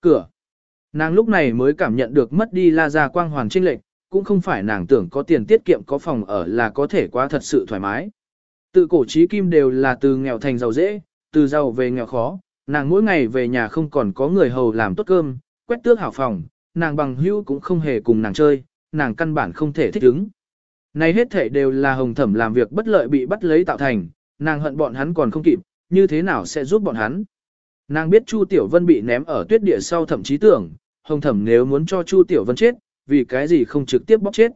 Cửa. Nàng lúc này mới cảm nhận được mất đi la ra quang hoàn trinh lệnh, cũng không phải nàng tưởng có tiền tiết kiệm có phòng ở là có thể quá thật sự thoải mái. Tự cổ trí kim đều là từ nghèo thành giàu dễ, từ giàu về nghèo khó, nàng mỗi ngày về nhà không còn có người hầu làm tốt cơm, quét tước hảo phòng, nàng bằng hữu cũng không hề cùng nàng chơi, nàng căn bản không thể thích ứng. Này hết thể đều là hồng thẩm làm việc bất lợi bị bắt lấy tạo thành, nàng hận bọn hắn còn không kịp, như thế nào sẽ giúp bọn hắn. Nàng biết Chu Tiểu Vân bị ném ở tuyết địa sau thậm chí tưởng, hồng thẩm nếu muốn cho Chu Tiểu Vân chết, vì cái gì không trực tiếp bóc chết.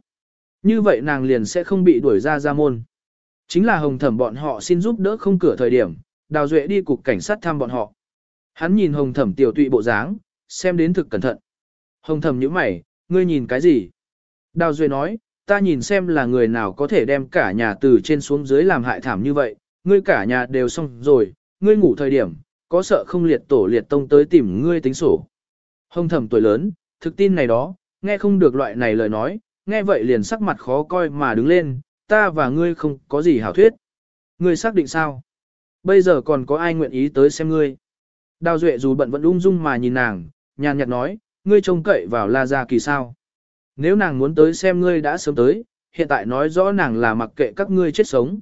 Như vậy nàng liền sẽ không bị đuổi ra ra môn. Chính là hồng thẩm bọn họ xin giúp đỡ không cửa thời điểm, đào duệ đi cục cảnh sát thăm bọn họ. Hắn nhìn hồng thẩm tiểu tụy bộ dáng, xem đến thực cẩn thận. Hồng thẩm nhíu mày, ngươi nhìn cái gì? Đào duệ nói, ta nhìn xem là người nào có thể đem cả nhà từ trên xuống dưới làm hại thảm như vậy, ngươi cả nhà đều xong rồi, ngươi ngủ thời điểm, có sợ không liệt tổ liệt tông tới tìm ngươi tính sổ. Hồng thẩm tuổi lớn, thực tin này đó, nghe không được loại này lời nói, nghe vậy liền sắc mặt khó coi mà đứng lên, ta và ngươi không có gì hảo thuyết. Ngươi xác định sao? Bây giờ còn có ai nguyện ý tới xem ngươi? Đào Duệ dù bận vẫn ung dung mà nhìn nàng, nhàn nhạt nói, ngươi trông cậy vào La Gia Kỳ sao? Nếu nàng muốn tới xem ngươi đã sớm tới, hiện tại nói rõ nàng là mặc kệ các ngươi chết sống.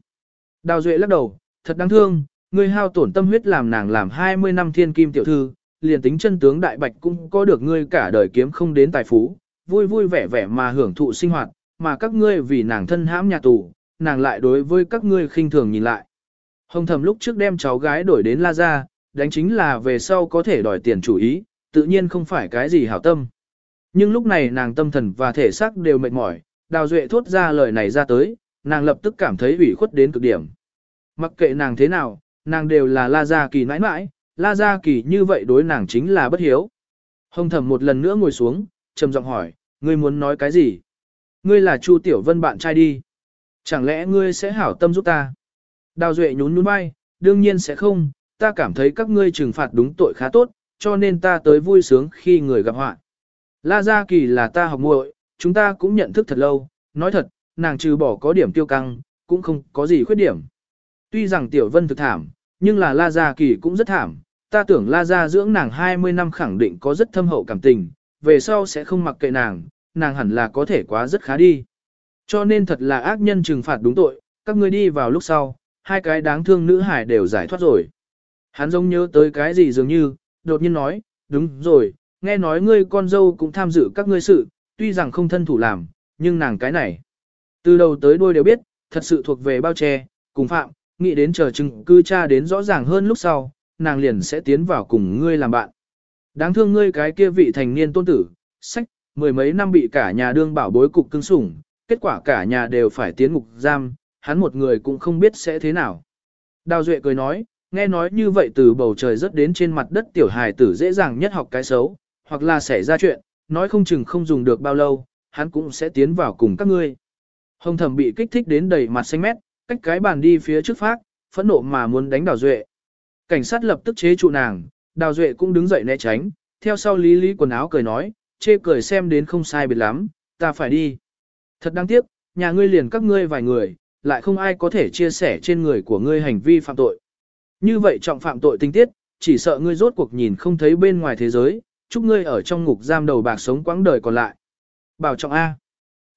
Đào Duệ lắc đầu, thật đáng thương, ngươi hao tổn tâm huyết làm nàng làm 20 năm thiên kim tiểu thư, liền tính chân tướng đại bạch cũng có được ngươi cả đời kiếm không đến tài phú, vui vui vẻ vẻ mà hưởng thụ sinh hoạt, mà các ngươi vì nàng thân hãm nhà tù, nàng lại đối với các ngươi khinh thường nhìn lại. Hồng thầm lúc trước đem cháu gái đổi đến La Gia, đánh chính là về sau có thể đòi tiền chủ ý, tự nhiên không phải cái gì hảo tâm. Nhưng lúc này nàng tâm thần và thể xác đều mệt mỏi, đào duệ thốt ra lời này ra tới, nàng lập tức cảm thấy ủy khuất đến cực điểm. Mặc kệ nàng thế nào, nàng đều là La Gia Kỳ nãi nãi, La Gia Kỳ như vậy đối nàng chính là bất hiếu. Hồng Thẩm một lần nữa ngồi xuống, trầm giọng hỏi, ngươi muốn nói cái gì? Ngươi là Chu Tiểu Vân bạn trai đi. Chẳng lẽ ngươi sẽ hảo tâm giúp ta? Đào Duệ nhún nhún vai, đương nhiên sẽ không, ta cảm thấy các ngươi trừng phạt đúng tội khá tốt, cho nên ta tới vui sướng khi người gặp họa. La Gia Kỳ là ta học muội, chúng ta cũng nhận thức thật lâu, nói thật, nàng trừ bỏ có điểm tiêu căng, cũng không có gì khuyết điểm. Tuy rằng Tiểu Vân thực thảm, nhưng là La Gia Kỳ cũng rất thảm, ta tưởng La Gia dưỡng nàng 20 năm khẳng định có rất thâm hậu cảm tình, về sau sẽ không mặc kệ nàng, nàng hẳn là có thể quá rất khá đi. Cho nên thật là ác nhân trừng phạt đúng tội, các ngươi đi vào lúc sau, hai cái đáng thương nữ hải đều giải thoát rồi. Hắn giống nhớ tới cái gì dường như, đột nhiên nói, đúng rồi, nghe nói ngươi con dâu cũng tham dự các ngươi sự, tuy rằng không thân thủ làm, nhưng nàng cái này. Từ đầu tới đuôi đều biết, thật sự thuộc về bao che, cùng phạm, nghĩ đến chờ chứng cư cha đến rõ ràng hơn lúc sau, nàng liền sẽ tiến vào cùng ngươi làm bạn. Đáng thương ngươi cái kia vị thành niên tôn tử, sách, mười mấy năm bị cả nhà đương bảo bối cục cưng sủng, kết quả cả nhà đều phải tiến ngục giam, hắn một người cũng không biết sẽ thế nào. Đào Duệ cười nói, nghe nói như vậy từ bầu trời rớt đến trên mặt đất tiểu hài tử dễ dàng nhất học cái xấu, hoặc là xảy ra chuyện, nói không chừng không dùng được bao lâu, hắn cũng sẽ tiến vào cùng các ngươi. Hồng thẩm bị kích thích đến đầy mặt xanh mét, cách cái bàn đi phía trước phát, phẫn nộ mà muốn đánh Đào Duệ. Cảnh sát lập tức chế trụ nàng, Đào Duệ cũng đứng dậy né tránh, theo sau lý lý quần áo cười nói, chê cười xem đến không sai biệt lắm, ta phải đi. Thật đáng tiếc, nhà ngươi liền các ngươi vài người, lại không ai có thể chia sẻ trên người của ngươi hành vi phạm tội. Như vậy trọng phạm tội tinh tiết, chỉ sợ ngươi rốt cuộc nhìn không thấy bên ngoài thế giới, chúc ngươi ở trong ngục giam đầu bạc sống quãng đời còn lại. Bảo trọng A.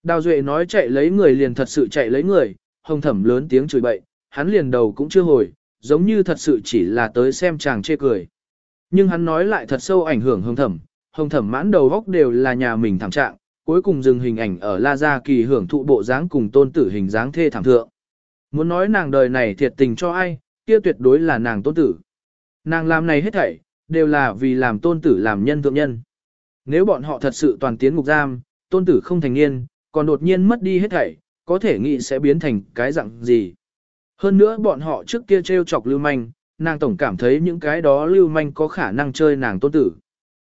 Đào Duệ nói chạy lấy người liền thật sự chạy lấy người, hồng thẩm lớn tiếng chửi bậy, hắn liền đầu cũng chưa hồi, giống như thật sự chỉ là tới xem chàng chê cười. Nhưng hắn nói lại thật sâu ảnh hưởng hồng thẩm, hồng thẩm mãn đầu góc đều là nhà mình thảm trạng, cuối cùng dừng hình ảnh ở La Gia Kỳ hưởng thụ bộ dáng cùng tôn tử hình dáng thê thảm thượng. Muốn nói nàng đời này thiệt tình cho ai, kia tuyệt đối là nàng tôn tử. Nàng làm này hết thảy, đều là vì làm tôn tử làm nhân thượng nhân. Nếu bọn họ thật sự toàn tiến ngục giam, tôn tử không thành niên, còn đột nhiên mất đi hết thảy, có thể nghĩ sẽ biến thành cái dạng gì. Hơn nữa bọn họ trước kia trêu chọc lưu manh, nàng tổng cảm thấy những cái đó lưu manh có khả năng chơi nàng tôn tử.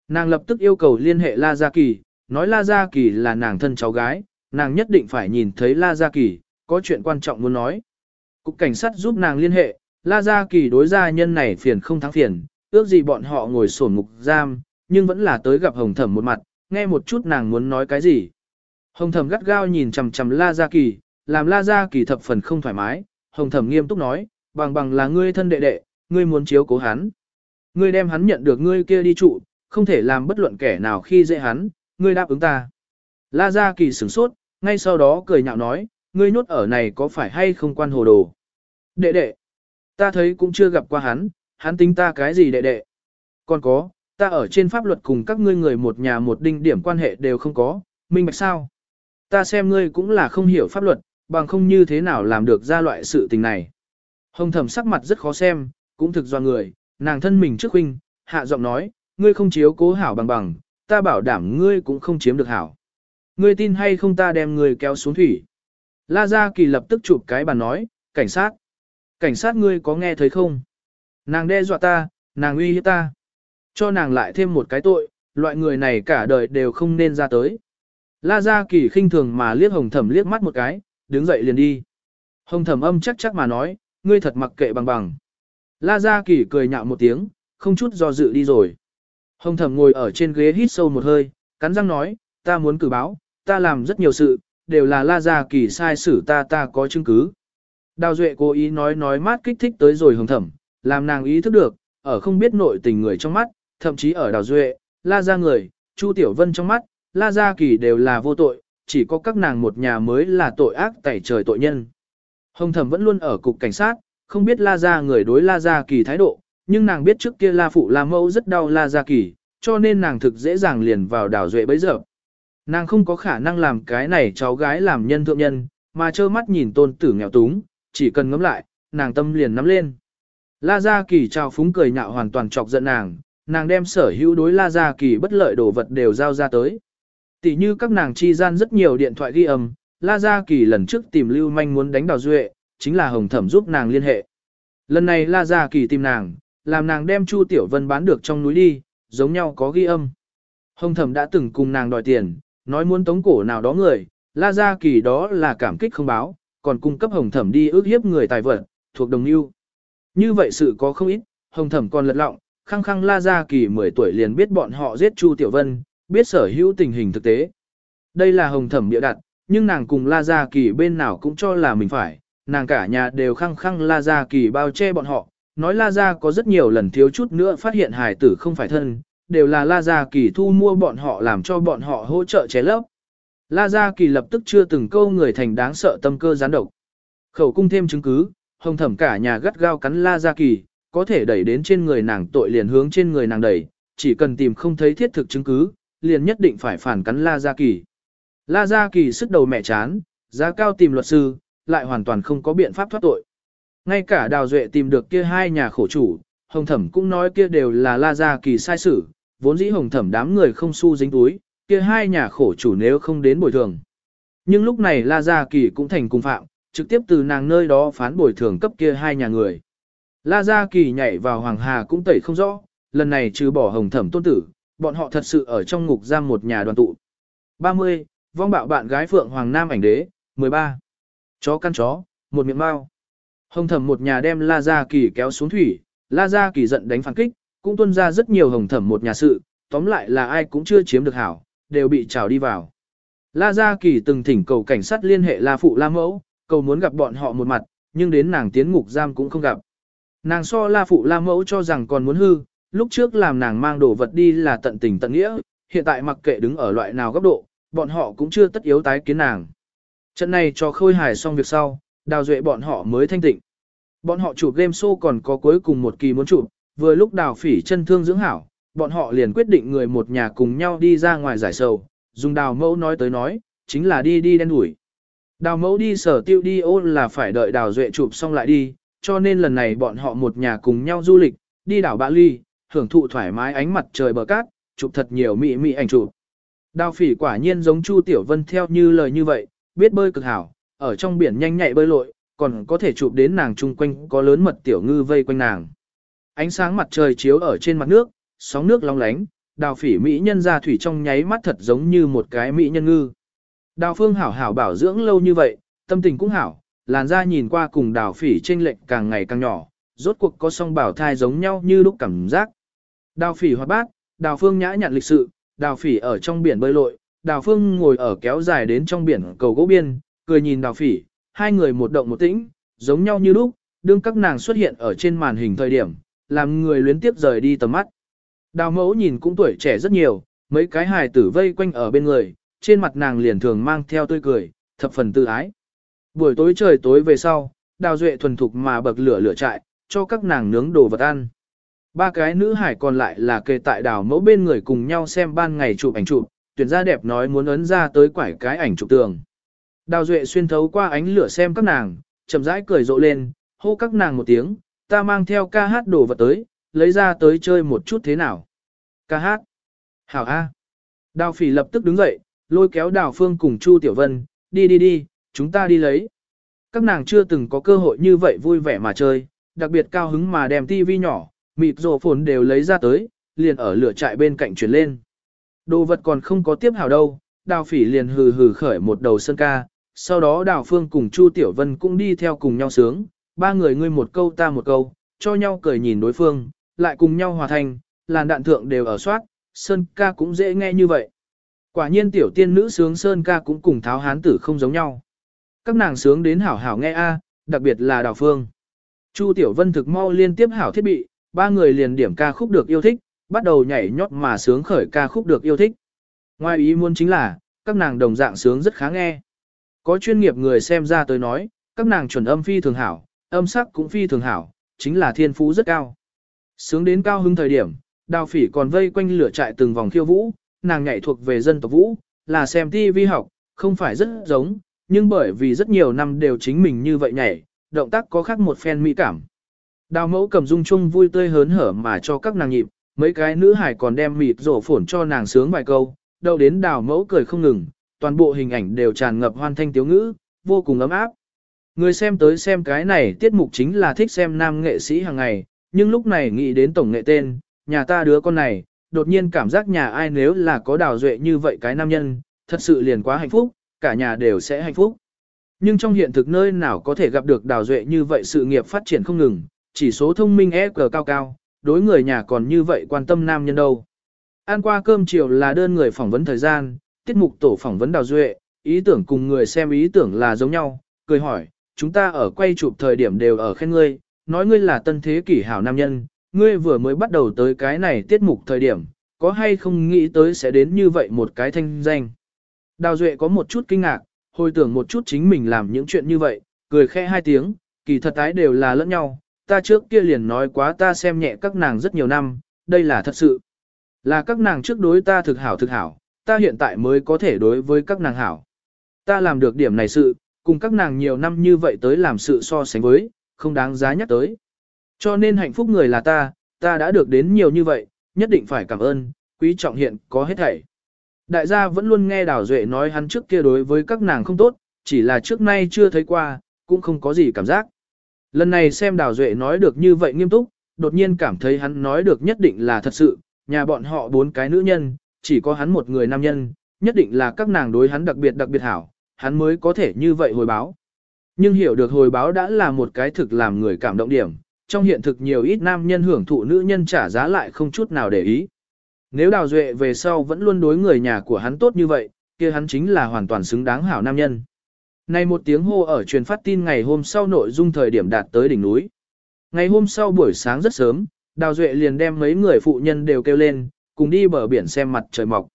Nàng lập tức yêu cầu liên hệ La Gia Kỳ, nói La Gia Kỳ là nàng thân cháu gái, nàng nhất định phải nhìn thấy La Gia Kỳ, có chuyện quan trọng muốn nói. Cục cảnh sát giúp nàng liên hệ, La Gia Kỳ đối gia nhân này phiền không thắng phiền, ước gì bọn họ ngồi sổn ngục giam, nhưng vẫn là tới gặp Hồng Thẩm một mặt, nghe một chút nàng muốn nói cái gì. Hồng Thẩm gắt gao nhìn chằm chằm La Gia Kỳ, làm La Gia Kỳ thập phần không thoải mái, Hồng Thẩm nghiêm túc nói, bằng bằng là ngươi thân đệ đệ, ngươi muốn chiếu cố hắn. Ngươi đem hắn nhận được ngươi kia đi trụ, không thể làm bất luận kẻ nào khi dễ hắn, ngươi đáp ứng ta. La Gia Kỳ sửng sốt, ngay sau đó cười nhạo nói, ngươi nhốt ở này có phải hay không quan hồ đồ. Đệ đệ, ta thấy cũng chưa gặp qua hắn, hắn tính ta cái gì đệ đệ. Còn có, ta ở trên pháp luật cùng các ngươi người một nhà một đinh điểm quan hệ đều không có, minh bạch sao. Ta xem ngươi cũng là không hiểu pháp luật, bằng không như thế nào làm được ra loại sự tình này. Hồng thẩm sắc mặt rất khó xem, cũng thực do người, nàng thân mình trước huynh, hạ giọng nói, ngươi không chiếu cố hảo bằng bằng, ta bảo đảm ngươi cũng không chiếm được hảo. Ngươi tin hay không ta đem ngươi kéo xuống thủy. La Gia Kỳ lập tức chụp cái bàn nói, cảnh sát. Cảnh sát ngươi có nghe thấy không? Nàng đe dọa ta, nàng uy hiếp ta. Cho nàng lại thêm một cái tội, loại người này cả đời đều không nên ra tới. La Gia Kỳ khinh thường mà liếc Hồng Thẩm liếc mắt một cái, đứng dậy liền đi. Hồng Thẩm âm chắc chắc mà nói, ngươi thật mặc kệ bằng bằng. La Gia Kỳ cười nhạo một tiếng, không chút do dự đi rồi. Hồng Thẩm ngồi ở trên ghế hít sâu một hơi, cắn răng nói, ta muốn cử báo, ta làm rất nhiều sự, đều là La Gia Kỳ sai xử ta ta có chứng cứ. Đào Duệ cố ý nói nói mát kích thích tới rồi Hồng Thẩm, làm nàng ý thức được, ở không biết nội tình người trong mắt, thậm chí ở Đào Duệ, La Gia người, Chu Tiểu Vân trong mắt, La Gia Kỳ đều là vô tội, chỉ có các nàng một nhà mới là tội ác tẩy trời tội nhân. Hồng Thẩm vẫn luôn ở cục cảnh sát, không biết La Gia người đối La Gia Kỳ thái độ, nhưng nàng biết trước kia La Phụ La Mẫu rất đau La Gia Kỳ, cho nên nàng thực dễ dàng liền vào đảo duệ bấy giờ. Nàng không có khả năng làm cái này cháu gái làm nhân thượng nhân, mà trơ mắt nhìn tôn tử nghèo túng, chỉ cần ngắm lại, nàng tâm liền nắm lên. La Gia Kỳ trao phúng cười nhạo hoàn toàn chọc giận nàng, nàng đem sở hữu đối La Gia Kỳ bất lợi đồ vật đều giao ra tới. Tỷ như các nàng chi gian rất nhiều điện thoại ghi âm, La Gia Kỳ lần trước tìm Lưu Manh muốn đánh Đào Duệ, chính là Hồng Thẩm giúp nàng liên hệ. Lần này La Gia Kỳ tìm nàng, làm nàng đem Chu Tiểu Vân bán được trong núi đi, giống nhau có ghi âm. Hồng Thẩm đã từng cùng nàng đòi tiền, nói muốn tống cổ nào đó người, La Gia Kỳ đó là cảm kích không báo, còn cung cấp Hồng Thẩm đi ước hiếp người tài vật, thuộc đồng lưu. Như vậy sự có không ít, Hồng Thẩm còn lật lọng, khăng khăng La Gia Kỳ 10 tuổi liền biết bọn họ giết Chu Tiểu Vân, biết sở hữu tình hình thực tế. Đây là Hồng Thẩm bịa đặt, nhưng nàng cùng La Gia Kỳ bên nào cũng cho là mình phải, nàng cả nhà đều khăng khăng La Gia Kỳ bao che bọn họ, nói La Gia có rất nhiều lần thiếu chút nữa phát hiện hài tử không phải thân, đều là La Gia Kỳ thu mua bọn họ làm cho bọn họ hỗ trợ chế lấp. La Gia Kỳ lập tức chưa từng câu người thành đáng sợ tâm cơ gián độc. Khẩu cung thêm chứng cứ, hồng thẩm cả nhà gắt gao cắn La Gia Kỳ, có thể đẩy đến trên người nàng tội liền hướng trên người nàng đẩy, chỉ cần tìm không thấy thiết thực chứng cứ, liền nhất định phải phản cắn La Gia Kỳ. La Gia Kỳ sức đầu mẹ chán, giá cao tìm luật sư, lại hoàn toàn không có biện pháp thoát tội. Ngay cả Đào Duệ tìm được kia hai nhà khổ chủ, Hồng Thẩm cũng nói kia đều là La Gia Kỳ sai sử. vốn dĩ Hồng Thẩm đám người không xu dính túi, kia hai nhà khổ chủ nếu không đến bồi thường. Nhưng lúc này La Gia Kỳ cũng thành cung phạm, trực tiếp từ nàng nơi đó phán bồi thường cấp kia hai nhà người. La Gia Kỳ nhảy vào Hoàng Hà cũng tẩy không rõ, lần này trừ bỏ Hồng Thẩm tôn tử, bọn họ thật sự ở trong ngục giam một nhà đoàn tụ. 30. Vong bạo bạn gái Phượng Hoàng Nam ảnh đế, 13. Chó căn chó, một miệng bao. Hồng thẩm một nhà đem La Gia Kỳ kéo xuống thủy, La Gia Kỳ giận đánh phản kích, cũng tuân ra rất nhiều hồng thẩm một nhà sự, tóm lại là ai cũng chưa chiếm được hảo, đều bị trào đi vào. La Gia Kỳ từng thỉnh cầu cảnh sát liên hệ La Phụ La Mẫu, cầu muốn gặp bọn họ một mặt, nhưng đến nàng tiến ngục giam cũng không gặp. Nàng so La Phụ La Mẫu cho rằng còn muốn hư, lúc trước làm nàng mang đồ vật đi là tận tình tận nghĩa, hiện tại mặc kệ đứng ở loại nào góc độ, bọn họ cũng chưa tất yếu tái kiến nàng. Trận này cho khôi hài xong việc sau, đào duệ bọn họ mới thanh tịnh. Bọn họ chụp game show còn có cuối cùng một kỳ muốn chụp, vừa lúc đào phỉ chân thương dưỡng hảo, bọn họ liền quyết định người một nhà cùng nhau đi ra ngoài giải sầu, dùng đào mẫu nói tới nói, chính là đi đi đen đuổi. Đào mẫu đi sở tiêu đi ô là phải đợi đào duệ chụp xong lại đi, cho nên lần này bọn họ một nhà cùng nhau du lịch, đi đảo Bạ Ly, hưởng thụ thoải mái ánh mặt trời bờ cát, chụp thật nhiều mỹ mỹ ảnh chụp. Đào phỉ quả nhiên giống Chu Tiểu Vân theo như lời như vậy, biết bơi cực hảo, ở trong biển nhanh nhạy bơi lội, còn có thể chụp đến nàng chung quanh có lớn mật tiểu ngư vây quanh nàng. Ánh sáng mặt trời chiếu ở trên mặt nước, sóng nước long lánh, đào phỉ mỹ nhân ra thủy trong nháy mắt thật giống như một cái mỹ nhân ngư. Đào phương hảo hảo bảo dưỡng lâu như vậy, tâm tình cũng hảo, làn da nhìn qua cùng đào phỉ chênh lệch càng ngày càng nhỏ, rốt cuộc có song bảo thai giống nhau như lúc cảm giác. Đào phỉ hoạt bát, đào phương nhã nhặn lịch sự, đào phỉ ở trong biển bơi lội, đào phương ngồi ở kéo dài đến trong biển cầu gỗ biên, cười nhìn đào phỉ, hai người một động một tĩnh, giống nhau như lúc, đương các nàng xuất hiện ở trên màn hình thời điểm, làm người luyến tiếp rời đi tầm mắt. Đào mẫu nhìn cũng tuổi trẻ rất nhiều, mấy cái hài tử vây quanh ở bên người, trên mặt nàng liền thường mang theo tươi cười, thập phần tự ái. Buổi tối trời tối về sau, đào duệ thuần thục mà bậc lửa lửa trại, cho các nàng nướng đồ vật ăn. Ba cái nữ hải còn lại là kề tại đào mẫu bên người cùng nhau xem ban ngày chụp ảnh chụp, tuyển gia đẹp nói muốn ấn ra tới quải cái ảnh chụp tường. Đào duệ xuyên thấu qua ánh lửa xem các nàng, chậm rãi cười rộ lên, hô các nàng một tiếng, ta mang theo ca hát đồ vật tới, lấy ra tới chơi một chút thế nào. Ca hát. Hảo A. Đào phỉ lập tức đứng dậy, lôi kéo đào phương cùng Chu Tiểu Vân, đi đi đi, chúng ta đi lấy. Các nàng chưa từng có cơ hội như vậy vui vẻ mà chơi, đặc biệt cao hứng mà đem tivi nhỏ, mịt rổ phồn đều lấy ra tới, liền ở lửa trại bên cạnh chuyển lên. Đồ vật còn không có tiếp hảo đâu, đào phỉ liền hừ hừ khởi một đầu sơn ca, sau đó đào phương cùng Chu Tiểu Vân cũng đi theo cùng nhau sướng, ba người ngươi một câu ta một câu, cho nhau cười nhìn đối phương, lại cùng nhau hòa thành, làn đạn thượng đều ở soát, sơn ca cũng dễ nghe như vậy. Quả nhiên tiểu tiên nữ sướng sơn ca cũng cùng tháo hán tử không giống nhau. Các nàng sướng đến hảo hảo nghe a, đặc biệt là đào phương. Chu Tiểu Vân thực mau liên tiếp hảo thiết bị, ba người liền điểm ca khúc được yêu thích, bắt đầu nhảy nhót mà sướng khởi ca khúc được yêu thích. Ngoài ý muốn chính là, các nàng đồng dạng sướng rất khá nghe. Có chuyên nghiệp người xem ra tới nói, các nàng chuẩn âm phi thường hảo, âm sắc cũng phi thường hảo, chính là thiên phú rất cao. Sướng đến cao hứng thời điểm, đào phỉ còn vây quanh lửa trại từng vòng khiêu vũ, nàng nhảy thuộc về dân tộc vũ, là xem TV học, không phải rất giống, nhưng bởi vì rất nhiều năm đều chính mình như vậy nhảy, động tác có khác một phen mỹ cảm. Đào mẫu cầm dung chung vui tươi hớn hở mà cho các nàng nhịp, mấy cái nữ hải còn đem mịt rổ phổn cho nàng sướng vài câu, đâu đến đào mẫu cười không ngừng, toàn bộ hình ảnh đều tràn ngập hoan thanh tiếu ngữ, vô cùng ấm áp. Người xem tới xem cái này tiết mục chính là thích xem nam nghệ sĩ hàng ngày, nhưng lúc này nghĩ đến tổng nghệ tên, nhà ta đứa con này, đột nhiên cảm giác nhà ai nếu là có đào duệ như vậy cái nam nhân, thật sự liền quá hạnh phúc, cả nhà đều sẽ hạnh phúc. Nhưng trong hiện thực nơi nào có thể gặp được đào duệ như vậy sự nghiệp phát triển không ngừng, chỉ số thông minh EQ cao cao, đối người nhà còn như vậy quan tâm nam nhân đâu. Ăn qua cơm chiều là đơn người phỏng vấn thời gian, tiết mục tổ phỏng vấn đào duệ, ý tưởng cùng người xem ý tưởng là giống nhau, cười hỏi, chúng ta ở quay chụp thời điểm đều ở khen ngươi, nói ngươi là tân thế kỷ hảo nam nhân, ngươi vừa mới bắt đầu tới cái này tiết mục thời điểm, có hay không nghĩ tới sẽ đến như vậy một cái thanh danh. Đào Duệ có một chút kinh ngạc, hồi tưởng một chút chính mình làm những chuyện như vậy, cười khẽ hai tiếng, kỳ thật ái đều là lẫn nhau, ta trước kia liền nói quá ta xem nhẹ các nàng rất nhiều năm, đây là thật sự. Là các nàng trước đối ta thực hảo thực hảo, ta hiện tại mới có thể đối với các nàng hảo. Ta làm được điểm này sự, cùng các nàng nhiều năm như vậy tới làm sự so sánh với, không đáng giá nhắc tới. Cho nên hạnh phúc người là ta, ta đã được đến nhiều như vậy, nhất định phải cảm ơn, quý trọng hiện có hết thảy. Đại gia vẫn luôn nghe Đào Duệ nói hắn trước kia đối với các nàng không tốt, chỉ là trước nay chưa thấy qua, cũng không có gì cảm giác. Lần này xem Đào Duệ nói được như vậy nghiêm túc, đột nhiên cảm thấy hắn nói được nhất định là thật sự, nhà bọn họ bốn cái nữ nhân, chỉ có hắn một người nam nhân, nhất định là các nàng đối hắn đặc biệt đặc biệt hảo, hắn mới có thể như vậy hồi báo. Nhưng hiểu được hồi báo đã là một cái thực làm người cảm động điểm, trong hiện thực nhiều ít nam nhân hưởng thụ nữ nhân trả giá lại không chút nào để ý. Nếu Đào Duệ về sau vẫn luôn đối người nhà của hắn tốt như vậy, kia hắn chính là hoàn toàn xứng đáng hảo nam nhân. Này một tiếng hô ở truyền phát tin ngày hôm sau nội dung thời điểm đạt tới đỉnh núi. Ngày hôm sau buổi sáng rất sớm, Đào Duệ liền đem mấy người phụ nhân đều kêu lên, cùng đi bờ biển xem mặt trời mọc.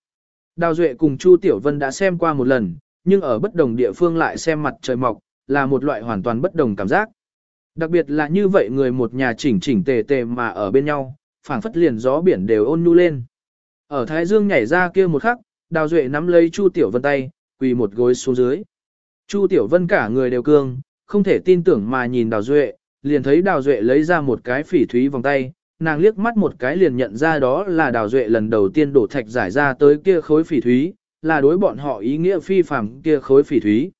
Đào Duệ cùng Chu Tiểu Vân đã xem qua một lần, nhưng ở bất đồng địa phương lại xem mặt trời mọc, là một loại hoàn toàn bất đồng cảm giác. Đặc biệt là như vậy người một nhà chỉnh chỉnh tề tề mà ở bên nhau, phảng phất liền gió biển đều ôn nhu lên. Ở Thái Dương nhảy ra kia một khắc, Đào Duệ nắm lấy Chu Tiểu Vân tay, quỳ một gối xuống dưới. Chu Tiểu Vân cả người đều cương, không thể tin tưởng mà nhìn Đào Duệ, liền thấy Đào Duệ lấy ra một cái phỉ thúy vòng tay, nàng liếc mắt một cái liền nhận ra đó là Đào Duệ lần đầu tiên đổ thạch giải ra tới kia khối phỉ thúy, là đối bọn họ ý nghĩa phi phàm kia khối phỉ thúy.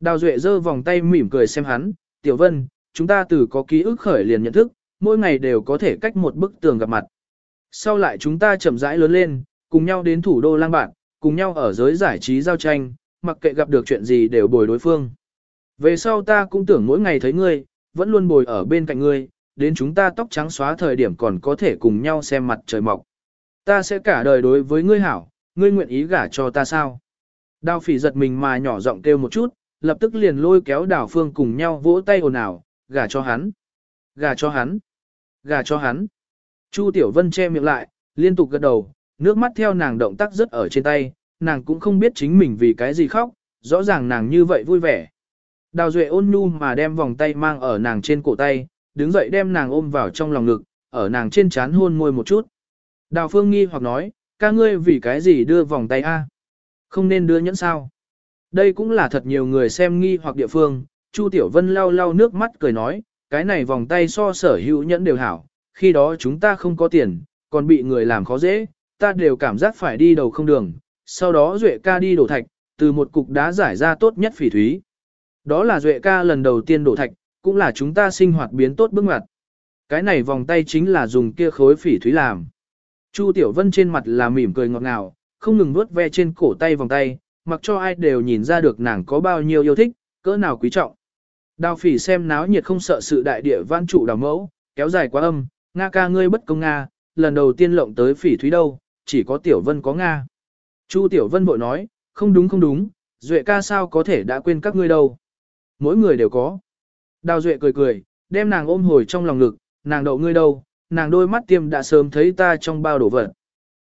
Đào Duệ giơ vòng tay mỉm cười xem hắn, Tiểu Vân, chúng ta từ có ký ức khởi liền nhận thức, mỗi ngày đều có thể cách một bức tường gặp mặt. Sau lại chúng ta chậm rãi lớn lên, cùng nhau đến thủ đô lang bạn, cùng nhau ở giới giải trí giao tranh, mặc kệ gặp được chuyện gì đều bồi đối phương. Về sau ta cũng tưởng mỗi ngày thấy ngươi, vẫn luôn bồi ở bên cạnh ngươi, đến chúng ta tóc trắng xóa thời điểm còn có thể cùng nhau xem mặt trời mọc. Ta sẽ cả đời đối với ngươi hảo, ngươi nguyện ý gả cho ta sao? Đào phỉ giật mình mà nhỏ giọng kêu một chút, lập tức liền lôi kéo đào phương cùng nhau vỗ tay ồn ào, gả cho hắn, gả cho hắn, gả cho hắn. Chu Tiểu Vân che miệng lại, liên tục gật đầu, nước mắt theo nàng động tác rất ở trên tay, nàng cũng không biết chính mình vì cái gì khóc, rõ ràng nàng như vậy vui vẻ. Đào Duệ ôn nhu mà đem vòng tay mang ở nàng trên cổ tay, đứng dậy đem nàng ôm vào trong lòng ngực, ở nàng trên trán hôn môi một chút. Đào Phương nghi hoặc nói, ca ngươi vì cái gì đưa vòng tay a? Không nên đưa nhẫn sao? Đây cũng là thật nhiều người xem nghi hoặc địa phương, Chu Tiểu Vân lau lau nước mắt cười nói, cái này vòng tay so sở hữu nhẫn đều hảo, khi đó chúng ta không có tiền, còn bị người làm khó dễ, ta đều cảm giác phải đi đầu không đường, sau đó Duệ ca đi đổ thạch, từ một cục đá giải ra tốt nhất phỉ thúy. Đó là Duệ ca lần đầu tiên đổ thạch, cũng là chúng ta sinh hoạt biến tốt bước ngoặt. Cái này vòng tay chính là dùng kia khối phỉ thúy làm. Chu Tiểu Vân trên mặt là mỉm cười ngọt ngào, không ngừng vuốt ve trên cổ tay vòng tay, mặc cho ai đều nhìn ra được nàng có bao nhiêu yêu thích, cỡ nào quý trọng. Đào phỉ xem náo nhiệt không sợ sự đại địa văn trụ đào mẫu, kéo dài quá âm, Nga ca ngươi bất công Nga, lần đầu tiên lộng tới phỉ thúy đâu, chỉ có Tiểu Vân có Nga. Chu Tiểu Vân bội nói, không đúng không đúng, Duệ ca sao có thể đã quên các ngươi đâu. Mỗi người đều có. Đào Duệ cười cười, đem nàng ôm hồi trong lòng ngực, nàng đậu ngươi đâu, nàng đôi mắt tiêm đã sớm thấy ta trong bao đổ vật.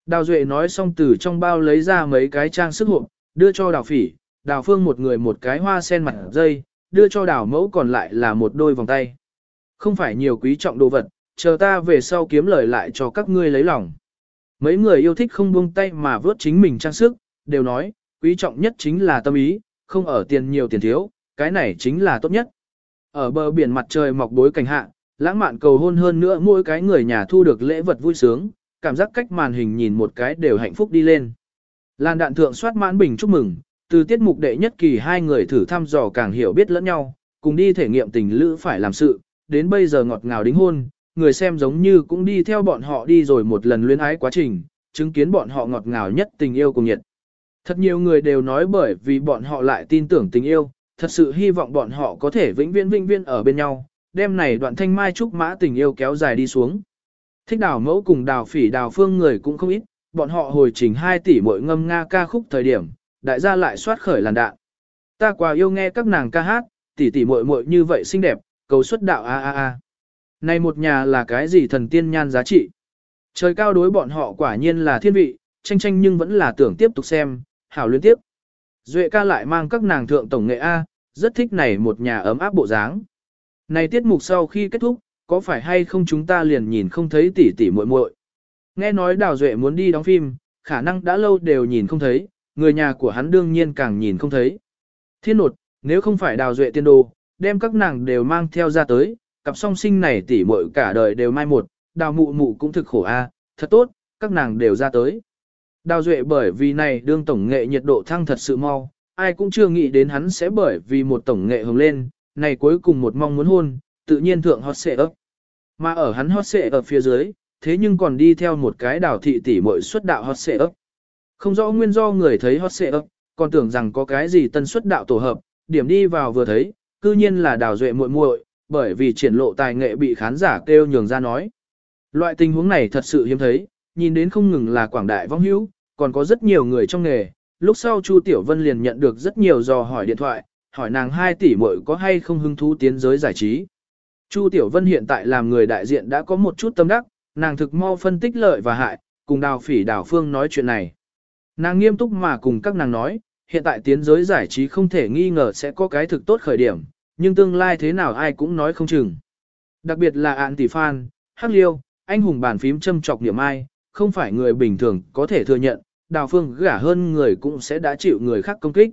Đào Duệ nói xong từ trong bao lấy ra mấy cái trang sức hộp, đưa cho đào phỉ, đào phương một người một cái hoa sen mặt dây, đưa cho đào mẫu còn lại là một đôi vòng tay. Không phải nhiều quý trọng đồ vật, chờ ta về sau kiếm lời lại cho các ngươi lấy lòng. Mấy người yêu thích không buông tay mà vớt chính mình trang sức, đều nói, quý trọng nhất chính là tâm ý, không ở tiền nhiều tiền thiếu, cái này chính là tốt nhất. Ở bờ biển mặt trời mọc bối cảnh hạ, lãng mạn cầu hôn hơn nữa mỗi cái người nhà thu được lễ vật vui sướng, cảm giác cách màn hình nhìn một cái đều hạnh phúc đi lên. Lan đạn thượng soát mãn bình chúc mừng, từ tiết mục đệ nhất kỳ hai người thử thăm dò càng hiểu biết lẫn nhau, cùng đi thể nghiệm tình lữ phải làm sự, đến bây giờ ngọt ngào đính hôn, người xem giống như cũng đi theo bọn họ đi rồi một lần luyến ái quá trình, chứng kiến bọn họ ngọt ngào nhất tình yêu cùng nhiệt. Thật nhiều người đều nói bởi vì bọn họ lại tin tưởng tình yêu, thật sự hy vọng bọn họ có thể vĩnh viễn vĩnh viễn ở bên nhau, đêm này đoạn thanh mai trúc mã tình yêu kéo dài đi xuống. Thích đào mẫu cùng đào phỉ đào phương người cũng không ít, bọn họ hồi trình 2 tỷ mỗi ngâm Nga ca khúc thời điểm, đại gia lại soát khởi làn đạn. Ta quá yêu nghe các nàng ca hát, tỷ tỷ muội muội như vậy xinh đẹp, cầu xuất đạo a a a. Này một nhà là cái gì thần tiên nhan giá trị? Trời cao đối bọn họ quả nhiên là thiên vị, tranh tranh nhưng vẫn là tưởng tiếp tục xem, hảo liên tiếp. Duệ ca lại mang các nàng thượng tổng nghệ A, rất thích này một nhà ấm áp bộ dáng. Này tiết mục sau khi kết thúc, có phải hay không chúng ta liền nhìn không thấy tỷ tỷ muội muội? Nghe nói Đào Duệ muốn đi đóng phim, khả năng đã lâu đều nhìn không thấy, người nhà của hắn đương nhiên càng nhìn không thấy. Thiên nột, nếu không phải Đào Duệ tiên đồ, đem các nàng đều mang theo ra tới, cặp song sinh này tỷ muội cả đời đều mai một, đào mụ mụ cũng thực khổ a, thật tốt, các nàng đều ra tới. Đào Duệ bởi vì này đương tổng nghệ nhiệt độ thăng thật sự mau, ai cũng chưa nghĩ đến hắn sẽ bởi vì một tổng nghệ hồng lên, này cuối cùng một mong muốn hôn, tự nhiên thượng hot xệ ấp. Mà ở hắn hot xệ ở phía dưới, thế nhưng còn đi theo một cái đào thị tỷ muội xuất đạo hot xệ ấp. Không rõ nguyên do người thấy hot xệ ấp, còn tưởng rằng có cái gì tân xuất đạo tổ hợp, điểm đi vào vừa thấy, cư nhiên là đào duệ muội muội, bởi vì triển lộ tài nghệ bị khán giả kêu nhường ra nói. Loại tình huống này thật sự hiếm thấy, nhìn đến không ngừng là quảng đại vong hữu, còn có rất nhiều người trong nghề. Lúc sau Chu Tiểu Vân liền nhận được rất nhiều dò hỏi điện thoại, hỏi nàng 2 tỷ muội có hay không hứng thú tiến giới giải trí. Chu Tiểu Vân hiện tại làm người đại diện đã có một chút tâm đắc, nàng thực mau phân tích lợi và hại, cùng đào phỉ đào phương nói chuyện này. Nàng nghiêm túc mà cùng các nàng nói, hiện tại tiến giới giải trí không thể nghi ngờ sẽ có cái thực tốt khởi điểm, nhưng tương lai thế nào ai cũng nói không chừng. Đặc biệt là ạn tỷ phan, hắc liêu, anh hùng bàn phím châm chọc niệm ai, không phải người bình thường có thể thừa nhận, đào phương gả hơn người cũng sẽ đã chịu người khác công kích.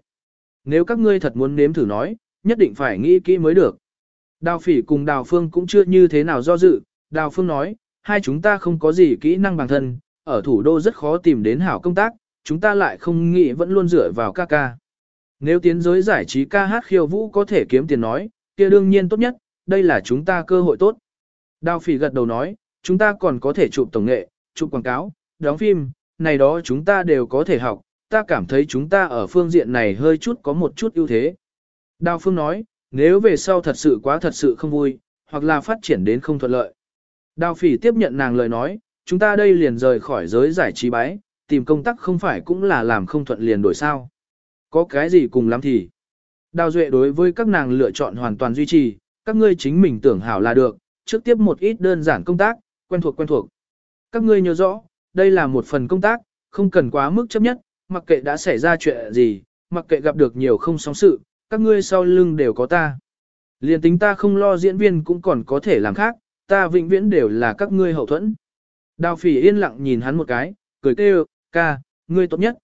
Nếu các ngươi thật muốn nếm thử nói, nhất định phải nghĩ kỹ mới được. Đào phỉ cùng đào phương cũng chưa như thế nào do dự, đào phương nói, hai chúng ta không có gì kỹ năng bản thân, ở thủ đô rất khó tìm đến hảo công tác, chúng ta lại không nghĩ vẫn luôn dựa vào ca ca. Nếu tiến giới giải trí ca hát khiêu vũ có thể kiếm tiền nói, kia đương nhiên tốt nhất, đây là chúng ta cơ hội tốt. Đào phỉ gật đầu nói, chúng ta còn có thể chụp tổng nghệ, chụp quảng cáo, đóng phim, này đó chúng ta đều có thể học, ta cảm thấy chúng ta ở phương diện này hơi chút có một chút ưu thế. Đào phương nói, nếu về sau thật sự quá thật sự không vui, hoặc là phát triển đến không thuận lợi. Đào phỉ tiếp nhận nàng lời nói, chúng ta đây liền rời khỏi giới giải trí bái, tìm công tác không phải cũng là làm không thuận liền đổi sao. Có cái gì cùng lắm thì. Đào Duệ đối với các nàng lựa chọn hoàn toàn duy trì, các ngươi chính mình tưởng hảo là được, trước tiếp một ít đơn giản công tác, quen thuộc quen thuộc. Các ngươi nhớ rõ, đây là một phần công tác, không cần quá mức chấp nhất, mặc kệ đã xảy ra chuyện gì, mặc kệ gặp được nhiều không sóng sự, các ngươi sau lưng đều có ta. Liên tính ta không lo diễn viên cũng còn có thể làm khác, ta vĩnh viễn đều là các ngươi hậu thuẫn. Đào phỉ yên lặng nhìn hắn một cái, cười kêu, ca, ngươi tốt nhất.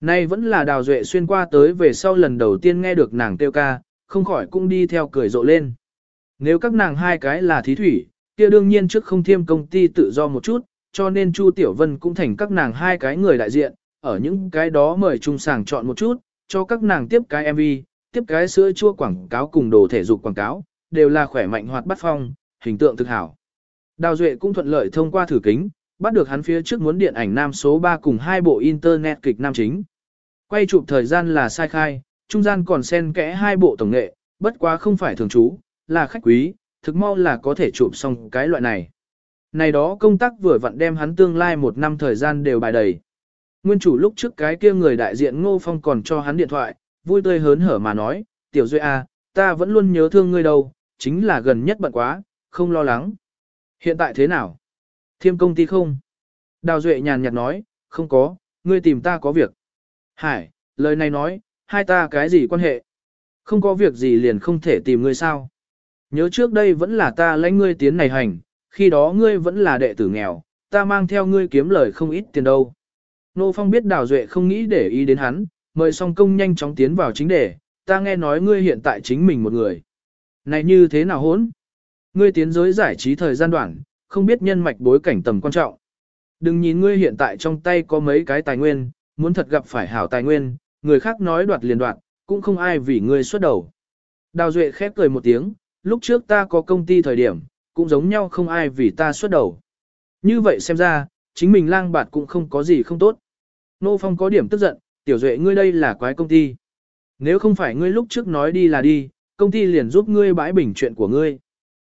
Nay vẫn là đào duệ xuyên qua tới về sau lần đầu tiên nghe được nàng kêu ca, không khỏi cũng đi theo cười rộ lên. Nếu các nàng hai cái là thí thủy, kia đương nhiên trước không thiêm công ty tự do một chút, cho nên Chu Tiểu Vân cũng thành các nàng hai cái người đại diện, ở những cái đó mời trung sàng chọn một chút, cho các nàng tiếp cái MV, tiếp cái sữa chua quảng cáo cùng đồ thể dục quảng cáo, đều là khỏe mạnh hoạt bát phong, hình tượng thực hảo. Đào Duệ cũng thuận lợi thông qua thử kính, bắt được hắn phía trước muốn điện ảnh nam số 3 cùng hai bộ internet kịch nam chính. Quay chụp thời gian là sai khai, trung gian còn xen kẽ hai bộ tổng nghệ, bất quá không phải thường trú, là khách quý, thực mau là có thể chụp xong cái loại này. Này đó công tác vừa vặn đem hắn tương lai một năm thời gian đều bài đầy. Nguyên chủ lúc trước cái kia người đại diện Ngô Phong còn cho hắn điện thoại, vui tươi hớn hở mà nói, Tiểu Duy A, à, ta vẫn luôn nhớ thương ngươi đâu, chính là gần nhất bận quá, không lo lắng. Hiện tại thế nào? Thiêm công ty không? Đào Duệ nhàn nhạt nói, không có, ngươi tìm ta có việc. Hải, lời này nói, hai ta cái gì quan hệ? Không có việc gì liền không thể tìm ngươi sao? Nhớ trước đây vẫn là ta lãnh ngươi tiến này hành, khi đó ngươi vẫn là đệ tử nghèo, ta mang theo ngươi kiếm lời không ít tiền đâu. Nô Phong biết Đào Duệ không nghĩ để ý đến hắn, mời song công nhanh chóng tiến vào chính đề, ta nghe nói ngươi hiện tại chính mình một người. Này như thế nào hốn? Ngươi tiến giới giải trí thời gian đoạn, không biết nhân mạch bối cảnh tầm quan trọng. Đừng nhìn ngươi hiện tại trong tay có mấy cái tài nguyên, muốn thật gặp phải hảo tài nguyên, người khác nói đoạt liền đoạt, cũng không ai vì ngươi xuất đầu. Đào Duệ khép cười một tiếng, lúc trước ta có công ty thời điểm, cũng giống nhau không ai vì ta xuất đầu. Như vậy xem ra, chính mình lang bạt cũng không có gì không tốt. Nô Phong có điểm tức giận, tiểu duệ ngươi đây là quái công ty. Nếu không phải ngươi lúc trước nói đi là đi, công ty liền giúp ngươi bãi bình chuyện của ngươi.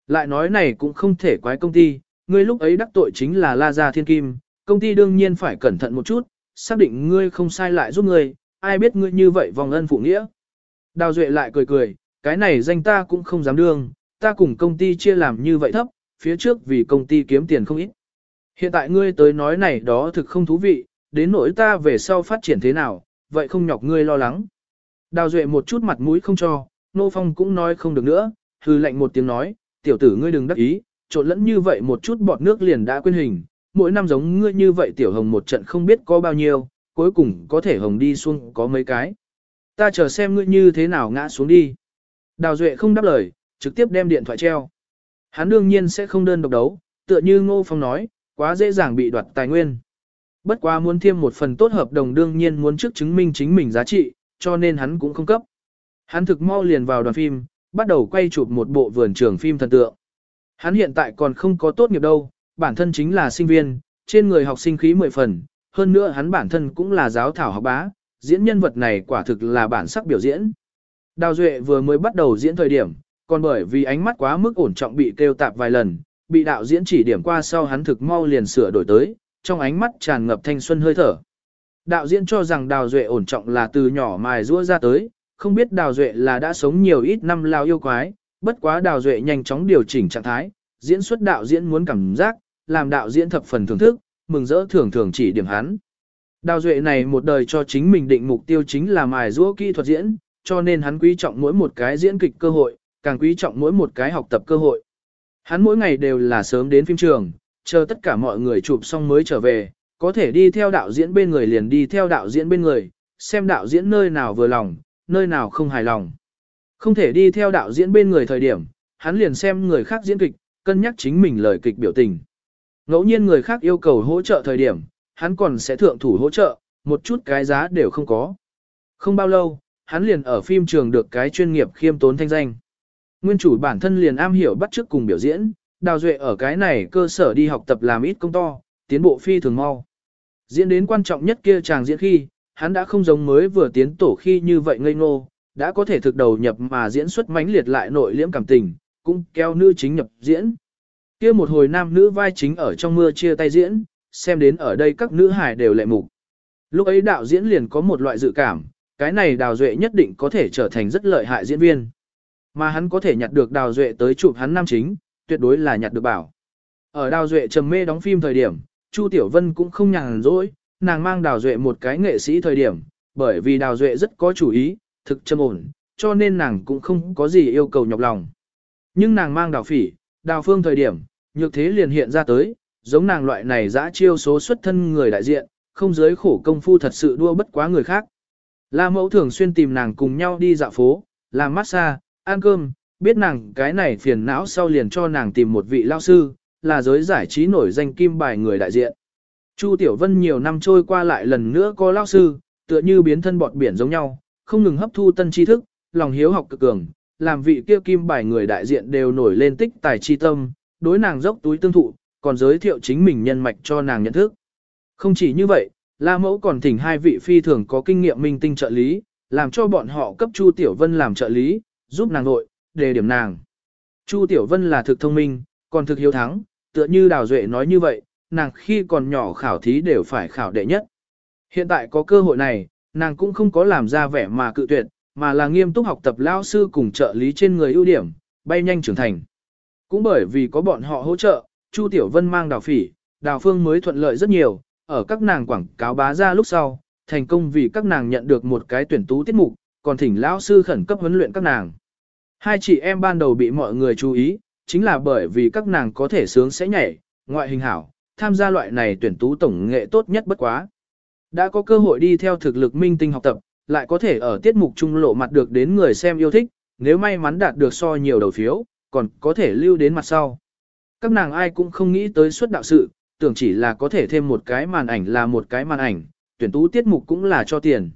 Lại nói này cũng không thể quái công ty, ngươi lúc ấy đắc tội chính là La Gia Thiên Kim, công ty đương nhiên phải cẩn thận một chút, xác định ngươi không sai lại giúp ngươi, ai biết ngươi như vậy vòng ân phụ nghĩa. Đào Duệ lại cười cười, cái này danh ta cũng không dám đương, ta cùng công ty chia làm như vậy thấp, phía trước vì công ty kiếm tiền không ít. Hiện tại ngươi tới nói này đó thực không thú vị, đến nỗi ta về sau phát triển thế nào, vậy không nhọc ngươi lo lắng. Đào Duệ một chút mặt mũi không cho, Nô Phong cũng nói không được nữa, hư lệnh một tiếng nói, tiểu tử ngươi đừng đắc ý, trộn lẫn như vậy một chút bọt nước liền đã quên hình, mỗi năm giống ngươi như vậy tiểu hồng một trận không biết có bao nhiêu, cuối cùng có thể hồng đi xuống có mấy cái. Ta chờ xem ngươi như thế nào ngã xuống đi. Đào Duệ không đáp lời, trực tiếp đem điện thoại treo. Hắn đương nhiên sẽ không đơn độc đấu, tựa như Ngô Phong nói, quá dễ dàng bị đoạt tài nguyên. Bất quá muốn thêm một phần tốt hợp đồng đương nhiên muốn trước chứng minh chính mình giá trị, cho nên hắn cũng không cấp. Hắn thực mau liền vào đoàn phim, bắt đầu quay chụp một bộ vườn trường phim thần tượng. Hắn hiện tại còn không có tốt nghiệp đâu, bản thân chính là sinh viên, trên người học sinh khí mười phần, hơn nữa hắn bản thân cũng là giáo thảo học bá, diễn nhân vật này quả thực là bản sắc biểu diễn. Đào Duệ vừa mới bắt đầu diễn thời điểm, còn bởi vì ánh mắt quá mức ổn trọng bị kêu tạp vài lần, bị đạo diễn chỉ điểm qua sau hắn thực mau liền sửa đổi tới, trong ánh mắt tràn ngập thanh xuân hơi thở. Đạo diễn cho rằng Đào Duệ ổn trọng là từ nhỏ mài rũa ra tới, không biết Đào Duệ là đã sống nhiều ít năm lao yêu quái, bất quá Đào Duệ nhanh chóng điều chỉnh trạng thái, diễn xuất đạo diễn muốn cảm giác, làm đạo diễn thập phần thưởng thức, mừng rỡ thường thường chỉ điểm hắn. Đào Duệ này một đời cho chính mình định mục tiêu chính là mài giũa kỹ thuật diễn, cho nên hắn quý trọng mỗi một cái diễn kịch cơ hội, càng quý trọng mỗi một cái học tập cơ hội. Hắn mỗi ngày đều là sớm đến phim trường, chờ tất cả mọi người chụp xong mới trở về, có thể đi theo đạo diễn bên người liền đi theo đạo diễn bên người, xem đạo diễn nơi nào vừa lòng, nơi nào không hài lòng. Không thể đi theo đạo diễn bên người thời điểm, hắn liền xem người khác diễn kịch, cân nhắc chính mình lời kịch biểu tình. Ngẫu nhiên người khác yêu cầu hỗ trợ thời điểm, hắn còn sẽ thượng thủ hỗ trợ, một chút cái giá đều không có. Không bao lâu, hắn liền ở phim trường được cái chuyên nghiệp khiêm tốn thanh danh. Nguyên chủ bản thân liền am hiểu bắt chước cùng biểu diễn, Đào Duệ ở cái này cơ sở đi học tập làm ít công to, tiến bộ phi thường mau. Diễn đến quan trọng nhất kia chàng diễn khi, hắn đã không giống mới vừa tiến tổ khi như vậy ngây ngô, đã có thể thực đầu nhập mà diễn xuất mãnh liệt lại nội liễm cảm tình, cũng kéo nữ chính nhập diễn. Kia một hồi nam nữ vai chính ở trong mưa chia tay diễn, xem đến ở đây các nữ hài đều lệ mục. Lúc ấy đạo diễn liền có một loại dự cảm, cái này đào duệ nhất định có thể trở thành rất lợi hại diễn viên. Mà hắn có thể nhặt được đào duệ tới chụp hắn nam chính, tuyệt đối là nhặt được bảo. Ở đào duệ trầm mê đóng phim thời điểm, Chu Tiểu Vân cũng không nhàn rỗi, nàng mang Đào Duệ một cái nghệ sĩ thời điểm, bởi vì Đào Duệ rất có chủ ý, thực châm ổn, cho nên nàng cũng không có gì yêu cầu nhọc lòng. Nhưng nàng mang Đào Phỉ, Đào Phương thời điểm, nhược thế liền hiện ra tới, giống nàng loại này dã chiêu số xuất thân người đại diện, không giới khổ công phu thật sự đua bất quá người khác. La mẫu thường xuyên tìm nàng cùng nhau đi dạo phố, làm massage, ăn cơm, biết nàng cái này phiền não sau liền cho nàng tìm một vị lao sư, là giới giải trí nổi danh kim bài người đại diện. Chu Tiểu Vân nhiều năm trôi qua lại lần nữa có lao sư, tựa như biến thân bọt biển giống nhau, không ngừng hấp thu tân tri thức, lòng hiếu học cực cường, làm vị kia kim bài người đại diện đều nổi lên tích tài chi tâm, đối nàng dốc túi tương thụ, còn giới thiệu chính mình nhân mạch cho nàng nhận thức. Không chỉ như vậy, La Mẫu còn thỉnh hai vị phi thường có kinh nghiệm minh tinh trợ lý, làm cho bọn họ cấp Chu Tiểu Vân làm trợ lý, giúp nàng nội, đề điểm nàng. Chu Tiểu Vân là thực thông minh, còn thực hiếu thắng, tựa như Đào Duệ nói như vậy, nàng khi còn nhỏ khảo thí đều phải khảo đệ nhất. Hiện tại có cơ hội này, nàng cũng không có làm ra vẻ mà cự tuyệt, mà là nghiêm túc học tập lao sư cùng trợ lý trên người ưu điểm, bay nhanh trưởng thành. Cũng bởi vì có bọn họ hỗ trợ, Chu Tiểu Vân mang đào phỉ, đào phương mới thuận lợi rất nhiều, ở các nàng quảng cáo bá ra lúc sau, thành công vì các nàng nhận được một cái tuyển tú tiết mục, còn thỉnh lão sư khẩn cấp huấn luyện các nàng. Hai chị em ban đầu bị mọi người chú ý, chính là bởi vì các nàng có thể sướng sẽ nhảy, ngoại hình hảo, tham gia loại này tuyển tú tổng nghệ tốt nhất bất quá. Đã có cơ hội đi theo thực lực minh tinh học tập, lại có thể ở tiết mục trung lộ mặt được đến người xem yêu thích, nếu may mắn đạt được so nhiều đầu phiếu, còn có thể lưu đến mặt sau. Các nàng ai cũng không nghĩ tới suất đạo sự, tưởng chỉ là có thể thêm một cái màn ảnh là một cái màn ảnh, tuyển tú tiết mục cũng là cho tiền.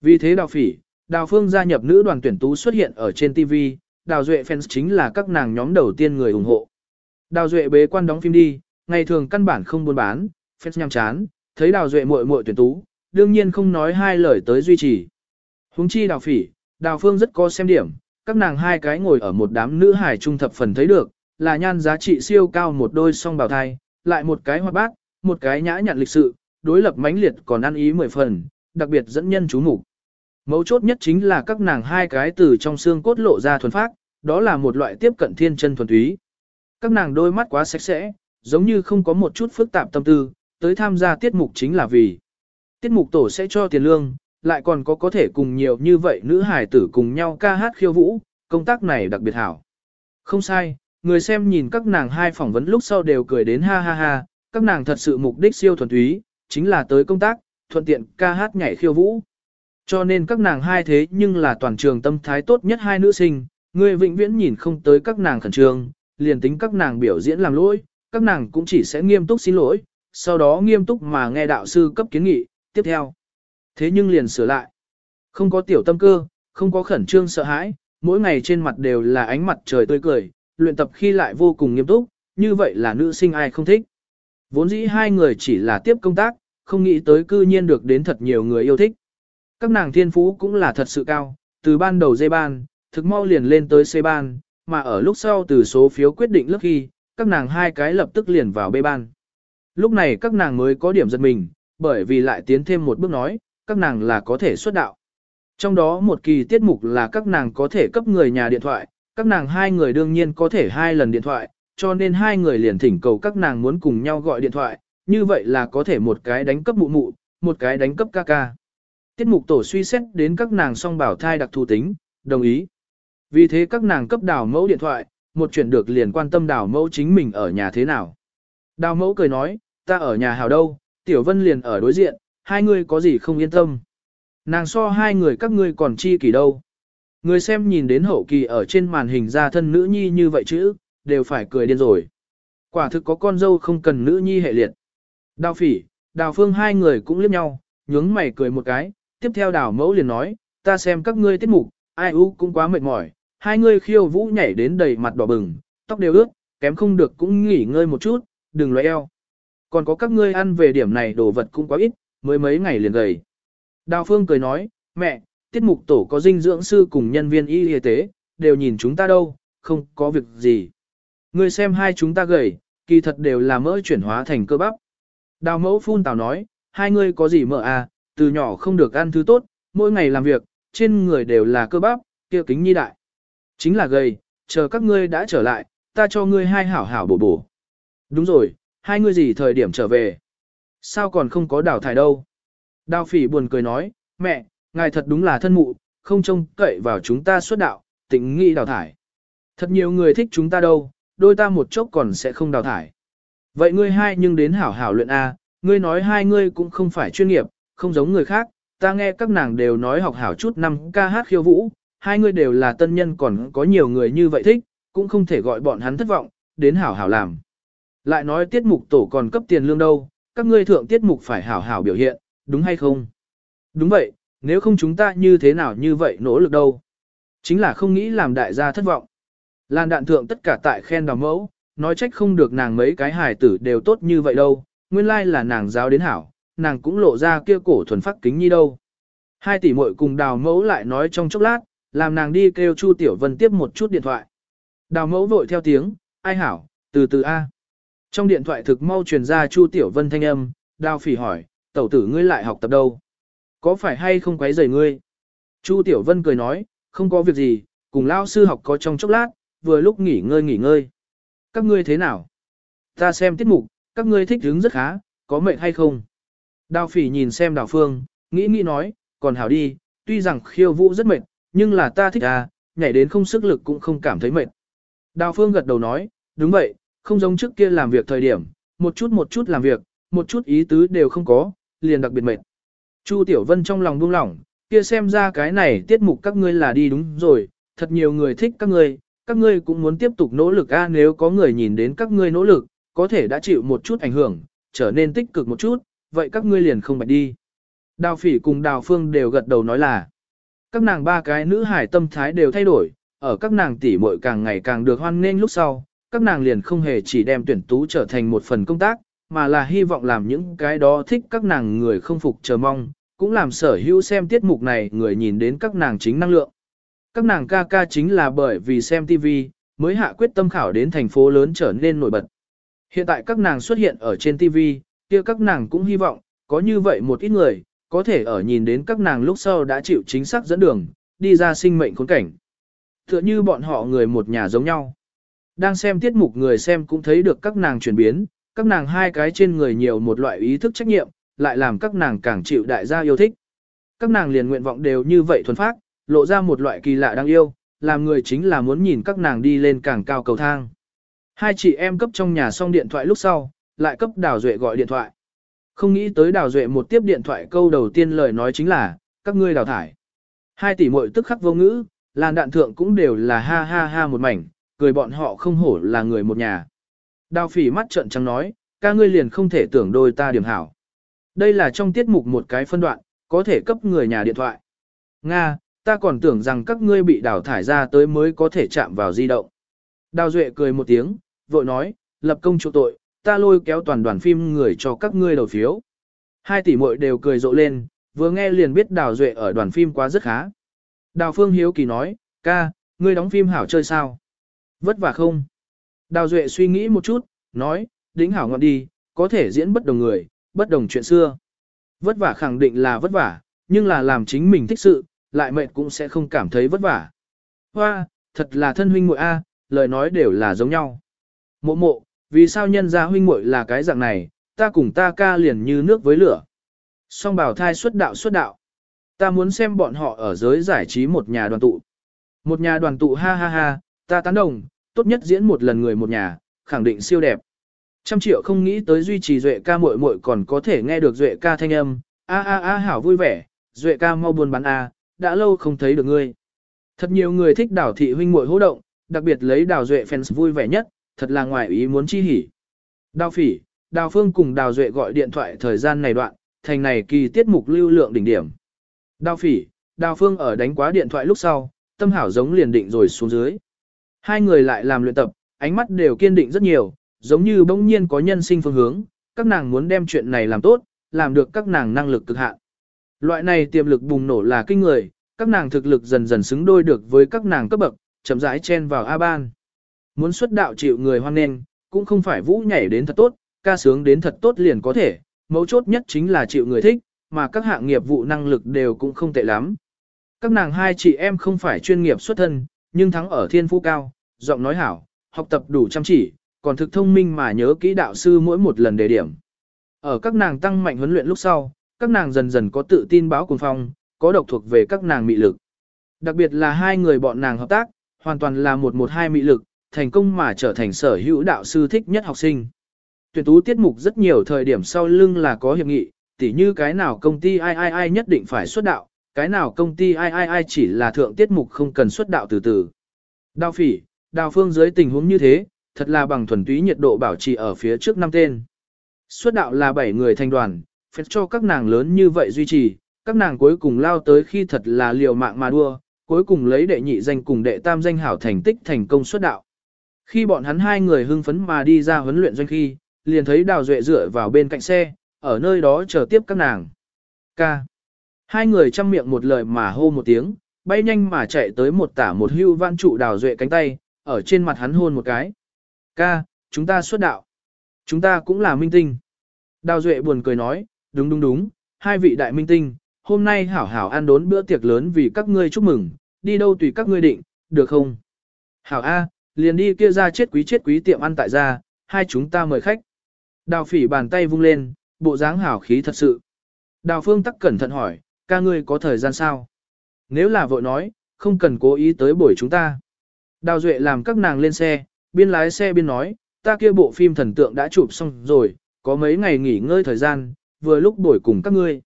Vì thế đào phỉ, đào phương gia nhập nữ đoàn tuyển tú xuất hiện ở trên TV, đào duệ fans chính là các nàng nhóm đầu tiên người ủng hộ. Đào duệ bế quan đóng phim đi, ngày thường căn bản không buôn bán, phép nhằm chán, thấy đào duệ muội muội tuyển tú, đương nhiên không nói hai lời tới duy trì. Huống chi đào phỉ, đào phương rất có xem điểm, các nàng hai cái ngồi ở một đám nữ hải trung thập phần thấy được, là nhan giá trị siêu cao một đôi song bào thai, lại một cái hoa bát, một cái nhã nhặn lịch sự, đối lập mãnh liệt còn ăn ý mười phần, đặc biệt dẫn nhân chú mục. Mấu chốt nhất chính là các nàng hai cái từ trong xương cốt lộ ra thuần phát, đó là một loại tiếp cận thiên chân thuần túy. Các nàng đôi mắt quá sạch sẽ, giống như không có một chút phức tạp tâm tư, tới tham gia tiết mục chính là vì tiết mục tổ sẽ cho tiền lương, lại còn có có thể cùng nhiều như vậy nữ hải tử cùng nhau ca hát khiêu vũ, công tác này đặc biệt hảo. Không sai, người xem nhìn các nàng hai phỏng vấn lúc sau đều cười đến ha ha ha, các nàng thật sự mục đích siêu thuần túy, chính là tới công tác, thuận tiện ca hát nhảy khiêu vũ. Cho nên các nàng hai thế nhưng là toàn trường tâm thái tốt nhất hai nữ sinh, người vĩnh viễn nhìn không tới các nàng khẩn trương, liền tính các nàng biểu diễn làm lỗi, các nàng cũng chỉ sẽ nghiêm túc xin lỗi, sau đó nghiêm túc mà nghe đạo sư cấp kiến nghị, tiếp theo. Thế nhưng liền sửa lại. Không có tiểu tâm cơ, không có khẩn trương sợ hãi, mỗi ngày trên mặt đều là ánh mặt trời tươi cười, luyện tập khi lại vô cùng nghiêm túc, như vậy là nữ sinh ai không thích. Vốn dĩ hai người chỉ là tiếp công tác, không nghĩ tới cư nhiên được đến thật nhiều người yêu thích. Các nàng thiên phú cũng là thật sự cao, từ ban đầu dây ban, thực mau liền lên tới C ban, mà ở lúc sau từ số phiếu quyết định lớp khi, các nàng hai cái lập tức liền vào bê ban. Lúc này các nàng mới có điểm giật mình, bởi vì lại tiến thêm một bước nói, các nàng là có thể xuất đạo. Trong đó một kỳ tiết mục là các nàng có thể cấp người nhà điện thoại, các nàng hai người đương nhiên có thể hai lần điện thoại, cho nên hai người liền thỉnh cầu các nàng muốn cùng nhau gọi điện thoại, như vậy là có thể một cái đánh cấp mụ mụ, một cái đánh cấp ca ca. Tiết mục tổ suy xét đến các nàng song bảo thai đặc thù tính, đồng ý. Vì thế các nàng cấp đảo mẫu điện thoại, một chuyện được liền quan tâm đào mẫu chính mình ở nhà thế nào. Đào mẫu cười nói, ta ở nhà hào đâu, tiểu vân liền ở đối diện, hai người có gì không yên tâm. Nàng so hai người các ngươi còn chi kỳ đâu. Người xem nhìn đến hậu kỳ ở trên màn hình ra thân nữ nhi như vậy chứ, đều phải cười điên rồi. Quả thực có con dâu không cần nữ nhi hệ liệt. Đào phỉ, đào phương hai người cũng liếc nhau, nhướng mày cười một cái, tiếp theo đào mẫu liền nói, ta xem các ngươi tiết mục, ai u cũng quá mệt mỏi, hai người khiêu vũ nhảy đến đầy mặt đỏ bừng, tóc đều ướt, kém không được cũng nghỉ ngơi một chút, đừng loe eo. Còn có các ngươi ăn về điểm này đồ vật cũng quá ít, mới mấy ngày liền gầy. Đào Phương cười nói, mẹ, tiết mục tổ có dinh dưỡng sư cùng nhân viên y y tế, đều nhìn chúng ta đâu, không có việc gì. Ngươi xem hai chúng ta gầy, kỳ thật đều là mỡ chuyển hóa thành cơ bắp. Đào mẫu phun tào nói, hai ngươi có gì mỡ à, từ nhỏ không được ăn thứ tốt, mỗi ngày làm việc, trên người đều là cơ bắp, kia kính nhi đại. Chính là gầy, chờ các ngươi đã trở lại, ta cho ngươi hai hảo hảo bổ bổ. Đúng rồi, hai ngươi gì thời điểm trở về, Sao còn không có đào thải đâu? Đào phỉ buồn cười nói, mẹ, ngài thật đúng là thân mụ, không trông cậy vào chúng ta xuất đạo, tỉnh nghĩ đào thải. Thật nhiều người thích chúng ta đâu, đôi ta một chốc còn sẽ không đào thải. Vậy ngươi hai nhưng đến hảo hảo luyện A, ngươi nói hai ngươi cũng không phải chuyên nghiệp, không giống người khác, ta nghe các nàng đều nói học hảo chút năm ca hát khiêu vũ, hai người đều là tân nhân còn có nhiều người như vậy thích, cũng không thể gọi bọn hắn thất vọng, đến hảo hảo làm. Lại nói tiết mục tổ còn cấp tiền lương đâu, các ngươi thượng tiết mục phải hảo hảo biểu hiện, đúng hay không? Đúng vậy, nếu không chúng ta như thế nào như vậy nỗ lực đâu. Chính là không nghĩ làm đại gia thất vọng. Lan đạn thượng tất cả tại khen đào mẫu, nói trách không được nàng mấy cái hài tử đều tốt như vậy đâu, nguyên lai là nàng giáo đến hảo, nàng cũng lộ ra kia cổ thuần phát kính như đâu. Hai tỷ muội cùng đào mẫu lại nói trong chốc lát, làm nàng đi kêu Chu Tiểu Vân tiếp một chút điện thoại. Đào mẫu vội theo tiếng, ai hảo, từ từ A. Trong điện thoại thực mau truyền ra Chu Tiểu Vân thanh âm, đào phỉ hỏi, tẩu tử ngươi lại học tập đâu? Có phải hay không quấy rầy ngươi? Chu Tiểu Vân cười nói, không có việc gì, cùng lao sư học có trong chốc lát, vừa lúc nghỉ ngơi nghỉ ngơi. Các ngươi thế nào? Ta xem tiết mục, các ngươi thích hứng rất khá, có mệt hay không? Đào phỉ nhìn xem đào phương, nghĩ nghĩ nói, còn hảo đi, tuy rằng khiêu vũ rất mệt, nhưng là ta thích à, nhảy đến không sức lực cũng không cảm thấy mệt. Đào phương gật đầu nói, đúng vậy, không giống trước kia làm việc thời điểm, một chút một chút làm việc, một chút ý tứ đều không có, liền đặc biệt mệt. Chu Tiểu Vân trong lòng buông lỏng, kia xem ra cái này tiết mục các ngươi là đi đúng rồi, thật nhiều người thích các ngươi, các ngươi cũng muốn tiếp tục nỗ lực a nếu có người nhìn đến các ngươi nỗ lực, có thể đã chịu một chút ảnh hưởng, trở nên tích cực một chút, vậy các ngươi liền không bạch đi. Đào phỉ cùng đào phương đều gật đầu nói là, các nàng ba cái nữ hải tâm thái đều thay đổi, ở các nàng tỷ muội càng ngày càng được hoan nghênh lúc sau, các nàng liền không hề chỉ đem tuyển tú trở thành một phần công tác, mà là hy vọng làm những cái đó thích các nàng người không phục chờ mong, cũng làm sở hữu xem tiết mục này người nhìn đến các nàng chính năng lượng. Các nàng ca ca chính là bởi vì xem TV, mới hạ quyết tâm khảo đến thành phố lớn trở nên nổi bật. Hiện tại các nàng xuất hiện ở trên TV, kia các nàng cũng hy vọng, có như vậy một ít người, có thể ở nhìn đến các nàng lúc sau đã chịu chính xác dẫn đường, đi ra sinh mệnh khốn cảnh. Tựa như bọn họ người một nhà giống nhau. Đang xem tiết mục người xem cũng thấy được các nàng chuyển biến, các nàng hai cái trên người nhiều một loại ý thức trách nhiệm, lại làm các nàng càng chịu đại gia yêu thích. Các nàng liền nguyện vọng đều như vậy thuần phát, lộ ra một loại kỳ lạ đáng yêu, làm người chính là muốn nhìn các nàng đi lên càng cao cầu thang. Hai chị em cấp trong nhà xong điện thoại lúc sau, lại cấp Đào Duệ gọi điện thoại. Không nghĩ tới Đào Duệ một tiếp điện thoại câu đầu tiên lời nói chính là, các ngươi đào thải. Hai tỷ muội tức khắc vô ngữ, làn đạn thượng cũng đều là ha ha ha một mảnh, cười bọn họ không hổ là người một nhà. Đào phỉ mắt trợn trắng nói, ca ngươi liền không thể tưởng đôi ta điểm hảo. Đây là trong tiết mục một cái phân đoạn, có thể cấp người nhà điện thoại. Nga, ta còn tưởng rằng các ngươi bị đào thải ra tới mới có thể chạm vào di động. Đào Duệ cười một tiếng, vội nói, lập công chỗ tội, ta lôi kéo toàn đoàn phim người cho các ngươi đầu phiếu. Hai tỷ muội đều cười rộ lên, vừa nghe liền biết Đào Duệ ở đoàn phim quá rất khá. Đào Phương Hiếu Kỳ nói, ca, ngươi đóng phim hảo chơi sao? Vất vả không? Đào Duệ suy nghĩ một chút, nói, đính hảo ngọn đi, có thể diễn bất đồng người, bất đồng chuyện xưa. Vất vả khẳng định là vất vả, nhưng là làm chính mình thích sự, lại mệt cũng sẽ không cảm thấy vất vả. Hoa, thật là thân huynh muội a, lời nói đều là giống nhau. Mộ mộ, vì sao nhân gia huynh muội là cái dạng này, ta cùng ta ca liền như nước với lửa. Song bảo thai xuất đạo xuất đạo. Ta muốn xem bọn họ ở giới giải trí một nhà đoàn tụ. Một nhà đoàn tụ ha ha ha, ta tán đồng, tốt nhất diễn một lần người một nhà, khẳng định siêu đẹp. Trăm triệu không nghĩ tới duy trì duệ ca muội muội còn có thể nghe được duệ ca thanh âm, a a a hảo vui vẻ, duệ ca mau buồn bán a, đã lâu không thấy được ngươi. Thật nhiều người thích đảo thị huynh muội hô động, đặc biệt lấy đào duệ fans vui vẻ nhất, thật là ngoài ý muốn chi hỉ. Đào phỉ, đào phương cùng đào duệ gọi điện thoại thời gian này đoạn, thành này kỳ tiết mục lưu lượng đỉnh điểm. Đào phỉ, đào phương ở đánh quá điện thoại lúc sau, tâm hảo giống liền định rồi xuống dưới. Hai người lại làm luyện tập, ánh mắt đều kiên định rất nhiều, giống như bỗng nhiên có nhân sinh phương hướng, các nàng muốn đem chuyện này làm tốt, làm được các nàng năng lực cực hạn. Loại này tiềm lực bùng nổ là kinh người, các nàng thực lực dần dần xứng đôi được với các nàng cấp bậc, chậm rãi chen vào A-ban. Muốn xuất đạo chịu người hoan nghênh, cũng không phải vũ nhảy đến thật tốt, ca sướng đến thật tốt liền có thể, mấu chốt nhất chính là chịu người thích, mà các hạng nghiệp vụ năng lực đều cũng không tệ lắm. Các nàng hai chị em không phải chuyên nghiệp xuất thân, nhưng thắng ở thiên phú cao, giọng nói hảo, học tập đủ chăm chỉ, còn thực thông minh mà nhớ kỹ đạo sư mỗi một lần đề điểm. Ở các nàng tăng mạnh huấn luyện lúc sau, các nàng dần dần có tự tin báo cùng phong, có độc thuộc về các nàng mị lực. Đặc biệt là hai người bọn nàng hợp tác, hoàn toàn là một một hai mị lực, thành công mà trở thành sở hữu đạo sư thích nhất học sinh. Tuyển tú tiết mục rất nhiều thời điểm sau lưng là có hiệp nghị, tỉ như cái nào công ty ai ai ai nhất định phải xuất đạo, cái nào công ty ai ai ai chỉ là thượng tiết mục không cần xuất đạo từ từ. Đào phỉ, đào phương dưới tình huống như thế, thật là bằng thuần túy nhiệt độ bảo trì ở phía trước năm tên. Xuất đạo là 7 người thành đoàn, phép cho các nàng lớn như vậy duy trì, các nàng cuối cùng lao tới khi thật là liều mạng mà đua, cuối cùng lấy đệ nhị danh cùng đệ tam danh hảo thành tích thành công xuất đạo. Khi bọn hắn hai người hưng phấn mà đi ra huấn luyện doanh khi, liền thấy Đào Duệ dựa vào bên cạnh xe, ở nơi đó chờ tiếp các nàng. Ca. Hai người chăm miệng một lời mà hô một tiếng, bay nhanh mà chạy tới một tả một hưu văn trụ Đào Duệ cánh tay, ở trên mặt hắn hôn một cái. Ca, chúng ta xuất đạo. Chúng ta cũng là minh tinh. Đào Duệ buồn cười nói, đúng đúng đúng, hai vị đại minh tinh, hôm nay hảo hảo ăn đốn bữa tiệc lớn vì các ngươi chúc mừng, đi đâu tùy các ngươi định, được không? Hảo A, liền đi kia ra chết quý chết quý tiệm ăn tại gia, hai chúng ta mời khách. Đào phỉ bàn tay vung lên, bộ dáng hảo khí thật sự. Đào phương tắc cẩn thận hỏi, ca ngươi có thời gian sao? Nếu là vội nói, không cần cố ý tới buổi chúng ta. Đào duệ làm các nàng lên xe, biên lái xe biên nói, ta kia bộ phim thần tượng đã chụp xong rồi, có mấy ngày nghỉ ngơi thời gian, vừa lúc buổi cùng các ngươi.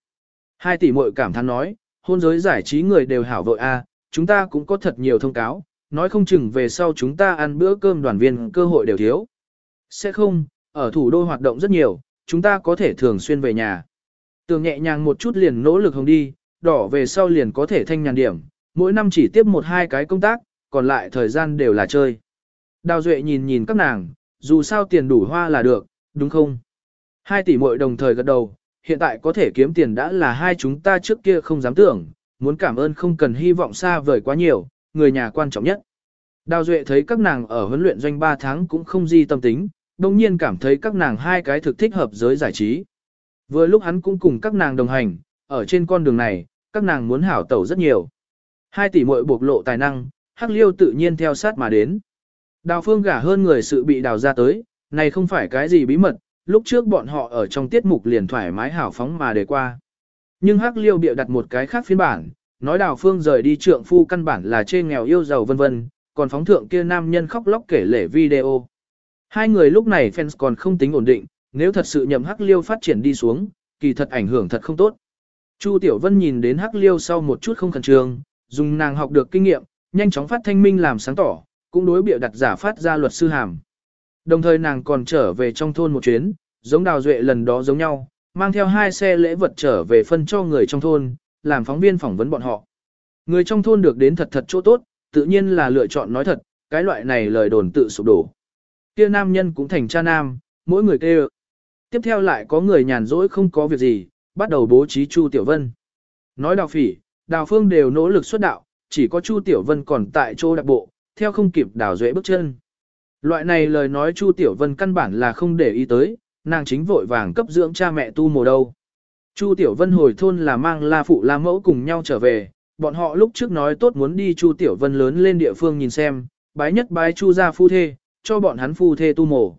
Hai tỷ muội cảm thán nói, hôn giới giải trí người đều hảo vội a, chúng ta cũng có thật nhiều thông cáo, nói không chừng về sau chúng ta ăn bữa cơm đoàn viên cơ hội đều thiếu. Sẽ không, ở thủ đô hoạt động rất nhiều, chúng ta có thể thường xuyên về nhà. Tường nhẹ nhàng một chút liền nỗ lực hồng đi, đỏ về sau liền có thể thanh nhàn điểm, mỗi năm chỉ tiếp một hai cái công tác, còn lại thời gian đều là chơi. Đào Duệ nhìn nhìn các nàng, dù sao tiền đủ hoa là được, đúng không? Hai tỷ muội đồng thời gật đầu, hiện tại có thể kiếm tiền đã là hai chúng ta trước kia không dám tưởng, muốn cảm ơn không cần hy vọng xa vời quá nhiều, người nhà quan trọng nhất. Đào Duệ thấy các nàng ở huấn luyện doanh 3 tháng cũng không di tâm tính, đồng nhiên cảm thấy các nàng hai cái thực thích hợp giới giải trí. Vừa lúc hắn cũng cùng các nàng đồng hành, ở trên con đường này, các nàng muốn hảo tẩu rất nhiều. Hai tỷ muội bộc lộ tài năng, hắc liêu tự nhiên theo sát mà đến. Đào phương gả hơn người sự bị đào ra tới, này không phải cái gì bí mật, lúc trước bọn họ ở trong tiết mục liền thoải mái hảo phóng mà đề qua. Nhưng hắc liêu bịa đặt một cái khác phiên bản, nói đào phương rời đi trượng phu căn bản là chê nghèo yêu giàu vân vân, còn phóng thượng kia nam nhân khóc lóc kể lể video. Hai người lúc này fans còn không tính ổn định, nếu thật sự nhầm hắc liêu phát triển đi xuống, kỳ thật ảnh hưởng thật không tốt. Chu Tiểu Vân nhìn đến hắc liêu sau một chút không khẩn trương, dùng nàng học được kinh nghiệm, nhanh chóng phát thanh minh làm sáng tỏ, cũng đối bịa đặt giả phát ra luật sư hàm. Đồng thời nàng còn trở về trong thôn một chuyến, giống đào duệ lần đó giống nhau, mang theo hai xe lễ vật trở về phân cho người trong thôn, làm phóng viên phỏng vấn bọn họ. Người trong thôn được đến thật thật chỗ tốt, tự nhiên là lựa chọn nói thật, cái loại này lời đồn tự sụp đổ. Kia nam nhân cũng thành cha nam, mỗi người kêu. Tiếp theo lại có người nhàn rỗi không có việc gì, bắt đầu bố trí Chu Tiểu Vân. Nói đào phỉ, đào phương đều nỗ lực xuất đạo, chỉ có Chu Tiểu Vân còn tại chỗ đặc bộ, theo không kịp đào duệ bước chân. Loại này lời nói Chu Tiểu Vân căn bản là không để ý tới, nàng chính vội vàng cấp dưỡng cha mẹ tu mồ đâu. Chu Tiểu Vân hồi thôn là mang La Phụ La Mẫu cùng nhau trở về, bọn họ lúc trước nói tốt muốn đi Chu Tiểu Vân lớn lên địa phương nhìn xem, bái nhất bái Chu gia phu thê, cho bọn hắn phu thê tu mồ.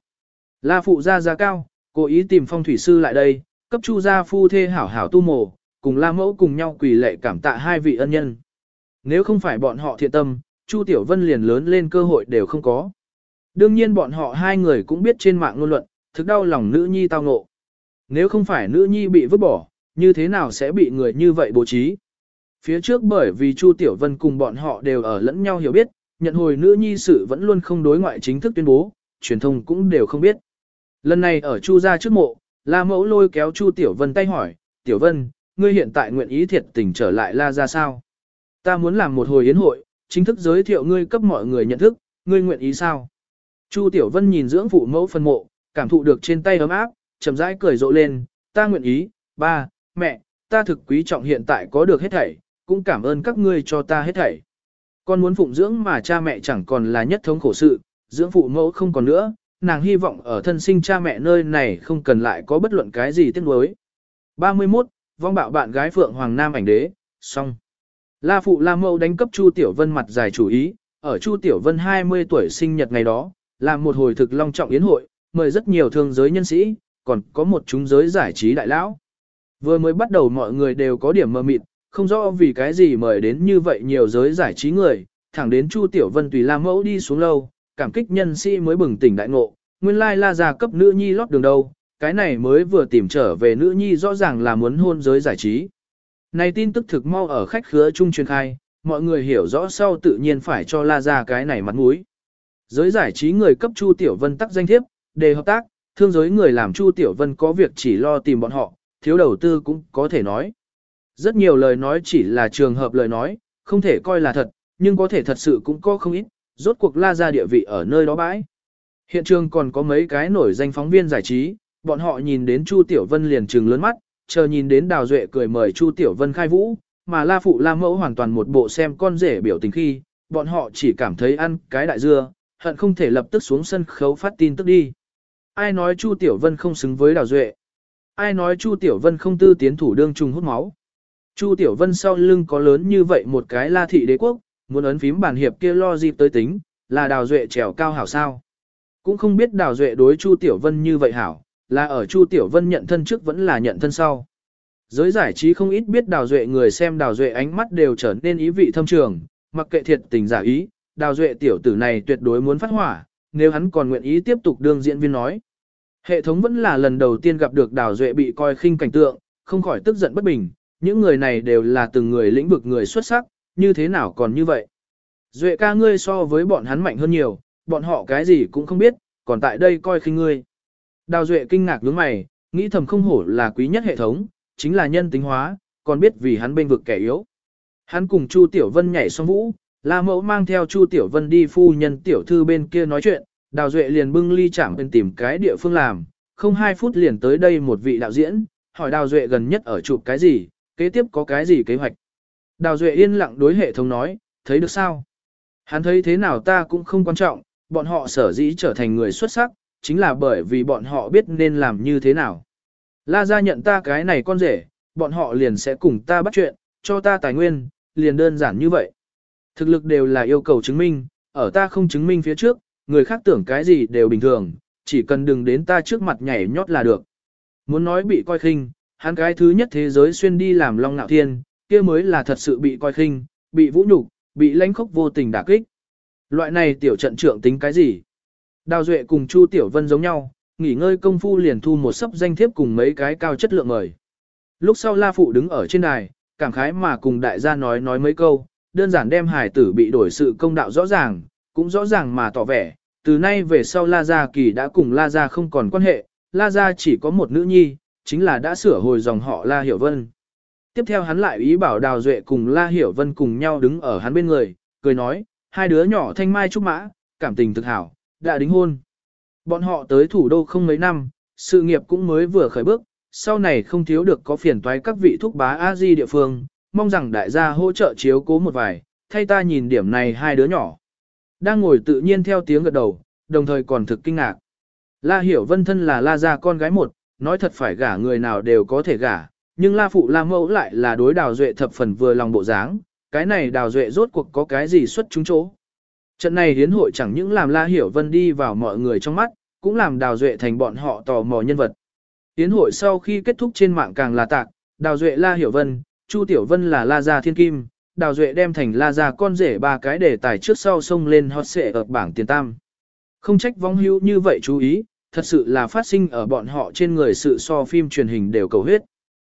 La Phụ gia giá cao, cố ý tìm phong thủy sư lại đây, cấp Chu gia phu thê hảo hảo tu mồ, cùng La Mẫu cùng nhau quỳ lệ cảm tạ hai vị ân nhân. Nếu không phải bọn họ thiện tâm, Chu Tiểu Vân liền lớn lên cơ hội đều không có. Đương nhiên bọn họ hai người cũng biết trên mạng ngôn luận, thực đau lòng nữ nhi tao ngộ. Nếu không phải nữ nhi bị vứt bỏ, như thế nào sẽ bị người như vậy bố trí? Phía trước bởi vì Chu Tiểu Vân cùng bọn họ đều ở lẫn nhau hiểu biết, nhận hồi nữ nhi sự vẫn luôn không đối ngoại chính thức tuyên bố, truyền thông cũng đều không biết. Lần này ở Chu gia trước mộ, La Mẫu lôi kéo Chu Tiểu Vân tay hỏi, Tiểu Vân, ngươi hiện tại nguyện ý thiệt tình trở lại La ra sao? Ta muốn làm một hồi yến hội, chính thức giới thiệu ngươi cấp mọi người nhận thức, ngươi nguyện ý sao? Chu Tiểu Vân nhìn dưỡng phụ mẫu phân mộ, cảm thụ được trên tay ấm áp, chậm rãi cười rộ lên, ta nguyện ý, ba, mẹ, ta thực quý trọng hiện tại có được hết thảy, cũng cảm ơn các ngươi cho ta hết thảy. Con muốn phụng dưỡng mà cha mẹ chẳng còn là nhất thống khổ sự, dưỡng phụ mẫu không còn nữa, nàng hy vọng ở thân sinh cha mẹ nơi này không cần lại có bất luận cái gì tiếc nuối. 31. Vong bạo bạn gái Phượng Hoàng Nam ảnh đế, xong. La phụ La mẫu đánh cấp Chu Tiểu Vân mặt dài chủ ý, ở Chu Tiểu Vân 20 tuổi sinh nhật ngày đó, làm một hồi thực long trọng yến hội, mời rất nhiều thương giới nhân sĩ, còn có một chúng giới giải trí đại lão. Vừa mới bắt đầu mọi người đều có điểm mơ mịt, không rõ vì cái gì mời đến như vậy nhiều giới giải trí người, thẳng đến Chu Tiểu Vân tùy La Mẫu đi xuống lâu, cảm kích nhân sĩ mới bừng tỉnh đại ngộ, nguyên lai la gia cấp nữ nhi lót đường đâu, cái này mới vừa tìm trở về nữ nhi rõ ràng là muốn hôn giới giải trí. Này tin tức thực mau ở khách khứa trung truyền khai, mọi người hiểu rõ sau tự nhiên phải cho la ra cái này mặt mũi. Giới giải trí người cấp Chu Tiểu Vân tắc danh thiếp, đề hợp tác, thương giới người làm Chu Tiểu Vân có việc chỉ lo tìm bọn họ, thiếu đầu tư cũng có thể nói. Rất nhiều lời nói chỉ là trường hợp lời nói, không thể coi là thật, nhưng có thể thật sự cũng có không ít, rốt cuộc la ra địa vị ở nơi đó bãi. Hiện trường còn có mấy cái nổi danh phóng viên giải trí, bọn họ nhìn đến Chu Tiểu Vân liền trừng lớn mắt, chờ nhìn đến Đào Duệ cười mời Chu Tiểu Vân khai vũ, mà La Phụ La Mẫu hoàn toàn một bộ xem con rể biểu tình khi, bọn họ chỉ cảm thấy ăn cái đại dưa, hận không thể lập tức xuống sân khấu phát tin tức đi. Ai nói Chu Tiểu Vân không xứng với Đào Duệ? Ai nói Chu Tiểu Vân không tư tiến thủ đương trùng hút máu? Chu Tiểu Vân sau lưng có lớn như vậy một cái La Thị Đế Quốc, muốn ấn phím bản hiệp kia lo dịp tới tính, là Đào Duệ trèo cao hảo sao? Cũng không biết Đào Duệ đối Chu Tiểu Vân như vậy hảo, là ở Chu Tiểu Vân nhận thân trước vẫn là nhận thân sau. Giới giải trí không ít biết Đào Duệ người xem Đào Duệ ánh mắt đều trở nên ý vị thâm trường, mặc kệ thiệt tình giả ý, Đào Duệ tiểu tử này tuyệt đối muốn phát hỏa, nếu hắn còn nguyện ý tiếp tục đương diễn viên nói. Hệ thống vẫn là lần đầu tiên gặp được Đào Duệ bị coi khinh cảnh tượng, không khỏi tức giận bất bình, những người này đều là từng người lĩnh vực người xuất sắc, như thế nào còn như vậy. Duệ ca ngươi so với bọn hắn mạnh hơn nhiều, bọn họ cái gì cũng không biết, còn tại đây coi khinh ngươi. Đào Duệ kinh ngạc nhướng mày, nghĩ thầm không hổ là quý nhất hệ thống, chính là nhân tính hóa, còn biết vì hắn bên vực kẻ yếu. Hắn cùng Chu Tiểu Vân nhảy xong vũ, La Mẫu mang theo Chu Tiểu Vân đi phu nhân tiểu thư bên kia nói chuyện, Đào Duệ liền bưng ly chạm bên tìm cái địa phương làm, không hai phút liền tới đây một vị đạo diễn, hỏi Đào Duệ gần nhất ở chụp cái gì, kế tiếp có cái gì kế hoạch. Đào Duệ yên lặng đối hệ thống nói, thấy được sao? Hắn thấy thế nào ta cũng không quan trọng, bọn họ sở dĩ trở thành người xuất sắc, chính là bởi vì bọn họ biết nên làm như thế nào. La gia nhận ta cái này con rể, bọn họ liền sẽ cùng ta bắt chuyện, cho ta tài nguyên, liền đơn giản như vậy. Thực lực đều là yêu cầu chứng minh, ở ta không chứng minh phía trước, người khác tưởng cái gì đều bình thường, chỉ cần đừng đến ta trước mặt nhảy nhót là được. Muốn nói bị coi khinh, hắn cái thứ nhất thế giới xuyên đi làm long nạo thiên, kia mới là thật sự bị coi khinh, bị vũ nhục, bị lãnh khốc vô tình đả kích. Loại này tiểu trận trưởng tính cái gì? Đào Duệ cùng Chu Tiểu Vân giống nhau, nghỉ ngơi công phu liền thu một sấp danh thiếp cùng mấy cái cao chất lượng mời. Lúc sau La Phụ đứng ở trên đài, cảm khái mà cùng đại gia nói nói mấy câu, đơn giản đem hải tử bị đổi sự công đạo rõ ràng, cũng rõ ràng mà tỏ vẻ, từ nay về sau La Gia Kỳ đã cùng La Gia không còn quan hệ, La Gia chỉ có một nữ nhi, chính là đã sửa hồi dòng họ La Hiểu Vân. Tiếp theo hắn lại ý bảo Đào Duệ cùng La Hiểu Vân cùng nhau đứng ở hắn bên người, cười nói, hai đứa nhỏ thanh mai trúc mã, cảm tình thực hảo, đã đính hôn. Bọn họ tới thủ đô không mấy năm, sự nghiệp cũng mới vừa khởi bước, sau này không thiếu được có phiền toái các vị thúc bá a di địa phương, mong rằng đại gia hỗ trợ chiếu cố một vài, thay ta nhìn điểm này hai đứa nhỏ. Đang ngồi tự nhiên theo tiếng gật đầu, đồng thời còn thực kinh ngạc. La Hiểu Vân thân là La gia con gái một, nói thật phải gả người nào đều có thể gả, nhưng La Phụ La Mẫu lại là đối đào duệ thập phần vừa lòng bộ dáng, cái này đào duệ rốt cuộc có cái gì xuất chúng chỗ. Trận này hiến hội chẳng những làm La Hiểu Vân đi vào mọi người trong mắt, cũng làm đào duệ thành bọn họ tò mò nhân vật. Hiến hội sau khi kết thúc trên mạng càng là tạc, đào duệ La Hiểu Vân, Chu Tiểu Vân là La Gia Thiên Kim, đào duệ đem thành La Gia con rể ba cái để tài trước sau xông lên hot xệ ở bảng tiền tam. Không trách vong hữu như vậy chú ý, thật sự là phát sinh ở bọn họ trên người sự so phim truyền hình đều cầu huyết.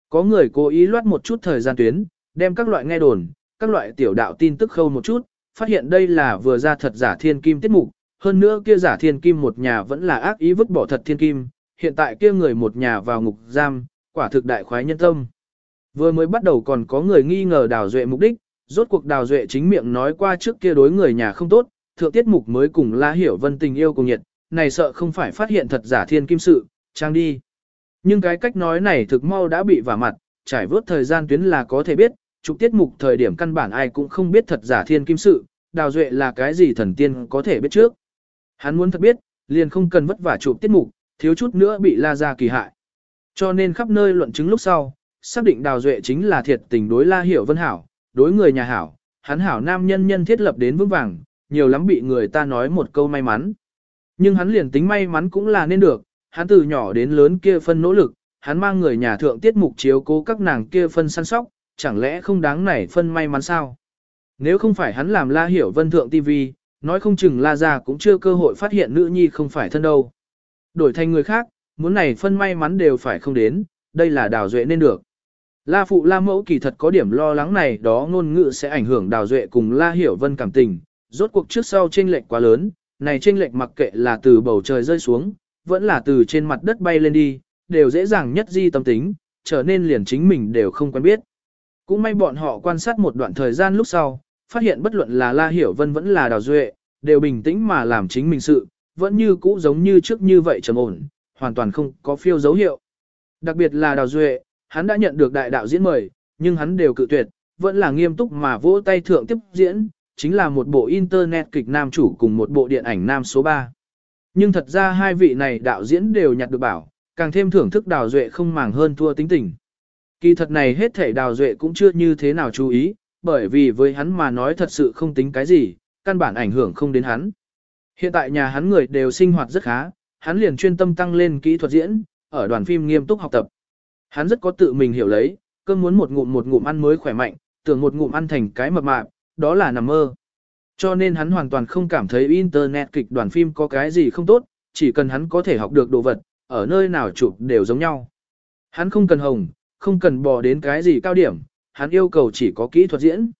Có người cố ý loát một chút thời gian tuyến, đem các loại nghe đồn, các loại tiểu đạo tin tức khâu một chút, phát hiện đây là vừa ra thật giả thiên kim tiết mục, hơn nữa kia giả thiên kim một nhà vẫn là ác ý vứt bỏ thật thiên kim, hiện tại kia người một nhà vào ngục giam, quả thực đại khoái nhân tâm. Vừa mới bắt đầu còn có người nghi ngờ đào duệ mục đích, rốt cuộc đào duệ chính miệng nói qua trước kia đối người nhà không tốt, thượng tiết mục mới cùng la hiểu vân tình yêu cùng nhiệt, này sợ không phải phát hiện thật giả thiên kim sự, trang đi. Nhưng cái cách nói này thực mau đã bị vả mặt, trải vớt thời gian tuyến là có thể biết, chụp tiết mục thời điểm căn bản ai cũng không biết thật giả thiên kim sự, đào duệ là cái gì thần tiên có thể biết trước. Hắn muốn thật biết, liền không cần vất vả chụp tiết mục, thiếu chút nữa bị la ra kỳ hại. Cho nên khắp nơi luận chứng lúc sau, xác định đào duệ chính là thiệt tình đối la hiểu vân hảo, đối người nhà hảo, hắn hảo nam nhân nhân thiết lập đến vững vàng, nhiều lắm bị người ta nói một câu may mắn. Nhưng hắn liền tính may mắn cũng là nên được, hắn từ nhỏ đến lớn kia phân nỗ lực, hắn mang người nhà thượng tiết mục chiếu cố các nàng kia phân săn sóc, chẳng lẽ không đáng nảy phân may mắn sao? Nếu không phải hắn làm La Hiểu Vân thượng TV, nói không chừng La Gia cũng chưa cơ hội phát hiện nữ nhi không phải thân đâu. Đổi thành người khác, muốn này phân may mắn đều phải không đến, đây là đào duệ nên được. La Phụ La Mẫu kỳ thật có điểm lo lắng này đó ngôn ngữ sẽ ảnh hưởng đào duệ cùng La Hiểu Vân cảm tình, rốt cuộc trước sau chênh lệch quá lớn, này chênh lệch mặc kệ là từ bầu trời rơi xuống, vẫn là từ trên mặt đất bay lên đi, đều dễ dàng nhất di tâm tính, trở nên liền chính mình đều không quen biết. Cũng may bọn họ quan sát một đoạn thời gian lúc sau, phát hiện bất luận là La Hiểu Vân vẫn là Đào Duệ, đều bình tĩnh mà làm chính mình sự, vẫn như cũ giống như trước như vậy trầm ổn, hoàn toàn không có phiêu dấu hiệu. Đặc biệt là Đào Duệ, hắn đã nhận được đại đạo diễn mời, nhưng hắn đều cự tuyệt, vẫn là nghiêm túc mà vỗ tay thượng tiếp diễn, chính là một bộ internet kịch nam chủ cùng một bộ điện ảnh nam số 3. Nhưng thật ra hai vị này đạo diễn đều nhặt được bảo, càng thêm thưởng thức Đào Duệ không màng hơn thua tính tình. Kỳ thật này hết thể Đào Duệ cũng chưa như thế nào chú ý, bởi vì với hắn mà nói thật sự không tính cái gì, căn bản ảnh hưởng không đến hắn. Hiện tại nhà hắn người đều sinh hoạt rất khá, hắn liền chuyên tâm tăng lên kỹ thuật diễn, ở đoàn phim nghiêm túc học tập. Hắn rất có tự mình hiểu lấy, cơm muốn một ngụm một ngụm ăn mới khỏe mạnh, tưởng một ngụm ăn thành cái mập mạp, đó là nằm mơ. Cho nên hắn hoàn toàn không cảm thấy internet kịch đoàn phim có cái gì không tốt, chỉ cần hắn có thể học được đồ vật, ở nơi nào chụp đều giống nhau. Hắn không cần hồng, không cần bò đến cái gì cao điểm, hắn yêu cầu chỉ có kỹ thuật diễn.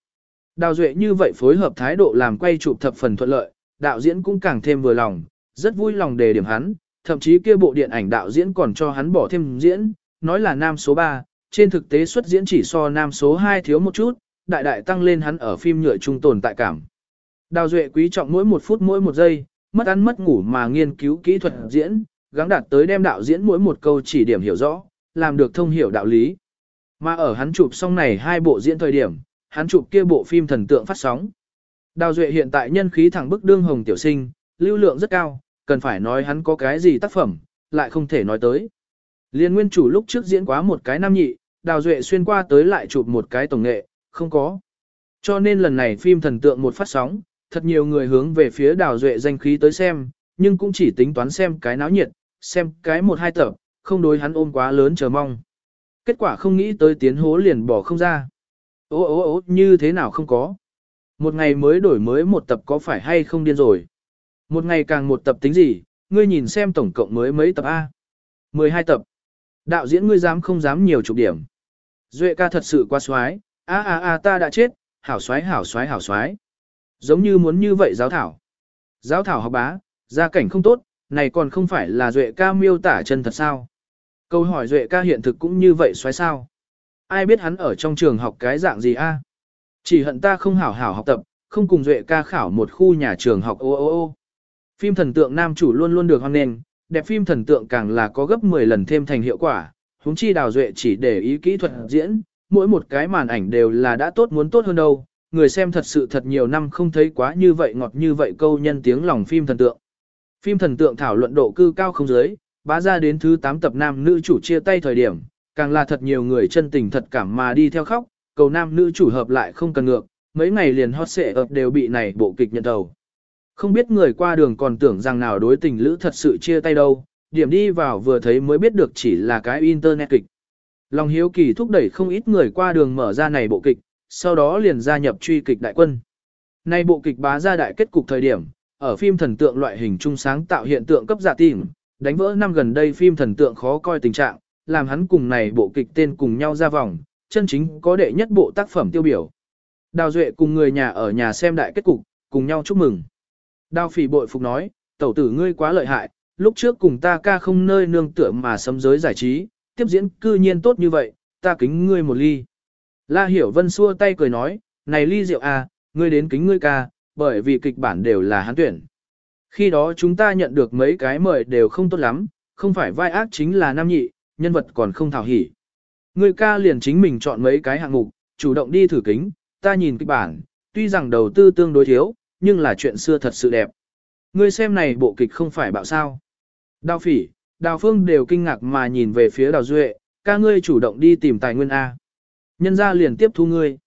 Đào Duệ như vậy phối hợp thái độ làm quay chụp thập phần thuận lợi, đạo diễn cũng càng thêm vừa lòng, rất vui lòng đề điểm hắn, thậm chí kia bộ điện ảnh đạo diễn còn cho hắn bỏ thêm diễn, nói là nam số 3, trên thực tế xuất diễn chỉ so nam số 2 thiếu một chút, đại đại tăng lên hắn ở phim nhựa trung tồn tại cảm. Đào Duệ quý trọng mỗi một phút mỗi một giây, mất ăn mất ngủ mà nghiên cứu kỹ thuật diễn, gắng đạt tới đem đạo diễn mỗi một câu chỉ điểm hiểu rõ, làm được thông hiểu đạo lý. Mà ở hắn chụp xong này hai bộ diễn thời điểm, hắn chụp kia bộ phim thần tượng phát sóng. Đào Duệ hiện tại nhân khí thẳng bức đương hồng tiểu sinh, lưu lượng rất cao, cần phải nói hắn có cái gì tác phẩm, lại không thể nói tới. Liên nguyên chủ lúc trước diễn quá một cái nam nhị, Đào Duệ xuyên qua tới lại chụp một cái tổng nghệ, không có. Cho nên lần này phim thần tượng một phát sóng, thật nhiều người hướng về phía Đào Duệ danh khí tới xem, nhưng cũng chỉ tính toán xem cái náo nhiệt, xem cái một hai tập, không đối hắn ôm quá lớn chờ mong. Kết quả không nghĩ tới tiến hố liền bỏ không ra. Ô ô ô như thế nào không có. Một ngày mới đổi mới một tập có phải hay không điên rồi. Một ngày càng một tập tính gì, ngươi nhìn xem tổng cộng mới mấy tập A. 12 tập. Đạo diễn ngươi dám không dám nhiều chục điểm. Duệ ca thật sự quá xoái, a a a ta đã chết, hảo xoái hảo xoái hảo xoái. Giống như muốn như vậy giáo thảo. Giáo thảo học bá, gia cảnh không tốt, này còn không phải là Duệ ca miêu tả chân thật sao. Câu hỏi Duệ ca hiện thực cũng như vậy xoái sao? Ai biết hắn ở trong trường học cái dạng gì a? Chỉ hận ta không hảo hảo học tập, không cùng Duệ ca khảo một khu nhà trường học ô ô ô. Phim thần tượng nam chủ luôn luôn được hoan nền đẹp phim thần tượng càng là có gấp 10 lần thêm thành hiệu quả. huống chi đào Duệ chỉ để ý kỹ thuật diễn, mỗi một cái màn ảnh đều là đã tốt muốn tốt hơn đâu. Người xem thật sự thật nhiều năm không thấy quá như vậy ngọt như vậy câu nhân tiếng lòng phim thần tượng. Phim thần tượng thảo luận độ cư cao không giới, bá ra đến thứ 8 tập nam nữ chủ chia tay thời điểm, càng là thật nhiều người chân tình thật cảm mà đi theo khóc, cầu nam nữ chủ hợp lại không cần ngược, mấy ngày liền hot xệ ập đều bị này bộ kịch nhận đầu. Không biết người qua đường còn tưởng rằng nào đối tình lữ thật sự chia tay đâu, điểm đi vào vừa thấy mới biết được chỉ là cái internet kịch. Lòng hiếu kỳ thúc đẩy không ít người qua đường mở ra này bộ kịch, sau đó liền gia nhập truy kịch đại quân. Này bộ kịch bá ra đại kết cục thời điểm, ở phim thần tượng loại hình trung sáng tạo hiện tượng cấp giả tìm, đánh vỡ năm gần đây phim thần tượng khó coi tình trạng, làm hắn cùng này bộ kịch tên cùng nhau ra vòng, chân chính có đệ nhất bộ tác phẩm tiêu biểu. Đào Duệ cùng người nhà ở nhà xem đại kết cục, cùng nhau chúc mừng. Đao phỉ bội phục nói, tẩu tử ngươi quá lợi hại, lúc trước cùng ta ca không nơi nương tựa mà sấm giới giải trí, tiếp diễn cư nhiên tốt như vậy, ta kính ngươi một ly. La Hiểu Vân xua tay cười nói, này ly rượu à, ngươi đến kính ngươi ca, bởi vì kịch bản đều là hắn tuyển. Khi đó chúng ta nhận được mấy cái mời đều không tốt lắm, không phải vai ác chính là nam nhị, nhân vật còn không thảo hỉ. Người ca liền chính mình chọn mấy cái hạng mục, chủ động đi thử kính, ta nhìn kịch bản, tuy rằng đầu tư tương đối thiếu, nhưng là chuyện xưa thật sự đẹp. Ngươi xem này bộ kịch không phải bạo sao. Đào phỉ, đào phương đều kinh ngạc mà nhìn về phía đào duệ, ca ngươi chủ động đi tìm tài nguyên A. Nhân ra liền tiếp thu ngươi.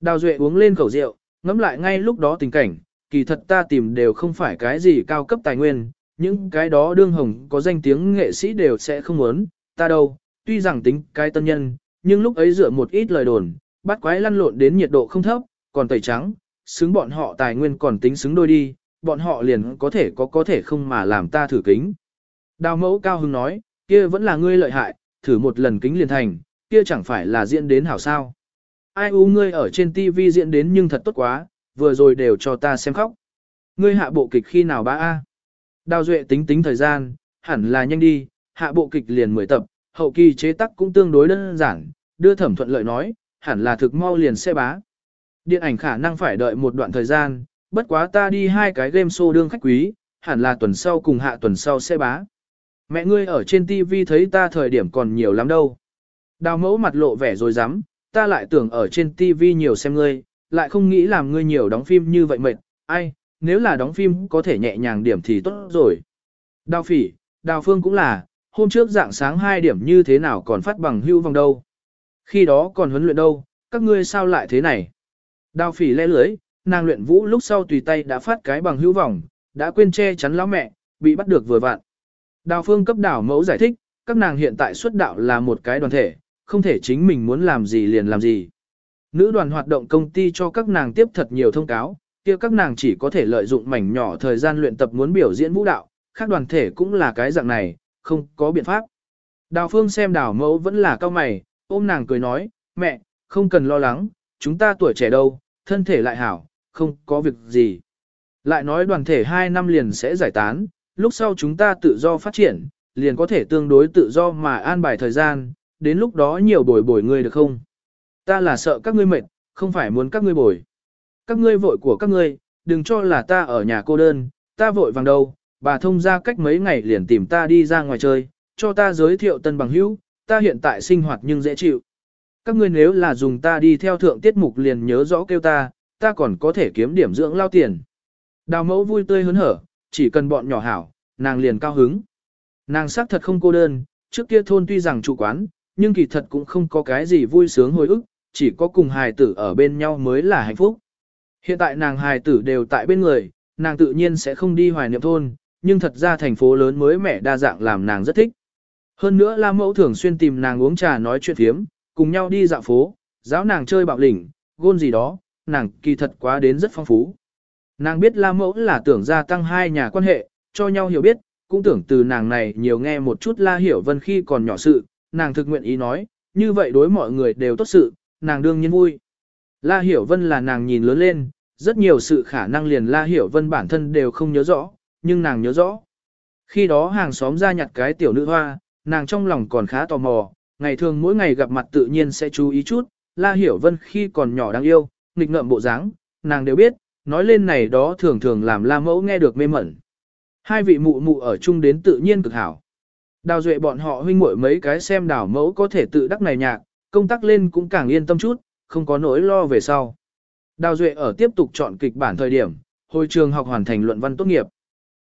Đào duệ uống lên khẩu rượu, ngẫm lại ngay lúc đó tình cảnh, kỳ thật ta tìm đều không phải cái gì cao cấp tài nguyên, những cái đó đương hồng có danh tiếng nghệ sĩ đều sẽ không muốn, ta đâu, tuy rằng tính cái tân nhân, nhưng lúc ấy dựa một ít lời đồn, bắt quái lăn lộn đến nhiệt độ không thấp, còn tẩy trắng, xứng bọn họ tài nguyên còn tính xứng đôi đi, bọn họ liền có thể có có thể không mà làm ta thử kính. Đào mẫu cao hưng nói, kia vẫn là ngươi lợi hại, thử một lần kính liền thành, kia chẳng phải là diễn đến hảo sao. Ai u ngươi ở trên TV diễn đến nhưng thật tốt quá, vừa rồi đều cho ta xem khóc. Ngươi hạ bộ kịch khi nào ba A? Đào Duệ tính tính thời gian, hẳn là nhanh đi, hạ bộ kịch liền 10 tập, hậu kỳ chế tác cũng tương đối đơn giản, đưa thẩm thuận lợi nói, hẳn là thực mau liền sẽ bá. Điện ảnh khả năng phải đợi một đoạn thời gian, bất quá ta đi hai cái game show đương khách quý, hẳn là tuần sau cùng hạ tuần sau sẽ bá. Mẹ ngươi ở trên TV thấy ta thời điểm còn nhiều lắm đâu. Đào mẫu mặt lộ vẻ rồi dám, ta lại tưởng ở trên TV nhiều xem ngươi, lại không nghĩ làm ngươi nhiều đóng phim như vậy mệt, ai, nếu là đóng phim có thể nhẹ nhàng điểm thì tốt rồi. Đào phỉ, đào phương cũng là, hôm trước dạng sáng 2 điểm như thế nào còn phát bằng hưu vòng đâu. Khi đó còn huấn luyện đâu, các ngươi sao lại thế này. Đào phỉ le lưới, nàng luyện vũ lúc sau tùy tay đã phát cái bằng hữu vòng, đã quên che chắn lão mẹ, bị bắt được vừa vặn. Đào phương cấp đảo mẫu giải thích, các nàng hiện tại xuất đạo là một cái đoàn thể, không thể chính mình muốn làm gì liền làm gì. Nữ đoàn hoạt động công ty cho các nàng tiếp thật nhiều thông cáo, kia các nàng chỉ có thể lợi dụng mảnh nhỏ thời gian luyện tập muốn biểu diễn vũ đạo, khác đoàn thể cũng là cái dạng này, không có biện pháp. Đào phương xem đào mẫu vẫn là cao mày, ôm nàng cười nói, mẹ, không cần lo lắng, chúng ta tuổi trẻ đâu, thân thể lại hảo, không có việc gì. Lại nói đoàn thể 2 năm liền sẽ giải tán, lúc sau chúng ta tự do phát triển, liền có thể tương đối tự do mà an bài thời gian, đến lúc đó nhiều bồi bồi ngươi được không? Ta là sợ các ngươi mệt, không phải muốn các ngươi bồi. Các ngươi vội của các ngươi, đừng cho là ta ở nhà cô đơn, ta vội vàng đâu, bà thông ra cách mấy ngày liền tìm ta đi ra ngoài chơi, cho ta giới thiệu tân bằng hữu, ta hiện tại sinh hoạt nhưng dễ chịu. Các ngươi nếu là dùng ta đi theo thượng tiết mục liền nhớ rõ kêu ta, ta còn có thể kiếm điểm dưỡng lao tiền. Đào mẫu vui tươi hớn hở, chỉ cần bọn nhỏ hảo, nàng liền cao hứng. Nàng xác thật không cô đơn, trước kia thôn tuy rằng chủ quán, nhưng kỳ thật cũng không có cái gì vui sướng hồi ức, chỉ có cùng hài tử ở bên nhau mới là hạnh phúc. Hiện tại nàng hài tử đều tại bên người, nàng tự nhiên sẽ không đi hoài niệm thôn, nhưng thật ra thành phố lớn mới mẻ đa dạng làm nàng rất thích. Hơn nữa La Mẫu thường xuyên tìm nàng uống trà nói chuyện phiếm, cùng nhau đi dạo phố, giáo nàng chơi bạo lĩnh, gôn gì đó, nàng kỳ thật quá đến rất phong phú. Nàng biết La Mẫu là tưởng gia tăng hai nhà quan hệ, cho nhau hiểu biết, cũng tưởng từ nàng này nhiều nghe một chút La Hiểu Vân khi còn nhỏ sự, nàng thực nguyện ý nói, như vậy đối mọi người đều tốt sự, nàng đương nhiên vui. La Hiểu Vân là nàng nhìn lớn lên, rất nhiều sự khả năng liền La Hiểu Vân bản thân đều không nhớ rõ, nhưng nàng nhớ rõ. Khi đó hàng xóm ra nhặt cái tiểu nữ hoa, nàng trong lòng còn khá tò mò, ngày thường mỗi ngày gặp mặt tự nhiên sẽ chú ý chút, La Hiểu Vân khi còn nhỏ đang yêu, nghịch ngợm bộ dáng, nàng đều biết, nói lên này đó thường thường làm La Mẫu nghe được mê mẩn. Hai vị mụ mụ ở chung đến tự nhiên cực hảo. Đào duệ bọn họ huynh muội mấy cái xem đảo mẫu có thể tự đắc này nhạc, công tác lên cũng càng yên tâm chút, không có nỗi lo về sau. Đào duệ ở tiếp tục chọn kịch bản thời điểm, hồi trường học hoàn thành luận văn tốt nghiệp.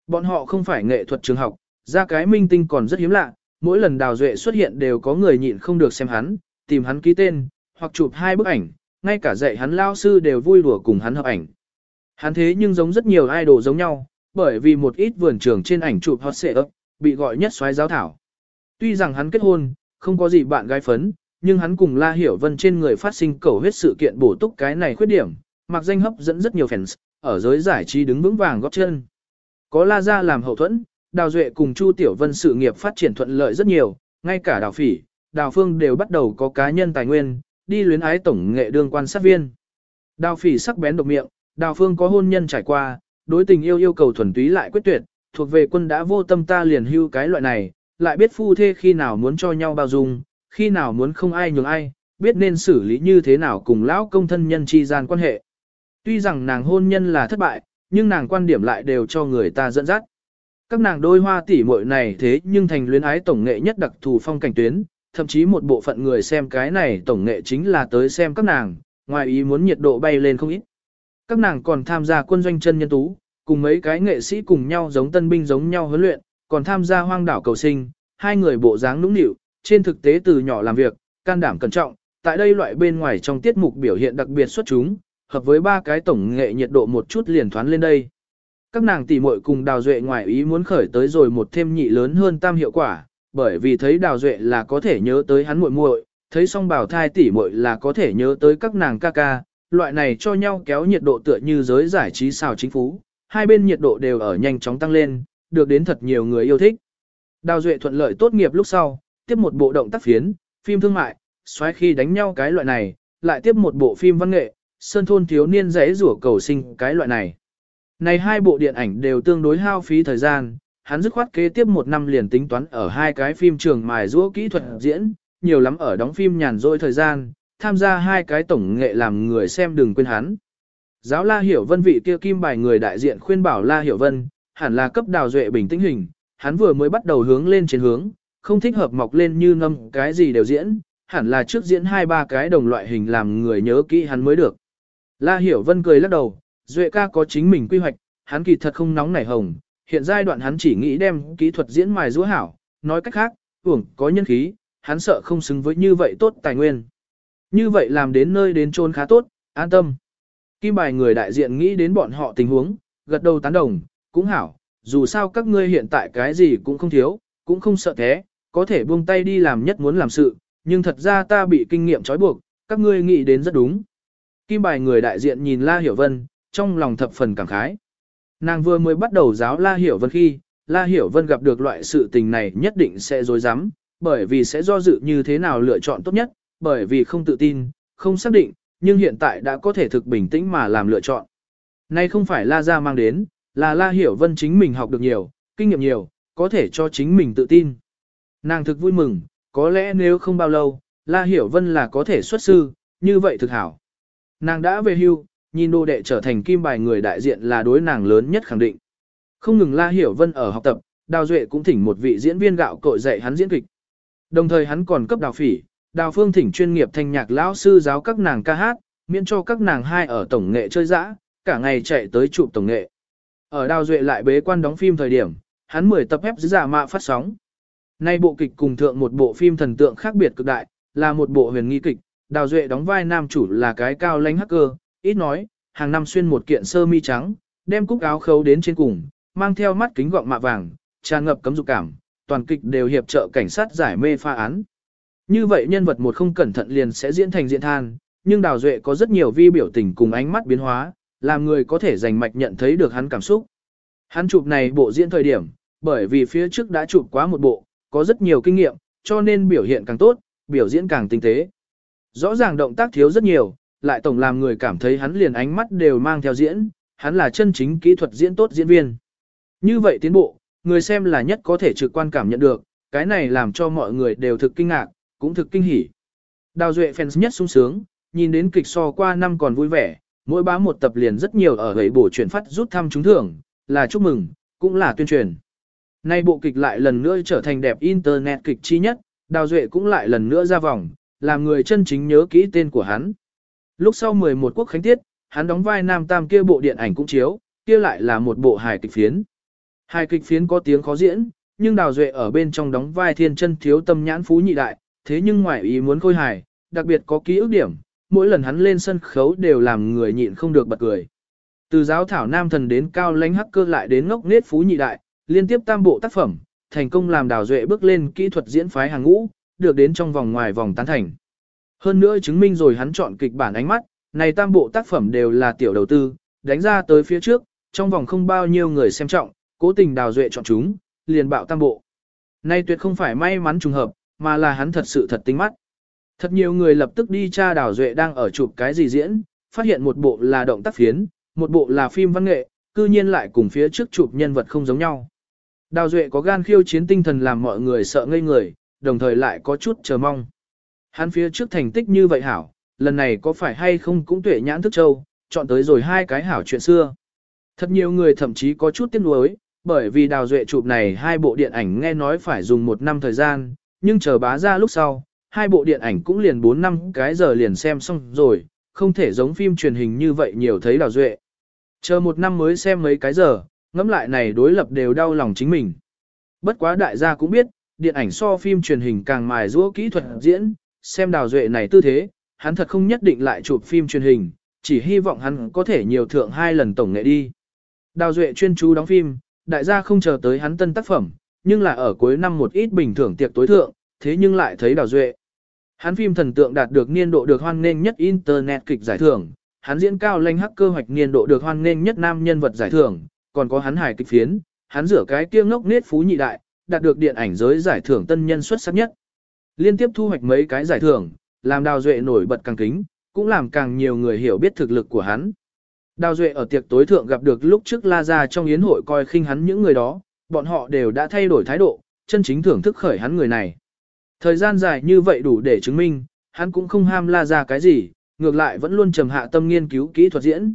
Bọn họ không phải nghệ thuật trường học, ra cái minh tinh còn rất hiếm lạ, mỗi lần đào duệ xuất hiện đều có người nhịn không được xem hắn, tìm hắn ký tên, hoặc chụp hai bức ảnh, ngay cả dạy hắn lao sư đều vui đùa cùng hắn hợp ảnh. Hắn thế nhưng giống rất nhiều idol giống nhau, bởi vì một ít vườn trường trên ảnh chụp hot xệ ấp, bị gọi nhất xoáy giáo thảo. Tuy rằng hắn kết hôn, không có gì bạn gái phấn, nhưng hắn cùng La Hiểu Vân trên người phát sinh cầu huyết sự kiện bổ túc cái này khuyết điểm, mặc danh hấp dẫn rất nhiều fans, ở giới giải trí đứng vững vàng góp chân. Có La Gia làm hậu thuẫn, Đào Duệ cùng Chu Tiểu Vân sự nghiệp phát triển thuận lợi rất nhiều, ngay cả Đào Phỉ, Đào Phương đều bắt đầu có cá nhân tài nguyên, đi luyến ái tổng nghệ đương quan sát viên. Đào Phỉ sắc bén độc miệng, Đào Phương có hôn nhân trải qua, đối tình yêu yêu cầu thuần túy lại quyết tuyệt, thuộc về quân đã vô tâm ta liền hưu cái loại này, lại biết phu thê khi nào muốn cho nhau bao dung, khi nào muốn không ai nhường ai, biết nên xử lý như thế nào cùng lão công thân nhân chi gian quan hệ. Tuy rằng nàng hôn nhân là thất bại, nhưng nàng quan điểm lại đều cho người ta dẫn dắt. Các nàng đôi hoa tỷ muội này thế nhưng thành luyến ái tổng nghệ nhất đặc thù phong cảnh tuyến, thậm chí một bộ phận người xem cái này tổng nghệ chính là tới xem các nàng, ngoài ý muốn nhiệt độ bay lên không ít. Các nàng còn tham gia quân doanh chân nhân tú, cùng mấy cái nghệ sĩ cùng nhau giống tân binh giống nhau huấn luyện, còn tham gia hoang đảo cầu sinh, hai người bộ dáng nũng nịu, trên thực tế từ nhỏ làm việc, can đảm cẩn trọng, tại đây loại bên ngoài trong tiết mục biểu hiện đặc biệt xuất chúng, hợp với ba cái tổng nghệ nhiệt độ một chút liền thoán lên đây. Các nàng tỷ muội cùng Đào Duệ ngoài ý muốn khởi tới rồi một thêm nhị lớn hơn tam hiệu quả, bởi vì thấy Đào Duệ là có thể nhớ tới hắn muội muội, thấy song bảo thai tỷ muội là có thể nhớ tới các nàng ca ca, loại này cho nhau kéo nhiệt độ tựa như giới giải trí xào chính phú, hai bên nhiệt độ đều ở nhanh chóng tăng lên, được đến thật nhiều người yêu thích. Đào Duệ thuận lợi tốt nghiệp lúc sau, tiếp một bộ động tác phiến, phim thương mại, xoáy khi đánh nhau cái loại này, lại tiếp một bộ phim văn nghệ, sơn thôn thiếu niên rẽ rủa cầu sinh cái loại này. Này hai bộ điện ảnh đều tương đối hao phí thời gian, hắn dứt khoát kế tiếp một năm liền tính toán ở hai cái phim trường mài rũa kỹ thuật diễn, nhiều lắm ở đóng phim nhàn rỗi thời gian, tham gia hai cái tổng nghệ làm người xem đừng quên hắn. Giáo La Hiểu Vân vị kia kim bài người đại diện khuyên bảo La Hiểu Vân, hẳn là cấp đào duệ bình tĩnh hình, hắn vừa mới bắt đầu hướng lên trên hướng, không thích hợp mọc lên như ngâm cái gì đều diễn, hẳn là trước diễn hai ba cái đồng loại hình làm người nhớ kỹ hắn mới được. La Hiểu Vân cười lắc đầu, Duệ ca có chính mình quy hoạch, hắn kỳ thật không nóng nảy hồng, hiện giai đoạn hắn chỉ nghĩ đem kỹ thuật diễn mài rũa hảo, nói cách khác, uổng có nhân khí, hắn sợ không xứng với như vậy tốt tài nguyên. Như vậy làm đến nơi đến chôn khá tốt, an tâm. Kim bài người đại diện nghĩ đến bọn họ tình huống, gật đầu tán đồng, cũng hảo, dù sao các ngươi hiện tại cái gì cũng không thiếu, cũng không sợ thế, có thể buông tay đi làm nhất muốn làm sự, nhưng thật ra ta bị kinh nghiệm trói buộc, các ngươi nghĩ đến rất đúng. Kim bài người đại diện nhìn La Hiểu Vân, trong lòng thập phần cảm khái. Nàng vừa mới bắt đầu giáo La Hiểu Vân khi, La Hiểu Vân gặp được loại sự tình này nhất định sẽ dối rắm bởi vì sẽ do dự như thế nào lựa chọn tốt nhất, bởi vì không tự tin, không xác định, nhưng hiện tại đã có thể thực bình tĩnh mà làm lựa chọn. Nay không phải La Gia mang đến, là La Hiểu Vân chính mình học được nhiều, kinh nghiệm nhiều, có thể cho chính mình tự tin. Nàng thực vui mừng, có lẽ nếu không bao lâu, La Hiểu Vân là có thể xuất sư, như vậy thực hảo. Nàng đã về hưu, nhìn đồ đệ trở thành kim bài người đại diện là đối nàng lớn nhất khẳng định. Không ngừng La Hiểu Vân ở học tập, Đào Duệ cũng thỉnh một vị diễn viên gạo cội dạy hắn diễn kịch. Đồng thời hắn còn cấp Đào Phỉ, Đào Phương thỉnh chuyên nghiệp thanh nhạc lão sư giáo các nàng ca hát, miễn cho các nàng hai ở tổng nghệ chơi dã, cả ngày chạy tới chụp tổng nghệ. Ở Đào Duệ lại bế quan đóng phim thời điểm, hắn 10 tập ép giả mạ phát sóng. Nay bộ kịch cùng thượng một bộ phim thần tượng khác biệt cực đại, là một bộ huyền nghi kịch, Đào Duệ đóng vai nam chủ là cái cao lãnh hacker, ít nói, hàng năm xuyên một kiện sơ mi trắng, đem cúc áo khâu đến trên cùng, mang theo mắt kính gọng mạ vàng, tràn ngập cấm dục cảm, toàn kịch đều hiệp trợ cảnh sát giải mê pha án. Như vậy nhân vật một không cẩn thận liền sẽ diễn thành diễn than, nhưng Đào Duệ có rất nhiều vi biểu tình cùng ánh mắt biến hóa, làm người có thể dành mạch nhận thấy được hắn cảm xúc. Hắn chụp này bộ diễn thời điểm, bởi vì phía trước đã chụp quá một bộ, có rất nhiều kinh nghiệm, cho nên biểu hiện càng tốt, biểu diễn càng tinh tế. Rõ ràng động tác thiếu rất nhiều, lại tổng làm người cảm thấy hắn liền ánh mắt đều mang theo diễn, hắn là chân chính kỹ thuật diễn tốt diễn viên. Như vậy tiến bộ, người xem là nhất có thể trực quan cảm nhận được, cái này làm cho mọi người đều thực kinh ngạc, cũng thực kinh hỉ. Đào Duệ fans nhất sung sướng, nhìn đến kịch so qua năm còn vui vẻ, mỗi bá một tập liền rất nhiều ở gầy bổ chuyển phát rút thăm trúng thưởng, là chúc mừng, cũng là tuyên truyền. Nay bộ kịch lại lần nữa trở thành đẹp internet kịch chi nhất, Đào Duệ cũng lại lần nữa ra vòng, làm người chân chính nhớ kỹ tên của hắn. Lúc sau 11 quốc khánh tiết, hắn đóng vai nam tam kia bộ điện ảnh cũng chiếu, kia lại là một bộ hài kịch phiến. Hài kịch phiến có tiếng khó diễn, nhưng Đào Duệ ở bên trong đóng vai thiên chân thiếu tâm nhãn phú nhị đại, thế nhưng ngoài ý muốn khôi hài, đặc biệt có ký ức điểm, mỗi lần hắn lên sân khấu đều làm người nhịn không được bật cười. Từ giáo thảo nam thần đến cao lãnh hacker lại đến ngốc nết phú nhị đại, liên tiếp tam bộ tác phẩm, thành công làm Đào Duệ bước lên kỹ thuật diễn phái hàng ngũ, được đến trong vòng ngoài vòng tán thành. Hơn nữa chứng minh rồi hắn chọn kịch bản ánh mắt, này tam bộ tác phẩm đều là tiểu đầu tư, đánh ra tới phía trước, trong vòng không bao nhiêu người xem trọng, cố tình Đào Duệ chọn chúng, liền bạo tam bộ. Nay tuyệt không phải may mắn trùng hợp, mà là hắn thật sự thật tinh mắt. Thật nhiều người lập tức đi tra Đào Duệ đang ở chụp cái gì diễn, phát hiện một bộ là động tác phiến, một bộ là phim văn nghệ, cư nhiên lại cùng phía trước chụp nhân vật không giống nhau. Đào Duệ có gan khiêu chiến tinh thần làm mọi người sợ ngây người, đồng thời lại có chút chờ mong. Hắn phía trước thành tích như vậy hảo, lần này có phải hay không cũng tuệ nhãn thức châu, chọn tới rồi hai cái hảo chuyện xưa. Thật nhiều người thậm chí có chút tiếc nuối, bởi vì Đào Duệ chụp này hai bộ điện ảnh nghe nói phải dùng một năm thời gian, nhưng chờ bá ra lúc sau, hai bộ điện ảnh cũng liền 4 năm cái giờ liền xem xong rồi, không thể giống phim truyền hình như vậy nhiều thấy Đào Duệ. Chờ một năm mới xem mấy cái giờ, ngẫm lại này đối lập đều đau lòng chính mình. Bất quá đại gia cũng biết, điện ảnh so phim truyền hình càng mài rũa kỹ thuật diễn, xem Đào Duệ này tư thế, hắn thật không nhất định lại chụp phim truyền hình, chỉ hy vọng hắn có thể nhiều thượng hai lần tổng nghệ đi. Đào Duệ chuyên chú đóng phim, đại gia không chờ tới hắn tân tác phẩm, nhưng là ở cuối năm một ít bình thường tiệc tối thượng, thế nhưng lại thấy Đào Duệ. Hắn phim thần tượng đạt được niên độ được hoan nghênh nhất Internet kịch giải thưởng, hắn diễn cao lanh hắc cơ hoạch niên độ được hoan nghênh nhất nam nhân vật giải thưởng, còn có hắn hài kịch phiến, hắn rửa cái kia ngốc nết phú nhị đại, đạt được điện ảnh giới giải thưởng tân nhân xuất sắc nhất. Liên tiếp thu hoạch mấy cái giải thưởng, làm Đào Duệ nổi bật càng kính, cũng làm càng nhiều người hiểu biết thực lực của hắn. Đào Duệ ở tiệc tối thượng gặp được lúc trước La Gia trong yến hội coi khinh hắn những người đó, bọn họ đều đã thay đổi thái độ, chân chính thưởng thức khởi hắn người này. Thời gian dài như vậy đủ để chứng minh, hắn cũng không ham La Gia cái gì, ngược lại vẫn luôn trầm hạ tâm nghiên cứu kỹ thuật diễn.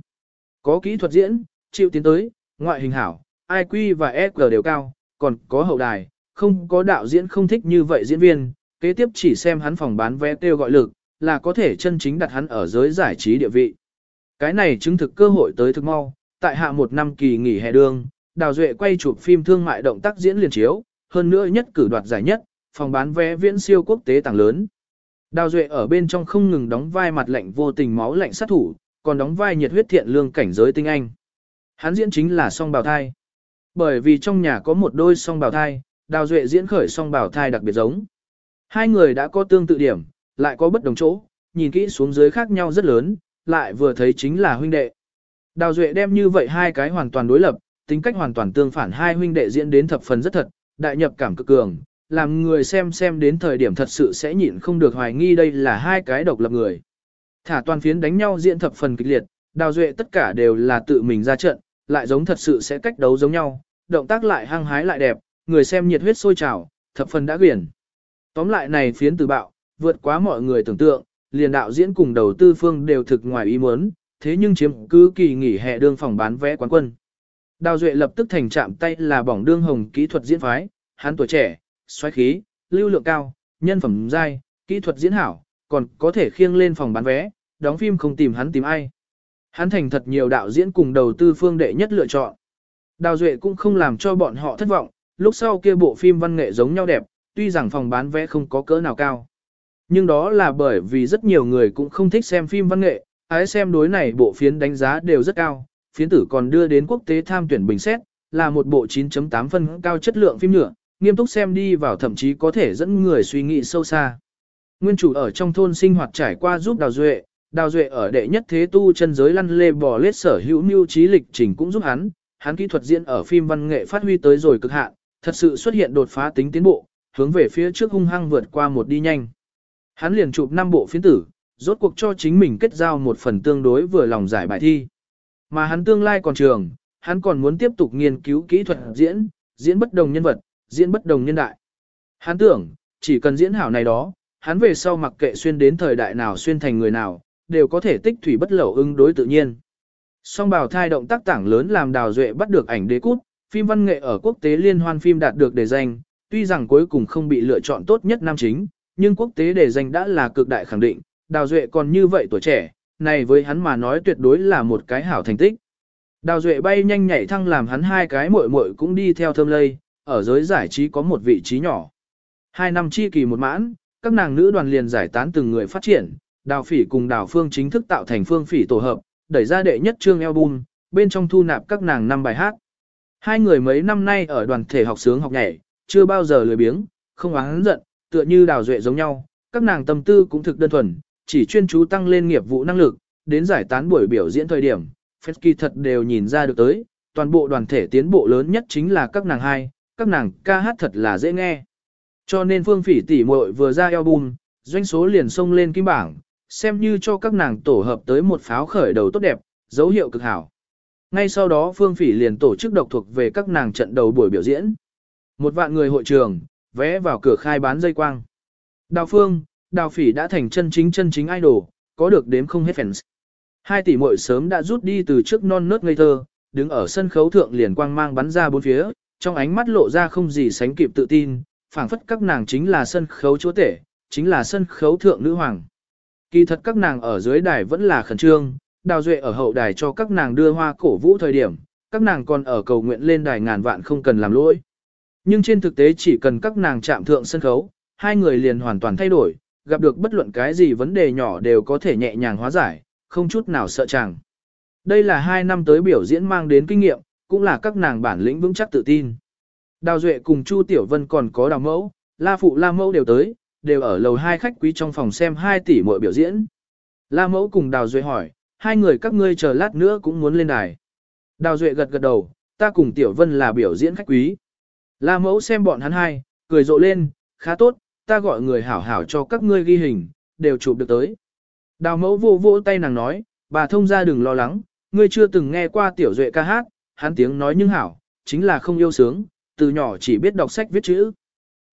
Có kỹ thuật diễn, chịu tiến tới, ngoại hình hảo, IQ và EQ đều cao, còn có hậu đài, không có đạo diễn không thích như vậy diễn viên, kế tiếp chỉ xem hắn phòng bán vé kêu gọi lực, là có thể chân chính đặt hắn ở giới giải trí địa vị. Cái này chứng thực cơ hội tới thực mau, tại hạ một năm kỳ nghỉ hè đường, Đào Duệ quay chụp phim thương mại động tác diễn liền chiếu, hơn nữa nhất cử đoạt giải nhất, phòng bán vé viễn siêu quốc tế tàng lớn. Đào Duệ ở bên trong không ngừng đóng vai mặt lạnh vô tình máu lạnh sát thủ, còn đóng vai nhiệt huyết thiện lương cảnh giới tinh anh. Hắn diễn chính là song bào thai. Bởi vì trong nhà có một đôi song bào thai, Đào Duệ diễn khởi song bào thai đặc biệt giống. Hai người đã có tương tự điểm, lại có bất đồng chỗ, nhìn kỹ xuống dưới khác nhau rất lớn, lại vừa thấy chính là huynh đệ. Đào Duệ đem như vậy hai cái hoàn toàn đối lập, tính cách hoàn toàn tương phản hai huynh đệ diễn đến thập phần rất thật, đại nhập cảm cực cường, làm người xem xem đến thời điểm thật sự sẽ nhịn không được hoài nghi đây là hai cái độc lập người. Thả toàn phiến đánh nhau diễn thập phần kịch liệt, Đào Duệ tất cả đều là tự mình ra trận, lại giống thật sự sẽ cách đấu giống nhau, động tác lại hăng hái lại đẹp, người xem nhiệt huyết sôi trào, thập phần đã quyển. Tóm lại này phiến từ bạo, vượt quá mọi người tưởng tượng, liền đạo diễn cùng đầu tư phương đều thực ngoài ý muốn, thế nhưng chiếm cứ kỳ nghỉ hè đương phòng bán vé quán quân. Đào Duệ lập tức thành chạm tay là bỏng đương hồng kỹ thuật diễn phái, hắn tuổi trẻ, xoáy khí, lưu lượng cao, nhân phẩm dai, kỹ thuật diễn hảo, còn có thể khiêng lên phòng bán vé, đóng phim không tìm hắn tìm ai. Hắn thành thật nhiều đạo diễn cùng đầu tư phương đệ nhất lựa chọn. Đào Duệ cũng không làm cho bọn họ thất vọng, lúc sau kia bộ phim văn nghệ giống nhau đẹp, tuy rằng phòng bán vé không có cỡ nào cao. Nhưng đó là bởi vì rất nhiều người cũng không thích xem phim văn nghệ, ái xem đối này bộ phiến đánh giá đều rất cao, phiến tử còn đưa đến quốc tế tham tuyển bình xét, là một bộ 9.8 phân cao chất lượng phim nhựa, nghiêm túc xem đi vào thậm chí có thể dẫn người suy nghĩ sâu xa. Nguyên chủ ở trong thôn sinh hoạt trải qua giúp Đào Duệ, Đào Duệ ở đệ nhất thế tu chân giới lăn lê bò lết sở hữu mưu trí lịch trình cũng giúp hắn, hắn kỹ thuật diễn ở phim văn nghệ phát huy tới rồi cực hạn, thật sự xuất hiện đột phá tính tiến bộ, hướng về phía trước hung hăng vượt qua một đi nhanh. Hắn liền chụp 5 bộ phiến tử, rốt cuộc cho chính mình kết giao một phần tương đối vừa lòng giải bài thi. Mà hắn tương lai còn trường, hắn còn muốn tiếp tục nghiên cứu kỹ thuật diễn, diễn bất đồng nhân vật, diễn bất đồng nhân đại. Hắn tưởng, chỉ cần diễn hảo này đó, hắn về sau mặc kệ xuyên đến thời đại nào xuyên thành người nào, đều có thể tích thủy bất lẩu ứng đối tự nhiên. Song bào thai động tác tảng lớn làm đào duệ bắt được ảnh đế cút, phim văn nghệ ở quốc tế liên hoan phim đạt được đề danh, tuy rằng cuối cùng không bị lựa chọn tốt nhất nam chính, nhưng quốc tế đề danh đã là cực đại khẳng định, đào duệ còn như vậy tuổi trẻ, này với hắn mà nói tuyệt đối là một cái hảo thành tích. Đào duệ bay nhanh nhảy thăng làm hắn hai cái muội muội cũng đi theo thơm lây, ở giới giải trí có một vị trí nhỏ. Hai năm chi kỳ một mãn, các nàng nữ đoàn liền giải tán từng người phát triển, đào phỉ cùng đào phương chính thức tạo thành phương phỉ tổ hợp, đẩy ra đệ nhất trương album, bên trong thu nạp các nàng năm bài hát. Hai người mấy năm nay ở đoàn thể học sướng học nhảy, chưa bao giờ lười biếng, không oán giận, tựa như đào duệ giống nhau, các nàng tâm tư cũng thực đơn thuần, chỉ chuyên chú tăng lên nghiệp vụ năng lực, đến giải tán buổi biểu diễn thời điểm, phép kỳ thật đều nhìn ra được tới, toàn bộ đoàn thể tiến bộ lớn nhất chính là các nàng hai, các nàng ca hát thật là dễ nghe. Cho nên phương phỉ tỷ muội vừa ra album, doanh số liền xông lên kim bảng, xem như cho các nàng tổ hợp tới một pháo khởi đầu tốt đẹp, dấu hiệu cực hảo. Ngay sau đó Phương Phỉ liền tổ chức độc thuộc về các nàng trận đầu buổi biểu diễn. Một vạn người hội trường, vé vào cửa khai bán dây quang. Đào Phương, Đào Phỉ đã thành chân chính chân chính idol, có được đếm không hết fans. Hai tỷ muội sớm đã rút đi từ trước non nớt ngây thơ, đứng ở sân khấu thượng liền quang mang bắn ra bốn phía, trong ánh mắt lộ ra không gì sánh kịp tự tin, phảng phất các nàng chính là sân khấu chúa tể, chính là sân khấu thượng nữ hoàng. Kỳ thật các nàng ở dưới đài vẫn là khẩn trương, đào duệ ở hậu đài cho các nàng đưa hoa cổ vũ thời điểm, các nàng còn ở cầu nguyện lên đài ngàn vạn không cần làm lỗi. Nhưng trên thực tế chỉ cần các nàng chạm thượng sân khấu, hai người liền hoàn toàn thay đổi, gặp được bất luận cái gì vấn đề nhỏ đều có thể nhẹ nhàng hóa giải, không chút nào sợ chàng. Đây là hai năm tới biểu diễn mang đến kinh nghiệm, cũng là các nàng bản lĩnh vững chắc tự tin. Đào Duệ cùng Chu Tiểu Vân còn có đào mẫu, La Phụ La Mẫu đều tới, đều ở lầu hai khách quý trong phòng xem hai tỷ mỗi biểu diễn. La Mẫu cùng Đào Duệ hỏi, hai người các ngươi chờ lát nữa cũng muốn lên đài. Đào Duệ gật gật đầu, ta cùng Tiểu Vân là biểu diễn khách quý. La Mẫu xem bọn hắn hai, cười rộ lên, khá tốt, ta gọi người hảo hảo cho các ngươi ghi hình, đều chụp được tới. Đào Mẫu vô vô tay nàng nói, bà thông ra đừng lo lắng, ngươi chưa từng nghe qua Tiểu Duệ ca hát, hắn tiếng nói nhưng hảo, chính là không yêu sướng, từ nhỏ chỉ biết đọc sách viết chữ.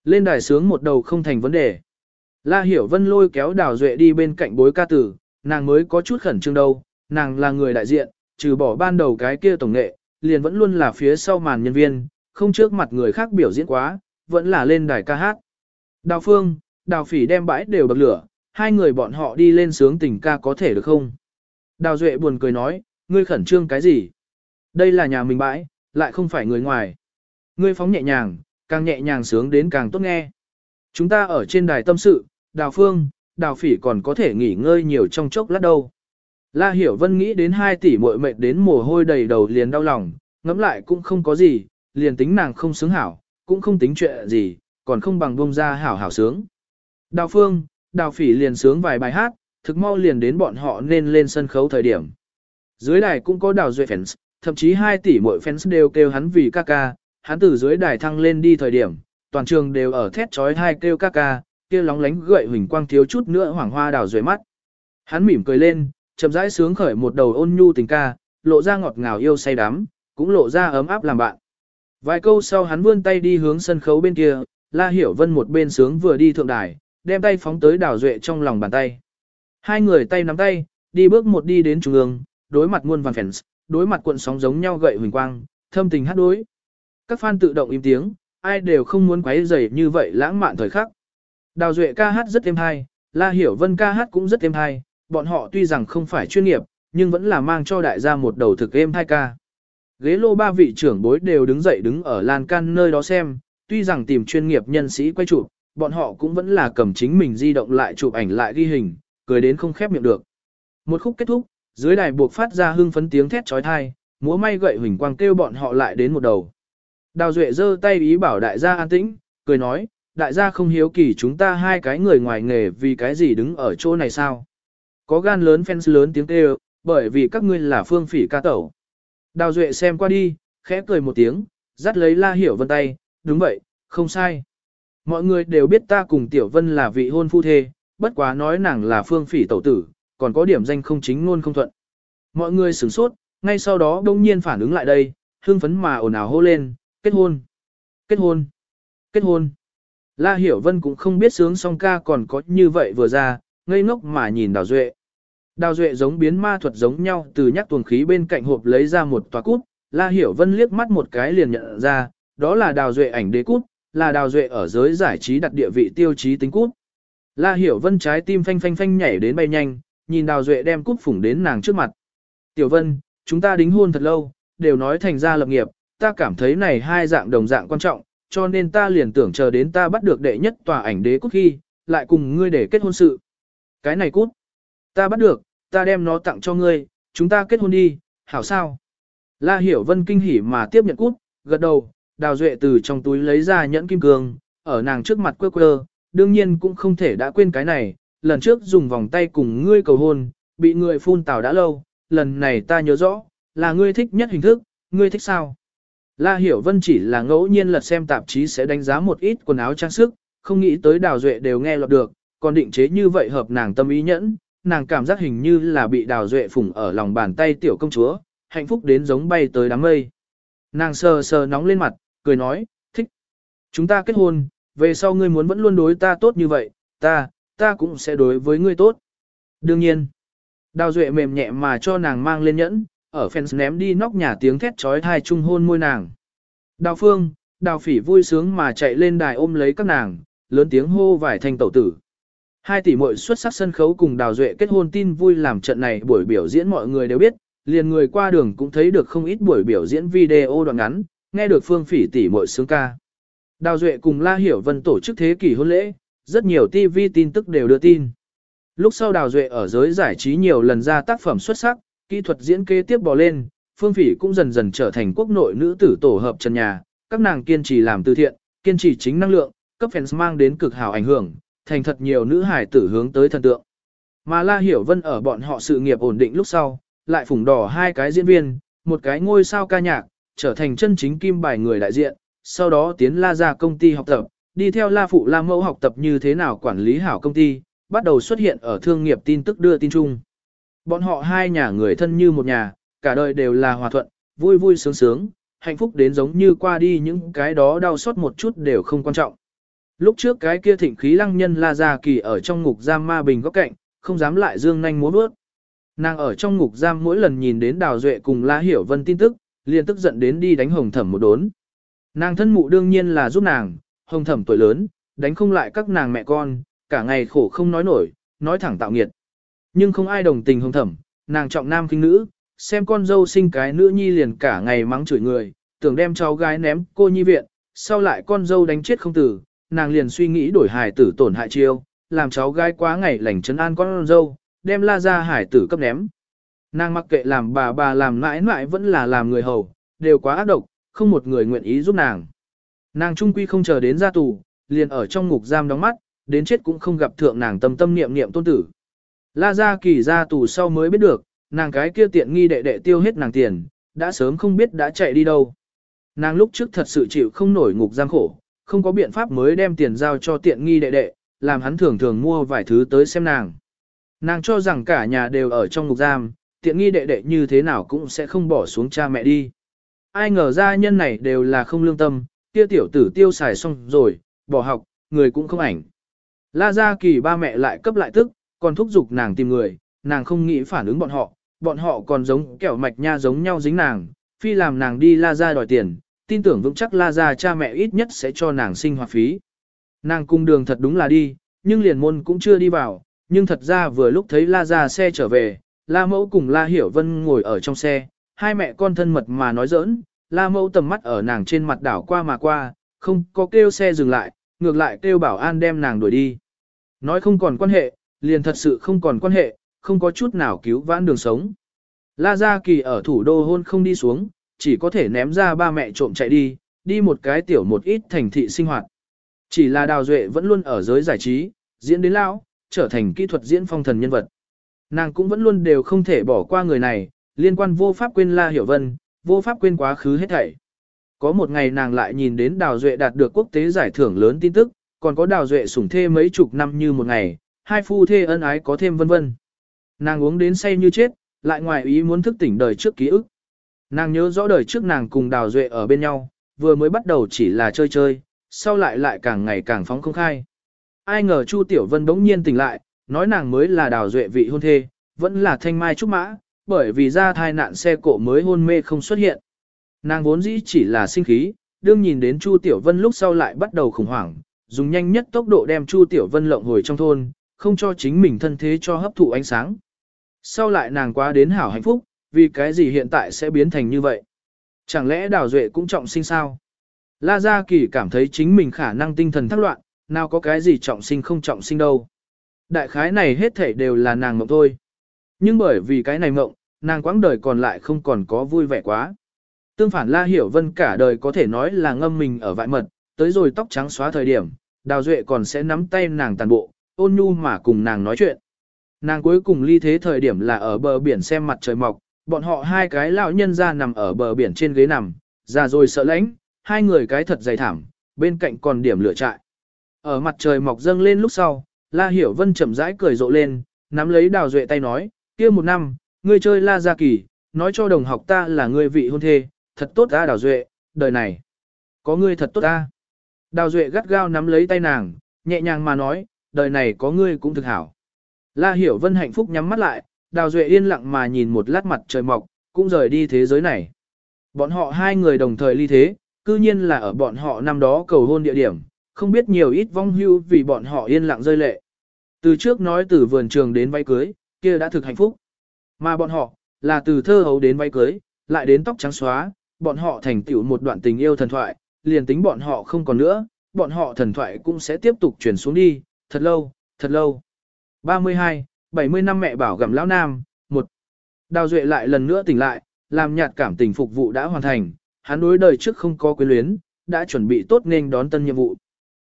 Lên đài sướng một đầu không thành vấn đề. La Hiểu Vân lôi kéo Đào Duệ đi bên cạnh bối ca tử, nàng mới có chút khẩn trương đâu, nàng là người đại diện, trừ bỏ ban đầu cái kia tổng nghệ, liền vẫn luôn là phía sau màn nhân viên, không trước mặt người khác biểu diễn quá, vẫn là lên đài ca hát. Đào Phương, Đào Phỉ đem bãi đều bật lửa, hai người bọn họ đi lên sướng tình ca có thể được không? Đào Duệ buồn cười nói, ngươi khẩn trương cái gì? Đây là nhà mình bãi, lại không phải người ngoài. Ngươi phóng nhẹ nhàng, càng nhẹ nhàng sướng đến càng tốt nghe. Chúng ta ở trên đài tâm sự, Đào Phương, Đào Phỉ còn có thể nghỉ ngơi nhiều trong chốc lát đâu. La Hiểu Vân nghĩ đến 2 tỷ muội mệt đến mồ hôi đầy đầu liền đau lòng, ngẫm lại cũng không có gì, liền tính nàng không sướng hảo, cũng không tính chuyện gì, còn không bằng bông ra hảo hảo sướng. Đào Phương, Đào Phỉ liền sướng vài bài hát, thực mau liền đến bọn họ nên lên sân khấu thời điểm. Dưới đài cũng có Đào Duệ fans, thậm chí 2 tỷ mỗi fans đều kêu hắn vì ca ca, hắn từ dưới đài thăng lên đi thời điểm, toàn trường đều ở thét chói hai kêu ca ca, kêu lóng lánh gợi huỳnh quang thiếu chút nữa hoảng hoa đào Duệ mắt. Hắn mỉm cười lên, chậm rãi sướng khởi một đầu ôn nhu tình ca, lộ ra ngọt ngào yêu say đắm, cũng lộ ra ấm áp làm bạn. Vài câu sau hắn vươn tay đi hướng sân khấu bên kia, La Hiểu Vân một bên sướng vừa đi thượng đài, đem tay phóng tới đào duệ trong lòng bàn tay. Hai người tay nắm tay, đi bước một đi đến trung ương, đối mặt muôn vàn fans, đối mặt cuộn sóng giống nhau gậy huỳnh quang, thâm tình hát đối. Các fan tự động im tiếng, ai đều không muốn quấy rầy như vậy lãng mạn thời khắc. Đào duệ ca hát rất êm hay, La Hiểu Vân ca hát cũng rất êm hay, bọn họ tuy rằng không phải chuyên nghiệp, nhưng vẫn là mang cho đại gia một đầu thực êm hai ca. Ghế lô ba vị trưởng bối đều đứng dậy đứng ở lan can nơi đó xem, tuy rằng tìm chuyên nghiệp nhân sĩ quay chụp, bọn họ cũng vẫn là cầm chính mình di động lại chụp ảnh lại ghi hình, cười đến không khép miệng được. Một khúc kết thúc, dưới đài buộc phát ra hưng phấn tiếng thét chói tai, múa may gậy huỳnh quang kêu bọn họ lại đến một đầu. Đào Duệ giơ tay ý bảo đại gia an tĩnh, cười nói, đại gia không hiếu kỳ chúng ta hai cái người ngoài nghề vì cái gì đứng ở chỗ này sao. Có gan lớn fans lớn tiếng kêu, bởi vì các ngươi là phương phỉ ca tẩu. Đào Duệ xem qua đi, khẽ cười một tiếng, dắt lấy La Hiểu Vân tay, đúng vậy, không sai. Mọi người đều biết ta cùng Tiểu Vân là vị hôn phu thê, bất quá nói nàng là phương phỉ tẩu tử, còn có điểm danh không chính luôn không thuận. Mọi người sửng sốt, ngay sau đó đông nhiên phản ứng lại đây, hưng phấn mà ồn ào hô lên, kết hôn, kết hôn, kết hôn. La Hiểu Vân cũng không biết sướng song ca còn có như vậy vừa ra, ngây ngốc mà nhìn Đào Duệ. Đào Duệ giống biến ma thuật giống nhau từ nhắc tuồng khí bên cạnh hộp lấy ra một tòa cút, La Hiểu Vân liếc mắt một cái liền nhận ra, đó là Đào Duệ ảnh đế cút, là Đào Duệ ở giới giải trí đặt địa vị tiêu chí tính cút. La Hiểu Vân trái tim phanh phanh phanh nhảy đến bay nhanh, nhìn Đào Duệ đem cút phủng đến nàng trước mặt. Tiểu Vân, chúng ta đính hôn thật lâu, đều nói thành ra lập nghiệp, ta cảm thấy này hai dạng đồng dạng quan trọng, cho nên ta liền tưởng chờ đến ta bắt được đệ nhất tòa ảnh đế cút khi, lại cùng ngươi để kết hôn sự. Cái này cút, ta bắt được, ta đem nó tặng cho ngươi, chúng ta kết hôn đi, hảo sao? La Hiểu Vân kinh hỉ mà tiếp nhận cút, gật đầu, Đào Duệ từ trong túi lấy ra nhẫn kim cương, ở nàng trước mặt quơ quơ, đương nhiên cũng không thể đã quên cái này, lần trước dùng vòng tay cùng ngươi cầu hôn, bị người phun tào đã lâu, lần này ta nhớ rõ, là ngươi thích nhất hình thức, ngươi thích sao? La Hiểu Vân chỉ là ngẫu nhiên lật xem tạp chí sẽ đánh giá một ít quần áo trang sức, không nghĩ tới Đào Duệ đều nghe lọt được, còn định chế như vậy hợp nàng tâm ý nhẫn, nàng cảm giác hình như là bị đào duệ phủng ở lòng bàn tay tiểu công chúa, hạnh phúc đến giống bay tới đám mây. Nàng sờ sờ nóng lên mặt, cười nói, thích. Chúng ta kết hôn, về sau ngươi muốn vẫn luôn đối ta tốt như vậy, ta, ta cũng sẽ đối với ngươi tốt. Đương nhiên, đào duệ mềm nhẹ mà cho nàng mang lên nhẫn, ở phèn ném đi nóc nhà tiếng thét trói thai chung hôn môi nàng. Đào phương, đào phỉ vui sướng mà chạy lên đài ôm lấy các nàng, lớn tiếng hô vài thanh tẩu tử. Hai tỷ muội xuất sắc sân khấu cùng Đào Duệ kết hôn tin vui làm trận này buổi biểu diễn mọi người đều biết, liền người qua đường cũng thấy được không ít buổi biểu diễn video đoạn ngắn, nghe được Phương Phỉ tỷ muội sướng ca. Đào Duệ cùng La Hiểu Vân tổ chức thế kỷ hôn lễ, rất nhiều TV tin tức đều đưa tin. Lúc sau Đào Duệ ở giới giải trí nhiều lần ra tác phẩm xuất sắc, kỹ thuật diễn kế tiếp bò lên, Phương Phỉ cũng dần dần trở thành quốc nội nữ tử tổ hợp trần nhà, các nàng kiên trì làm từ thiện, kiên trì chính năng lượng, cấp fans mang đến cực hảo ảnh hưởng, thành thật nhiều nữ hải tử hướng tới thần tượng. Mà La Hiểu Vân ở bọn họ sự nghiệp ổn định lúc sau, lại phủng đỏ hai cái diễn viên, một cái ngôi sao ca nhạc, trở thành chân chính kim bài người đại diện, sau đó tiến La ra công ty học tập, đi theo La Phụ La Mẫu học tập như thế nào quản lý hảo công ty, bắt đầu xuất hiện ở thương nghiệp tin tức đưa tin chung. Bọn họ hai nhà người thân như một nhà, cả đời đều là hòa thuận, vui vui sướng sướng, hạnh phúc đến giống như qua đi những cái đó đau xót một chút đều không quan trọng. Lúc trước cái kia thịnh khí lăng nhân La Gia Kỳ ở trong ngục giam ma bình góc cạnh, không dám lại dương nhanh múa bước. Nàng ở trong ngục giam mỗi lần nhìn đến Đào Duệ cùng La Hiểu Vân tin tức, liền tức giận đến đi đánh Hồng Thẩm một đốn. Nàng thân mụ đương nhiên là giúp nàng, Hồng Thẩm tuổi lớn, đánh không lại các nàng mẹ con, cả ngày khổ không nói nổi, nói thẳng tạo nghiệt. Nhưng không ai đồng tình Hồng Thẩm, nàng trọng nam khinh nữ, xem con dâu sinh cái nữ nhi liền cả ngày mắng chửi người, tưởng đem cháu gái ném cô nhi viện, sau lại con dâu đánh chết không tử, nàng liền suy nghĩ đổi hải tử tổn hại chiêu, làm cháu gái quá ngày lành trấn an con dâu, đem la ra hải tử cấp ném. Nàng mặc kệ làm bà bà làm mãi mãi vẫn là làm người hầu, đều quá ác độc, không một người nguyện ý giúp nàng. Nàng trung quy không chờ đến ra tù, liền ở trong ngục giam đóng mắt, đến chết cũng không gặp thượng nàng tâm tâm niệm niệm tôn tử. La ra kỳ ra tù sau mới biết được, nàng cái kia tiện nghi đệ đệ tiêu hết nàng tiền, đã sớm không biết đã chạy đi đâu. Nàng lúc trước thật sự chịu không nổi ngục giam khổ, không có biện pháp mới đem tiền giao cho tiện nghi đệ đệ, làm hắn thường thường mua vài thứ tới xem nàng. Nàng cho rằng cả nhà đều ở trong ngục giam, tiện nghi đệ đệ như thế nào cũng sẽ không bỏ xuống cha mẹ đi. Ai ngờ ra nhân này đều là không lương tâm, kia tiểu tử tiêu xài xong rồi, bỏ học, người cũng không ảnh. La Gia Kỳ ba mẹ lại cấp lại tức, còn thúc giục nàng tìm người, nàng không nghĩ phản ứng bọn họ, bọn họ còn giống kẻo mạch nha giống nhau dính nàng, phi làm nàng đi La Gia đòi tiền, tin tưởng vững chắc La Gia cha mẹ ít nhất sẽ cho nàng sinh hoạt phí. Nàng cung đường thật đúng là đi, nhưng liền môn cũng chưa đi vào, nhưng thật ra vừa lúc thấy La Gia xe trở về, La Mẫu cùng La Hiểu Vân ngồi ở trong xe, hai mẹ con thân mật mà nói giỡn, La Mẫu tầm mắt ở nàng trên mặt đảo qua mà qua, không có kêu xe dừng lại, ngược lại kêu bảo an đem nàng đuổi đi. Nói không còn quan hệ, liền thật sự không còn quan hệ, không có chút nào cứu vãn đường sống. La Gia Kỳ ở thủ đô hôn không đi xuống, chỉ có thể ném ra ba mẹ trộm chạy đi, đi một cái tiểu một ít thành thị sinh hoạt. Chỉ là Đào Duệ vẫn luôn ở giới giải trí, diễn đến lão, trở thành kỹ thuật diễn phong thần nhân vật. Nàng cũng vẫn luôn đều không thể bỏ qua người này, liên quan vô pháp quên La Hiểu Vân, vô pháp quên quá khứ hết thảy. Có một ngày nàng lại nhìn đến Đào Duệ đạt được quốc tế giải thưởng lớn tin tức, còn có Đào Duệ sủng thê mấy chục năm như một ngày, hai phu thê ân ái có thêm vân vân. Nàng uống đến say như chết, lại ngoài ý muốn thức tỉnh đời trước ký ức. Nàng nhớ rõ đời trước nàng cùng Đào Duệ ở bên nhau, vừa mới bắt đầu chỉ là chơi chơi, sau lại lại càng ngày càng phóng không khai. Ai ngờ Chu Tiểu Vân bỗng nhiên tỉnh lại, nói nàng mới là Đào Duệ vị hôn thê, vẫn là thanh mai trúc mã, bởi vì ra thai nạn xe cộ mới hôn mê không xuất hiện. Nàng vốn dĩ chỉ là sinh khí, đương nhìn đến Chu Tiểu Vân lúc sau lại bắt đầu khủng hoảng, dùng nhanh nhất tốc độ đem Chu Tiểu Vân lộng hồi trong thôn, không cho chính mình thân thế cho hấp thụ ánh sáng. Sau lại nàng quá đến hảo hạnh phúc, vì cái gì hiện tại sẽ biến thành như vậy? Chẳng lẽ Đào Duệ cũng trọng sinh sao? La Gia Kỳ cảm thấy chính mình khả năng tinh thần thắc loạn, nào có cái gì trọng sinh không trọng sinh đâu. Đại khái này hết thể đều là nàng mộng thôi. Nhưng bởi vì cái này mộng, nàng quãng đời còn lại không còn có vui vẻ quá. Tương phản La Hiểu Vân cả đời có thể nói là ngâm mình ở vại mật, tới rồi tóc trắng xóa thời điểm, Đào Duệ còn sẽ nắm tay nàng tàn bộ, ôn nhu mà cùng nàng nói chuyện. Nàng cuối cùng ly thế thời điểm là ở bờ biển xem mặt trời mọc, bọn họ hai cái lão nhân ra nằm ở bờ biển trên ghế nằm, già rồi sợ lạnh hai người cái thật dày thảm, bên cạnh còn điểm lửa trại. Ở mặt trời mọc dâng lên lúc sau, La Hiểu Vân chậm rãi cười rộ lên, nắm lấy Đào Duệ tay nói, kia một năm, ngươi chơi La Gia Kỳ, nói cho đồng học ta là ngươi vị hôn thê, thật tốt ta Đào Duệ, đời này. Có ngươi thật tốt ta. Đào Duệ gắt gao nắm lấy tay nàng, nhẹ nhàng mà nói, đời này có ngươi cũng thực hảo. La Hiểu Vân hạnh phúc nhắm mắt lại, Đào Duệ yên lặng mà nhìn một lát mặt trời mọc, cũng rời đi thế giới này. Bọn họ hai người đồng thời ly thế, cư nhiên là ở bọn họ năm đó cầu hôn địa điểm, không biết nhiều ít vong hưu vì bọn họ yên lặng rơi lệ. Từ trước nói từ vườn trường đến váy cưới, kia đã thực hạnh phúc. Mà bọn họ, là từ thơ hấu đến váy cưới, lại đến tóc trắng xóa, bọn họ thành tựu một đoạn tình yêu thần thoại, liền tính bọn họ không còn nữa, bọn họ thần thoại cũng sẽ tiếp tục chuyển xuống đi, thật lâu, thật lâu. 32, 70 năm mẹ bảo gặm lão nam, một Đào Duệ lại lần nữa tỉnh lại, làm nhạt cảm tình phục vụ đã hoàn thành, hắn đối đời trước không có quyến luyến, đã chuẩn bị tốt nên đón tân nhiệm vụ.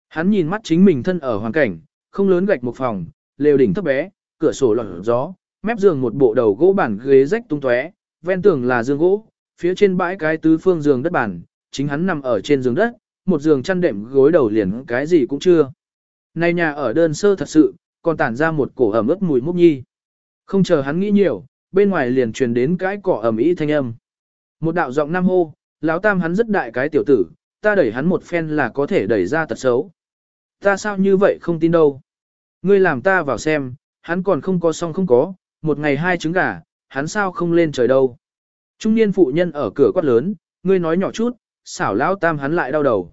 Hắn nhìn mắt chính mình thân ở hoàn cảnh, không lớn gạch một phòng, lều đỉnh thấp bé, cửa sổ lọt gió, mép giường một bộ đầu gỗ bản ghế rách tung tóe, ven tường là giường gỗ, phía trên bãi cái tứ phương giường đất bản, chính hắn nằm ở trên giường đất, một giường chăn đệm gối đầu liền cái gì cũng chưa. Này nhà ở đơn sơ thật sự, còn tản ra một cổ ẩm ướt mùi mốc nhi. Không chờ hắn nghĩ nhiều, bên ngoài liền truyền đến cái cỏ ẩm ý thanh âm. Một đạo giọng nam hô, lão tam hắn rất đại cái tiểu tử, ta đẩy hắn một phen là có thể đẩy ra tật xấu. Ta sao như vậy không tin đâu. Ngươi làm ta vào xem, hắn còn không có xong không có, một ngày hai trứng gà, hắn sao không lên trời đâu. Trung niên phụ nhân ở cửa quát lớn, ngươi nói nhỏ chút, xảo lão tam hắn lại đau đầu.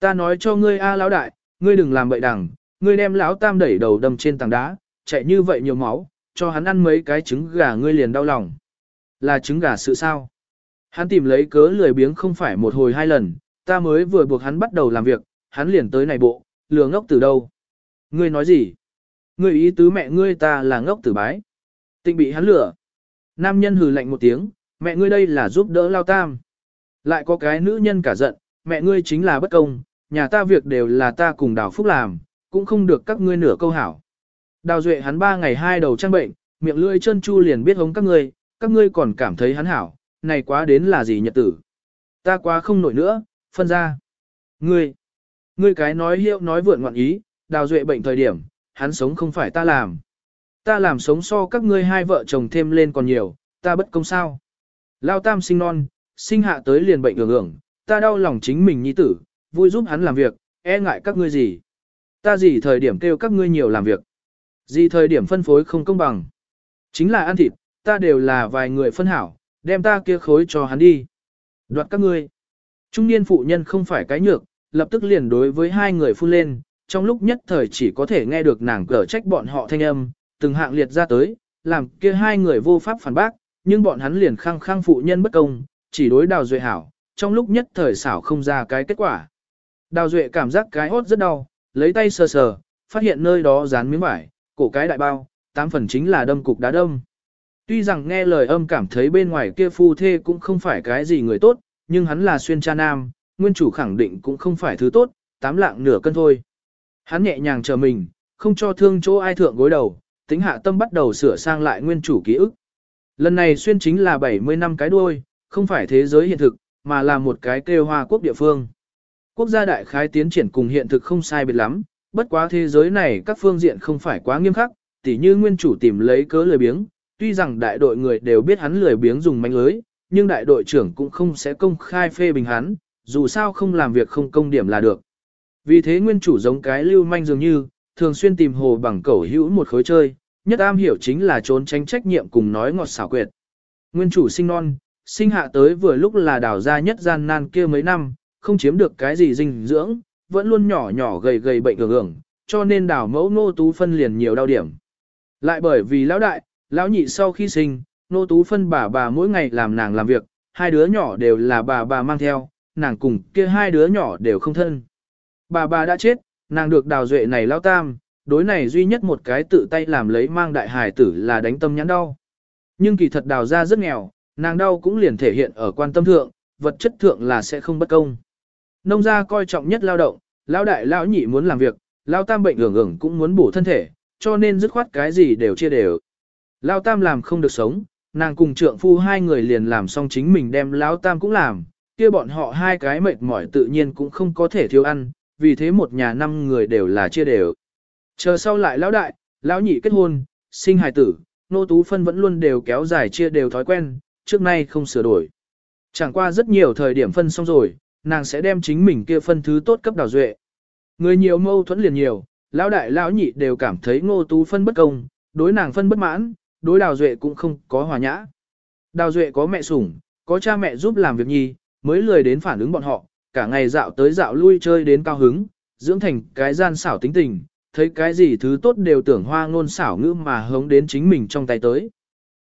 Ta nói cho ngươi a lão đại, ngươi đừng làm bậy đằng, ngươi đem lão tam đẩy đầu đâm trên tảng đá, chạy như vậy nhiều máu, cho hắn ăn mấy cái trứng gà ngươi liền đau lòng. Là trứng gà sự sao? Hắn tìm lấy cớ lười biếng không phải một hồi hai lần, ta mới vừa buộc hắn bắt đầu làm việc, hắn liền tới này bộ, lừa ngốc từ đâu? Ngươi nói gì? Ngươi ý tứ mẹ ngươi ta là ngốc tử bái. Tịnh bị hắn lừa. Nam nhân hừ lạnh một tiếng, mẹ ngươi đây là giúp đỡ lao tam. Lại có cái nữ nhân cả giận, mẹ ngươi chính là bất công, nhà ta việc đều là ta cùng đào phúc làm, cũng không được các ngươi nửa câu hảo. Đào duệ hắn ba ngày hai đầu trang bệnh, miệng lưỡi chân chu liền biết hống các ngươi, các ngươi còn cảm thấy hắn hảo, này quá đến là gì nhật tử. Ta quá không nổi nữa, phân ra. Ngươi, ngươi cái nói hiệu nói vượn ngoạn ý, đào duệ bệnh thời điểm, hắn sống không phải ta làm. Ta làm sống so các ngươi hai vợ chồng thêm lên còn nhiều, ta bất công sao. Lao tam sinh non, sinh hạ tới liền bệnh ưởng ưởng, ta đau lòng chính mình nhi tử, vui giúp hắn làm việc, e ngại các ngươi gì. Ta gì thời điểm kêu các ngươi nhiều làm việc. Gì thời điểm phân phối không công bằng. Chính là ăn thịt, ta đều là vài người phân hảo, đem ta kia khối cho hắn đi. Đoạt các ngươi. Trung niên phụ nhân không phải cái nhược, lập tức liền đối với hai người phun lên, trong lúc nhất thời chỉ có thể nghe được nàng cở trách bọn họ thanh âm, từng hạng liệt ra tới, làm kia hai người vô pháp phản bác, nhưng bọn hắn liền khăng khăng phụ nhân bất công, chỉ đối đào duệ hảo, trong lúc nhất thời xảo không ra cái kết quả. Đào duệ cảm giác cái hốt rất đau, lấy tay sờ sờ, phát hiện nơi đó dán miếng vải, cổ cái đại bao, tám phần chính là đâm cục đá đông. Tuy rằng nghe lời âm cảm thấy bên ngoài kia phu thê cũng không phải cái gì người tốt, nhưng hắn là xuyên cha nam, nguyên chủ khẳng định cũng không phải thứ tốt, tám lạng nửa cân thôi. Hắn nhẹ nhàng chờ mình, không cho thương chỗ ai thượng gối đầu, tính hạ tâm bắt đầu sửa sang lại nguyên chủ ký ức. Lần này xuyên chính là 70 năm cái đuôi, không phải thế giới hiện thực, mà là một cái kêu hoa quốc địa phương. Quốc gia đại khái tiến triển cùng hiện thực không sai biệt lắm, bất quá thế giới này các phương diện không phải quá nghiêm khắc, tỉ như nguyên chủ tìm lấy cớ lười biếng, tuy rằng đại đội người đều biết hắn lười biếng dùng manh lưới, nhưng đại đội trưởng cũng không sẽ công khai phê bình hắn, dù sao không làm việc không công điểm là được. Vì thế nguyên chủ giống cái lưu manh dường như, thường xuyên tìm hồ bằng cẩu hữu một khối chơi, nhất am hiểu chính là trốn tránh trách nhiệm cùng nói ngọt xảo quyệt. Nguyên chủ sinh non, sinh hạ tới vừa lúc là đào ra nhất gian nan kia mấy năm, không chiếm được cái gì dinh dưỡng, vẫn luôn nhỏ nhỏ gầy gầy bệnh ưởng ưởng, cho nên đào mẫu nô tú phân liền nhiều đau điểm. Lại bởi vì lão đại, lão nhị sau khi sinh, nô tú phân bà bà mỗi ngày làm nàng làm việc, hai đứa nhỏ đều là bà bà mang theo, nàng cùng kia hai đứa nhỏ đều không thân. Bà bà đã chết, nàng được đào duệ này lao tam, đối này duy nhất một cái tự tay làm lấy mang đại hài tử là đánh tâm nhãn đau. Nhưng kỳ thật đào ra rất nghèo, nàng đau cũng liền thể hiện ở quan tâm thượng, vật chất thượng là sẽ không bất công. Nông gia coi trọng nhất lao động, lao đại lão nhị muốn làm việc, lao tam bệnh ưởng ưởng cũng muốn bổ thân thể, cho nên dứt khoát cái gì đều chia đều. Lao tam làm không được sống, nàng cùng trượng phu hai người liền làm xong chính mình đem lão tam cũng làm, kia bọn họ hai cái mệt mỏi tự nhiên cũng không có thể thiếu ăn, vì thế một nhà năm người đều là chia đều. Chờ sau lại lão đại, lão nhị kết hôn, sinh hài tử, nô tú phân vẫn luôn đều kéo dài chia đều thói quen, trước nay không sửa đổi. Chẳng qua rất nhiều thời điểm phân xong rồi, nàng sẽ đem chính mình kia phân thứ tốt cấp đào duệ. Người nhiều mâu thuẫn liền nhiều, lão đại lão nhị đều cảm thấy ngô tú phân bất công, đối nàng phân bất mãn, đối đào duệ cũng không có hòa nhã. Đào duệ có mẹ sủng, có cha mẹ giúp làm việc nhi, mới lười đến phản ứng bọn họ, cả ngày dạo tới dạo lui chơi đến cao hứng, dưỡng thành cái gian xảo tính tình, thấy cái gì thứ tốt đều tưởng hoa ngôn xảo ngữ mà hống đến chính mình trong tay tới.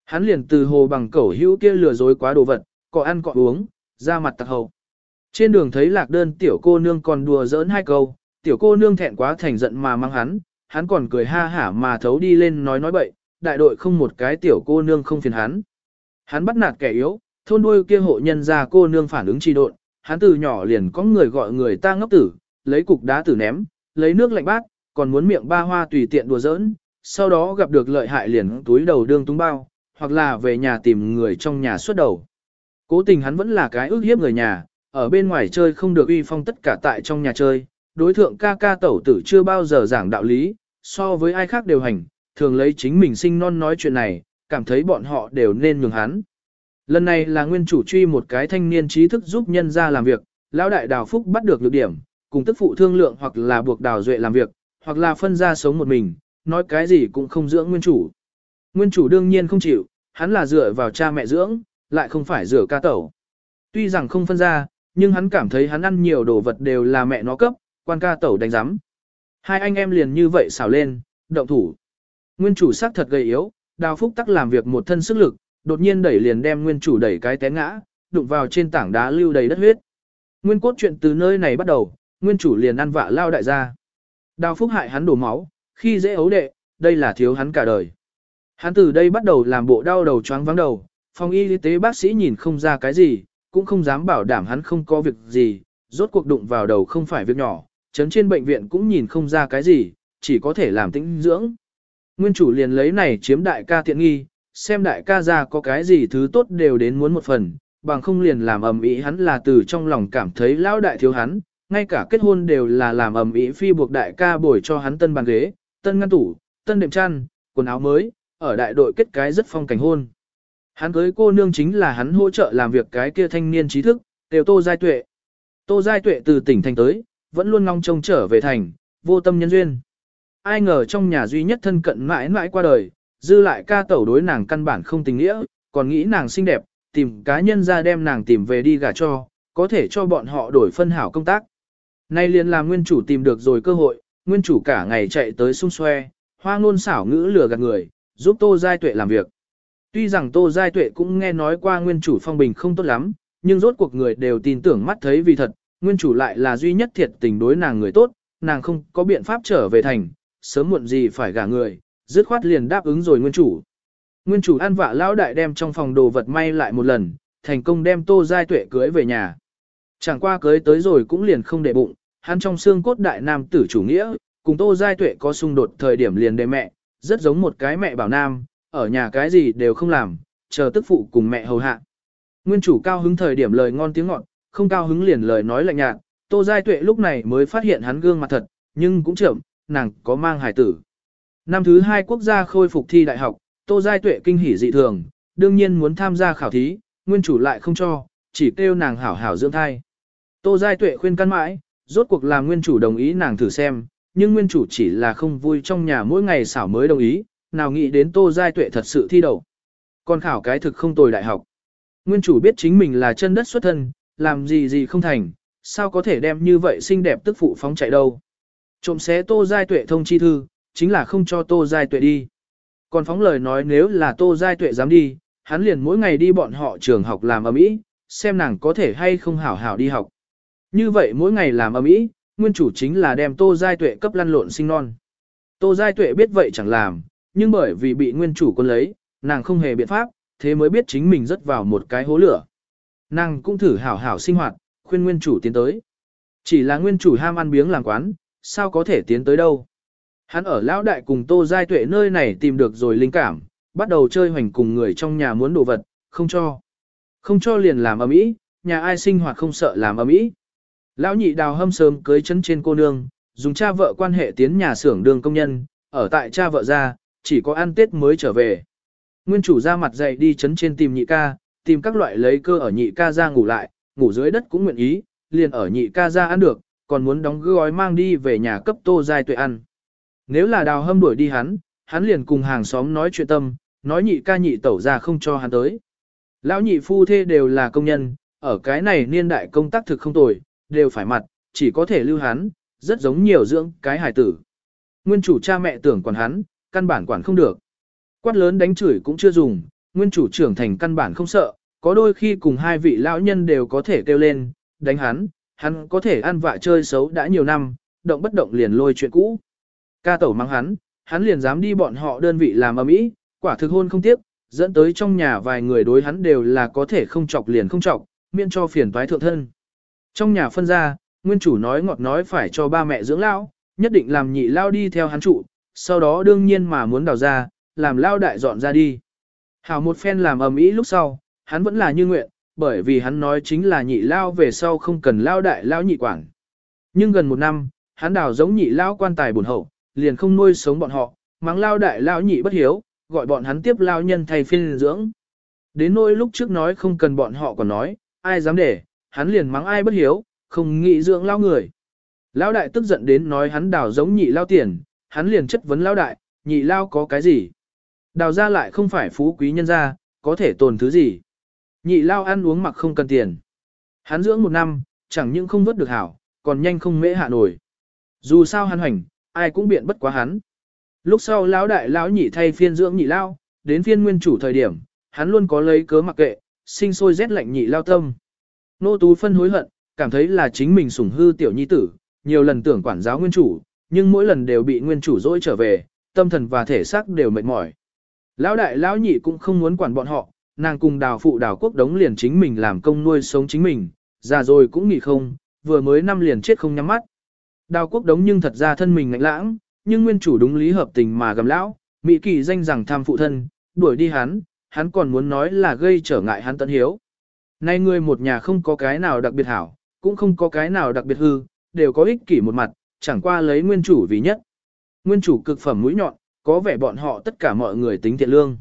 Hắn liền từ hồ bằng cẩu hữu kia lừa dối quá đồ vật, cọ ăn cọ uống, ra mặt tặc hầu trên đường thấy lạc đơn tiểu cô nương còn đùa giỡn hai câu, tiểu cô nương thẹn quá thành giận mà mang hắn, hắn còn cười ha hả mà thấu đi lên nói nói bậy, đại đội không một cái tiểu cô nương không phiền hắn. Hắn bắt nạt kẻ yếu, thôn đuôi kia hộ nhân ra cô nương phản ứng trì độn, hắn từ nhỏ liền có người gọi người ta ngốc tử, lấy cục đá tử ném, lấy nước lạnh bát, còn muốn miệng ba hoa tùy tiện đùa giỡn, sau đó gặp được lợi hại liền túi đầu đương tung bao, hoặc là về nhà tìm người trong nhà suốt đầu. Cố tình hắn vẫn là cái ước hiếp người nhà, ở bên ngoài chơi không được uy phong tất cả tại trong nhà chơi, đối thượng ca ca tẩu tử chưa bao giờ giảng đạo lý, so với ai khác đều hành, thường lấy chính mình sinh non nói chuyện này, cảm thấy bọn họ đều nên nhường hắn. Lần này là nguyên chủ truy một cái thanh niên trí thức giúp nhân ra làm việc, lão đại đào phúc bắt được lược điểm, cùng tức phụ thương lượng hoặc là buộc đào duệ làm việc, hoặc là phân ra sống một mình, nói cái gì cũng không dưỡng nguyên chủ. Nguyên chủ đương nhiên không chịu, hắn là dựa vào cha mẹ dưỡng, lại không phải dựa ca tẩu. Tuy rằng không phân ra, nhưng hắn cảm thấy hắn ăn nhiều đồ vật đều là mẹ nó cấp, quan ca tẩu đánh giám. Hai anh em liền như vậy xảo lên, động thủ. Nguyên chủ sắc thật gầy yếu, đào phúc tắc làm việc một thân sức lực, đột nhiên đẩy liền đem nguyên chủ đẩy cái té ngã, đụng vào trên tảng đá lưu đầy đất huyết. Nguyên cốt chuyện từ nơi này bắt đầu, nguyên chủ liền ăn vạ lao đại gia. Đào phúc hại hắn đổ máu, khi dễ ấu đệ, đây là thiếu hắn cả đời. Hắn từ đây bắt đầu làm bộ đau đầu choáng vắng đầu, phòng y tế bác sĩ nhìn không ra cái gì, cũng không dám bảo đảm hắn không có việc gì, rốt cuộc đụng vào đầu không phải việc nhỏ, chấn trên bệnh viện cũng nhìn không ra cái gì, chỉ có thể làm tĩnh dưỡng. Nguyên chủ liền lấy này chiếm đại ca tiện nghi, xem đại ca ra có cái gì thứ tốt đều đến muốn một phần, bằng không liền làm ầm ĩ hắn là từ trong lòng cảm thấy lão đại thiếu hắn, ngay cả kết hôn đều là làm ầm ĩ phi buộc đại ca bồi cho hắn tân bàn ghế, tân ngăn tủ, tân đệm chăn, quần áo mới, ở đại đội kết cái rất phong cảnh hôn. Hắn cưới cô nương chính là hắn hỗ trợ làm việc cái kia thanh niên trí thức, đều Tô Giai Tuệ. Tô Giai Tuệ từ tỉnh thành tới, vẫn luôn ngong trông trở về thành, vô tâm nhân duyên. Ai ngờ trong nhà duy nhất thân cận mãi mãi qua đời, dư lại ca tẩu đối nàng căn bản không tình nghĩa, còn nghĩ nàng xinh đẹp, tìm cá nhân ra đem nàng tìm về đi gả cho, có thể cho bọn họ đổi phân hảo công tác. Nay liền làm nguyên chủ tìm được rồi cơ hội, nguyên chủ cả ngày chạy tới xung xoe, hoa ngôn xảo ngữ lừa gạt người, giúp Tô Giai Tuệ làm việc. Tuy rằng Tô Giai Tuệ cũng nghe nói qua nguyên chủ phong bình không tốt lắm, nhưng rốt cuộc người đều tin tưởng mắt thấy vì thật, nguyên chủ lại là duy nhất thiệt tình đối nàng người tốt, nàng không có biện pháp trở về thành, sớm muộn gì phải gả người, dứt khoát liền đáp ứng rồi nguyên chủ. Nguyên chủ ăn vạ lão đại đem trong phòng đồ vật may lại một lần, thành công đem Tô Giai Tuệ cưới về nhà. Chẳng qua cưới tới rồi cũng liền không để bụng, hắn trong xương cốt đại nam tử chủ nghĩa, cùng Tô Giai Tuệ có xung đột thời điểm liền đề mẹ, rất giống một cái mẹ bảo nam, ở nhà cái gì đều không làm, chờ tức phụ cùng mẹ hầu hạ. Nguyên chủ cao hứng thời điểm lời ngon tiếng ngọt, không cao hứng liền lời nói lạnh nhạt, Tô Giai Tuệ lúc này mới phát hiện hắn gương mặt thật, nhưng cũng chậm, nàng có mang hài tử. Năm thứ hai quốc gia khôi phục thi đại học, Tô Giai Tuệ kinh hỉ dị thường, đương nhiên muốn tham gia khảo thí, nguyên chủ lại không cho, chỉ kêu nàng hảo hảo dưỡng thai. Tô Giai Tuệ khuyên căn mãi, rốt cuộc làm nguyên chủ đồng ý nàng thử xem, nhưng nguyên chủ chỉ là không vui trong nhà mỗi ngày xảo mới đồng ý, nào nghĩ đến Tô Giai Tuệ thật sự thi đậu. Còn khảo cái thực không tồi đại học. Nguyên chủ biết chính mình là chân đất xuất thân, làm gì gì không thành, sao có thể đem như vậy xinh đẹp tức phụ phóng chạy đâu. Trộm xé Tô Giai Tuệ thông chi thư, chính là không cho Tô Giai Tuệ đi. Còn phóng lời nói nếu là Tô Giai Tuệ dám đi, hắn liền mỗi ngày đi bọn họ trường học làm ở mỹ, xem nàng có thể hay không hảo hảo đi học. Như vậy mỗi ngày làm ở mỹ, nguyên chủ chính là đem Tô Giai Tuệ cấp lăn lộn sinh non. Tô Giai Tuệ biết vậy chẳng làm, nhưng bởi vì bị nguyên chủ quân lấy, nàng không hề biện pháp, thế mới biết chính mình rớt vào một cái hố lửa. Nàng cũng thử hảo hảo sinh hoạt, khuyên nguyên chủ tiến tới. Chỉ là nguyên chủ ham ăn biếng làng quán, sao có thể tiến tới đâu. Hắn ở lão đại cùng Tô Giai Tuệ nơi này tìm được rồi linh cảm, bắt đầu chơi hoành cùng người trong nhà muốn đồ vật, không cho. Không cho liền làm ầm ĩ, nhà ai sinh hoạt không sợ làm ầm ĩ. Lão nhị đào hâm sớm cưới chấn trên cô nương, dùng cha vợ quan hệ tiến nhà xưởng đường công nhân, ở tại cha vợ ra, chỉ có ăn tết mới trở về. Nguyên chủ ra mặt dậy đi chấn trên tìm nhị ca, tìm các loại lấy cơ ở nhị ca ra ngủ lại, ngủ dưới đất cũng nguyện ý, liền ở nhị ca ra ăn được, còn muốn đóng gói mang đi về nhà cấp tô giai tuệ ăn. Nếu là đào hâm đuổi đi hắn, hắn liền cùng hàng xóm nói chuyện tâm, nói nhị ca nhị tẩu ra không cho hắn tới. Lão nhị phu thê đều là công nhân, ở cái này niên đại công tác thực không tồi, đều phải mặt, chỉ có thể lưu hắn, rất giống nhiều dưỡng cái hài tử. Nguyên chủ cha mẹ tưởng còn hắn, căn bản quản không được. Quát lớn đánh chửi cũng chưa dùng, nguyên chủ trưởng thành căn bản không sợ, có đôi khi cùng hai vị lão nhân đều có thể kêu lên, đánh hắn, hắn có thể ăn vạ chơi xấu đã nhiều năm, động bất động liền lôi chuyện cũ. Ca tẩu mang hắn, hắn liền dám đi bọn họ đơn vị làm ở mỹ, quả thực hôn không tiếp, dẫn tới trong nhà vài người đối hắn đều là có thể không chọc liền không chọc, miễn cho phiền toái thượng thân. Trong nhà phân ra, nguyên chủ nói ngọt nói phải cho ba mẹ dưỡng lão, nhất định làm nhị lao đi theo hắn trụ, sau đó đương nhiên mà muốn đào ra, làm lao đại dọn ra đi. Hảo một phen làm ầm ĩ lúc sau, hắn vẫn là như nguyện, bởi vì hắn nói chính là nhị lao về sau không cần lao đại lao nhị quản. Nhưng gần một năm, hắn đào giống nhị lao quan tài buồn hậu, liền không nuôi sống bọn họ, mắng lao đại lao nhị bất hiếu, gọi bọn hắn tiếp lao nhân thay phiên dưỡng. Đến nỗi lúc trước nói không cần bọn họ còn nói, ai dám để, hắn liền mắng ai bất hiếu, không nghĩ dưỡng lao người. Lao đại tức giận đến nói hắn đào giống nhị lao tiền, hắn liền chất vấn lao đại, nhị lao có cái gì? Đào ra lại không phải phú quý nhân gia, có thể tồn thứ gì? Nhị lao ăn uống mặc không cần tiền. Hắn dưỡng một năm, chẳng những không vớt được hảo, còn nhanh không mễ hạ nổi. Dù sao hắn hoành, ai cũng biện bất quá hắn. Lúc sau lão đại lão nhị thay phiên dưỡng nhị lao, đến phiên nguyên chủ thời điểm, hắn luôn có lấy cớ mặc kệ, sinh sôi rét lạnh nhị lao tâm. Nô Tú phân hối hận, cảm thấy là chính mình sủng hư tiểu nhi tử, nhiều lần tưởng quản giáo nguyên chủ, nhưng mỗi lần đều bị nguyên chủ dỗi trở về, tâm thần và thể xác đều mệt mỏi. Lão đại lão nhị cũng không muốn quản bọn họ, nàng cùng đào phụ đào quốc đống liền chính mình làm công nuôi sống chính mình, già rồi cũng nghỉ không, vừa mới năm liền chết không nhắm mắt. Đào quốc đống nhưng thật ra thân mình ngạnh lãng, nhưng nguyên chủ đúng lý hợp tình mà gầm lão, Mỹ kỳ danh rằng tham phụ thân, đuổi đi hắn, hắn còn muốn nói là gây trở ngại hắn tận hiếu. Nay người một nhà không có cái nào đặc biệt hảo, cũng không có cái nào đặc biệt hư, đều có ích kỷ một mặt, chẳng qua lấy nguyên chủ vì nhất. Nguyên chủ cực phẩm mũi nhọn, có vẻ bọn họ tất cả mọi người tính thiện lương.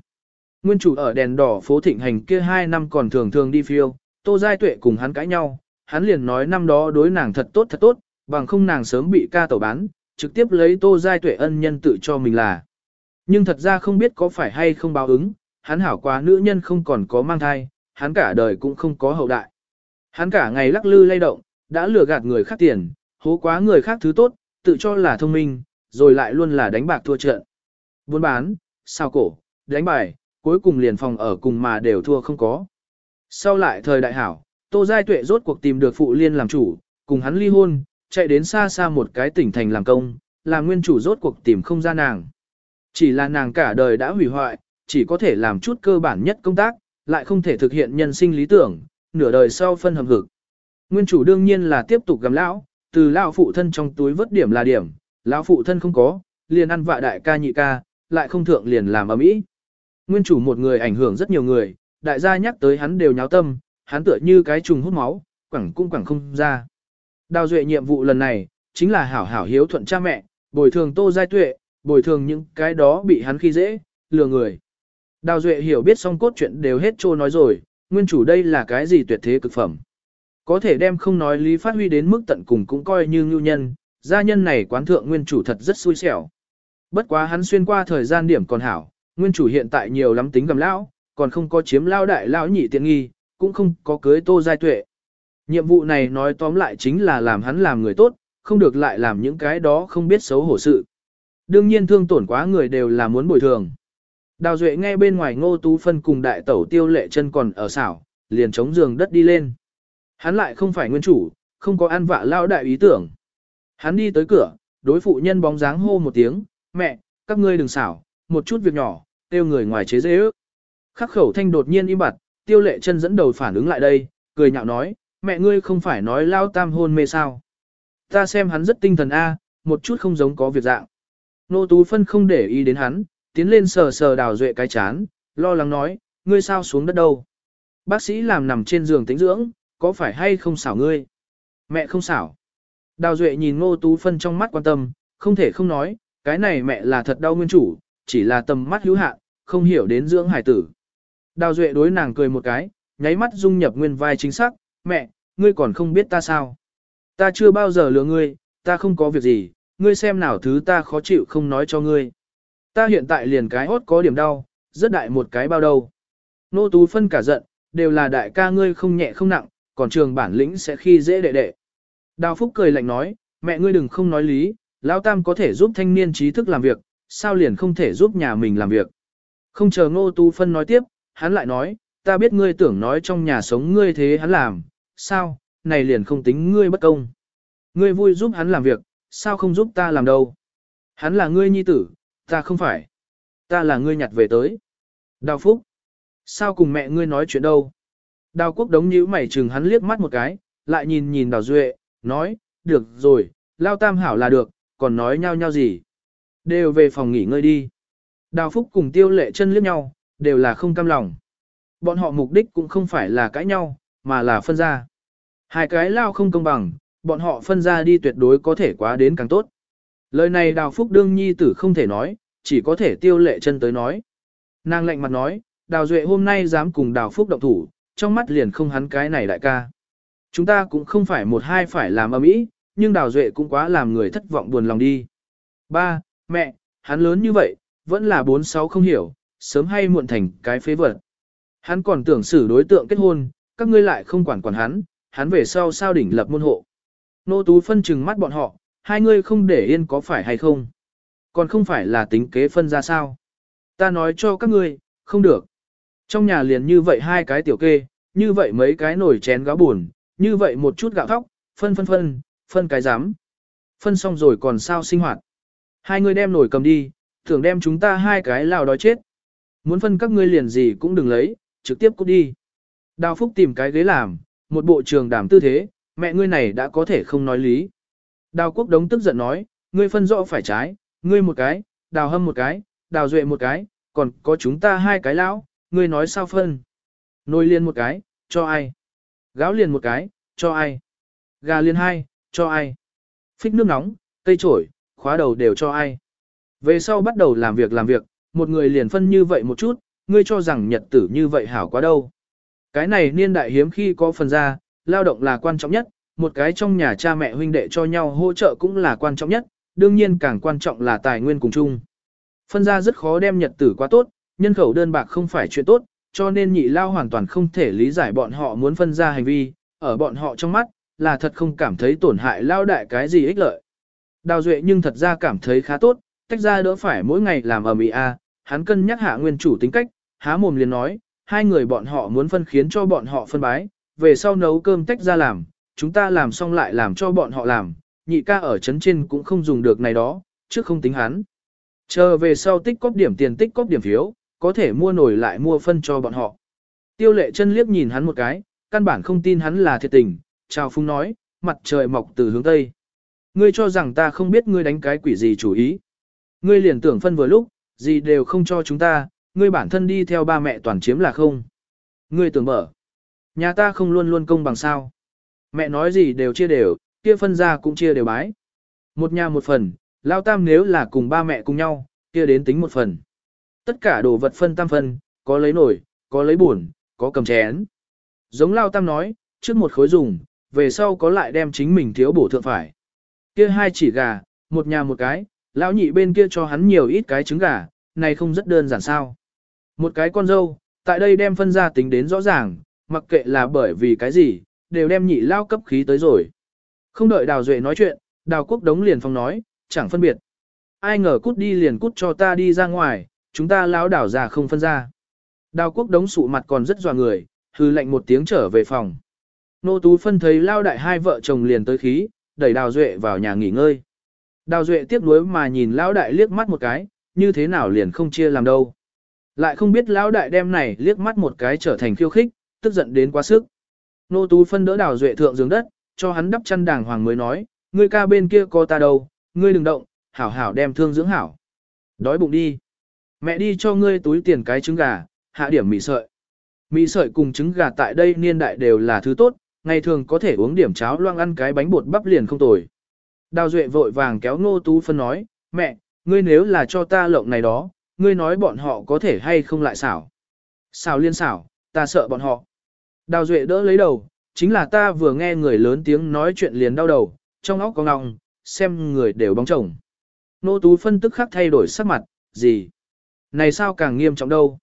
Nguyên chủ ở đèn đỏ phố thịnh hành kia hai năm còn thường thường đi phiêu, Tô Giai Tuệ cùng hắn cãi nhau, hắn liền nói năm đó đối nàng thật tốt thật tốt, bằng không nàng sớm bị ca tẩu bán, trực tiếp lấy Tô Giai Tuệ ân nhân tự cho mình là. Nhưng thật ra không biết có phải hay không báo ứng, hắn hảo quá nữ nhân không còn có mang thai, hắn cả đời cũng không có hậu đại. Hắn cả ngày lắc lư lay động, đã lừa gạt người khác tiền, hố quá người khác thứ tốt, tự cho là thông minh, rồi lại luôn là đánh bạc thua trận. Buôn bán, sao cổ, đánh bài, cuối cùng liền phòng ở cùng mà đều thua không có. Sau lại thời đại hảo, Tô Giai Tuệ rốt cuộc tìm được phụ liên làm chủ, cùng hắn ly hôn, chạy đến xa xa một cái tỉnh thành làm công, là nguyên chủ rốt cuộc tìm không ra nàng. Chỉ là nàng cả đời đã hủy hoại, chỉ có thể làm chút cơ bản nhất công tác, lại không thể thực hiện nhân sinh lý tưởng, nửa đời sau phân hầm hực. Nguyên chủ đương nhiên là tiếp tục gầm lão, từ lão phụ thân trong túi vớt điểm là điểm, lão phụ thân không có, liền ăn vạ đại ca nhị ca, lại không thượng liền làm ở mỹ. Nguyên chủ một người ảnh hưởng rất nhiều người, đại gia nhắc tới hắn đều nháo tâm, hắn tựa như cái trùng hút máu, quẳng cũng quẳng không ra. Đào duệ nhiệm vụ lần này, chính là hảo hảo hiếu thuận cha mẹ, bồi thường tô giai tuệ, bồi thường những cái đó bị hắn khi dễ, lừa người. Đào duệ hiểu biết xong cốt chuyện đều hết trô nói rồi, nguyên chủ đây là cái gì tuyệt thế cực phẩm. Có thể đem không nói lý phát huy đến mức tận cùng cũng coi như ngưu nhân, gia nhân này quán thượng nguyên chủ thật rất xui xẻo. Bất quá hắn xuyên qua thời gian điểm còn hảo, nguyên chủ hiện tại nhiều lắm tính gầm lão, còn không có chiếm lao đại lão nhị tiện nghi, cũng không có cưới tô giai tuệ. Nhiệm vụ này nói tóm lại chính là làm hắn làm người tốt, không được lại làm những cái đó không biết xấu hổ sự. Đương nhiên thương tổn quá người đều là muốn bồi thường. Đào Duệ nghe bên ngoài ngô tú phân cùng đại tẩu tiêu lệ chân còn ở xảo, liền chống giường đất đi lên. Hắn lại không phải nguyên chủ, không có ăn vạ lao đại ý tưởng. Hắn đi tới cửa, đối phụ nhân bóng dáng hô một tiếng, mẹ, các ngươi đừng xảo, một chút việc nhỏ, tiêu người ngoài chế dễ ước. Khắc khẩu thanh đột nhiên im bặt, tiêu lệ chân dẫn đầu phản ứng lại đây, cười nhạo nói, mẹ ngươi không phải nói lao tam hôn mê sao. Ta xem hắn rất tinh thần A, một chút không giống có việc dạng. Nô Tú Phân không để ý đến hắn, tiến lên sờ sờ đào duệ cái chán, lo lắng nói, ngươi sao xuống đất đâu. Bác sĩ làm nằm trên giường tĩnh dưỡng, có phải hay không xảo ngươi? Mẹ không xảo. Đào duệ nhìn ngô tú phân trong mắt quan tâm, không thể không nói, cái này mẹ là thật đau nguyên chủ, chỉ là tầm mắt hữu hạn, không hiểu đến dưỡng hải tử. Đào duệ đối nàng cười một cái, nháy mắt dung nhập nguyên vai chính xác, mẹ, ngươi còn không biết ta sao. Ta chưa bao giờ lừa ngươi, ta không có việc gì, ngươi xem nào thứ ta khó chịu không nói cho ngươi. Ta hiện tại liền cái hốt có điểm đau, rất đại một cái bao đầu. Nô tú phân cả giận, đều là đại ca ngươi không nhẹ không nặng, còn trường bản lĩnh sẽ khi dễ đệ đệ. Đào Phúc cười lạnh nói, mẹ ngươi đừng không nói lý, Lão Tam có thể giúp thanh niên trí thức làm việc, sao liền không thể giúp nhà mình làm việc. Không chờ Ngô Tu Phân nói tiếp, hắn lại nói, ta biết ngươi tưởng nói trong nhà sống ngươi thế hắn làm, sao, này liền không tính ngươi bất công. Ngươi vui giúp hắn làm việc, sao không giúp ta làm đâu. Hắn là ngươi nhi tử, ta không phải. Ta là ngươi nhặt về tới. Đào Phúc, Sao cùng mẹ ngươi nói chuyện đâu? Đào quốc đống nhíu mày chừng hắn liếc mắt một cái, lại nhìn nhìn đào duệ, nói, được rồi, lao tam hảo là được, còn nói nhau nhau gì. Đều về phòng nghỉ ngơi đi. Đào phúc cùng tiêu lệ chân liếc nhau, đều là không cam lòng. Bọn họ mục đích cũng không phải là cãi nhau, mà là phân ra. Hai cái lao không công bằng, bọn họ phân ra đi tuyệt đối có thể quá đến càng tốt. Lời này đào phúc đương nhi tử không thể nói, chỉ có thể tiêu lệ chân tới nói. Nàng lạnh mặt nói, đào duệ hôm nay dám cùng đào phúc động thủ, trong mắt liền không hắn cái này đại ca. Chúng ta cũng không phải một hai phải làm ầm ý, nhưng đào duệ cũng quá làm người thất vọng buồn lòng đi. Ba, mẹ, hắn lớn như vậy, vẫn là bốn sáu không hiểu, sớm hay muộn thành cái phế vật. Hắn còn tưởng xử đối tượng kết hôn, các ngươi lại không quản quản hắn, hắn về sau sao đỉnh lập môn hộ. Nô Tú phân chừng mắt bọn họ, hai ngươi không để yên có phải hay không? Còn không phải là tính kế phân ra sao? Ta nói cho các ngươi, không được. Trong nhà liền như vậy hai cái tiểu kê, như vậy mấy cái nồi chén gáo buồn, như vậy một chút gạo thóc, phân phân phân, phân cái giám. Phân xong rồi còn sao sinh hoạt. Hai người đem nồi cầm đi, tưởng đem chúng ta hai cái lao đói chết. Muốn phân các ngươi liền gì cũng đừng lấy, trực tiếp cút đi. Đào Phúc tìm cái ghế làm, một bộ trường đảm tư thế, mẹ ngươi này đã có thể không nói lý. Đào Quốc Đống tức giận nói, ngươi phân rõ phải trái, ngươi một cái, đào hâm một cái, đào duệ một cái, còn có chúng ta hai cái lão, ngươi nói sao phân. Nồi liền một cái, cho ai? Gáo liền một cái, cho ai? Gà liền hai, cho ai? Phích nước nóng, cây trổi, khóa đầu đều cho ai? Về sau bắt đầu làm việc làm việc, một người liền phân như vậy một chút, ngươi cho rằng nhật tử như vậy hảo quá đâu. Cái này niên đại hiếm khi có phần ra, lao động là quan trọng nhất, một cái trong nhà cha mẹ huynh đệ cho nhau hỗ trợ cũng là quan trọng nhất, đương nhiên càng quan trọng là tài nguyên cùng chung. Phân ra rất khó đem nhật tử quá tốt, nhân khẩu đơn bạc không phải chuyện tốt, cho nên nhị lao hoàn toàn không thể lý giải bọn họ muốn phân ra hành vi, ở bọn họ trong mắt, là thật không cảm thấy tổn hại lao đại cái gì ích lợi. Đào Duệ nhưng thật ra cảm thấy khá tốt, tách ra đỡ phải mỗi ngày làm ở Mỹ A, hắn cân nhắc hạ nguyên chủ tính cách, há mồm liền nói, hai người bọn họ muốn phân khiến cho bọn họ phân bái, về sau nấu cơm tách ra làm, chúng ta làm xong lại làm cho bọn họ làm, nhị ca ở trấn trên cũng không dùng được này đó, trước không tính hắn. Chờ về sau tích cóp điểm tiền tích cóp điểm phiếu, có thể mua nổi lại mua phân cho bọn họ. Tiêu lệ chân liếc nhìn hắn một cái, căn bản không tin hắn là thiệt tình, chào phung nói, mặt trời mọc từ hướng Tây. Ngươi cho rằng ta không biết ngươi đánh cái quỷ gì chủ ý. Ngươi liền tưởng phân vừa lúc, gì đều không cho chúng ta, ngươi bản thân đi theo ba mẹ toàn chiếm là không. Ngươi tưởng mở. Nhà ta không luôn luôn công bằng sao. Mẹ nói gì đều chia đều, kia phân ra cũng chia đều bái. Một nhà một phần, lao tam nếu là cùng ba mẹ cùng nhau, kia đến tính một phần. Tất cả đồ vật phân tam phần, có lấy nổi, có lấy buồn, có cầm chén. Giống lao tam nói, trước một khối dùng, về sau có lại đem chính mình thiếu bổ thượng phải. Kia hai chỉ gà, một nhà một cái, lão nhị bên kia cho hắn nhiều ít cái trứng gà, này không rất đơn giản sao. Một cái con dâu, tại đây đem phân ra tính đến rõ ràng, mặc kệ là bởi vì cái gì, đều đem nhị lao cấp khí tới rồi. Không đợi Đào Duệ nói chuyện, Đào Quốc Đống liền phong nói, chẳng phân biệt. Ai ngờ cút đi liền cút cho ta đi ra ngoài, chúng ta lão đảo già không phân ra. Đào Quốc Đống sụ mặt còn rất dọa người, hư lệnh một tiếng trở về phòng. Nô Tú phân thấy lao đại hai vợ chồng liền tới khí, đẩy Đào Duệ vào nhà nghỉ ngơi. Đào Duệ tiếc nuối mà nhìn lão đại liếc mắt một cái, như thế nào liền không chia làm đâu. Lại không biết lão đại đem này liếc mắt một cái trở thành khiêu khích, tức giận đến quá sức. Nô Tú phân đỡ Đào Duệ thượng giường đất, cho hắn đắp chăn đàng hoàng mới nói, ngươi ca bên kia có ta đâu, ngươi đừng động, hảo hảo đem thương dưỡng hảo. Đói bụng đi. Mẹ đi cho ngươi túi tiền cái trứng gà, hạ điểm mì sợi. Mì sợi cùng trứng gà tại đây niên đại đều là thứ tốt, ngày thường có thể uống điểm cháo loang ăn cái bánh bột bắp liền không tồi. Đào Duệ vội vàng kéo Ngô Tú phân nói, mẹ, ngươi nếu là cho ta lộng này đó, ngươi nói bọn họ có thể hay không lại xảo. Xảo liên xảo, ta sợ bọn họ. Đào Duệ đỡ lấy đầu, chính là ta vừa nghe người lớn tiếng nói chuyện liền đau đầu, trong óc có ngọng, xem người đều bóng chồng. Nô Tú phân tức khắc thay đổi sắc mặt, gì? Này sao càng nghiêm trọng đâu?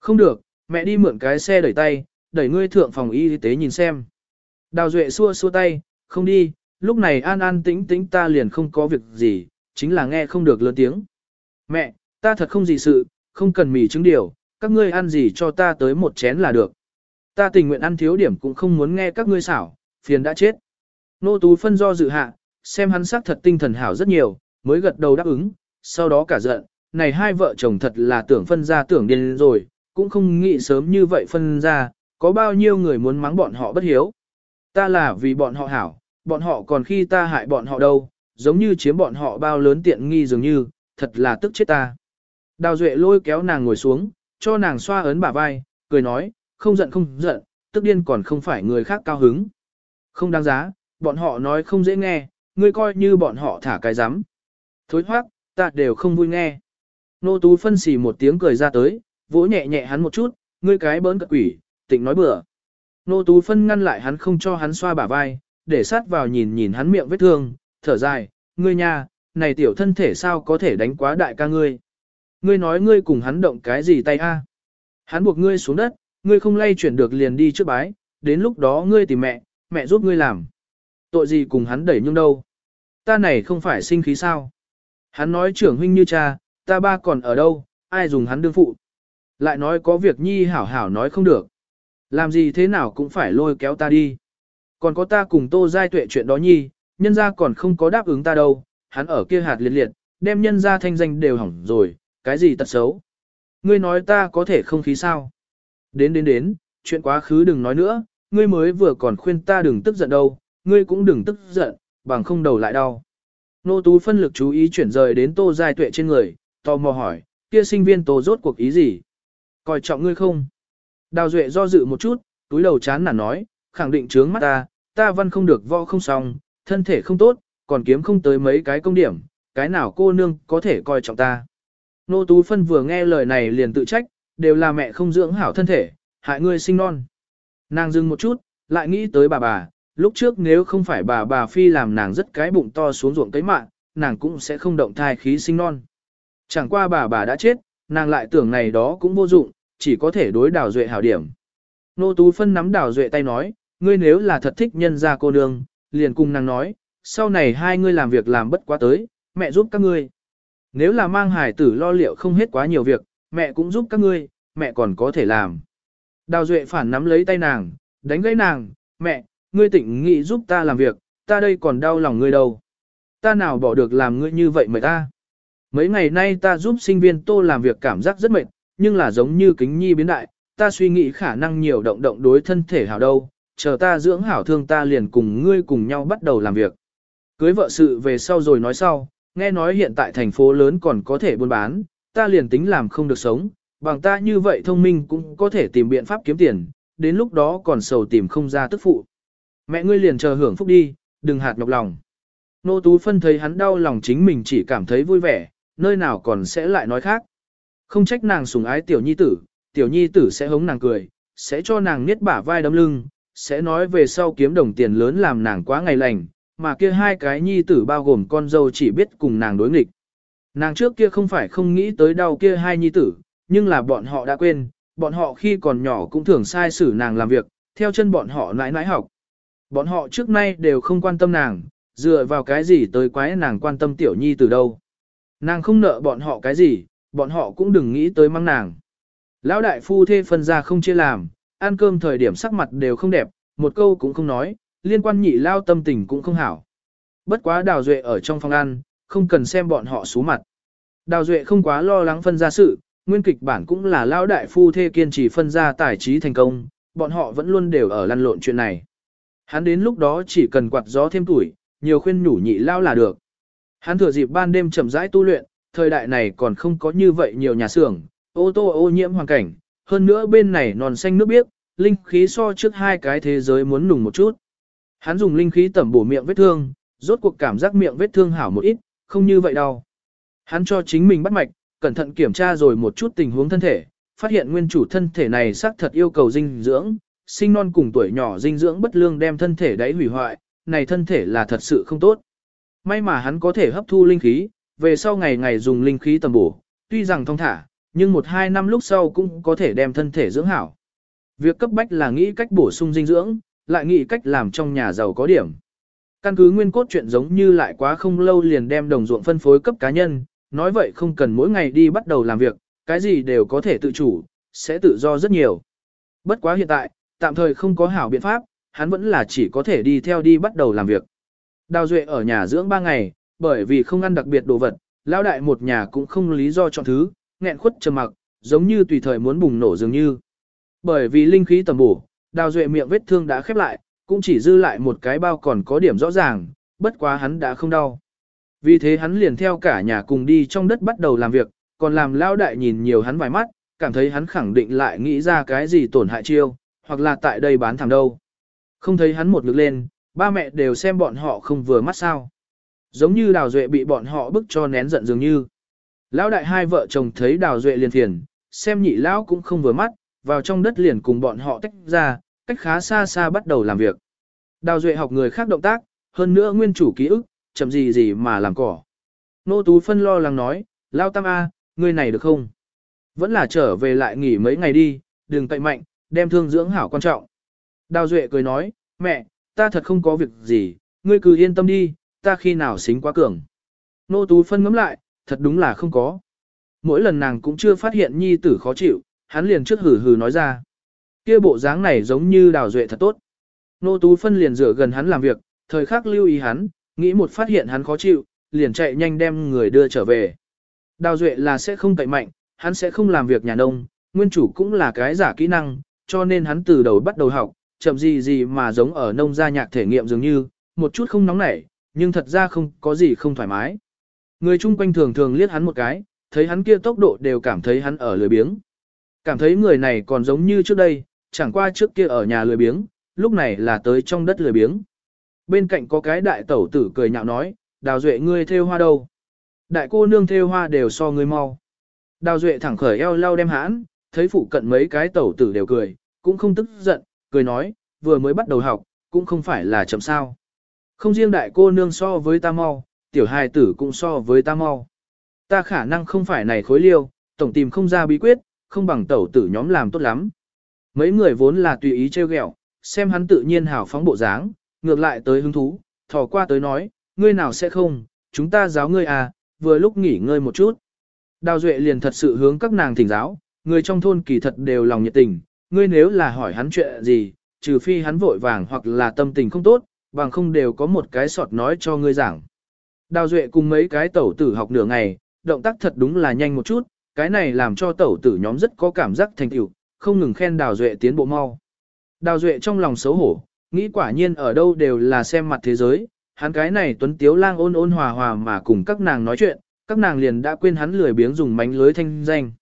Không được, mẹ đi mượn cái xe đẩy tay, đẩy ngươi thượng phòng y tế nhìn xem. Đào Duệ xua xua tay, không đi, lúc này an an tĩnh tĩnh ta liền không có việc gì, chính là nghe không được lớn tiếng. Mẹ, ta thật không gì sự, không cần mì trứng điều, các ngươi ăn gì cho ta tới một chén là được. Ta tình nguyện ăn thiếu điểm cũng không muốn nghe các ngươi xảo, phiền đã chết. Nô Tú phân do dự hạ, xem hắn sắc thật tinh thần hảo rất nhiều, mới gật đầu đáp ứng, sau đó cả giận, này hai vợ chồng thật là tưởng phân ra tưởng điên rồi, cũng không nghĩ sớm như vậy phân ra, có bao nhiêu người muốn mắng bọn họ bất hiếu. Ta là vì bọn họ hảo, bọn họ còn khi ta hại bọn họ đâu, giống như chiếm bọn họ bao lớn tiện nghi dường như, thật là tức chết ta. Đào Duệ lôi kéo nàng ngồi xuống, cho nàng xoa ấn bả vai, cười nói, không giận không giận, tức điên còn không phải người khác cao hứng. Không đáng giá, bọn họ nói không dễ nghe, ngươi coi như bọn họ thả cái rắm Thối thoát, ta đều không vui nghe. Nô Tú phân xì một tiếng cười ra tới, vỗ nhẹ nhẹ hắn một chút, ngươi cái bỡn cật quỷ, tịnh nói bừa. Nô Tú phân ngăn lại hắn không cho hắn xoa bả vai, để sát vào nhìn nhìn hắn miệng vết thương, thở dài, ngươi nha, này tiểu thân thể sao có thể đánh quá đại ca ngươi. Ngươi nói ngươi cùng hắn động cái gì tay a? Hắn buộc ngươi xuống đất, ngươi không lay chuyển được liền đi trước bái, đến lúc đó ngươi tìm mẹ, mẹ giúp ngươi làm. Tội gì cùng hắn đẩy nhung đâu. Ta này không phải sinh khí sao. Hắn nói trưởng huynh như cha, ta ba còn ở đâu, ai dùng hắn đương phụ. Lại nói có việc nhi hảo hảo nói không được. Làm gì thế nào cũng phải lôi kéo ta đi. Còn có ta cùng tô giai tuệ chuyện đó nhi, nhân ra còn không có đáp ứng ta đâu, hắn ở kia hạt liệt liệt, đem nhân ra thanh danh đều hỏng rồi, cái gì tật xấu. Ngươi nói ta có thể không khí sao? Đến đến đến, chuyện quá khứ đừng nói nữa, ngươi mới vừa còn khuyên ta đừng tức giận đâu, ngươi cũng đừng tức giận, bằng không đầu lại đau. Nô Tú phân lực chú ý chuyển rời đến Tô Giai Tuệ trên người, tò mò hỏi, kia sinh viên Tô rốt cuộc ý gì? Coi trọng ngươi không? Đào Duệ do dự một chút, túi đầu chán nản nói, khẳng định trướng mắt ta, ta văn không được võ không xong, thân thể không tốt, còn kiếm không tới mấy cái công điểm, cái nào cô nương có thể coi trọng ta. Nô Tú Phân vừa nghe lời này liền tự trách, đều là mẹ không dưỡng hảo thân thể, hại ngươi sinh non. Nàng dừng một chút, lại nghĩ tới bà bà, lúc trước nếu không phải bà bà phi làm nàng rất cái bụng to xuống ruộng cấy mạng, nàng cũng sẽ không động thai khí sinh non. Chẳng qua bà bà đã chết, nàng lại tưởng này đó cũng vô dụng, chỉ có thể đối đào duệ hảo điểm. Nô Tú Phân nắm đào duệ tay nói, ngươi nếu là thật thích nhân gia cô nương, liền cùng nàng nói, sau này hai ngươi làm việc làm bất quá tới, mẹ giúp các ngươi. Nếu là mang hải tử lo liệu không hết quá nhiều việc, mẹ cũng giúp các ngươi, mẹ còn có thể làm. Đào Duệ phản nắm lấy tay nàng, đánh gãy nàng, mẹ, ngươi tỉnh nghị giúp ta làm việc, ta đây còn đau lòng ngươi đâu. Ta nào bỏ được làm ngươi như vậy mời ta. Mấy ngày nay ta giúp sinh viên tô làm việc cảm giác rất mệt, nhưng là giống như kính nhi biến đại, ta suy nghĩ khả năng nhiều động động đối thân thể hảo đâu, chờ ta dưỡng hảo thương ta liền cùng ngươi cùng nhau bắt đầu làm việc. Cưới vợ sự về sau rồi nói sau, nghe nói hiện tại thành phố lớn còn có thể buôn bán, ta liền tính làm không được sống, bằng ta như vậy thông minh cũng có thể tìm biện pháp kiếm tiền, đến lúc đó còn sầu tìm không ra tức phụ. Mẹ ngươi liền chờ hưởng phúc đi, đừng hạt nhọc lòng. Nô Tú Phân thấy hắn đau lòng chính mình chỉ cảm thấy vui vẻ, nơi nào còn sẽ lại nói khác. Không trách nàng sùng ái tiểu nhi tử, tiểu nhi tử sẽ hống nàng cười, sẽ cho nàng niết bả vai đấm lưng, sẽ nói về sau kiếm đồng tiền lớn làm nàng quá ngày lành, mà kia hai cái nhi tử bao gồm con dâu chỉ biết cùng nàng đối nghịch. Nàng trước kia không phải không nghĩ tới đau kia hai nhi tử, nhưng là bọn họ đã quên, bọn họ khi còn nhỏ cũng thường sai xử nàng làm việc, theo chân bọn họ nãi nãi học. Bọn họ trước nay đều không quan tâm nàng, dựa vào cái gì tới quái nàng quan tâm tiểu nhi từ đâu. Nàng không nợ bọn họ cái gì, bọn họ cũng đừng nghĩ tới mang nàng. Lão đại phu thê phân ra không chia làm, ăn cơm thời điểm sắc mặt đều không đẹp, một câu cũng không nói, liên quan nhị lao tâm tình cũng không hảo. Bất quá đào duệ ở trong phòng ăn, không cần xem bọn họ xú mặt. Đào duệ không quá lo lắng phân ra sự, nguyên kịch bản cũng là lão đại phu thê kiên trì phân ra tài trí thành công, bọn họ vẫn luôn đều ở lăn lộn chuyện này. Hắn đến lúc đó chỉ cần quạt gió thêm tuổi, nhiều khuyên nhủ nhị lao là được. Hắn thừa dịp ban đêm chậm rãi tu luyện, thời đại này còn không có như vậy nhiều nhà xưởng, ô tô ô nhiễm hoàn cảnh, hơn nữa bên này non xanh nước biếc, linh khí so trước hai cái thế giới muốn nùng một chút. Hắn dùng linh khí tẩm bổ miệng vết thương, rốt cuộc cảm giác miệng vết thương hảo một ít, không như vậy đâu. Hắn cho chính mình bắt mạch, cẩn thận kiểm tra rồi một chút tình huống thân thể, phát hiện nguyên chủ thân thể này xác thật yêu cầu dinh dưỡng, sinh non cùng tuổi nhỏ dinh dưỡng bất lương đem thân thể đáy hủy hoại, này thân thể là thật sự không tốt. May mà hắn có thể hấp thu linh khí, về sau ngày ngày dùng linh khí tầm bổ, tuy rằng thông thả, nhưng một hai năm lúc sau cũng có thể đem thân thể dưỡng hảo. Việc cấp bách là nghĩ cách bổ sung dinh dưỡng, lại nghĩ cách làm trong nhà giàu có điểm. Căn cứ nguyên cốt chuyện giống như lại quá không lâu liền đem đồng ruộng phân phối cấp cá nhân, nói vậy không cần mỗi ngày đi bắt đầu làm việc, cái gì đều có thể tự chủ, sẽ tự do rất nhiều. Bất quá hiện tại, tạm thời không có hảo biện pháp, hắn vẫn là chỉ có thể đi theo đi bắt đầu làm việc. Đào Duệ ở nhà dưỡng 3 ngày, bởi vì không ăn đặc biệt đồ vật, lão đại một nhà cũng không lý do chọn thứ, nghẹn khuất trầm mặc, giống như tùy thời muốn bùng nổ dường như. Bởi vì linh khí tầm bổ, đào duệ miệng vết thương đã khép lại, cũng chỉ dư lại một cái bao còn có điểm rõ ràng, bất quá hắn đã không đau. Vì thế hắn liền theo cả nhà cùng đi trong đất bắt đầu làm việc, còn làm Lão đại nhìn nhiều hắn vài mắt, cảm thấy hắn khẳng định lại nghĩ ra cái gì tổn hại chiêu, hoặc là tại đây bán thảm đâu. Không thấy hắn một lực lên, ba mẹ đều xem bọn họ không vừa mắt sao. Giống như đào duệ bị bọn họ bức cho nén giận dường như. Lão đại hai vợ chồng thấy đào duệ liền thiền, xem nhị lão cũng không vừa mắt, vào trong đất liền cùng bọn họ tách ra, cách khá xa xa bắt đầu làm việc. Đào duệ học người khác động tác, hơn nữa nguyên chủ ký ức, chậm gì gì mà làm cỏ. Nô Tú Phân lo lắng nói, Lao Tam A, ngươi này được không? Vẫn là trở về lại nghỉ mấy ngày đi, đừng cậy mạnh, đem thương dưỡng hảo quan trọng. Đào Duệ cười nói, mẹ, ta thật không có việc gì, ngươi cứ yên tâm đi, ta khi nào xính quá cường. Nô Tú Phân ngẫm lại, thật đúng là không có. Mỗi lần nàng cũng chưa phát hiện nhi tử khó chịu, hắn liền trước hử hử nói ra. Kia bộ dáng này giống như đào duệ thật tốt. Nô Tú Phân liền rửa gần hắn làm việc, thời khắc lưu ý hắn, nghĩ một phát hiện hắn khó chịu, liền chạy nhanh đem người đưa trở về. Đào duệ là sẽ không cậy mạnh, hắn sẽ không làm việc nhà nông, nguyên chủ cũng là cái giả kỹ năng, cho nên hắn từ đầu bắt đầu học, chậm gì gì mà giống ở nông gia nhạc thể nghiệm dường như, một chút không nóng nảy, nhưng thật ra không có gì không thoải mái. Người chung quanh thường thường liếc hắn một cái, thấy hắn kia tốc độ đều cảm thấy hắn ở lười biếng. Cảm thấy người này còn giống như trước đây, chẳng qua trước kia ở nhà lười biếng, lúc này là tới trong đất lười biếng. Bên cạnh có cái đại tẩu tử cười nhạo nói, đào duệ ngươi theo hoa đâu. Đại cô nương theo hoa đều so ngươi mau. Đào duệ thẳng khởi eo lau đem hãn, thấy phụ cận mấy cái tẩu tử đều cười, cũng không tức giận, cười nói, vừa mới bắt đầu học, cũng không phải là chậm sao. Không riêng đại cô nương so với ta mau, tiểu hài tử cũng so với ta mau. Ta khả năng không phải này khối liêu, tổng tìm không ra bí quyết, không bằng tẩu tử nhóm làm tốt lắm. Mấy người vốn là tùy ý trêu ghẹo, xem hắn tự nhiên hào phóng bộ dáng, ngược lại tới hứng thú, thò qua tới nói, ngươi nào sẽ không, chúng ta giáo ngươi à, vừa lúc nghỉ ngơi một chút. Đào Duệ liền thật sự hướng các nàng thỉnh giáo, người trong thôn kỳ thật đều lòng nhiệt tình, ngươi nếu là hỏi hắn chuyện gì, trừ phi hắn vội vàng hoặc là tâm tình không tốt, bằng không đều có một cái sọt nói cho ngươi giảng. Đào Duệ cùng mấy cái tẩu tử học nửa ngày, động tác thật đúng là nhanh một chút, cái này làm cho tẩu tử nhóm rất có cảm giác thành tựu, không ngừng khen Đào Duệ tiến bộ mau. Đào Duệ trong lòng xấu hổ, nghĩ quả nhiên ở đâu đều là xem mặt thế giới, hắn cái này tuấn tiếu lang ôn ôn hòa hòa mà cùng các nàng nói chuyện, các nàng liền đã quên hắn lười biếng dùng mánh lưới thanh danh.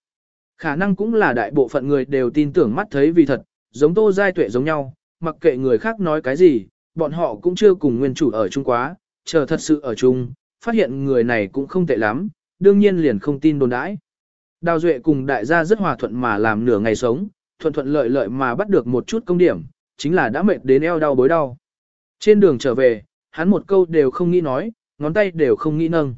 Khả năng cũng là đại bộ phận người đều tin tưởng mắt thấy vì thật, giống tô giai tuệ giống nhau, mặc kệ người khác nói cái gì, bọn họ cũng chưa cùng nguyên chủ ở chung quá, chờ thật sự ở chung, phát hiện người này cũng không tệ lắm, đương nhiên liền không tin đồn đãi. Đào Duệ cùng đại gia rất hòa thuận mà làm nửa ngày sống, thuận thuận lợi lợi mà bắt được một chút công điểm, chính là đã mệt đến eo đau bối đau. Trên đường trở về, hắn một câu đều không nghĩ nói, ngón tay đều không nghĩ nâng.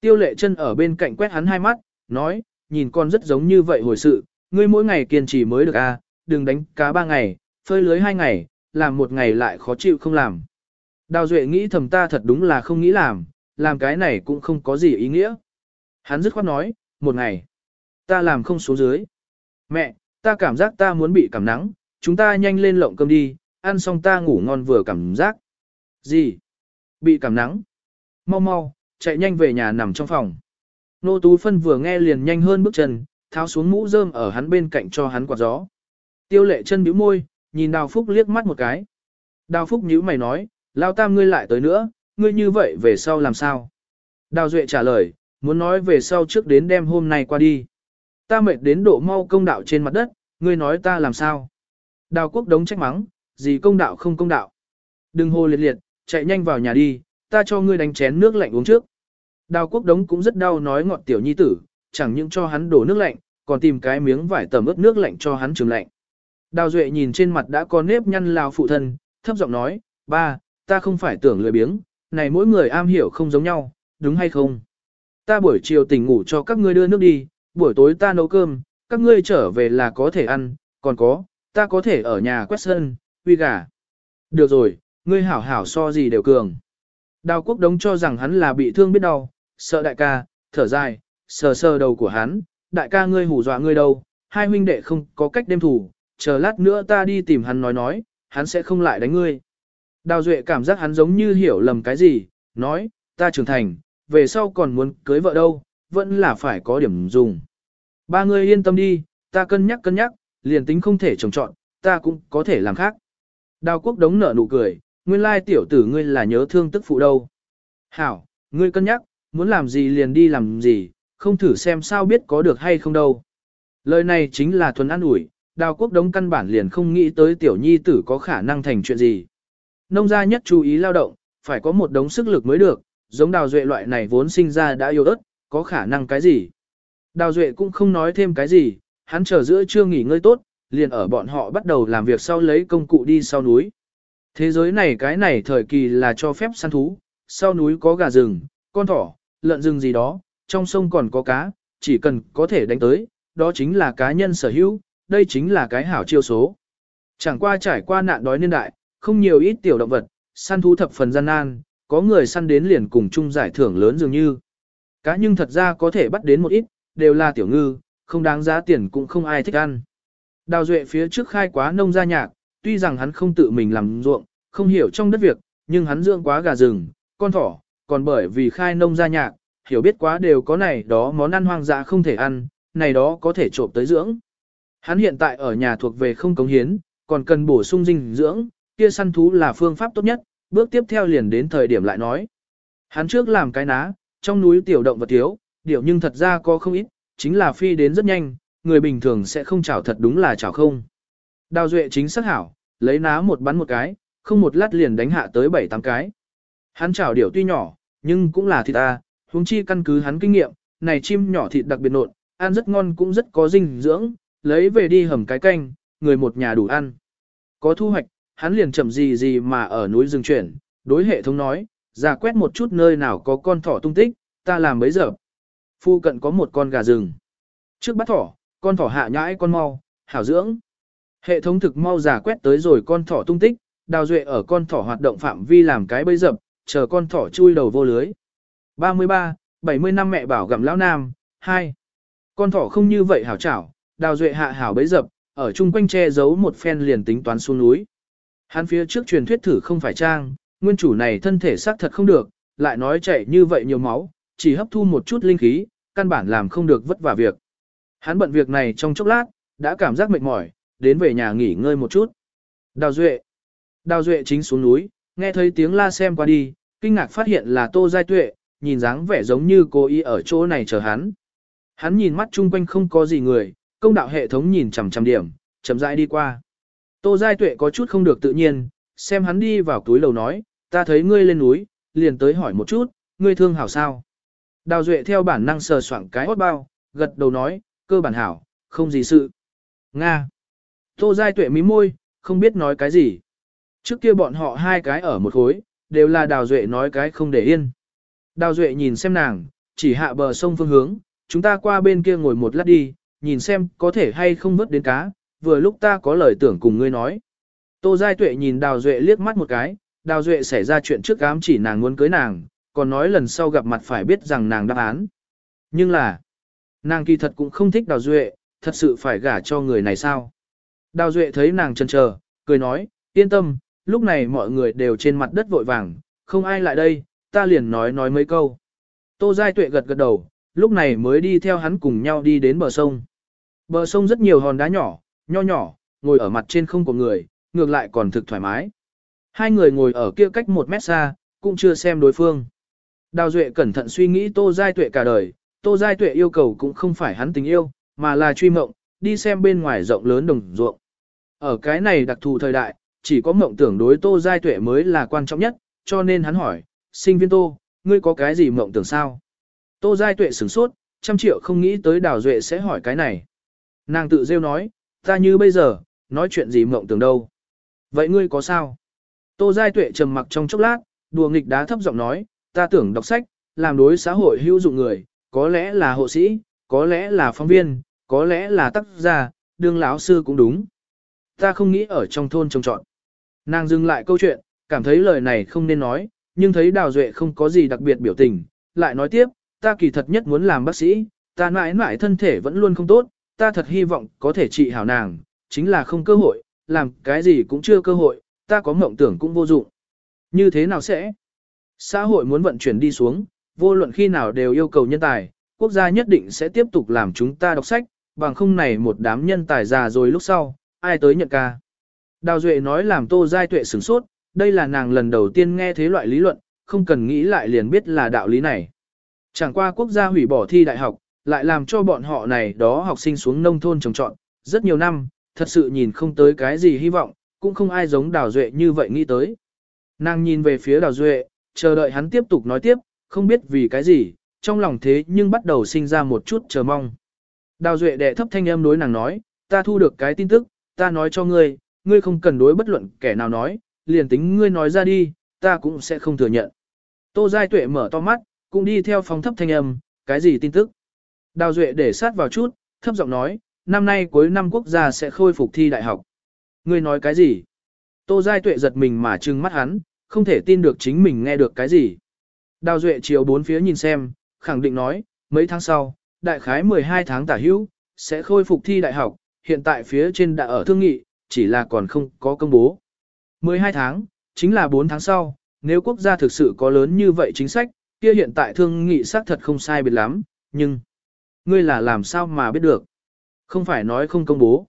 Tiêu lệ chân ở bên cạnh quét hắn hai mắt, nói, nhìn con rất giống như vậy hồi sự, ngươi mỗi ngày kiên trì mới được a, à, đừng đánh cá ba ngày, phơi lưới hai ngày, làm một ngày lại khó chịu không làm. Đào Duệ nghĩ thầm ta thật đúng là không nghĩ làm, làm cái này cũng không có gì ý nghĩa. Hắn dứt khoát nói, một ngày, ta làm không xuống dưới. Mẹ, ta cảm giác ta muốn bị cảm nắng, chúng ta nhanh lên lộng cơm đi, ăn xong ta ngủ ngon vừa cảm giác. Gì? Bị cảm nắng. Mau mau, chạy nhanh về nhà nằm trong phòng. Nô Tú Phân vừa nghe liền nhanh hơn bước chân, tháo xuống mũ rơm ở hắn bên cạnh cho hắn quạt gió. Tiêu lệ chân bĩu môi, nhìn Đào Phúc liếc mắt một cái. Đào Phúc nhíu mày nói, lao tam ngươi lại tới nữa, ngươi như vậy về sau làm sao? Đào Duệ trả lời, muốn nói về sau trước đến đêm hôm nay qua đi. Ta mệt đến độ mau công đạo trên mặt đất, ngươi nói ta làm sao? Đào quốc đống trách mắng, gì công đạo không công đạo. Đừng hô liệt liệt, chạy nhanh vào nhà đi, ta cho ngươi đánh chén nước lạnh uống trước. Đào quốc đống cũng rất đau nói ngọt tiểu nhi tử, chẳng những cho hắn đổ nước lạnh, còn tìm cái miếng vải tẩm ướt nước lạnh cho hắn trường lạnh. Đào Duệ nhìn trên mặt đã có nếp nhăn lao phụ thân, thấp giọng nói, ba, ta không phải tưởng lười biếng, này mỗi người am hiểu không giống nhau, đúng hay không? Ta buổi chiều tỉnh ngủ cho các ngươi đưa nước đi, buổi tối ta nấu cơm, các ngươi trở về là có thể ăn, còn có, ta có thể ở nhà quét sân, uy gà. Được rồi, ngươi hảo hảo so gì đều cường. Đào quốc đống cho rằng hắn là bị thương biết đau, sợ đại ca, thở dài, sờ sờ đầu của hắn, đại ca ngươi hù dọa ngươi đâu, hai huynh đệ không có cách đêm thủ, chờ lát nữa ta đi tìm hắn nói nói, hắn sẽ không lại đánh ngươi. Đào Duệ cảm giác hắn giống như hiểu lầm cái gì, nói, ta trưởng thành, về sau còn muốn cưới vợ đâu, vẫn là phải có điểm dùng. Ba người yên tâm đi, ta cân nhắc cân nhắc, liền tính không thể trồng trọn, ta cũng có thể làm khác. Đào quốc đống nở nụ cười, nguyên lai tiểu tử ngươi là nhớ thương tức phụ đâu. Hảo, ngươi cân nhắc, muốn làm gì liền đi làm gì, không thử xem sao biết có được hay không đâu. Lời này chính là thuần an ủi, đào quốc đống căn bản liền không nghĩ tới tiểu nhi tử có khả năng thành chuyện gì. Nông gia nhất chú ý lao động, phải có một đống sức lực mới được, giống đào duệ loại này vốn sinh ra đã yếu ớt, có khả năng cái gì. Đào duệ cũng không nói thêm cái gì, hắn chờ giữa trưa nghỉ ngơi tốt, liền ở bọn họ bắt đầu làm việc sau lấy công cụ đi sau núi. Thế giới này cái này thời kỳ là cho phép săn thú, sau núi có gà rừng, con thỏ, lợn rừng gì đó, trong sông còn có cá, chỉ cần có thể đánh tới, đó chính là cá nhân sở hữu, đây chính là cái hảo chiêu số. Chẳng qua trải qua nạn đói niên đại, không nhiều ít tiểu động vật, săn thú thập phần gian nan, có người săn đến liền cùng chung giải thưởng lớn dường như. Cá nhưng thật ra có thể bắt đến một ít, đều là tiểu ngư, không đáng giá tiền cũng không ai thích ăn. Đào Duệ phía trước khai quá nông gia nhạc, tuy rằng hắn không tự mình làm ruộng, không hiểu trong đất việc, nhưng hắn dưỡng quá gà rừng, con thỏ, còn bởi vì khai nông gia nhạc, hiểu biết quá đều có này đó món ăn hoang dã không thể ăn, này đó có thể trộm tới dưỡng. Hắn hiện tại ở nhà thuộc về không cống hiến, còn cần bổ sung dinh dưỡng, kia săn thú là phương pháp tốt nhất, bước tiếp theo liền đến thời điểm lại nói. Hắn trước làm cái ná, trong núi tiểu động vật thiếu, điều nhưng thật ra có không ít, chính là phi đến rất nhanh, người bình thường sẽ không chảo thật đúng là chảo không. Đào duệ chính xác hảo, lấy ná một bắn một cái, không một lát liền đánh hạ tới bảy tám cái. Hắn chảo điểu tuy nhỏ, nhưng cũng là thịt ta, huống chi căn cứ hắn kinh nghiệm, này chim nhỏ thịt đặc biệt nộn, ăn rất ngon cũng rất có dinh dưỡng, lấy về đi hầm cái canh, người một nhà đủ ăn. Có thu hoạch, hắn liền chậm gì gì mà ở núi rừng chuyển, đối hệ thống nói, ra quét một chút nơi nào có con thỏ tung tích, ta làm mấy giờ. Phu cận có một con gà rừng. Trước bắt thỏ, con thỏ hạ nhãi con mau, hảo dưỡng. Hệ thống thực mau giả quét tới rồi con thỏ tung tích, đào duệ ở con thỏ hoạt động phạm vi làm cái bấy dập, chờ con thỏ chui đầu vô lưới. 33, 70 năm mẹ bảo gặm lão nam, 2. Con thỏ không như vậy hảo chảo, đào duệ hạ hảo bấy dập, ở chung quanh che giấu một phen liền tính toán xuống núi. Hắn phía trước truyền thuyết thử không phải trang, nguyên chủ này thân thể xác thật không được, lại nói chạy như vậy nhiều máu, chỉ hấp thu một chút linh khí, căn bản làm không được vất vả việc. Hắn bận việc này trong chốc lát, đã cảm giác mệt mỏi, đến về nhà nghỉ ngơi một chút. Đào Duệ. Đào Duệ chính xuống núi, nghe thấy tiếng la xem qua đi, kinh ngạc phát hiện là Tô Giai Tuệ, nhìn dáng vẻ giống như cô ý ở chỗ này chờ hắn. Hắn nhìn mắt chung quanh không có gì người, công đạo hệ thống nhìn chằm chằm điểm, chậm rãi đi qua. Tô Giai Tuệ có chút không được tự nhiên, xem hắn đi vào túi lầu nói, ta thấy ngươi lên núi, liền tới hỏi một chút, ngươi thương hảo sao. Đào Duệ theo bản năng sờ soạng cái hốt bao, gật đầu nói, cơ bản hảo, không gì sự. Nga. Tô Giai Tuệ mí môi, không biết nói cái gì. Trước kia bọn họ hai cái ở một khối, đều là Đào Duệ nói cái không để yên. Đào Duệ nhìn xem nàng, chỉ hạ bờ sông phương hướng, chúng ta qua bên kia ngồi một lát đi, nhìn xem có thể hay không vớt đến cá, vừa lúc ta có lời tưởng cùng ngươi nói. Tô Giai Tuệ nhìn Đào Duệ liếc mắt một cái, Đào Duệ xảy ra chuyện trước ám chỉ nàng muốn cưới nàng, còn nói lần sau gặp mặt phải biết rằng nàng đáp án. Nhưng là, nàng kỳ thật cũng không thích Đào Duệ, thật sự phải gả cho người này sao? Đào Duệ thấy nàng chần chờ, cười nói, yên tâm, lúc này mọi người đều trên mặt đất vội vàng, không ai lại đây, ta liền nói nói mấy câu. Tô Giai Tuệ gật gật đầu, lúc này mới đi theo hắn cùng nhau đi đến bờ sông. Bờ sông rất nhiều hòn đá nhỏ, nho nhỏ, ngồi ở mặt trên không có người, ngược lại còn thực thoải mái. Hai người ngồi ở kia cách một mét xa, cũng chưa xem đối phương. Đào Duệ cẩn thận suy nghĩ Tô Giai Tuệ cả đời, Tô Giai Tuệ yêu cầu cũng không phải hắn tình yêu, mà là truy mộng, đi xem bên ngoài rộng lớn đồng ruộng. Ở cái này đặc thù thời đại, chỉ có mộng tưởng đối Tô Giai Tuệ mới là quan trọng nhất, cho nên hắn hỏi, sinh viên Tô, ngươi có cái gì mộng tưởng sao? Tô Giai Tuệ sửng sốt, trăm triệu không nghĩ tới Đào Duệ sẽ hỏi cái này. Nàng tự rêu nói, ta như bây giờ, nói chuyện gì mộng tưởng đâu. Vậy ngươi có sao? Tô Giai Tuệ trầm mặc trong chốc lát, đùa nghịch đá thấp giọng nói, ta tưởng đọc sách, làm đối xã hội hữu dụng người, có lẽ là hộ sĩ, có lẽ là phóng viên, có lẽ là tác gia, đương lão sư cũng đúng. Ta không nghĩ ở trong thôn trồng trọn. Nàng dừng lại câu chuyện, cảm thấy lời này không nên nói, nhưng thấy Đào Duệ không có gì đặc biệt biểu tình, lại nói tiếp, ta kỳ thật nhất muốn làm bác sĩ, ta mãi mãi thân thể vẫn luôn không tốt, ta thật hy vọng có thể trị hảo nàng, chính là không cơ hội, làm cái gì cũng chưa cơ hội, ta có mộng tưởng cũng vô dụng. Như thế nào sẽ? Xã hội muốn vận chuyển đi xuống, vô luận khi nào đều yêu cầu nhân tài, quốc gia nhất định sẽ tiếp tục làm chúng ta đọc sách, bằng không này một đám nhân tài già rồi lúc sau, ai tới nhận ca. Đào Duệ nói làm Tô Giai Tuệ sửng sốt, đây là nàng lần đầu tiên nghe thế loại lý luận, không cần nghĩ lại liền biết là đạo lý này. Chẳng qua quốc gia hủy bỏ thi đại học, lại làm cho bọn họ này đó học sinh xuống nông thôn trồng trọn, rất nhiều năm, thật sự nhìn không tới cái gì hy vọng, cũng không ai giống Đào Duệ như vậy nghĩ tới. Nàng nhìn về phía Đào Duệ, chờ đợi hắn tiếp tục nói tiếp, không biết vì cái gì, trong lòng thế nhưng bắt đầu sinh ra một chút chờ mong. Đào Duệ đệ thấp thanh âm đối nàng nói, ta thu được cái tin tức, ta nói cho ngươi, ngươi không cần đối bất luận kẻ nào nói, liền tính ngươi nói ra đi, ta cũng sẽ không thừa nhận. Tô Giai Tuệ mở to mắt, cũng đi theo phòng thấp thanh âm, cái gì tin tức. Đào Duệ để sát vào chút, thấp giọng nói, năm nay cuối năm quốc gia sẽ khôi phục thi đại học. Ngươi nói cái gì? Tô Giai Tuệ giật mình mà trừng mắt hắn, không thể tin được chính mình nghe được cái gì. Đào Duệ chiều bốn phía nhìn xem, khẳng định nói, mấy tháng sau, đại khái 12 tháng tả hữu, sẽ khôi phục thi đại học, hiện tại phía trên đã ở thương nghị, chỉ là còn không có công bố. 12 tháng, chính là 4 tháng sau, nếu quốc gia thực sự có lớn như vậy chính sách, kia hiện tại thương nghị xác thật không sai biệt lắm, nhưng, ngươi là làm sao mà biết được? Không phải nói không công bố.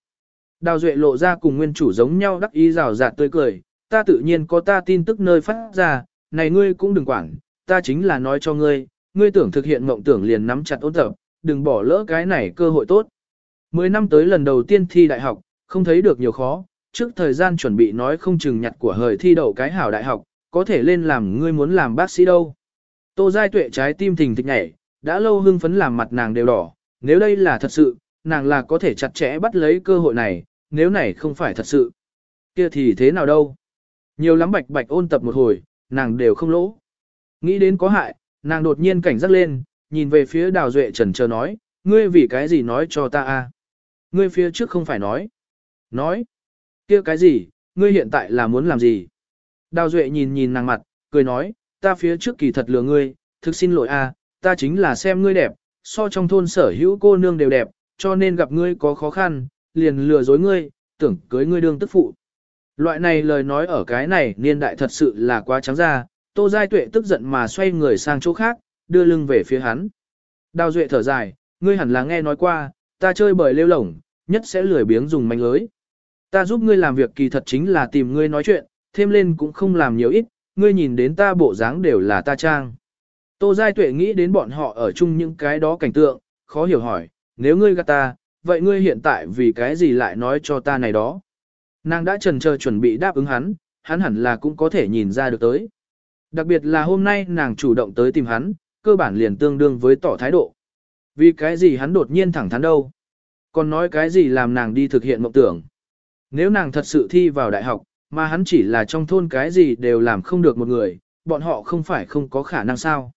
Đào Duệ lộ ra cùng nguyên chủ giống nhau đắc ý rào rạt tươi cười, ta tự nhiên có ta tin tức nơi phát ra, này ngươi cũng đừng quản, ta chính là nói cho ngươi, ngươi tưởng thực hiện mộng tưởng liền nắm chặt ôn tập, đừng bỏ lỡ cái này cơ hội tốt. Mười năm tới lần đầu tiên thi đại học, không thấy được nhiều khó, trước thời gian chuẩn bị nói không chừng nhặt của hời thi đậu cái hảo đại học, có thể lên làm ngươi muốn làm bác sĩ đâu. Tô Giai Tuệ trái tim thình thịch nhảy, đã lâu hưng phấn làm mặt nàng đều đỏ, nếu đây là thật sự, nàng là có thể chặt chẽ bắt lấy cơ hội này, nếu này không phải thật sự. kia thì thế nào đâu. Nhiều lắm bạch bạch ôn tập một hồi, nàng đều không lỗ. Nghĩ đến có hại, nàng đột nhiên cảnh giác lên, nhìn về phía đào duệ trần chờ nói, ngươi vì cái gì nói cho ta a? Ngươi phía trước không phải nói. Nói. kia cái gì, ngươi hiện tại là muốn làm gì? Đào duệ nhìn nhìn nàng mặt, cười nói, ta phía trước kỳ thật lừa ngươi, thực xin lỗi a, ta chính là xem ngươi đẹp, so trong thôn sở hữu cô nương đều đẹp, cho nên gặp ngươi có khó khăn, liền lừa dối ngươi, tưởng cưới ngươi đương tức phụ. Loại này lời nói ở cái này niên đại thật sự là quá trắng ra, Tô Giai Tuệ tức giận mà xoay người sang chỗ khác, đưa lưng về phía hắn. Đào Duệ thở dài, ngươi hẳn là nghe nói qua, ta chơi bời lêu lổng, nhất sẽ lười biếng dùng manh lưới. Ta giúp ngươi làm việc kỳ thật chính là tìm ngươi nói chuyện, thêm lên cũng không làm nhiều ít, ngươi nhìn đến ta bộ dáng đều là ta trang. Tô Giai Tuệ nghĩ đến bọn họ ở chung những cái đó cảnh tượng, khó hiểu hỏi, nếu ngươi gạt ta, vậy ngươi hiện tại vì cái gì lại nói cho ta này đó? Nàng đã trần chờ chuẩn bị đáp ứng hắn, hắn hẳn là cũng có thể nhìn ra được tới. Đặc biệt là hôm nay nàng chủ động tới tìm hắn, cơ bản liền tương đương với tỏ thái độ. Vì cái gì hắn đột nhiên thẳng thắn đâu? Còn nói cái gì làm nàng đi thực hiện mộng tưởng? Nếu nàng thật sự thi vào đại học, mà hắn chỉ là trong thôn cái gì đều làm không được một người, bọn họ không phải không có khả năng sao?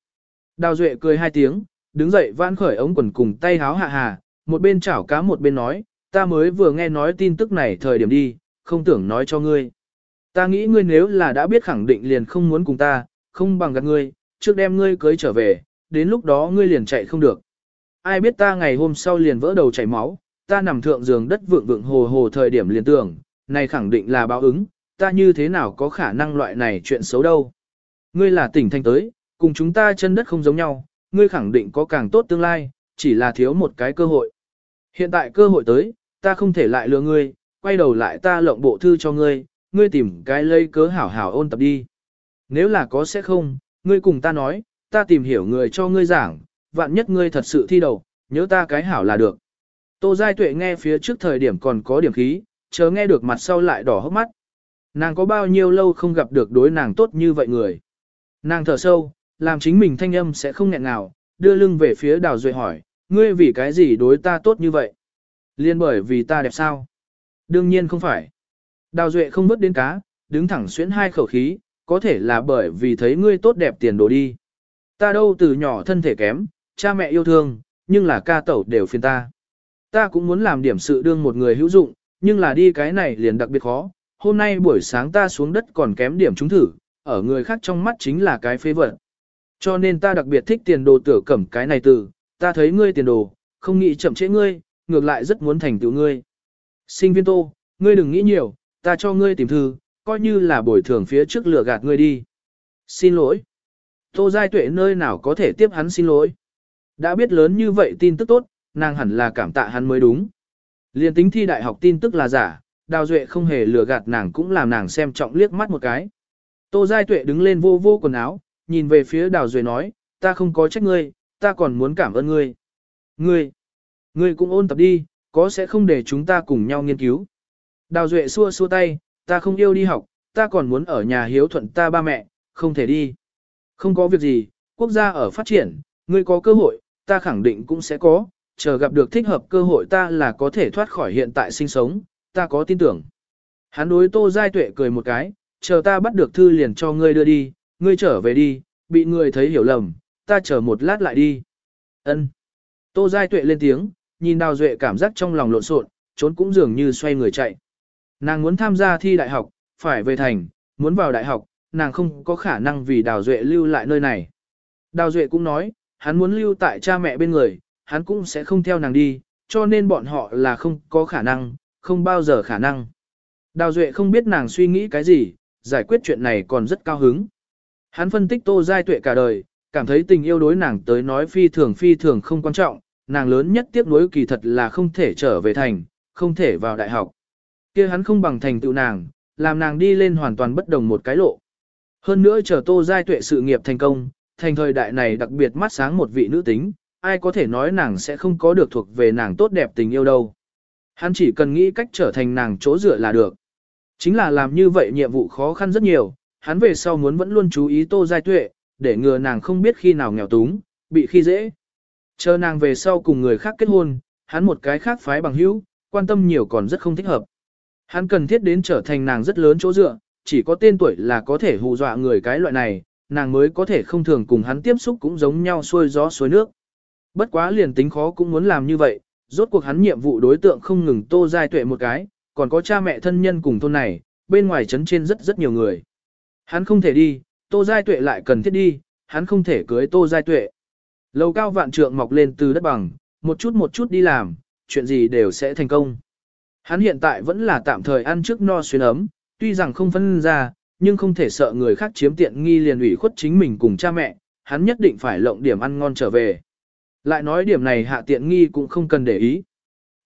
Đào Duệ cười hai tiếng, đứng dậy vãn khởi ống quần cùng tay háo hạ hà, một bên chảo cá một bên nói, ta mới vừa nghe nói tin tức này thời điểm đi, không tưởng nói cho ngươi. Ta nghĩ ngươi nếu là đã biết khẳng định liền không muốn cùng ta, không bằng gặp ngươi, trước đem ngươi cưới trở về, đến lúc đó ngươi liền chạy không được. Ai biết ta ngày hôm sau liền vỡ đầu chảy máu, ta nằm thượng giường đất vượng vượng hồ hồ thời điểm liền tưởng, này khẳng định là báo ứng, ta như thế nào có khả năng loại này chuyện xấu đâu. Ngươi là tỉnh thanh tới, cùng chúng ta chân đất không giống nhau, ngươi khẳng định có càng tốt tương lai, chỉ là thiếu một cái cơ hội. Hiện tại cơ hội tới, ta không thể lại lừa ngươi, quay đầu lại ta lộng bộ thư cho ngươi, ngươi tìm cái lây cớ hảo hảo ôn tập đi. Nếu là có sẽ không, ngươi cùng ta nói, ta tìm hiểu người cho ngươi giảng, vạn nhất ngươi thật sự thi đầu, nhớ ta cái hảo là được. Tô Giai Tuệ nghe phía trước thời điểm còn có điểm khí, chờ nghe được mặt sau lại đỏ hốc mắt. Nàng có bao nhiêu lâu không gặp được đối nàng tốt như vậy người. Nàng thở sâu, làm chính mình thanh âm sẽ không nghẹn nào, đưa lưng về phía đào duệ hỏi, ngươi vì cái gì đối ta tốt như vậy? Liên bởi vì ta đẹp sao? Đương nhiên không phải. Đào duệ không vứt đến cá, đứng thẳng xuyến hai khẩu khí, có thể là bởi vì thấy ngươi tốt đẹp tiền đồ đi. Ta đâu từ nhỏ thân thể kém, cha mẹ yêu thương, nhưng là ca tẩu đều phiền ta. Ta cũng muốn làm điểm sự đương một người hữu dụng, nhưng là đi cái này liền đặc biệt khó. Hôm nay buổi sáng ta xuống đất còn kém điểm trúng thử, ở người khác trong mắt chính là cái phế vật. Cho nên ta đặc biệt thích tiền đồ tử cẩm cái này từ, ta thấy ngươi tiền đồ, không nghĩ chậm trễ ngươi, ngược lại rất muốn thành tựu ngươi. Sinh viên tô, ngươi đừng nghĩ nhiều, ta cho ngươi tìm thư, coi như là bồi thường phía trước lừa gạt ngươi đi. Xin lỗi. Tô Giai Tuệ nơi nào có thể tiếp hắn xin lỗi. Đã biết lớn như vậy tin tức tốt, nàng hẳn là cảm tạ hắn mới đúng. Liên tính thi đại học tin tức là giả, Đào Duệ không hề lừa gạt nàng cũng làm nàng xem trọng liếc mắt một cái. Tô Giai Tuệ đứng lên vô vô quần áo, nhìn về phía Đào Duệ nói, ta không có trách ngươi, ta còn muốn cảm ơn ngươi. Ngươi, ngươi cũng ôn tập đi, có sẽ không để chúng ta cùng nhau nghiên cứu. Đào Duệ xua xua tay, ta không yêu đi học, ta còn muốn ở nhà hiếu thuận ta ba mẹ, không thể đi. Không có việc gì, quốc gia ở phát triển, ngươi có cơ hội, ta khẳng định cũng sẽ có, chờ gặp được thích hợp cơ hội ta là có thể thoát khỏi hiện tại sinh sống, ta có tin tưởng. Hắn đối Tô Giai Tuệ cười một cái, chờ ta bắt được thư liền cho ngươi đưa đi, ngươi trở về đi, bị người thấy hiểu lầm, ta chờ một lát lại đi. Ân. Tô Giai Tuệ lên tiếng, nhìn Đào Duệ cảm giác trong lòng lộn xộn, trốn cũng dường như xoay người chạy. Nàng muốn tham gia thi đại học, phải về thành, muốn vào đại học, nàng không có khả năng vì Đào Duệ lưu lại nơi này. Đào Duệ cũng nói, hắn muốn lưu tại cha mẹ bên người, hắn cũng sẽ không theo nàng đi, cho nên bọn họ là không có khả năng, không bao giờ khả năng. Đào Duệ không biết nàng suy nghĩ cái gì, giải quyết chuyện này còn rất cao hứng. Hắn phân tích Tô Giai Tuệ cả đời, cảm thấy tình yêu đối nàng tới nói phi thường phi thường không quan trọng, nàng lớn nhất tiếc nuối kỳ thật là không thể trở về thành, không thể vào đại học. kia hắn không bằng thành tựu nàng, làm nàng đi lên hoàn toàn bất đồng một cái lộ. Hơn nữa chờ Tô Giai Tuệ sự nghiệp thành công, thành thời đại này đặc biệt mắt sáng một vị nữ tính, ai có thể nói nàng sẽ không có được thuộc về nàng tốt đẹp tình yêu đâu. Hắn chỉ cần nghĩ cách trở thành nàng chỗ dựa là được. Chính là làm như vậy nhiệm vụ khó khăn rất nhiều, hắn về sau muốn vẫn luôn chú ý Tô Giai Tuệ, để ngừa nàng không biết khi nào nghèo túng, bị khi dễ. Chờ nàng về sau cùng người khác kết hôn, hắn một cái khác phái bằng hữu, quan tâm nhiều còn rất không thích hợp. Hắn cần thiết đến trở thành nàng rất lớn chỗ dựa, chỉ có tên tuổi là có thể hù dọa người cái loại này, nàng mới có thể không thường cùng hắn tiếp xúc cũng giống nhau xuôi gió xuôi nước. Bất quá liền tính khó cũng muốn làm như vậy, rốt cuộc hắn nhiệm vụ đối tượng không ngừng tô giai tuệ một cái, còn có cha mẹ thân nhân cùng thôn này, bên ngoài trấn trên rất rất nhiều người. Hắn không thể đi, tô giai tuệ lại cần thiết đi, hắn không thể cưới tô giai tuệ. Lầu cao vạn trượng mọc lên từ đất bằng, một chút một chút đi làm, chuyện gì đều sẽ thành công. Hắn hiện tại vẫn là tạm thời ăn trước no xuyên ấm, tuy rằng không phân ra, nhưng không thể sợ người khác chiếm tiện nghi liền ủy khuất chính mình cùng cha mẹ, hắn nhất định phải lộng điểm ăn ngon trở về. Lại nói điểm này hạ tiện nghi cũng không cần để ý.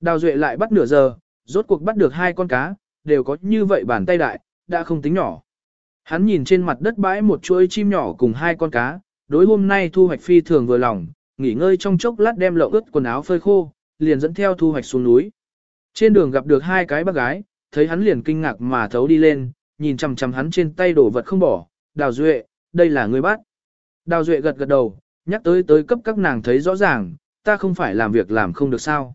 Đào Duệ lại bắt nửa giờ, rốt cuộc bắt được hai con cá, đều có như vậy bàn tay đại, đã không tính nhỏ. Hắn nhìn trên mặt đất bãi một chuỗi chim nhỏ cùng hai con cá, đối hôm nay thu hoạch phi thường vừa lòng, nghỉ ngơi trong chốc lát đem lộng ướt quần áo phơi khô, liền dẫn theo thu hoạch xuống núi. Trên đường gặp được hai cái bác gái, thấy hắn liền kinh ngạc mà thấu đi lên, nhìn chằm chằm hắn trên tay đổ vật không bỏ, Đào Duệ, đây là người bắt. Đào Duệ gật gật đầu, nhắc tới tới cấp các nàng thấy rõ ràng, ta không phải làm việc làm không được sao.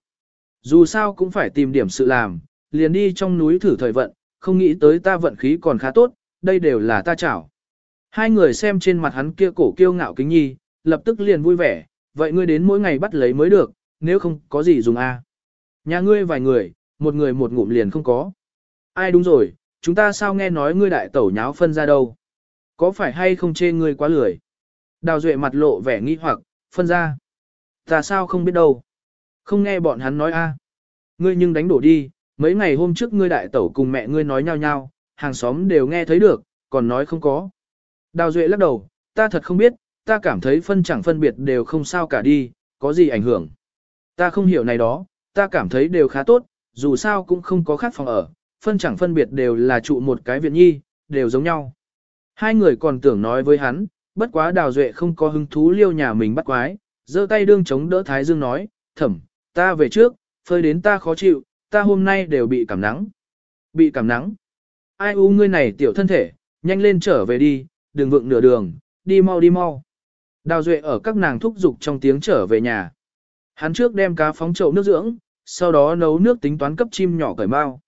Dù sao cũng phải tìm điểm sự làm, liền đi trong núi thử thời vận, không nghĩ tới ta vận khí còn khá tốt, đây đều là ta chảo. Hai người xem trên mặt hắn kia cổ kiêu ngạo kính nhi, lập tức liền vui vẻ, vậy ngươi đến mỗi ngày bắt lấy mới được, nếu không có gì dùng a. Nhà ngươi vài người, một người một ngụm liền không có. Ai đúng rồi, chúng ta sao nghe nói ngươi đại tẩu nháo phân ra đâu? Có phải hay không chê ngươi quá lười? Đào Duệ mặt lộ vẻ nghi hoặc, phân ra. Ta sao không biết đâu? Không nghe bọn hắn nói a. Ngươi nhưng đánh đổ đi, mấy ngày hôm trước ngươi đại tẩu cùng mẹ ngươi nói nhau nhau, hàng xóm đều nghe thấy được, còn nói không có. Đào Duệ lắc đầu, ta thật không biết, ta cảm thấy phân chẳng phân biệt đều không sao cả đi, có gì ảnh hưởng. Ta không hiểu này đó, ta cảm thấy đều khá tốt, dù sao cũng không có khác phòng ở, phân chẳng phân biệt đều là trụ một cái viện nhi, đều giống nhau. Hai người còn tưởng nói với hắn, bất quá đào duệ không có hứng thú liêu nhà mình bắt quái, giơ tay đương chống đỡ Thái Dương nói, thẩm, ta về trước, phơi đến ta khó chịu, ta hôm nay đều bị cảm nắng. Bị cảm nắng. Ai u ngươi này tiểu thân thể, nhanh lên trở về đi, đừng vượng nửa đường, đi mau đi mau. Đào duệ ở các nàng thúc giục trong tiếng trở về nhà. Hắn trước đem cá phóng chậu nước dưỡng, sau đó nấu nước tính toán cấp chim nhỏ cởi bao.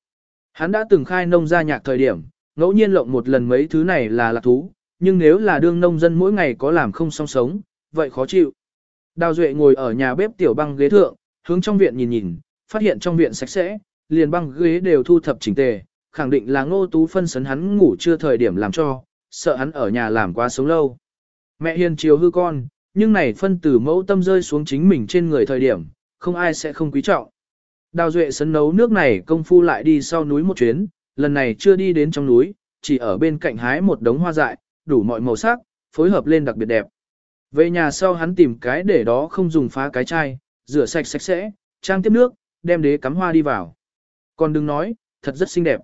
Hắn đã từng khai nông ra nhạc thời điểm, ngẫu nhiên lộng một lần mấy thứ này là lạc thú, nhưng nếu là đương nông dân mỗi ngày có làm không song sống, vậy khó chịu. Đào Duệ ngồi ở nhà bếp tiểu băng ghế thượng, hướng trong viện nhìn nhìn, phát hiện trong viện sạch sẽ, liền băng ghế đều thu thập chỉnh tề, khẳng định là ngô tú phân sấn hắn ngủ chưa thời điểm làm cho, sợ hắn ở nhà làm quá sống lâu. Mẹ hiền chiều hư con, nhưng này phân tử mẫu tâm rơi xuống chính mình trên người thời điểm, không ai sẽ không quý trọng. Đào Duệ sấn nấu nước này công phu lại đi sau núi một chuyến, lần này chưa đi đến trong núi, chỉ ở bên cạnh hái một đống hoa dại, đủ mọi màu sắc, phối hợp lên đặc biệt đẹp. Về nhà sau hắn tìm cái để đó không dùng phá cái chai, rửa sạch sạch sẽ, trang tiếp nước, đem đế cắm hoa đi vào. Còn đừng nói, thật rất xinh đẹp.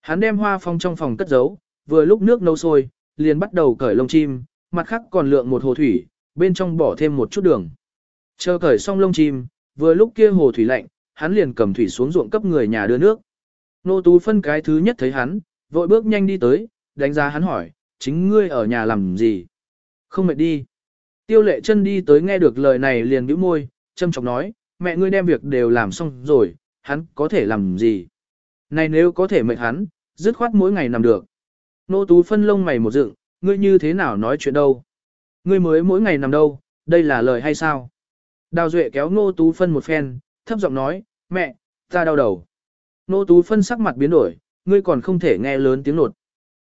Hắn đem hoa phong trong phòng cất giấu, vừa lúc nước nấu sôi, liền bắt đầu cởi lông chim, mặt khác còn lượng một hồ thủy, bên trong bỏ thêm một chút đường. Chờ cởi xong lông chim, vừa lúc kia hồ thủy lạnh, hắn liền cầm thủy xuống ruộng cấp người nhà đưa nước. Nô Tú phân cái thứ nhất thấy hắn, vội bước nhanh đi tới, đánh giá hắn hỏi, chính ngươi ở nhà làm gì? Không mệt đi. Tiêu lệ chân đi tới nghe được lời này liền bĩu môi, châm chọc nói, mẹ ngươi đem việc đều làm xong rồi, hắn có thể làm gì? Này nếu có thể mệt hắn, dứt khoát mỗi ngày nằm được. Nô Tú phân lông mày một dựng, ngươi như thế nào nói chuyện đâu? Ngươi mới mỗi ngày nằm đâu, đây là lời hay sao? Đào Duệ kéo Nô Tú phân một phen, thấp giọng nói, mẹ, ta đau đầu. Nô Tú phân sắc mặt biến đổi, ngươi còn không thể nghe lớn tiếng nột.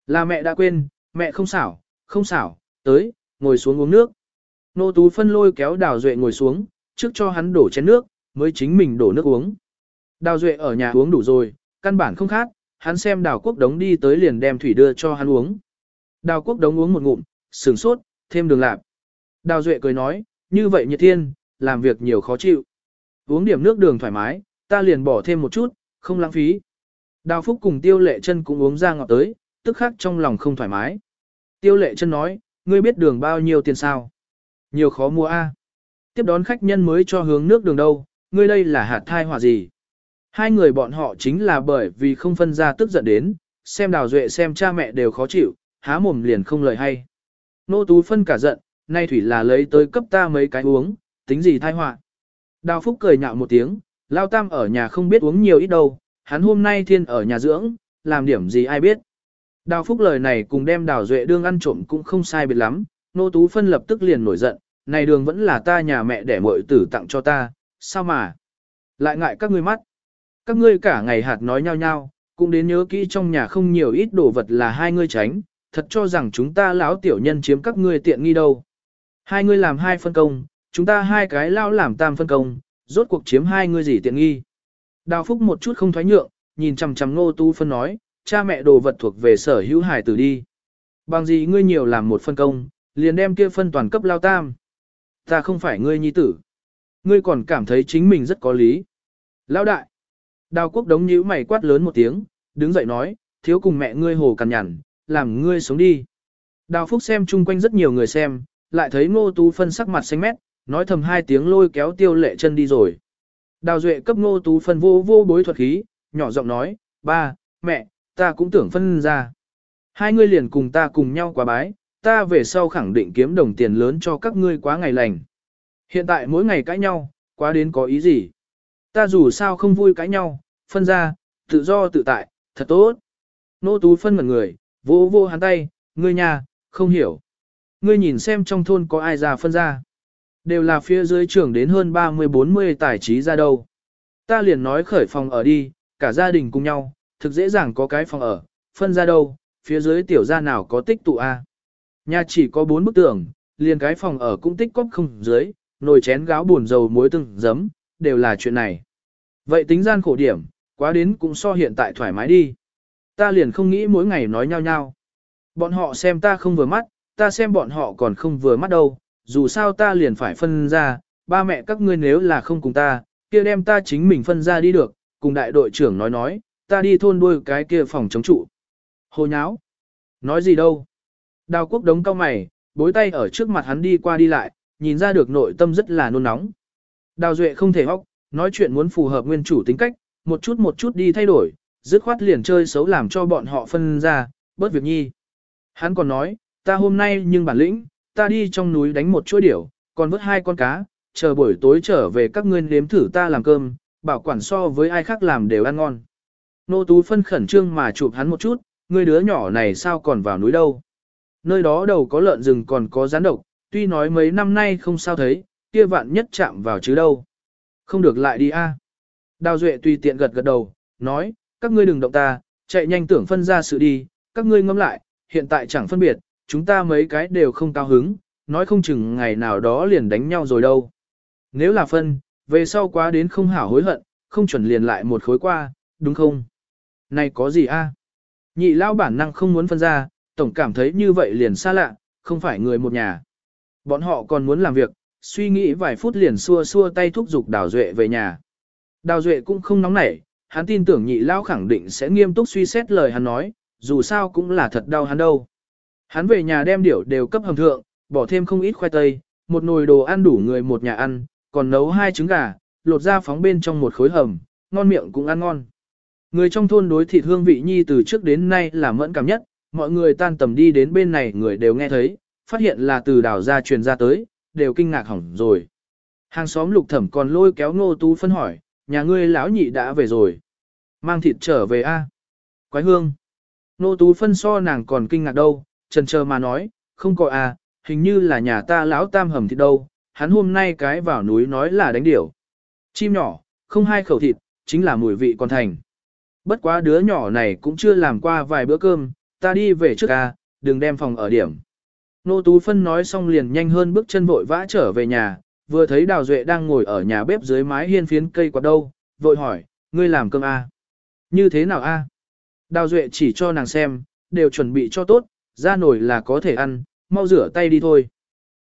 Là mẹ đã quên, mẹ không xảo, không xảo, tới, ngồi xuống uống nước. Nô Tú phân lôi kéo Đào Duệ ngồi xuống, trước cho hắn đổ chén nước, mới chính mình đổ nước uống. Đào Duệ ở nhà uống đủ rồi, căn bản không khát, hắn xem Đào Quốc Đống đi tới liền đem thủy đưa cho hắn uống. Đào Quốc Đống uống một ngụm, sửng sốt, thêm đường lạp. Đào Duệ cười nói, như vậy nhiệt thiên, làm việc nhiều khó chịu. Uống điểm nước đường thoải mái, ta liền bỏ thêm một chút, không lãng phí. Đào Phúc cùng Tiêu Lệ chân cũng uống ra ngọt tới, tức khắc trong lòng không thoải mái. Tiêu Lệ chân nói, ngươi biết đường bao nhiêu tiền sao? Nhiều khó mua a. Tiếp đón khách nhân mới cho hướng nước đường đâu, ngươi đây là hạt thai hỏa gì? Hai người bọn họ chính là bởi vì không phân ra tức giận đến, xem đào duệ xem cha mẹ đều khó chịu, há mồm liền không lời hay. Nô tú phân cả giận, nay thủy là lấy tới cấp ta mấy cái uống, tính gì thai họa. Đào phúc cười nhạo một tiếng, lao tam ở nhà không biết uống nhiều ít đâu, hắn hôm nay thiên ở nhà dưỡng, làm điểm gì ai biết. Đào phúc lời này cùng đem đào duệ đương ăn trộm cũng không sai biệt lắm, nô tú phân lập tức liền nổi giận, này đường vẫn là ta nhà mẹ để mọi tử tặng cho ta, sao mà. Lại ngại các ngươi mắt. Các ngươi cả ngày hạt nói nhau nhau, cũng đến nhớ kỹ trong nhà không nhiều ít đồ vật là hai ngươi tránh, thật cho rằng chúng ta lão tiểu nhân chiếm các ngươi tiện nghi đâu. Hai ngươi làm hai phân công, chúng ta hai cái lao làm tam phân công, rốt cuộc chiếm hai ngươi gì tiện nghi. Đào Phúc một chút không thoái nhượng, nhìn chằm chằm Ngô tú phân nói, cha mẹ đồ vật thuộc về sở hữu hải tử đi. Bằng gì ngươi nhiều làm một phân công, liền đem kia phân toàn cấp lao tam. Ta không phải ngươi nhi tử. Ngươi còn cảm thấy chính mình rất có lý. Lão đại. Đào quốc đống nhíu mày quát lớn một tiếng, đứng dậy nói, thiếu cùng mẹ ngươi hồ cằn nhằn, làm ngươi sống đi. Đào phúc xem chung quanh rất nhiều người xem, lại thấy ngô tú phân sắc mặt xanh mét, nói thầm hai tiếng lôi kéo tiêu lệ chân đi rồi. Đào duệ cấp ngô tú phân vô vô bối thuật khí, nhỏ giọng nói, ba, mẹ, ta cũng tưởng phân ra. Hai ngươi liền cùng ta cùng nhau quá bái, ta về sau khẳng định kiếm đồng tiền lớn cho các ngươi quá ngày lành. Hiện tại mỗi ngày cãi nhau, quá đến có ý gì? Ta dù sao không vui cãi nhau, phân ra, tự do tự tại, thật tốt. Nô tú phân mật người, vô vô hắn tay, ngươi nhà, không hiểu. Ngươi nhìn xem trong thôn có ai già phân ra. Đều là phía dưới trưởng đến hơn 30-40 tài trí ra đâu. Ta liền nói khởi phòng ở đi, cả gia đình cùng nhau, thực dễ dàng có cái phòng ở, phân ra đâu, phía dưới tiểu gia nào có tích tụ A. Nhà chỉ có bốn bức tường, liền cái phòng ở cũng tích cóp không dưới, nồi chén gáo buồn dầu muối từng giấm, đều là chuyện này. Vậy tính gian khổ điểm, quá đến cũng so hiện tại thoải mái đi. Ta liền không nghĩ mỗi ngày nói nhau nhau. Bọn họ xem ta không vừa mắt, ta xem bọn họ còn không vừa mắt đâu, dù sao ta liền phải phân ra, ba mẹ các ngươi nếu là không cùng ta, kia đem ta chính mình phân ra đi được, cùng đại đội trưởng nói nói, ta đi thôn đuôi cái kia phòng chống trụ. Hồ nháo. Nói gì đâu. Đào quốc đống cao mày, bối tay ở trước mặt hắn đi qua đi lại, nhìn ra được nội tâm rất là nôn nóng. Đào Duệ không thể hóc, nói chuyện muốn phù hợp nguyên chủ tính cách, một chút một chút đi thay đổi, dứt khoát liền chơi xấu làm cho bọn họ phân ra, bớt việc nhi. Hắn còn nói, ta hôm nay nhưng bản lĩnh, ta đi trong núi đánh một chuỗi điểu, còn vớt hai con cá, chờ buổi tối trở về các ngươi nếm thử ta làm cơm, bảo quản so với ai khác làm đều ăn ngon. Nô Tú phân khẩn trương mà chụp hắn một chút, Người đứa nhỏ này sao còn vào núi đâu. Nơi đó đầu có lợn rừng còn có rắn độc, tuy nói mấy năm nay không sao thấy, kia vạn nhất chạm vào chứ đâu. Không được lại đi a. Đào Duệ tùy tiện gật gật đầu, nói, các ngươi đừng động ta, chạy nhanh tưởng phân ra sự đi, các ngươi ngẫm lại, hiện tại chẳng phân biệt, chúng ta mấy cái đều không cao hứng, nói không chừng ngày nào đó liền đánh nhau rồi đâu. Nếu là phân, về sau quá đến không hảo hối hận, không chuẩn liền lại một khối qua, đúng không? Này có gì a? Nhị lao bản năng không muốn phân ra, tổng cảm thấy như vậy liền xa lạ, không phải người một nhà. Bọn họ còn muốn làm việc, suy nghĩ vài phút liền xua xua tay thúc giục Đào Duệ về nhà. Đào Duệ cũng không nóng nảy, hắn tin tưởng nhị lao khẳng định sẽ nghiêm túc suy xét lời hắn nói, dù sao cũng là thật đau hắn đâu. Hắn về nhà đem điểu đều cấp hầm thượng, bỏ thêm không ít khoai tây, một nồi đồ ăn đủ người một nhà ăn, còn nấu hai trứng gà, lột ra phóng bên trong một khối hầm, ngon miệng cũng ăn ngon. Người trong thôn đối thịt hương vị nhi từ trước đến nay là mẫn cảm nhất, mọi người tan tầm đi đến bên này người đều nghe thấy, phát hiện là từ đảo ra truyền ra tới, đều kinh ngạc hỏng rồi. Hàng xóm lục thẩm còn lôi kéo ngô tú phân hỏi, nhà ngươi lão nhị đã về rồi. Mang thịt trở về a Quái hương. Ngô tú phân so nàng còn kinh ngạc đâu, trần chờ mà nói, không có a hình như là nhà ta lão tam hầm thịt đâu, hắn hôm nay cái vào núi nói là đánh điểu. Chim nhỏ, không hai khẩu thịt, chính là mùi vị còn thành. Bất quá đứa nhỏ này cũng chưa làm qua vài bữa cơm, ta đi về trước ca, đừng đem phòng ở điểm. Nô Tú Phân nói xong liền nhanh hơn bước chân vội vã trở về nhà, vừa thấy Đào Duệ đang ngồi ở nhà bếp dưới mái hiên phiến cây quạt đâu, vội hỏi, ngươi làm cơm a? Như thế nào a? Đào Duệ chỉ cho nàng xem, đều chuẩn bị cho tốt, ra nổi là có thể ăn, mau rửa tay đi thôi.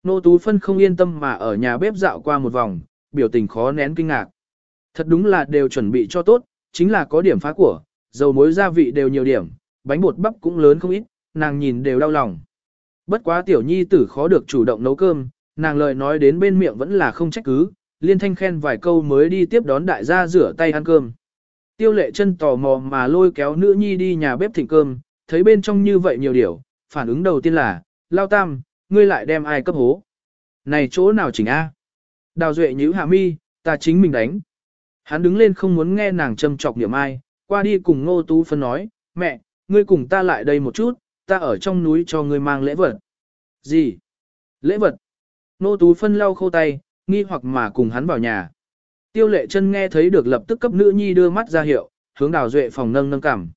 Nô Tú Phân không yên tâm mà ở nhà bếp dạo qua một vòng, biểu tình khó nén kinh ngạc. Thật đúng là đều chuẩn bị cho tốt, chính là có điểm phá của, dầu muối gia vị đều nhiều điểm, bánh bột bắp cũng lớn không ít, nàng nhìn đều đau lòng. Bất quá tiểu nhi tử khó được chủ động nấu cơm, nàng lời nói đến bên miệng vẫn là không trách cứ, liên thanh khen vài câu mới đi tiếp đón đại gia rửa tay ăn cơm. Tiêu lệ chân tò mò mà lôi kéo nữ nhi đi nhà bếp thịnh cơm, thấy bên trong như vậy nhiều điều, phản ứng đầu tiên là, lao tam, ngươi lại đem ai cấp hố. Này chỗ nào chỉnh A? Đào duệ nhíu hạ mi, ta chính mình đánh. Hắn đứng lên không muốn nghe nàng châm chọc niệm ai, qua đi cùng ngô tú phân nói, mẹ, ngươi cùng ta lại đây một chút, ta ở trong núi cho ngươi mang lễ vật. Gì? Lễ vật? Nô Tú Phân lau khô tay, nghi hoặc mà cùng hắn vào nhà. Tiêu lệ chân nghe thấy được lập tức cấp nữ nhi đưa mắt ra hiệu, hướng đào duệ phòng nâng nâng cảm.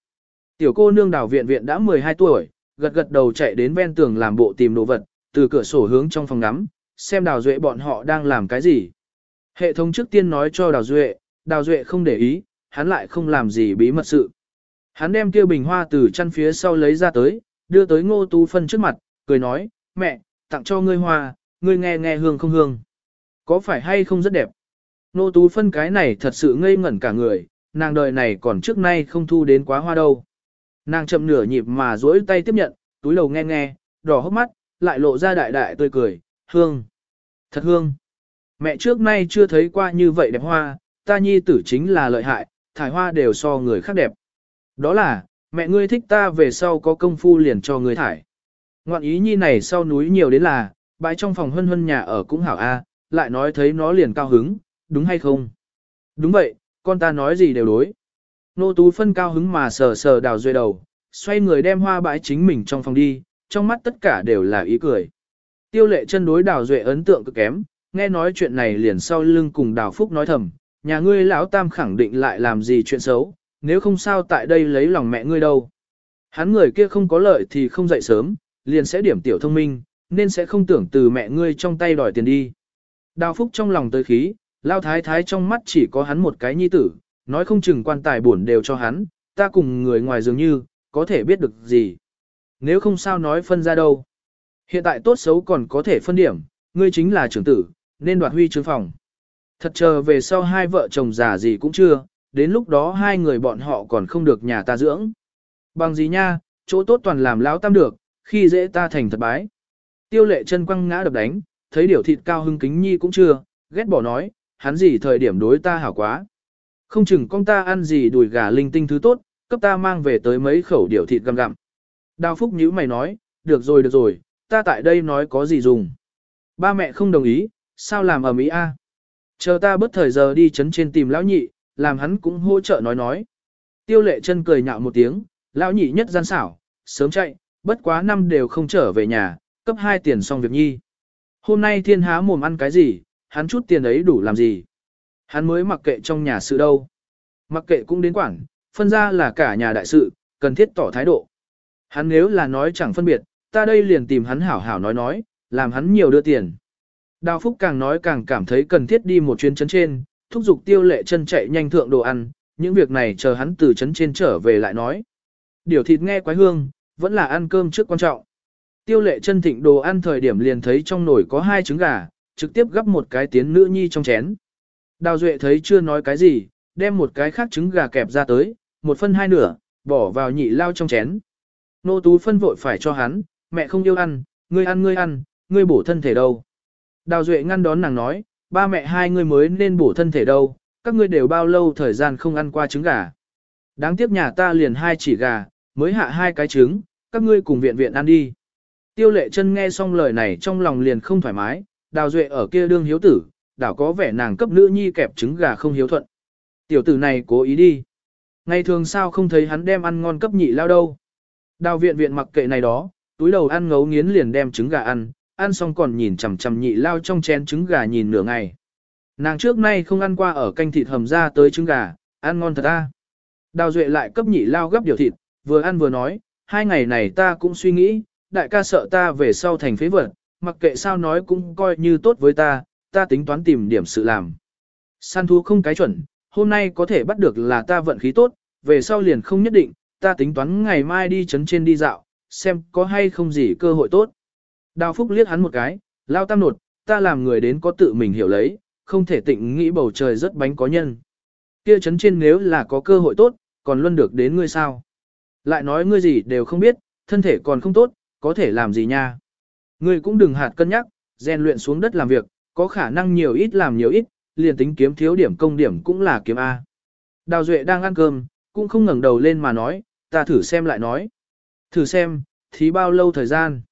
Tiểu cô nương đào viện viện đã 12 tuổi, gật gật đầu chạy đến ven tường làm bộ tìm đồ vật, từ cửa sổ hướng trong phòng ngắm, xem đào duệ bọn họ đang làm cái gì. Hệ thống trước tiên nói cho đào duệ, đào duệ không để ý, hắn lại không làm gì bí mật sự. Hắn đem kia bình hoa từ chăn phía sau lấy ra tới, đưa tới ngô tú phân trước mặt, cười nói, mẹ, tặng cho ngươi hoa, ngươi nghe nghe hương không hương. Có phải hay không rất đẹp? Ngô tú phân cái này thật sự ngây ngẩn cả người, nàng đời này còn trước nay không thu đến quá hoa đâu. Nàng chậm nửa nhịp mà duỗi tay tiếp nhận, túi đầu nghe nghe, đỏ hốc mắt, lại lộ ra đại đại tươi cười, hương. Thật hương. Mẹ trước nay chưa thấy qua như vậy đẹp hoa, ta nhi tử chính là lợi hại, thải hoa đều so người khác đẹp. Đó là, mẹ ngươi thích ta về sau có công phu liền cho ngươi thải. Ngoạn ý nhi này sau núi nhiều đến là, bãi trong phòng hân hân nhà ở cũng hảo a, lại nói thấy nó liền cao hứng, đúng hay không? Đúng vậy, con ta nói gì đều đối. Nô Tú phân cao hứng mà sờ sờ đào duệ đầu, xoay người đem hoa bãi chính mình trong phòng đi, trong mắt tất cả đều là ý cười. Tiêu lệ chân đối đào duệ ấn tượng cực kém, nghe nói chuyện này liền sau lưng cùng đào phúc nói thầm, nhà ngươi lão tam khẳng định lại làm gì chuyện xấu, nếu không sao tại đây lấy lòng mẹ ngươi đâu. Hắn người kia không có lợi thì không dậy sớm, liền sẽ điểm tiểu thông minh, nên sẽ không tưởng từ mẹ ngươi trong tay đòi tiền đi. Đào Phúc trong lòng tới khí, lao thái thái trong mắt chỉ có hắn một cái nhi tử, nói không chừng quan tài buồn đều cho hắn, ta cùng người ngoài dường như, có thể biết được gì. Nếu không sao nói phân ra đâu. Hiện tại tốt xấu còn có thể phân điểm, ngươi chính là trưởng tử, nên đoạt huy chương phòng. Thật chờ về sau hai vợ chồng già gì cũng chưa, đến lúc đó hai người bọn họ còn không được nhà ta dưỡng. Bằng gì nha, chỗ tốt toàn làm lão tam được, khi dễ ta thành thật bái. Tiêu lệ chân quăng ngã đập đánh, thấy điều thịt cao hưng kính nhi cũng chưa, ghét bỏ nói, hắn gì thời điểm đối ta hảo quá. Không chừng con ta ăn gì đùi gà linh tinh thứ tốt, cấp ta mang về tới mấy khẩu điều thịt găm gặm. Đào Phúc nhíu mày nói, được rồi được rồi, ta tại đây nói có gì dùng. Ba mẹ không đồng ý, sao làm ở Mỹ a? Chờ ta bất thời giờ đi chấn trên tìm lão nhị, làm hắn cũng hỗ trợ nói nói. Tiêu lệ chân cười nhạo một tiếng, lão nhị nhất gian xảo, sớm chạy, bất quá năm đều không trở về nhà, cấp hai tiền xong việc nhi. Hôm nay thiên há mồm ăn cái gì, hắn chút tiền ấy đủ làm gì. Hắn mới mặc kệ trong nhà sự đâu. Mặc kệ cũng đến quảng, phân ra là cả nhà đại sự, cần thiết tỏ thái độ. Hắn nếu là nói chẳng phân biệt, ta đây liền tìm hắn hảo hảo nói nói, làm hắn nhiều đưa tiền. Đào Phúc càng nói càng cảm thấy cần thiết đi một chuyến chấn trên, thúc giục tiêu lệ chân chạy nhanh thượng đồ ăn, những việc này chờ hắn từ chấn trên trở về lại nói. Điều thịt nghe quái hương, vẫn là ăn cơm trước quan trọng. Tiêu lệ chân thịnh đồ ăn thời điểm liền thấy trong nồi có hai trứng gà, trực tiếp gắp một cái tiến nữ nhi trong chén. Đào Duệ thấy chưa nói cái gì, đem một cái khác trứng gà kẹp ra tới, một phân hai nửa, bỏ vào nhị lao trong chén. Nô tú phân vội phải cho hắn, mẹ không yêu ăn, ngươi ăn ngươi ăn, ngươi bổ thân thể đâu. Đào Duệ ngăn đón nàng nói, ba mẹ hai ngươi mới nên bổ thân thể đâu, các ngươi đều bao lâu thời gian không ăn qua trứng gà. Đáng tiếc nhà ta liền hai chỉ gà, mới hạ hai cái trứng, các ngươi cùng viện viện ăn đi. Tiêu lệ chân nghe xong lời này trong lòng liền không thoải mái, đào duệ ở kia đương hiếu tử, đảo có vẻ nàng cấp nữ nhi kẹp trứng gà không hiếu thuận. Tiểu tử này cố ý đi. Ngày thường sao không thấy hắn đem ăn ngon cấp nhị lao đâu. Đào viện viện mặc kệ này đó, túi đầu ăn ngấu nghiến liền đem trứng gà ăn, ăn xong còn nhìn chằm chằm nhị lao trong chén trứng gà nhìn nửa ngày. Nàng trước nay không ăn qua ở canh thịt hầm ra tới trứng gà, ăn ngon thật a. Đào Duệ lại cấp nhị lao gấp điều thịt, vừa ăn vừa nói, hai ngày này ta cũng suy nghĩ, đại ca sợ ta về sau thành phế vật, mặc kệ sao nói cũng coi như tốt với ta, ta tính toán tìm điểm sự làm. Săn thú không cái chuẩn, hôm nay có thể bắt được là ta vận khí tốt, về sau liền không nhất định, ta tính toán ngày mai đi chấn trên đi dạo, xem có hay không gì cơ hội tốt. Đào Phúc liếc hắn một cái, lao tam nột, ta làm người đến có tự mình hiểu lấy, không thể tịnh nghĩ bầu trời rất bánh có nhân. Kia chấn trên nếu là có cơ hội tốt, còn luôn được đến ngươi sao. Lại nói ngươi gì đều không biết, thân thể còn không tốt, có thể làm gì nha. Ngươi cũng đừng hạt cân nhắc, rèn luyện xuống đất làm việc, có khả năng nhiều ít làm nhiều ít, liền tính kiếm thiếu điểm công điểm cũng là kiếm A. Đào Duệ đang ăn cơm, cũng không ngẩng đầu lên mà nói, ta thử xem lại nói. Thử xem, thì bao lâu thời gian.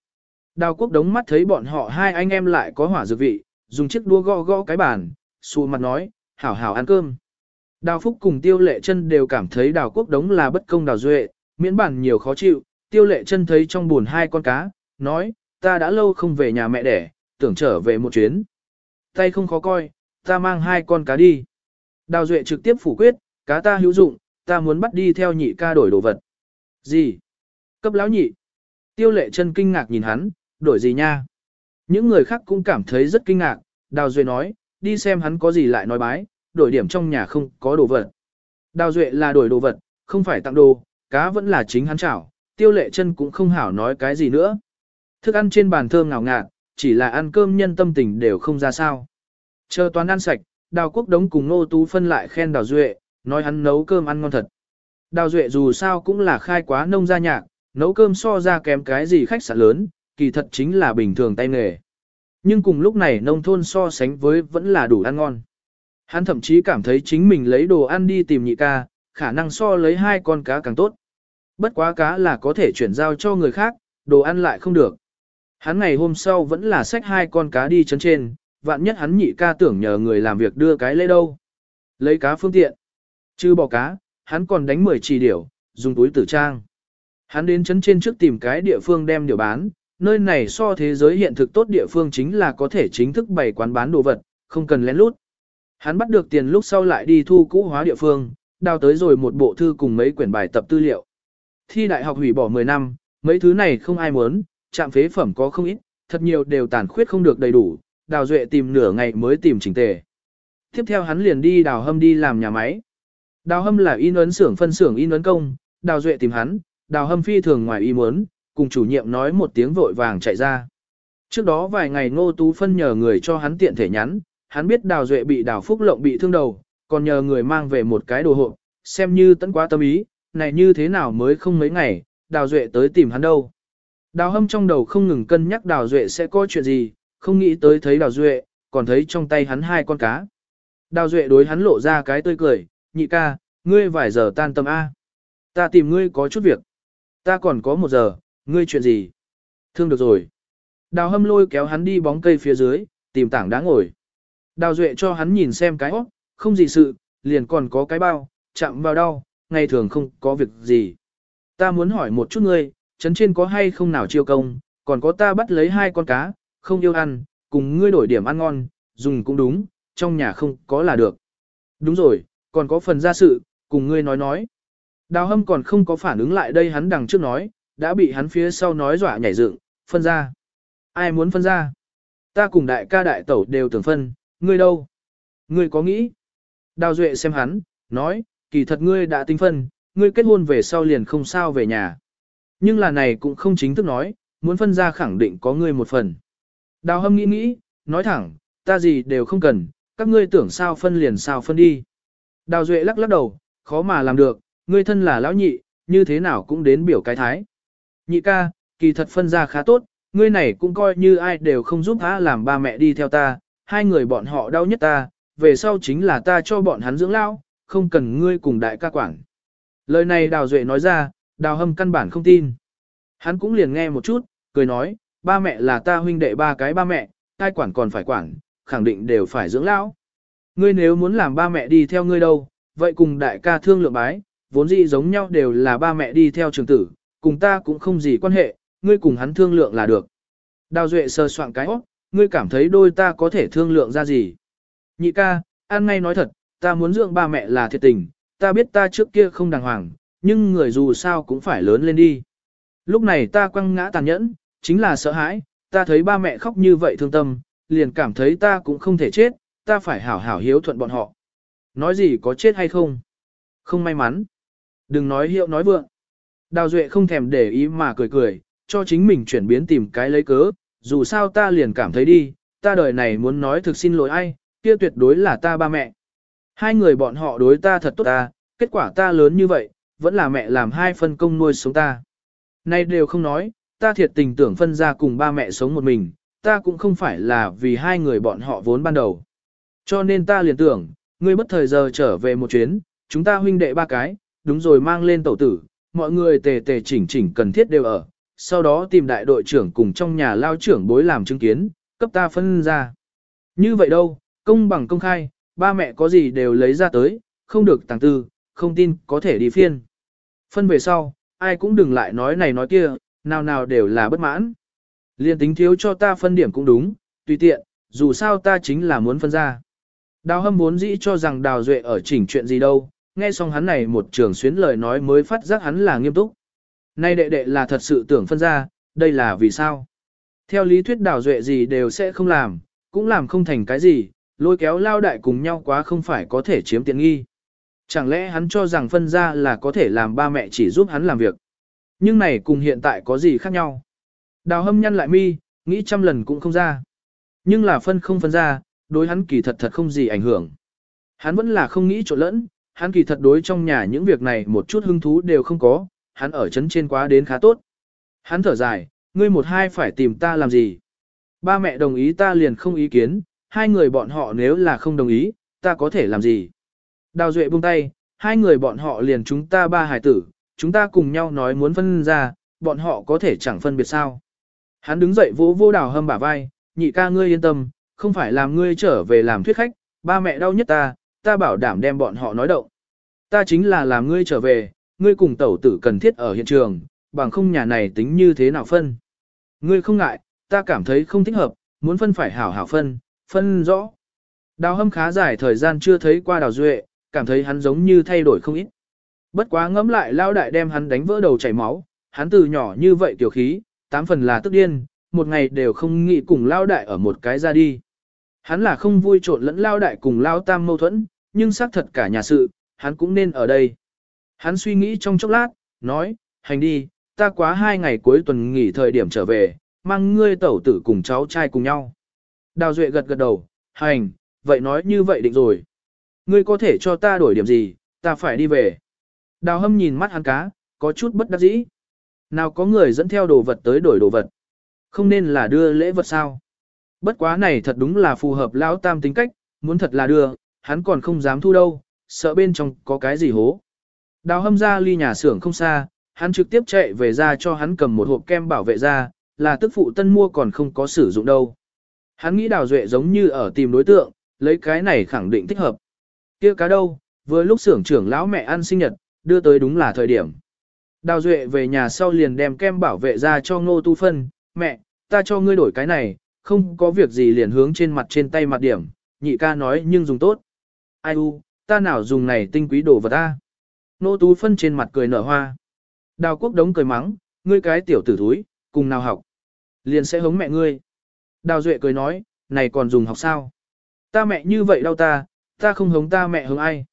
Đào quốc đống mắt thấy bọn họ hai anh em lại có hỏa dược vị, dùng chiếc đua gõ gõ cái bàn, xù mặt nói, hảo hảo ăn cơm. Đào Phúc cùng Tiêu Lệ Chân đều cảm thấy Đào Quốc Đống là bất công Đào Duệ, miễn bản nhiều khó chịu. Tiêu Lệ Chân thấy trong buồn hai con cá, nói, ta đã lâu không về nhà mẹ đẻ, tưởng trở về một chuyến. Tay không khó coi, ta mang hai con cá đi. Đào Duệ trực tiếp phủ quyết, cá ta hữu dụng, ta muốn bắt đi theo nhị ca đổi đồ vật. Gì? Cấp lão nhị. Tiêu Lệ Chân kinh ngạc nhìn hắn, đổi gì nha? Những người khác cũng cảm thấy rất kinh ngạc, Đào Duệ nói, đi xem hắn có gì lại nói bái, đổi điểm trong nhà không có đồ vật. Đào Duệ là đổi đồ vật, không phải tặng đồ, cá vẫn là chính hắn chảo, tiêu lệ chân cũng không hảo nói cái gì nữa. Thức ăn trên bàn thơm ngào ngạt, chỉ là ăn cơm nhân tâm tình đều không ra sao. Chờ toàn ăn sạch, đào quốc đống cùng nô tú phân lại khen đào Duệ, nói hắn nấu cơm ăn ngon thật. Đào Duệ dù sao cũng là khai quá nông gia nhạc, nấu cơm so ra kém cái gì khách sạn lớn, kỳ thật chính là bình thường tay nghề. Nhưng cùng lúc này nông thôn so sánh với vẫn là đủ ăn ngon. Hắn thậm chí cảm thấy chính mình lấy đồ ăn đi tìm nhị ca, khả năng so lấy hai con cá càng tốt. Bất quá cá là có thể chuyển giao cho người khác, đồ ăn lại không được. Hắn ngày hôm sau vẫn là xách hai con cá đi chấn trên, vạn nhất hắn nhị ca tưởng nhờ người làm việc đưa cái lấy đâu. Lấy cá phương tiện. Chứ bỏ cá, hắn còn đánh 10 chỉ điểu, dùng túi tử trang. Hắn đến chấn trên trước tìm cái địa phương đem điều bán, nơi này so thế giới hiện thực tốt địa phương chính là có thể chính thức bày quán bán đồ vật, không cần lén lút. Hắn bắt được tiền lúc sau lại đi thu cũ hóa địa phương, đào tới rồi một bộ thư cùng mấy quyển bài tập tư liệu. Thi đại học hủy bỏ 10 năm, mấy thứ này không ai muốn, trạm phế phẩm có không ít, thật nhiều đều tàn khuyết không được đầy đủ, đào duệ tìm nửa ngày mới tìm chỉnh tề. Tiếp theo hắn liền đi đào hâm đi làm nhà máy. Đào hâm là in ấn xưởng phân xưởng in ấn công, đào duệ tìm hắn, đào hâm phi thường ngoài ý muốn, cùng chủ nhiệm nói một tiếng vội vàng chạy ra. Trước đó vài ngày ngô tú phân nhờ người cho hắn tiện thể nhắn, hắn biết đào duệ bị đào phúc lộng bị thương đầu, còn nhờ người mang về một cái đồ hộ, xem như tấn quá tâm ý, này như thế nào mới không mấy ngày, đào duệ tới tìm hắn đâu. Đào hâm trong đầu không ngừng cân nhắc đào duệ sẽ có chuyện gì, không nghĩ tới thấy đào duệ, còn thấy trong tay hắn hai con cá. Đào duệ đối hắn lộ ra cái tươi cười, nhị ca, ngươi vài giờ tan tâm A. Ta tìm ngươi có chút việc. Ta còn có một giờ, ngươi chuyện gì? Thương được rồi. Đào hâm lôi kéo hắn đi bóng cây phía dưới, tìm tảng đá ngồi. Đào Duệ cho hắn nhìn xem cái óc, không gì sự, liền còn có cái bao, chạm vào đau, ngày thường không có việc gì. Ta muốn hỏi một chút ngươi, chấn trên có hay không nào chiêu công, còn có ta bắt lấy hai con cá, không yêu ăn, cùng ngươi đổi điểm ăn ngon, dùng cũng đúng, trong nhà không có là được. Đúng rồi, còn có phần gia sự, cùng ngươi nói nói. Đào hâm còn không có phản ứng lại đây hắn đằng trước nói, đã bị hắn phía sau nói dọa nhảy dựng, phân ra. Ai muốn phân ra? Ta cùng đại ca đại tẩu đều tưởng phân, ngươi đâu? Ngươi có nghĩ? Đào Duệ xem hắn, nói, kỳ thật ngươi đã tính phân, ngươi kết hôn về sau liền không sao về nhà. Nhưng là này cũng không chính thức nói, muốn phân ra khẳng định có ngươi một phần. Đào Hâm nghĩ nghĩ, nói thẳng, ta gì đều không cần, các ngươi tưởng sao phân liền sao phân đi. Đào Duệ lắc lắc đầu, khó mà làm được, ngươi thân là lão nhị, như thế nào cũng đến biểu cái thái. Nhị ca, kỳ thật phân ra khá tốt, ngươi này cũng coi như ai đều không giúp á làm ba mẹ đi theo ta, hai người bọn họ đau nhất ta, về sau chính là ta cho bọn hắn dưỡng lão, không cần ngươi cùng đại ca quản. Lời này Đào Duệ nói ra, Đào Hâm căn bản không tin. Hắn cũng liền nghe một chút, cười nói, ba mẹ là ta huynh đệ ba cái ba mẹ, tai quản còn phải quản, khẳng định đều phải dưỡng lão. Ngươi nếu muốn làm ba mẹ đi theo ngươi đâu, vậy cùng đại ca thương lượng bái, vốn dĩ giống nhau đều là ba mẹ đi theo trường tử, cùng ta cũng không gì quan hệ, ngươi cùng hắn thương lượng là được. Đào Duệ sơ soạn cái óc, ngươi cảm thấy đôi ta có thể thương lượng ra gì. Nhị ca, an ngay nói thật, ta muốn dưỡng ba mẹ là thiệt tình, ta biết ta trước kia không đàng hoàng, nhưng người dù sao cũng phải lớn lên đi. Lúc này ta quăng ngã tàn nhẫn, chính là sợ hãi, ta thấy ba mẹ khóc như vậy thương tâm, liền cảm thấy ta cũng không thể chết, ta phải hảo hảo hiếu thuận bọn họ. Nói gì có chết hay không? Không may mắn. Đừng nói hiệu nói vượng. Đào Duệ không thèm để ý mà cười cười, cho chính mình chuyển biến tìm cái lấy cớ, dù sao ta liền cảm thấy đi, ta đời này muốn nói thực xin lỗi ai, kia tuyệt đối là ta ba mẹ. Hai người bọn họ đối ta thật tốt ta, kết quả ta lớn như vậy, vẫn là mẹ làm hai phân công nuôi sống ta. Nay đều không nói, ta thiệt tình tưởng phân ra cùng ba mẹ sống một mình, ta cũng không phải là vì hai người bọn họ vốn ban đầu. Cho nên ta liền tưởng, ngươi bất thời giờ trở về một chuyến, chúng ta huynh đệ ba cái, đúng rồi mang lên tẩu tử, mọi người tề tề chỉnh chỉnh cần thiết đều ở, sau đó tìm đại đội trưởng cùng trong nhà lao trưởng bối làm chứng kiến, cấp ta phân ra. Như vậy đâu, công bằng công khai, ba mẹ có gì đều lấy ra tới, không được tàng tư, không tin có thể đi phiên. Phân về sau, ai cũng đừng lại nói này nói kia, nào nào đều là bất mãn. Liên tính thiếu cho ta phân điểm cũng đúng, tùy tiện, dù sao ta chính là muốn phân ra. Đào hâm vốn dĩ cho rằng đào duệ ở chỉnh chuyện gì đâu, nghe xong hắn này một trường xuyến lời nói mới phát giác hắn là nghiêm túc. Nay đệ đệ là thật sự tưởng phân ra, đây là vì sao? Theo lý thuyết đào duệ gì đều sẽ không làm, cũng làm không thành cái gì, lôi kéo lao đại cùng nhau quá không phải có thể chiếm tiện nghi. Chẳng lẽ hắn cho rằng phân ra là có thể làm ba mẹ chỉ giúp hắn làm việc. Nhưng này cùng hiện tại có gì khác nhau. Đào hâm nhăn lại mi, nghĩ trăm lần cũng không ra. Nhưng là phân không phân ra, đối hắn kỳ thật thật không gì ảnh hưởng. Hắn vẫn là không nghĩ trộn lẫn, hắn kỳ thật đối trong nhà những việc này một chút hứng thú đều không có, hắn ở chấn trên quá đến khá tốt. Hắn thở dài, ngươi một hai phải tìm ta làm gì? Ba mẹ đồng ý ta liền không ý kiến, hai người bọn họ nếu là không đồng ý, ta có thể làm gì? Đào Duệ buông tay, hai người bọn họ liền chúng ta ba hải tử, chúng ta cùng nhau nói muốn phân ra, bọn họ có thể chẳng phân biệt sao. Hắn đứng dậy vỗ vô đào hâm bả vai, nhị ca ngươi yên tâm, không phải làm ngươi trở về làm thuyết khách, ba mẹ đau nhất ta, ta bảo đảm đem bọn họ nói động. Ta chính là làm ngươi trở về, ngươi cùng tẩu tử cần thiết ở hiện trường, bằng không nhà này tính như thế nào phân. Ngươi không ngại, ta cảm thấy không thích hợp, muốn phân phải hảo hảo phân, phân rõ. Đào hâm khá dài thời gian chưa thấy qua đào duệ, cảm thấy hắn giống như thay đổi không ít. Bất quá ngẫm lại lao đại đem hắn đánh vỡ đầu chảy máu, hắn từ nhỏ như vậy tiểu khí, tám phần là tức điên, một ngày đều không nghĩ cùng lao đại ở một cái ra đi. Hắn là không vui trộn lẫn lao đại cùng lao tam mâu thuẫn, nhưng xác thật cả nhà sự, hắn cũng nên ở đây. Hắn suy nghĩ trong chốc lát, nói, hành đi, ta quá hai ngày cuối tuần nghỉ thời điểm trở về, mang ngươi tẩu tử cùng cháu trai cùng nhau. Đào Duệ gật gật đầu, hành, vậy nói như vậy định rồi. Ngươi có thể cho ta đổi điểm gì, ta phải đi về. Đào hâm nhìn mắt hắn cá, có chút bất đắc dĩ. Nào có người dẫn theo đồ vật tới đổi đồ vật. Không nên là đưa lễ vật sao. Bất quá này thật đúng là phù hợp lão tam tính cách, muốn thật là đưa, hắn còn không dám thu đâu, sợ bên trong có cái gì hố. Đào hâm ra ly nhà xưởng không xa, hắn trực tiếp chạy về ra cho hắn cầm một hộp kem bảo vệ da, là tức phụ tân mua còn không có sử dụng đâu. Hắn nghĩ đào duệ giống như ở tìm đối tượng, lấy cái này khẳng định thích hợp. kia cá đâu, vừa lúc xưởng trưởng lão mẹ ăn sinh nhật, đưa tới đúng là thời điểm. Đào duệ về nhà sau liền đem kem bảo vệ da cho ngô tu phân, mẹ, ta cho ngươi đổi cái này, không có việc gì liền hướng trên mặt trên tay mặt điểm, nhị ca nói nhưng dùng tốt. Ai u, ta nào dùng này tinh quý đồ vật ta. Nô tú phân trên mặt cười nở hoa. Đào quốc đống cười mắng, ngươi cái tiểu tử thúi, cùng nào học. Liền sẽ hống mẹ ngươi. Đào duệ cười nói, này còn dùng học sao. Ta mẹ như vậy đau ta, ta không hống ta mẹ hống ai.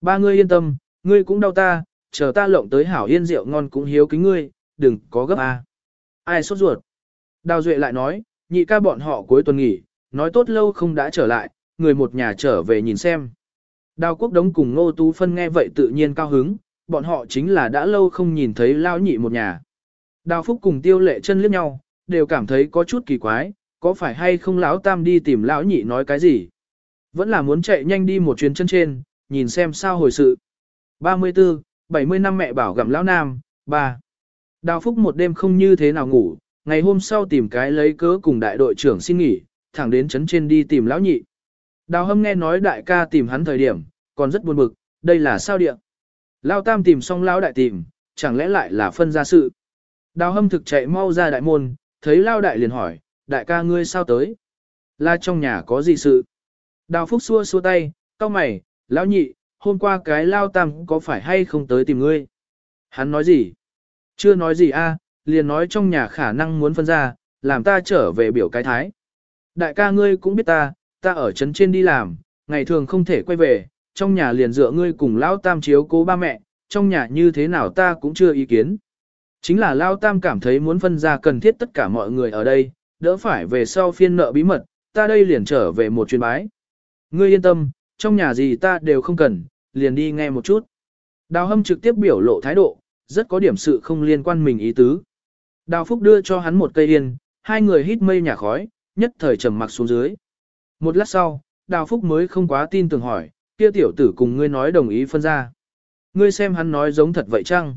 Ba ngươi yên tâm, ngươi cũng đau ta, chờ ta lộng tới hảo yên rượu ngon cũng hiếu kính ngươi, đừng có gấp a. Ai sốt ruột. Đào duệ lại nói, nhị ca bọn họ cuối tuần nghỉ, nói tốt lâu không đã trở lại, người một nhà trở về nhìn xem. Đào quốc đống cùng Ngô Tú Phân nghe vậy tự nhiên cao hứng, bọn họ chính là đã lâu không nhìn thấy lao nhị một nhà. Đào Phúc cùng Tiêu Lệ chân liếc nhau, đều cảm thấy có chút kỳ quái, có phải hay không lão tam đi tìm lão nhị nói cái gì? Vẫn là muốn chạy nhanh đi một chuyến chân trên, nhìn xem sao hồi sự. 34, 70 năm mẹ bảo gặm lão nam, 3. Đào Phúc một đêm không như thế nào ngủ, ngày hôm sau tìm cái lấy cớ cùng đại đội trưởng xin nghỉ, thẳng đến chấn trên đi tìm lão nhị. Đào Hâm nghe nói đại ca tìm hắn thời điểm, còn rất buồn bực, đây là sao địa? lao tam tìm xong lão đại tìm, chẳng lẽ lại là phân ra sự? Đào Hâm thực chạy mau ra đại môn, thấy lao đại liền hỏi, đại ca ngươi sao tới? Là trong nhà có gì sự? Đào Phúc xua xua tay, cau mày, lão nhị, hôm qua cái lao tam có phải hay không tới tìm ngươi? Hắn nói gì? Chưa nói gì a, liền nói trong nhà khả năng muốn phân ra, làm ta trở về biểu cái thái. Đại ca ngươi cũng biết ta, ta ở trấn trên đi làm, ngày thường không thể quay về, trong nhà liền dựa ngươi cùng lão tam chiếu cố ba mẹ, trong nhà như thế nào ta cũng chưa ý kiến. Chính là lão Tam cảm thấy muốn phân ra cần thiết tất cả mọi người ở đây, đỡ phải về sau phiên nợ bí mật, ta đây liền trở về một chuyến bái. Ngươi yên tâm, trong nhà gì ta đều không cần, liền đi nghe một chút. Đào hâm trực tiếp biểu lộ thái độ, rất có điểm sự không liên quan mình ý tứ. Đào Phúc đưa cho hắn một cây yên, hai người hít mây nhà khói, nhất thời trầm mặc xuống dưới. Một lát sau, Đào Phúc mới không quá tin tưởng hỏi, kia tiểu tử cùng ngươi nói đồng ý phân ra. Ngươi xem hắn nói giống thật vậy chăng?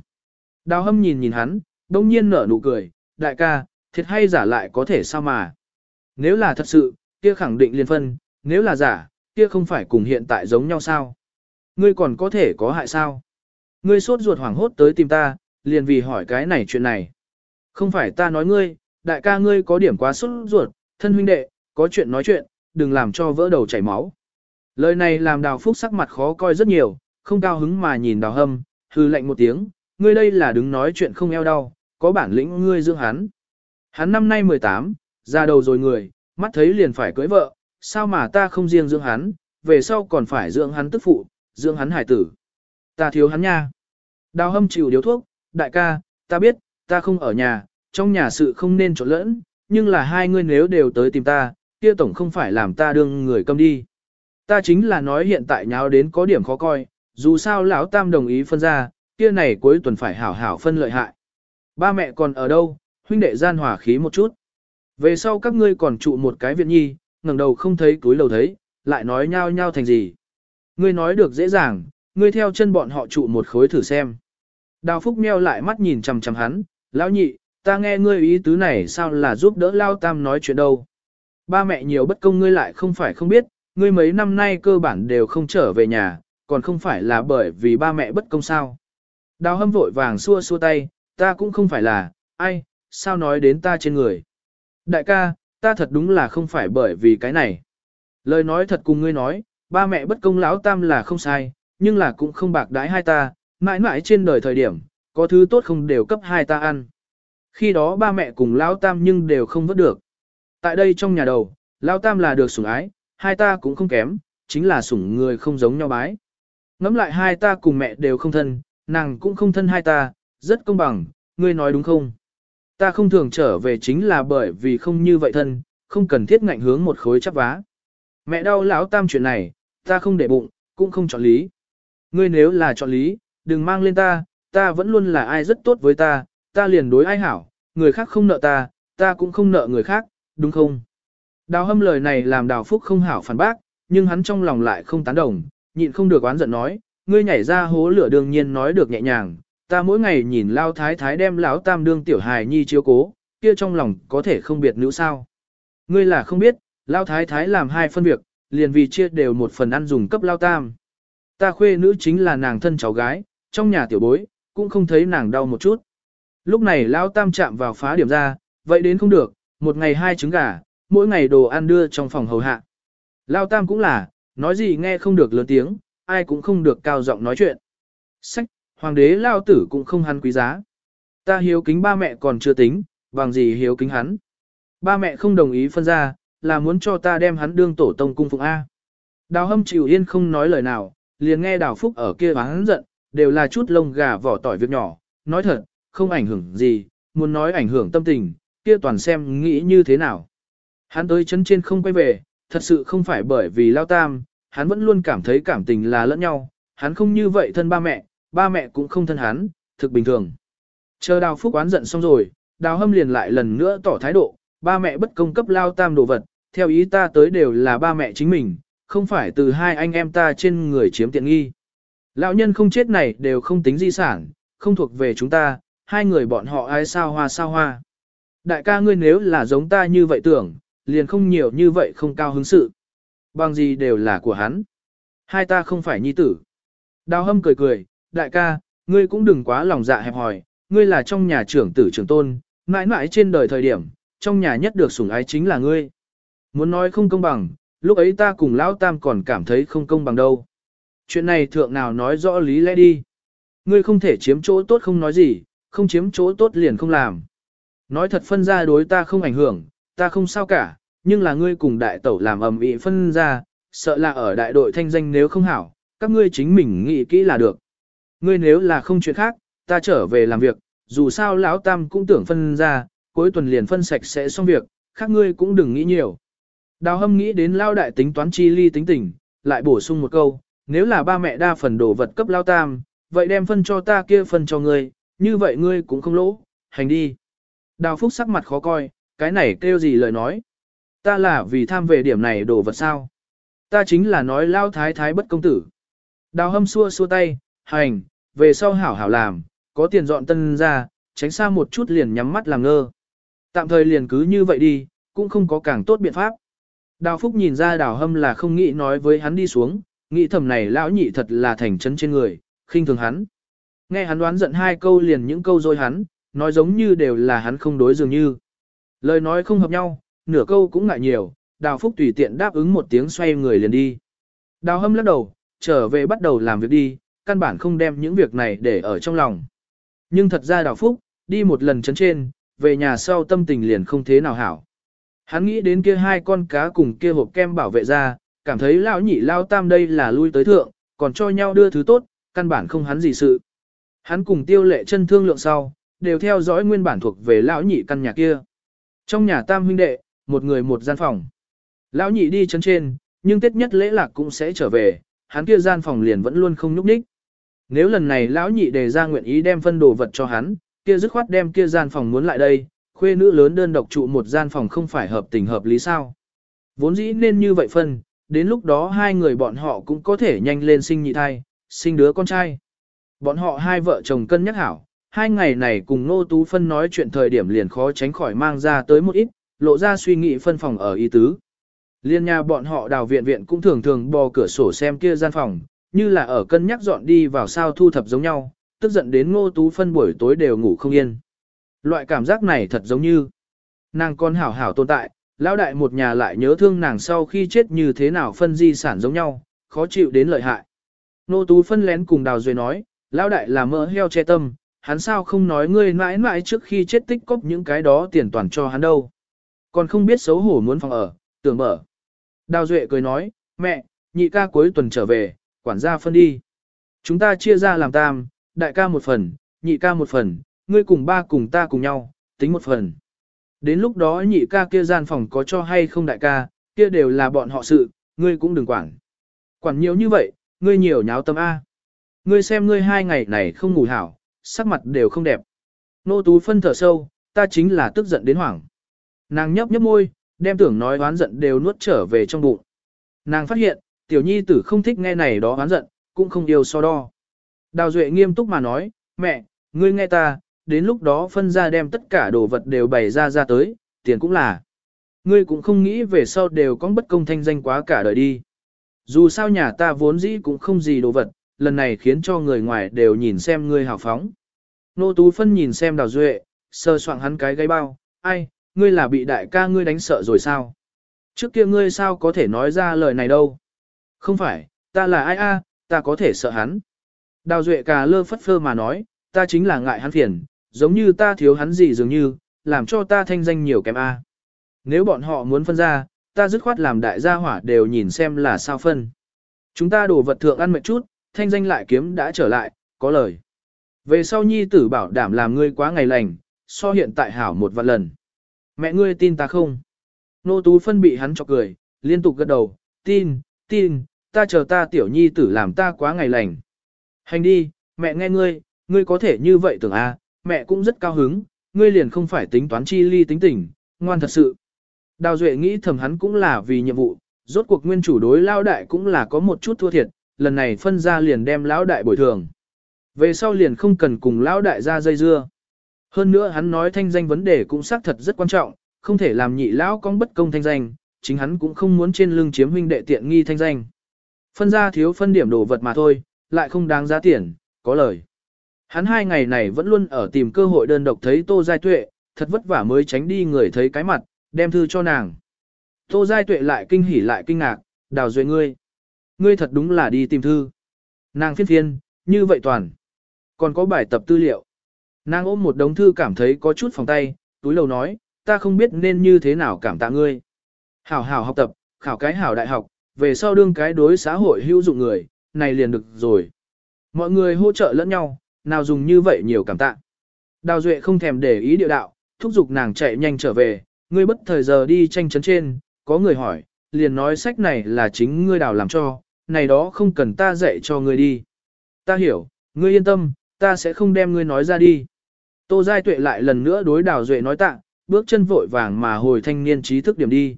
Đào hâm nhìn nhìn hắn, đông nhiên nở nụ cười, đại ca, thiệt hay giả lại có thể sao mà. Nếu là thật sự, kia khẳng định liên phân, nếu là giả, kia không phải cùng hiện tại giống nhau sao. Ngươi còn có thể có hại sao? Ngươi sốt ruột hoảng hốt tới tìm ta, liền vì hỏi cái này chuyện này. Không phải ta nói ngươi, đại ca ngươi có điểm quá sốt ruột, thân huynh đệ, có chuyện nói chuyện, đừng làm cho vỡ đầu chảy máu. Lời này làm đào phúc sắc mặt khó coi rất nhiều, không cao hứng mà nhìn đào hâm, hư lệnh một tiếng, ngươi đây là đứng nói chuyện không eo đau, có bản lĩnh ngươi dưỡng hắn. Hắn năm nay 18, ra đầu rồi người, mắt thấy liền phải cưới vợ, sao mà ta không riêng dưỡng hắn, về sau còn phải dưỡng hắn tức phụ, dưỡng hắn hải tử. Ta thiếu hắn nha. Đào hâm chịu điếu thuốc, đại ca, ta biết, ta không ở nhà, trong nhà sự không nên trộn lẫn, nhưng là hai ngươi nếu đều tới tìm ta, kia tổng không phải làm ta đương người câm đi. Ta chính là nói hiện tại nháo đến có điểm khó coi, dù sao lão tam đồng ý phân ra, kia này cuối tuần phải hảo hảo phân lợi hại. Ba mẹ còn ở đâu, huynh đệ gian hòa khí một chút. Về sau các ngươi còn trụ một cái viện nhi, ngẩng đầu không thấy túi lầu thấy, lại nói nhau nhau thành gì. Ngươi nói được dễ dàng, ngươi theo chân bọn họ trụ một khối thử xem. Đào Phúc meo lại mắt nhìn chằm chằm hắn, lão nhị, ta nghe ngươi ý tứ này sao là giúp đỡ Lao Tam nói chuyện đâu. Ba mẹ nhiều bất công ngươi lại không phải không biết, ngươi mấy năm nay cơ bản đều không trở về nhà, còn không phải là bởi vì ba mẹ bất công sao. Đào hâm vội vàng xua xua tay, ta cũng không phải là, ai, sao nói đến ta trên người. Đại ca, ta thật đúng là không phải bởi vì cái này. Lời nói thật cùng ngươi nói, ba mẹ bất công lão tam là không sai, nhưng là cũng không bạc đái hai ta, mãi mãi trên đời thời điểm, có thứ tốt không đều cấp hai ta ăn. Khi đó ba mẹ cùng lão tam nhưng đều không vớt được. Tại đây trong nhà đầu, lão tam là được sủng ái, hai ta cũng không kém, chính là sủng người không giống nhau bái. Ngắm lại hai ta cùng mẹ đều không thân, nàng cũng không thân hai ta, rất công bằng, ngươi nói đúng không? Ta không thường trở về chính là bởi vì không như vậy thân, không cần thiết ngạnh hướng một khối chắp vá. Mẹ đau lão tam chuyện này, ta không để bụng, cũng không chọn lý. Ngươi nếu là chọn lý, đừng mang lên ta, ta vẫn luôn là ai rất tốt với ta, ta liền đối ai hảo, người khác không nợ ta, ta cũng không nợ người khác, đúng không? Đào hâm lời này làm đào phúc không hảo phản bác, nhưng hắn trong lòng lại không tán đồng, nhịn không được oán giận nói, ngươi nhảy ra hố lửa đương nhiên nói được nhẹ nhàng, ta mỗi ngày nhìn lao thái thái đem lão tam đương tiểu hài nhi chiếu cố, kia trong lòng có thể không biệt nữ sao. Ngươi là không biết, lao thái thái làm hai phân việc, liền vì chia đều một phần ăn dùng cấp lao tam. Ta khuê nữ chính là nàng thân cháu gái, trong nhà tiểu bối, cũng không thấy nàng đau một chút. Lúc này Lão tam chạm vào phá điểm ra, vậy đến không được, một ngày hai trứng gà, mỗi ngày đồ ăn đưa trong phòng hầu hạ. Lão tam cũng là, nói gì nghe không được lớn tiếng, ai cũng không được cao giọng nói chuyện. Sách, hoàng đế lao tử cũng không hắn quý giá. Ta hiếu kính ba mẹ còn chưa tính, bằng gì hiếu kính hắn. Ba mẹ không đồng ý phân ra, là muốn cho ta đem hắn đương tổ tông cung phụng A. Đào hâm chịu yên không nói lời nào, liền nghe đào phúc ở kia hắn giận, đều là chút lông gà vỏ tỏi việc nhỏ, nói thật, không ảnh hưởng gì, muốn nói ảnh hưởng tâm tình, kia toàn xem nghĩ như thế nào. Hắn tới chân trên không quay về, thật sự không phải bởi vì lao tam, hắn vẫn luôn cảm thấy cảm tình là lẫn nhau, hắn không như vậy thân ba mẹ, ba mẹ cũng không thân hắn, thực bình thường. Chờ đào phúc oán giận xong rồi, đào hâm liền lại lần nữa tỏ thái độ, ba mẹ bất công cấp lao tam đồ vật, theo ý ta tới đều là ba mẹ chính mình, không phải từ hai anh em ta trên người chiếm tiện nghi. Lão nhân không chết này đều không tính di sản, không thuộc về chúng ta, hai người bọn họ ai sao hoa sao hoa. Đại ca ngươi nếu là giống ta như vậy tưởng, liền không nhiều như vậy không cao hứng sự. Bằng gì đều là của hắn. Hai ta không phải nhi tử. Đào hâm cười cười, đại ca, ngươi cũng đừng quá lòng dạ hẹp hòi, ngươi là trong nhà trưởng tử trưởng tôn, mãi mãi trên đời thời điểm, trong nhà nhất được sủng ái chính là ngươi. Muốn nói không công bằng, lúc ấy ta cùng Lão Tam còn cảm thấy không công bằng đâu. Chuyện này thượng nào nói rõ lý lẽ đi. Ngươi không thể chiếm chỗ tốt không nói gì, không chiếm chỗ tốt liền không làm. Nói thật phân ra đối ta không ảnh hưởng, ta không sao cả, nhưng là ngươi cùng đại tẩu làm ầm ĩ phân ra, sợ là ở đại đội thanh danh nếu không hảo, các ngươi chính mình nghĩ kỹ là được. Ngươi nếu là không chuyện khác, ta trở về làm việc, dù sao lão tam cũng tưởng phân ra, cuối tuần liền phân sạch sẽ xong việc, khác ngươi cũng đừng nghĩ nhiều. Đào hâm nghĩ đến lao đại tính toán chi ly tính tình, lại bổ sung một câu, nếu là ba mẹ đa phần đồ vật cấp lao tam, vậy đem phân cho ta kia phân cho ngươi, như vậy ngươi cũng không lỗ, hành đi. Đào phúc sắc mặt khó coi, cái này kêu gì lời nói. Ta là vì tham về điểm này đồ vật sao. Ta chính là nói lao thái thái bất công tử. Đào hâm xua xua tay, hành, về sau hảo hảo làm, có tiền dọn tân ra, tránh xa một chút liền nhắm mắt làm ngơ. Tạm thời liền cứ như vậy đi, cũng không có càng tốt biện pháp. Đào Phúc nhìn ra đào hâm là không nghĩ nói với hắn đi xuống, nghĩ thầm này lão nhị thật là thành chân trên người, khinh thường hắn. Nghe hắn đoán giận hai câu liền những câu dối hắn, nói giống như đều là hắn không đối dường như. Lời nói không hợp nhau, nửa câu cũng ngại nhiều, đào Phúc tùy tiện đáp ứng một tiếng xoay người liền đi. Đào hâm lắc đầu, trở về bắt đầu làm việc đi, căn bản không đem những việc này để ở trong lòng. Nhưng thật ra đào Phúc, đi một lần chấn trên, về nhà sau tâm tình liền không thế nào hảo. Hắn nghĩ đến kia hai con cá cùng kia hộp kem bảo vệ ra, cảm thấy lão nhị lao tam đây là lui tới thượng, còn cho nhau đưa thứ tốt, căn bản không hắn gì sự. Hắn cùng tiêu lệ chân thương lượng sau, đều theo dõi nguyên bản thuộc về lão nhị căn nhà kia. Trong nhà tam huynh đệ, một người một gian phòng. Lão nhị đi chân trên, nhưng tết nhất lễ lạc cũng sẽ trở về, hắn kia gian phòng liền vẫn luôn không nhúc nhích. Nếu lần này lão nhị đề ra nguyện ý đem phân đồ vật cho hắn, kia dứt khoát đem kia gian phòng muốn lại đây, khuê nữ lớn đơn độc trụ một gian phòng không phải hợp tình hợp lý sao. Vốn dĩ nên như vậy phân, đến lúc đó hai người bọn họ cũng có thể nhanh lên sinh nhị thai, sinh đứa con trai. Bọn họ hai vợ chồng cân nhắc hảo, hai ngày này cùng Nô Tú Phân nói chuyện thời điểm liền khó tránh khỏi mang ra tới một ít, lộ ra suy nghĩ phân phòng ở y tứ. Liên nhà bọn họ đào viện viện cũng thường thường bò cửa sổ xem kia gian phòng, như là ở cân nhắc dọn đi vào sao thu thập giống nhau, tức giận đến Ngô Tú Phân buổi tối đều ngủ không yên. Loại cảm giác này thật giống như nàng con hảo hảo tồn tại, lão đại một nhà lại nhớ thương nàng sau khi chết như thế nào phân di sản giống nhau, khó chịu đến lợi hại. Nô Tú phân lén cùng Đào Duệ nói, lão đại là mỡ heo che tâm, hắn sao không nói ngươi mãi mãi trước khi chết tích cóp những cái đó tiền toàn cho hắn đâu. Còn không biết xấu hổ muốn phòng ở, tưởng mở. Đào Duệ cười nói, mẹ, nhị ca cuối tuần trở về, quản gia phân đi. Chúng ta chia ra làm tam, đại ca một phần, nhị ca một phần, ngươi cùng ba cùng ta cùng nhau, tính một phần. Đến lúc đó nhị ca kia gian phòng có cho hay không đại ca, kia đều là bọn họ sự, ngươi cũng đừng quản. Quản nhiều như vậy, ngươi nhiều nháo tâm A. Ngươi xem ngươi hai ngày này không ngủ hảo, sắc mặt đều không đẹp. Nô tú phân thở sâu, ta chính là tức giận đến hoảng. Nàng nhấp nhấp môi, đem tưởng nói oán giận đều nuốt trở về trong bụng. Nàng phát hiện, tiểu nhi tử không thích nghe này đó oán giận, cũng không yêu so đo. Đào Duệ nghiêm túc mà nói, mẹ, ngươi nghe ta, đến lúc đó phân ra đem tất cả đồ vật đều bày ra ra tới, tiền cũng là. Ngươi cũng không nghĩ về sau đều có bất công thanh danh quá cả đời đi. Dù sao nhà ta vốn dĩ cũng không gì đồ vật, lần này khiến cho người ngoài đều nhìn xem ngươi hào phóng. Nô Tú Phân nhìn xem Đào Duệ, sơ soạn hắn cái gáy bao, ai, ngươi là bị đại ca ngươi đánh sợ rồi sao? Trước kia ngươi sao có thể nói ra lời này đâu? Không phải, ta là ai a, ta có thể sợ hắn. Đào Duệ cà lơ phất phơ mà nói, ta chính là ngại hắn phiền, giống như ta thiếu hắn gì dường như, làm cho ta thanh danh nhiều kém A. Nếu bọn họ muốn phân ra, ta dứt khoát làm đại gia hỏa đều nhìn xem là sao phân. Chúng ta đổ vật thượng ăn mệt chút, thanh danh lại kiếm đã trở lại, có lời. Về sau nhi tử bảo đảm làm ngươi quá ngày lành, so hiện tại hảo một vạn lần. Mẹ ngươi tin ta không? Nô tú phân bị hắn chọc cười, liên tục gật đầu, tin, tin, ta chờ ta tiểu nhi tử làm ta quá ngày lành. Hành đi, mẹ nghe ngươi, ngươi có thể như vậy tưởng a, à, mẹ cũng rất cao hứng, ngươi liền không phải tính toán chi ly tính tình, ngoan thật sự. Đào Duệ nghĩ thầm hắn cũng là vì nhiệm vụ, rốt cuộc nguyên chủ đối lao đại cũng là có một chút thua thiệt, lần này phân ra liền đem lão đại bồi thường. Về sau liền không cần cùng lão đại ra dây dưa. Hơn nữa hắn nói thanh danh vấn đề cũng xác thật rất quan trọng, không thể làm nhị lão con bất công thanh danh, chính hắn cũng không muốn trên lưng chiếm huynh đệ tiện nghi thanh danh. Phân ra thiếu phân điểm đồ vật mà thôi, lại không đáng giá tiền, có lời. Hắn hai ngày này vẫn luôn ở tìm cơ hội đơn độc thấy Tô Giai Tuệ, thật vất vả mới tránh đi người thấy cái mặt, đem thư cho nàng. Tô Giai Tuệ lại kinh hỉ lại kinh ngạc, đào duệ ngươi. Ngươi thật đúng là đi tìm thư. Nàng phiên phiên, như vậy toàn. Còn có bài tập tư liệu. Nàng ôm một đống thư cảm thấy có chút phòng tay, túi lầu nói, ta không biết nên như thế nào cảm tạ ngươi. Hảo hảo học tập, khảo cái hảo đại học, về sau đương cái đối xã hội hữu dụng người, này liền được rồi. Mọi người hỗ trợ lẫn nhau, nào dùng như vậy nhiều cảm tạ. Đào Duệ không thèm để ý địa đạo, thúc giục nàng chạy nhanh trở về, ngươi bất thời giờ đi tranh chấn trên, có người hỏi, liền nói sách này là chính ngươi đào làm cho, này đó không cần ta dạy cho ngươi đi. Ta hiểu, ngươi yên tâm, ta sẽ không đem ngươi nói ra đi. Tô Giai Tuệ lại lần nữa đối đào Duệ nói tạ, bước chân vội vàng mà hồi thanh niên trí thức điểm đi.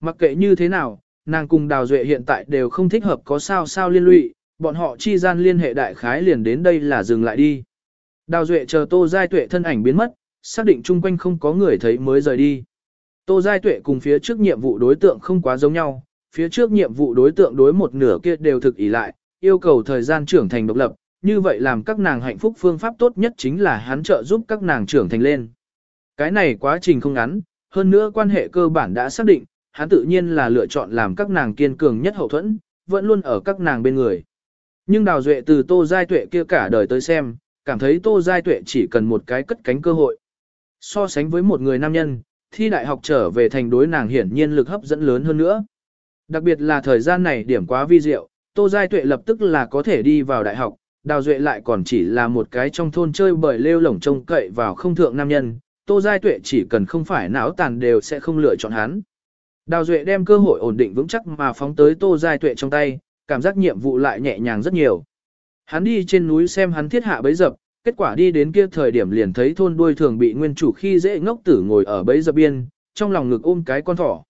Mặc kệ như thế nào, nàng cùng đào Duệ hiện tại đều không thích hợp có sao sao liên lụy, bọn họ chi gian liên hệ đại khái liền đến đây là dừng lại đi. Đào Duệ chờ Tô Giai Tuệ thân ảnh biến mất, xác định chung quanh không có người thấy mới rời đi. Tô Giai Tuệ cùng phía trước nhiệm vụ đối tượng không quá giống nhau, phía trước nhiệm vụ đối tượng đối một nửa kia đều thực ý lại, yêu cầu thời gian trưởng thành độc lập, như vậy làm các nàng hạnh phúc phương pháp tốt nhất chính là hắn trợ giúp các nàng trưởng thành lên. Cái này quá trình không ngắn, hơn nữa quan hệ cơ bản đã xác định, hắn tự nhiên là lựa chọn làm các nàng kiên cường nhất hậu thuẫn, vẫn luôn ở các nàng bên người. Nhưng Đào Duệ từ Tô Giai Tuệ kia cả đời tới xem, cảm thấy Tô Giai Tuệ chỉ cần một cái cất cánh cơ hội. So sánh với một người nam nhân, thi đại học trở về thành đối nàng hiển nhiên lực hấp dẫn lớn hơn nữa. Đặc biệt là thời gian này điểm quá vi diệu, Tô Giai Tuệ lập tức là có thể đi vào đại học, Đào Duệ lại còn chỉ là một cái trong thôn chơi bởi lêu lổng trông cậy vào không thượng nam nhân, Tô Giai Tuệ chỉ cần không phải não tàn đều sẽ không lựa chọn hắn. Đào Duệ đem cơ hội ổn định vững chắc mà phóng tới Tô Giai Tuệ trong tay, cảm giác nhiệm vụ lại nhẹ nhàng rất nhiều. Hắn đi trên núi xem hắn thiết hạ bấy dập, kết quả đi đến kia thời điểm liền thấy thôn đuôi thường bị nguyên chủ khi dễ ngốc tử ngồi ở bấy dập biên, trong lòng ngực ôm cái con thỏ.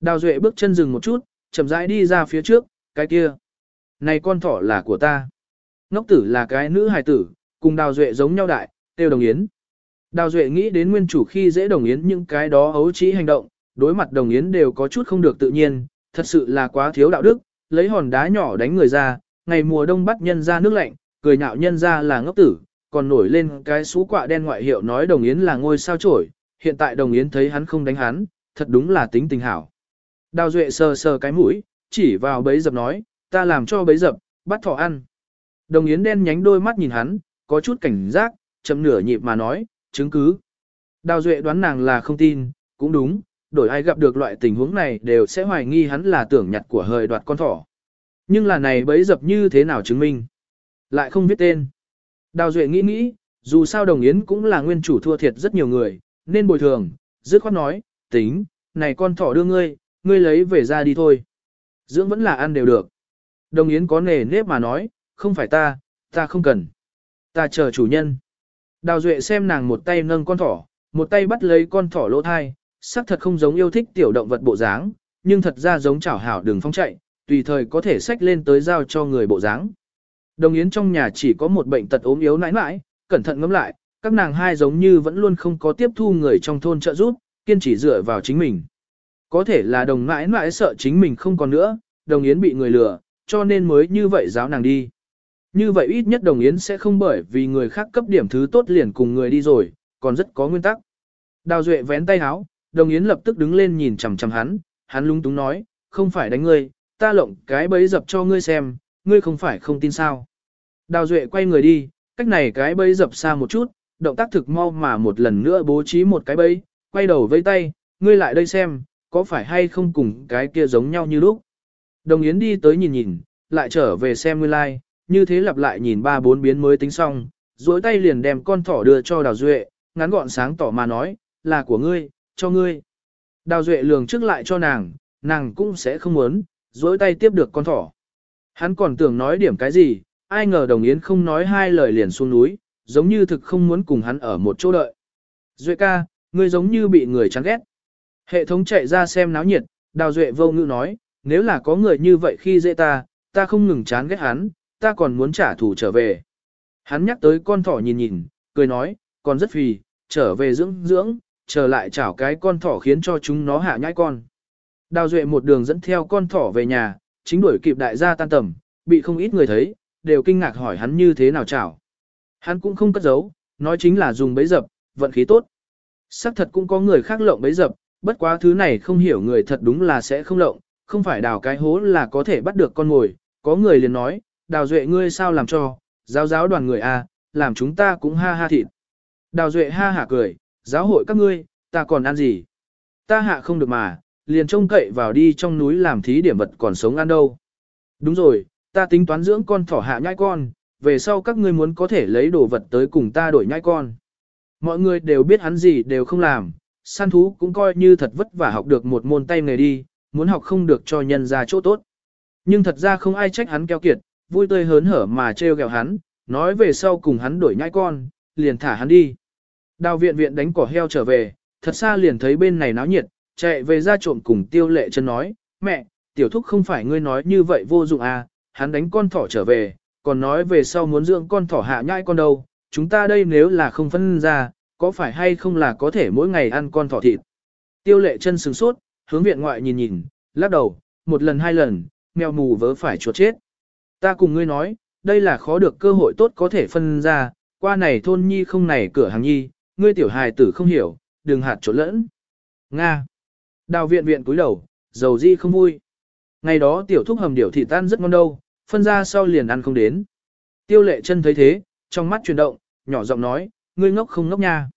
Đào Duệ bước chân dừng một chút, chậm rãi đi ra phía trước, cái kia. Này con thỏ là của ta. Ngốc tử là cái nữ hài tử, cùng Đào Duệ giống nhau đại, tiêu đồng yến. Đào Duệ nghĩ đến nguyên chủ khi dễ đồng yến những cái đó ấu trí hành động, đối mặt đồng yến đều có chút không được tự nhiên, thật sự là quá thiếu đạo đức, lấy hòn đá nhỏ đánh người ra, ngày mùa đông bắt nhân ra nước lạnh, cười nhạo nhân ra là ngốc tử, còn nổi lên cái xú quạ đen ngoại hiệu nói đồng yến là ngôi sao trổi, hiện tại đồng yến thấy hắn không đánh hắn, thật đúng là tính tình hảo. Đào Duệ sờ sờ cái mũi, chỉ vào bấy dập nói, ta làm cho bấy dập, bắt thỏ ăn. Đồng yến đen nhánh đôi mắt nhìn hắn, có chút cảnh giác, chậm nửa nhịp mà nói, chứng cứ. Đào Duệ đoán nàng là không tin, cũng đúng, đổi ai gặp được loại tình huống này đều sẽ hoài nghi hắn là tưởng nhặt của hời đoạt con thỏ. Nhưng là này bấy dập như thế nào chứng minh? Lại không biết tên. Đào Duệ nghĩ nghĩ, dù sao đồng yến cũng là nguyên chủ thua thiệt rất nhiều người, nên bồi thường, dứt khoát nói, tính, này con thỏ đưa ngươi, ngươi lấy về ra đi thôi. Dưỡng vẫn là ăn đều được. Đồng yến có nề nếp mà nói, không phải ta, ta không cần. Ta chờ chủ nhân. Đào Duệ xem nàng một tay nâng con thỏ, một tay bắt lấy con thỏ lỗ thai, sắc thật không giống yêu thích tiểu động vật bộ dáng, nhưng thật ra giống chảo hảo đường phong chạy, tùy thời có thể xách lên tới giao cho người bộ dáng. Đồng Yến trong nhà chỉ có một bệnh tật ốm yếu nãi nãi, cẩn thận ngẫm lại, các nàng hai giống như vẫn luôn không có tiếp thu người trong thôn trợ giúp, kiên trì dựa vào chính mình. Có thể là đồng mãi mãi sợ chính mình không còn nữa, đồng Yến bị người lừa, cho nên mới như vậy giáo nàng đi. Như vậy ít nhất đồng Yến sẽ không bởi vì người khác cấp điểm thứ tốt liền cùng người đi rồi, còn rất có nguyên tắc. Đào Duệ vén tay háo, đồng Yến lập tức đứng lên nhìn chằm chằm hắn, hắn lung túng nói, không phải đánh ngươi, ta lộng cái bẫy dập cho ngươi xem, ngươi không phải không tin sao. Đào Duệ quay người đi, cách này cái bẫy dập xa một chút, động tác thực mau mà một lần nữa bố trí một cái bẫy, quay đầu vây tay, ngươi lại đây xem, có phải hay không cùng cái kia giống nhau như lúc. Đồng Yến đi tới nhìn nhìn, lại trở về xem nguyên lai, like, như thế lặp lại nhìn ba bốn biến mới tính xong, duỗi tay liền đem con thỏ đưa cho Đào Duệ, ngắn gọn sáng tỏ mà nói, là của ngươi, cho ngươi. Đào Duệ lường trước lại cho nàng, nàng cũng sẽ không muốn, duỗi tay tiếp được con thỏ. Hắn còn tưởng nói điểm cái gì, ai ngờ đồng yến không nói hai lời liền xuống núi, giống như thực không muốn cùng hắn ở một chỗ đợi. Duệ ca, ngươi giống như bị người chán ghét. Hệ thống chạy ra xem náo nhiệt, đào duệ vô ngữ nói, nếu là có người như vậy khi dễ ta, ta không ngừng chán ghét hắn, ta còn muốn trả thù trở về. Hắn nhắc tới con thỏ nhìn nhìn, cười nói, còn rất phì, trở về dưỡng dưỡng, trở lại chảo cái con thỏ khiến cho chúng nó hạ nhãi con. Đào Duệ một đường dẫn theo con thỏ về nhà, chính đuổi kịp đại gia tan tầm, bị không ít người thấy, đều kinh ngạc hỏi hắn như thế nào chảo. Hắn cũng không cất giấu, nói chính là dùng bấy dập, vận khí tốt. Sắc thật cũng có người khác lộng bấy dập, bất quá thứ này không hiểu người thật đúng là sẽ không lộng, không phải đào cái hố là có thể bắt được con mồi. Có người liền nói, đào duệ ngươi sao làm cho, giáo giáo đoàn người a, à, làm chúng ta cũng ha ha thịt. Đào duệ ha hả cười, giáo hội các ngươi, ta còn ăn gì? Ta hạ không được mà, liền trông cậy vào đi trong núi làm thí điểm vật còn sống ăn đâu. Đúng rồi, ta tính toán dưỡng con thỏ hạ nhai con, về sau các ngươi muốn có thể lấy đồ vật tới cùng ta đổi nhai con. Mọi người đều biết hắn gì đều không làm, săn thú cũng coi như thật vất vả học được một môn tay nghề đi, muốn học không được cho nhân ra chỗ tốt. Nhưng thật ra không ai trách hắn keo kiệt, vui tươi hớn hở mà trêu ghẹo hắn, nói về sau cùng hắn đổi nhai con, liền thả hắn đi. Đào viện viện đánh cỏ heo trở về, thật xa liền thấy bên này náo nhiệt, chạy về ra trộm cùng tiêu lệ chân nói, mẹ, tiểu thúc không phải ngươi nói như vậy vô dụng à, hắn đánh con thỏ trở về, còn nói về sau muốn dưỡng con thỏ hạ nhãi con đâu, chúng ta đây nếu là không phân ra, có phải hay không là có thể mỗi ngày ăn con thỏ thịt. Tiêu lệ chân sừng sốt, hướng viện ngoại nhìn nhìn, lắc đầu, một lần hai lần, mèo mù vớ phải chuột chết. Ta cùng ngươi nói, đây là khó được cơ hội tốt có thể phân ra, qua này thôn nhi không này cửa hàng nhi, ngươi tiểu hài tử không hiểu, đừng hạt trộn lẫn. Nga. Đào viện viện cúi đầu, dầu di không vui. Ngày đó tiểu thúc hầm điểu thị tan rất ngon đâu, phân ra sau liền ăn không đến. Tiêu lệ chân thấy thế, trong mắt chuyển động, nhỏ giọng nói, ngươi ngốc không ngốc nha.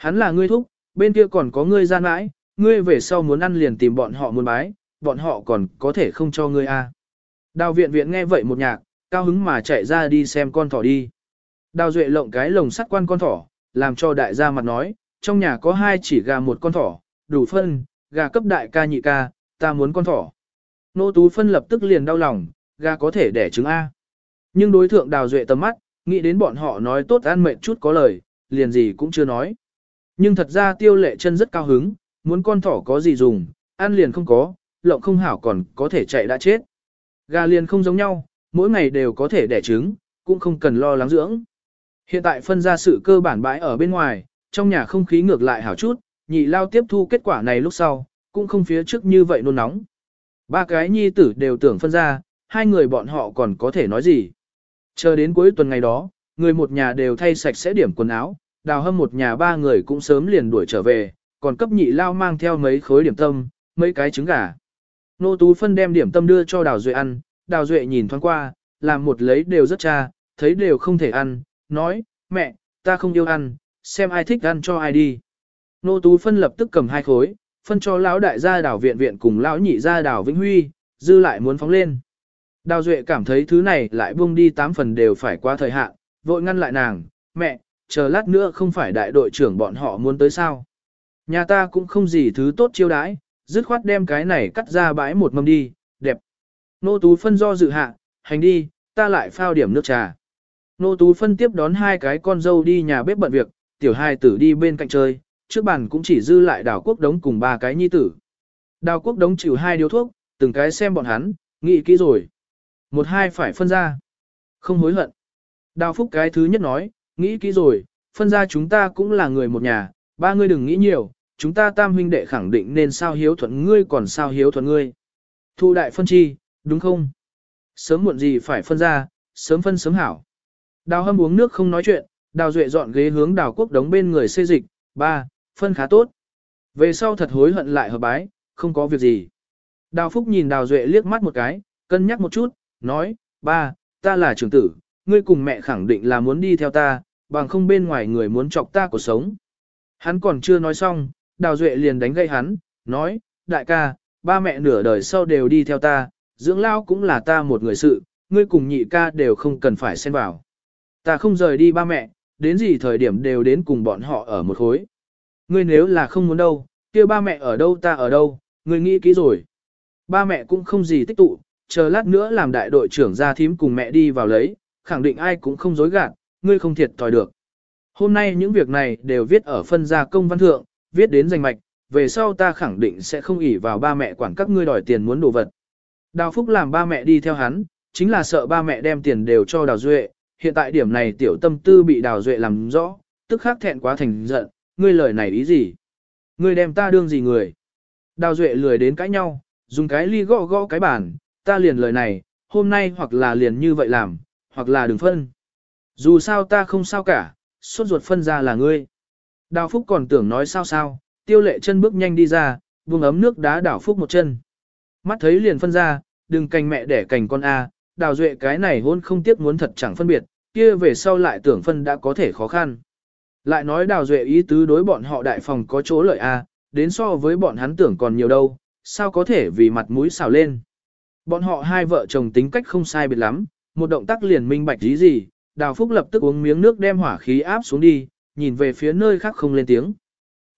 Hắn là ngươi thúc, bên kia còn có ngươi gian mãi, ngươi về sau muốn ăn liền tìm bọn họ muốn bái, bọn họ còn có thể không cho ngươi a. À. Đào viện viện nghe vậy một nhạc, cao hứng mà chạy ra đi xem con thỏ đi. Đào duệ lộng cái lồng sắt quan con thỏ, làm cho đại gia mặt nói, trong nhà có hai chỉ gà một con thỏ, đủ phân, gà cấp đại ca nhị ca, ta muốn con thỏ. Nô Tú Phân lập tức liền đau lòng, gà có thể đẻ trứng A. Nhưng đối thượng đào duệ tầm mắt, nghĩ đến bọn họ nói tốt ăn mệt chút có lời, liền gì cũng chưa nói. Nhưng thật ra tiêu lệ chân rất cao hứng, muốn con thỏ có gì dùng, ăn liền không có, lộng không hảo còn có thể chạy đã chết. Gà liền không giống nhau, mỗi ngày đều có thể đẻ trứng, cũng không cần lo lắng dưỡng. Hiện tại phân ra sự cơ bản bãi ở bên ngoài, trong nhà không khí ngược lại hảo chút, nhị lao tiếp thu kết quả này lúc sau, cũng không phía trước như vậy nôn nóng. Ba cái nhi tử đều tưởng phân ra, hai người bọn họ còn có thể nói gì. Chờ đến cuối tuần ngày đó, người một nhà đều thay sạch sẽ điểm quần áo, đào hâm một nhà ba người cũng sớm liền đuổi trở về, còn cấp nhị lao mang theo mấy khối điểm tâm, mấy cái trứng gà. Nô Tú Phân đem điểm tâm đưa cho Đào Duệ ăn, Đào Duệ nhìn thoáng qua, làm một lấy đều rất cha, thấy đều không thể ăn, nói, mẹ, ta không yêu ăn, xem ai thích ăn cho ai đi. Nô Tú Phân lập tức cầm hai khối, phân cho lão đại gia đảo viện viện cùng lão nhị gia đảo Vĩnh Huy, dư lại muốn phóng lên. Đào Duệ cảm thấy thứ này lại buông đi tám phần đều phải qua thời hạn, vội ngăn lại nàng, mẹ, chờ lát nữa không phải đại đội trưởng bọn họ muốn tới sao. Nhà ta cũng không gì thứ tốt chiêu đãi, dứt khoát đem cái này cắt ra bãi một mâm đi, đẹp. Nô Tú Phân do dự hạ, hành đi, ta lại phao điểm nước trà. Nô Tú Phân tiếp đón hai cái con dâu đi nhà bếp bận việc, tiểu hai tử đi bên cạnh chơi, trước bàn cũng chỉ dư lại đào quốc đống cùng ba cái nhi tử. Đào quốc đống chịu hai điếu thuốc, từng cái xem bọn hắn, nghĩ kỹ rồi. Một hai phải phân ra. Không hối hận. Đào phúc cái thứ nhất nói, nghĩ kỹ rồi, phân ra chúng ta cũng là người một nhà, ba ngươi đừng nghĩ nhiều, chúng ta tam huynh đệ khẳng định nên sao hiếu thuận ngươi còn sao hiếu thuận ngươi. Thu đại phân chi, đúng không? Sớm muộn gì phải phân ra, sớm phân sớm hảo. Đào hâm uống nước không nói chuyện, đào duệ dọn ghế hướng đào quốc đống bên người xê dịch, ba, phân khá tốt. Về sau thật hối hận lại hợp bái, không có việc gì. Đào phúc nhìn đào duệ liếc mắt một cái, cân nhắc một chút, nói, ba, ta là trưởng tử, ngươi cùng mẹ khẳng định là muốn đi theo ta, bằng không bên ngoài người muốn chọc ta cuộc sống. Hắn còn chưa nói xong, đào duệ liền đánh gây hắn, nói, đại ca, ba mẹ nửa đời sau đều đi theo ta, dưỡng lao cũng là ta một người sự, ngươi cùng nhị ca đều không cần phải xen vào. Ta không rời đi ba mẹ, đến gì thời điểm đều đến cùng bọn họ ở một khối. Ngươi nếu là không muốn đâu, kia ba mẹ ở đâu ta ở đâu, ngươi nghĩ kỹ rồi. Ba mẹ cũng không gì tích tụ, chờ lát nữa làm đại đội trưởng ra thím cùng mẹ đi vào lấy, khẳng định ai cũng không dối gạt, ngươi không thiệt thòi được. Hôm nay những việc này đều viết ở phân gia công văn thượng, viết đến danh mạch, về sau ta khẳng định sẽ không ỉ vào ba mẹ quản các ngươi đòi tiền muốn đồ vật. Đào Phúc làm ba mẹ đi theo hắn, chính là sợ ba mẹ đem tiền đều cho Đào Duệ, hiện tại điểm này tiểu tâm tư bị Đào Duệ làm rõ, tức khắc thẹn quá thành giận, ngươi lời này ý gì? Ngươi đem ta đương gì người? Đào Duệ lười đến cãi nhau, dùng cái ly gõ gõ cái bàn, ta liền lời này, hôm nay hoặc là liền như vậy làm, hoặc là đừng phân. Dù sao ta không sao cả, suốt ruột phân ra là ngươi. Đào Phúc còn tưởng nói sao sao, tiêu lệ chân bước nhanh đi ra, buông ấm nước đá đào Phúc một chân. Mắt thấy liền phân ra, đừng cành mẹ đẻ cành con A, đào duệ cái này hôn không tiếc muốn thật chẳng phân biệt, kia về sau lại tưởng phân đã có thể khó khăn. Lại nói đào duệ ý tứ đối bọn họ đại phòng có chỗ lợi A, đến so với bọn hắn tưởng còn nhiều đâu, sao có thể vì mặt mũi xào lên. Bọn họ hai vợ chồng tính cách không sai biệt lắm, một động tác liền minh bạch ý gì, đào phúc lập tức uống miếng nước đem hỏa khí áp xuống đi, nhìn về phía nơi khác không lên tiếng.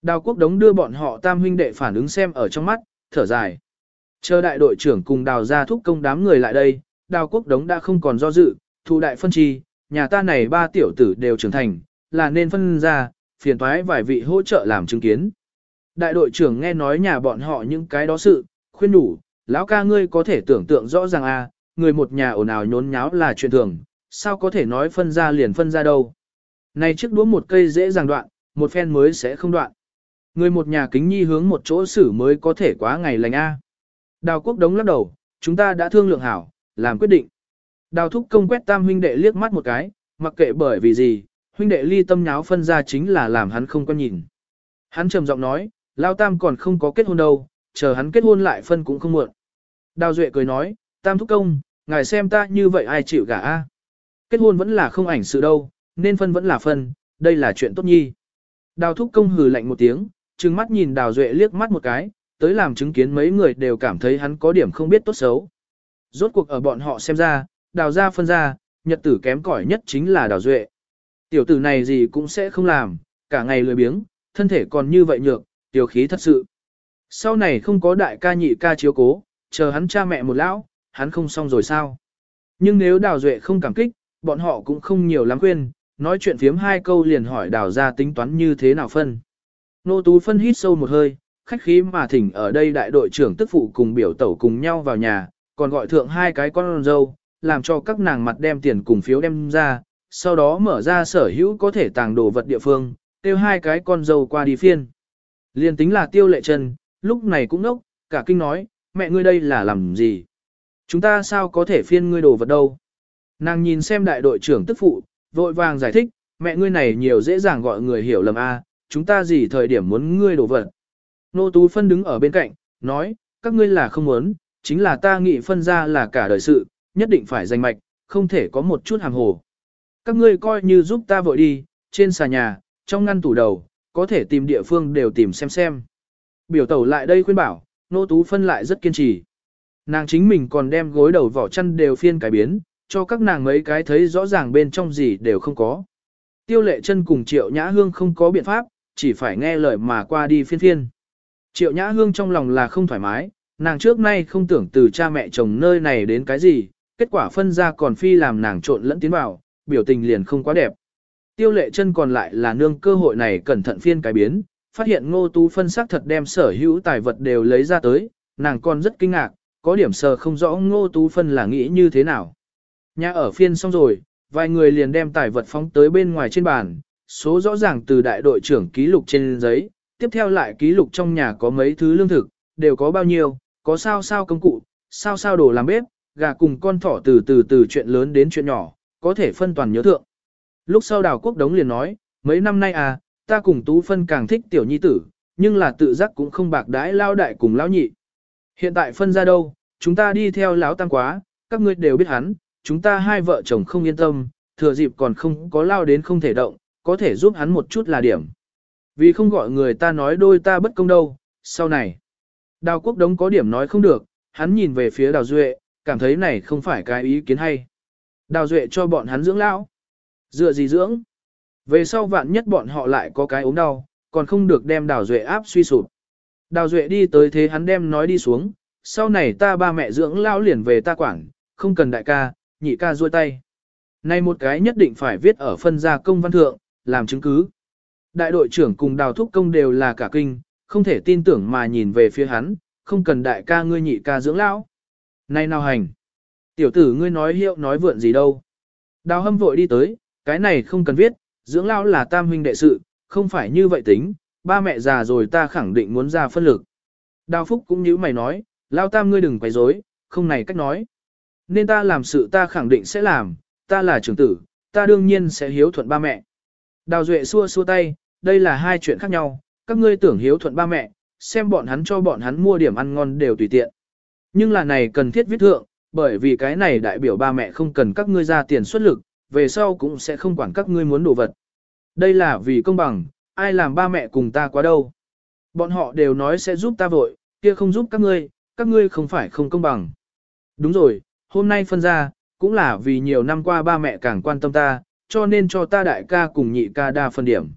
Đào quốc đống đưa bọn họ tam huynh đệ phản ứng xem ở trong mắt, thở dài. Chờ đại đội trưởng cùng đào ra thúc công đám người lại đây, đào quốc đống đã không còn do dự, thu đại phân trì, nhà ta này ba tiểu tử đều trưởng thành, là nên phân ra, phiền toái vài vị hỗ trợ làm chứng kiến. Đại đội trưởng nghe nói nhà bọn họ những cái đó sự, khuyên đủ, lão ca ngươi có thể tưởng tượng rõ ràng a, à, người một nhà ồn ào nhốn nháo là chuyện thường, sao có thể nói phân ra liền phân ra đâu. Này chiếc đũa một cây dễ dàng đoạn, một phen mới sẽ không đoạn. Người một nhà kính nhi hướng một chỗ xử mới có thể quá ngày lành a. Đào quốc đống lắc đầu, chúng ta đã thương lượng hảo, làm quyết định. Đào thúc công quét tam huynh đệ liếc mắt một cái, mặc kệ bởi vì gì, huynh đệ ly tâm nháo phân ra chính là làm hắn không quan nhìn. Hắn trầm giọng nói, lao tam còn không có kết hôn đâu, chờ hắn kết hôn lại phân cũng không muộn. Đào duệ cười nói, tam thúc công, ngài xem ta như vậy ai chịu gả a? Kết hôn vẫn là không ảnh sự đâu, nên phân vẫn là phân, đây là chuyện tốt nhi. Đào thúc công hừ lạnh một tiếng, trừng mắt nhìn đào duệ liếc mắt một cái, tới làm chứng kiến mấy người đều cảm thấy hắn có điểm không biết tốt xấu. Rốt cuộc ở bọn họ xem ra, đào ra phân ra, nhật tử kém cỏi nhất chính là đào duệ. Tiểu tử này gì cũng sẽ không làm, cả ngày lười biếng, thân thể còn như vậy nhược, tiểu khí thật sự. Sau này không có đại ca nhị ca chiếu cố, chờ hắn cha mẹ một lão, hắn không xong rồi sao. Nhưng nếu đào duệ không cảm kích, bọn họ cũng không nhiều lắm khuyên, nói chuyện phiếm hai câu liền hỏi đào ra tính toán như thế nào phân. Nô Tú phân hít sâu một hơi, khách khí mà thỉnh ở đây đại đội trưởng tức phụ cùng biểu tẩu cùng nhau vào nhà, còn gọi thượng hai cái con dâu, làm cho các nàng mặt đem tiền cùng phiếu đem ra, sau đó mở ra sở hữu có thể tàng đồ vật địa phương, tiêu hai cái con dâu qua đi phiên. Liên tính là tiêu lệ chân, lúc này cũng nốc, cả kinh nói, mẹ ngươi đây là làm gì? Chúng ta sao có thể phiên ngươi đồ vật đâu? Nàng nhìn xem đại đội trưởng tức phụ, vội vàng giải thích, mẹ ngươi này nhiều dễ dàng gọi người hiểu lầm a, chúng ta gì thời điểm muốn ngươi đổ vật. Nô Tú Phân đứng ở bên cạnh, nói, các ngươi là không muốn, chính là ta nghĩ phân ra là cả đời sự, nhất định phải danh mạch, không thể có một chút hàng hồ. Các ngươi coi như giúp ta vội đi, trên xà nhà, trong ngăn tủ đầu, có thể tìm địa phương đều tìm xem xem. Biểu tẩu lại đây khuyên bảo, Nô Tú Phân lại rất kiên trì. Nàng chính mình còn đem gối đầu vỏ chăn đều phiên cải biến, cho các nàng mấy cái thấy rõ ràng bên trong gì đều không có. Tiêu lệ chân cùng triệu nhã hương không có biện pháp, chỉ phải nghe lời mà qua đi phiên phiên. Triệu nhã hương trong lòng là không thoải mái, nàng trước nay không tưởng từ cha mẹ chồng nơi này đến cái gì, kết quả phân ra còn phi làm nàng trộn lẫn tiến vào, biểu tình liền không quá đẹp. Tiêu lệ chân còn lại là nương cơ hội này cẩn thận phiên cái biến, phát hiện ngô tú phân sắc thật đem sở hữu tài vật đều lấy ra tới, nàng còn rất kinh ngạc, có điểm sờ không rõ ngô tú phân là nghĩ như thế nào. Nhà ở phiên xong rồi, vài người liền đem tài vật phóng tới bên ngoài trên bàn, số rõ ràng từ đại đội trưởng ký lục trên giấy, tiếp theo lại ký lục trong nhà có mấy thứ lương thực, đều có bao nhiêu, có sao sao công cụ, sao sao đồ làm bếp, gà cùng con thỏ từ từ từ chuyện lớn đến chuyện nhỏ, có thể phân toàn nhớ thượng. Lúc sau đào quốc đống liền nói, mấy năm nay à, ta cùng tú phân càng thích tiểu nhi tử, nhưng là tự giác cũng không bạc đãi lao đại cùng lão nhị. Hiện tại phân ra đâu, chúng ta đi theo lão tăng quá, các ngươi đều biết hắn, chúng ta hai vợ chồng không yên tâm, thừa dịp còn không có lao đến không thể động, có thể giúp hắn một chút là điểm. Vì không gọi người ta nói đôi ta bất công đâu, sau này. Đào quốc đống có điểm nói không được, hắn nhìn về phía đào duệ, cảm thấy này không phải cái ý kiến hay. Đào duệ cho bọn hắn dưỡng lão. Dựa gì dưỡng? Về sau vạn nhất bọn họ lại có cái ốm đau, còn không được đem đào duệ áp suy sụp. Đào duệ đi tới thế hắn đem nói đi xuống, sau này ta ba mẹ dưỡng lão liền về ta quản, không cần đại ca, nhị ca duỗi tay. Này một cái nhất định phải viết ở phân gia công văn thượng, làm chứng cứ. Đại đội trưởng cùng đào thúc công đều là cả kinh, không thể tin tưởng mà nhìn về phía hắn, không cần đại ca ngươi nhị ca dưỡng lão. Này nào hành. Tiểu tử ngươi nói hiệu nói vượn gì đâu. Đào hâm vội đi tới, cái này không cần viết, dưỡng lão là tam huynh đệ sự, không phải như vậy tính, ba mẹ già rồi ta khẳng định muốn ra phân lực. Đào phúc cũng như mày nói, lao tam ngươi đừng quấy rối, không này cách nói. Nên ta làm sự ta khẳng định sẽ làm, ta là trưởng tử, ta đương nhiên sẽ hiếu thuận ba mẹ. Đào Duệ xua xua tay, đây là hai chuyện khác nhau, các ngươi tưởng hiếu thuận ba mẹ, xem bọn hắn cho bọn hắn mua điểm ăn ngon đều tùy tiện. Nhưng là này cần thiết viết thượng, bởi vì cái này đại biểu ba mẹ không cần các ngươi ra tiền xuất lực, về sau cũng sẽ không quản các ngươi muốn đồ vật. Đây là vì công bằng, ai làm ba mẹ cùng ta quá đâu. Bọn họ đều nói sẽ giúp ta vội, kia không giúp các ngươi, các ngươi không phải không công bằng. Đúng rồi, hôm nay phân ra, cũng là vì nhiều năm qua ba mẹ càng quan tâm ta, cho nên cho ta đại ca cùng nhị ca đa phân điểm.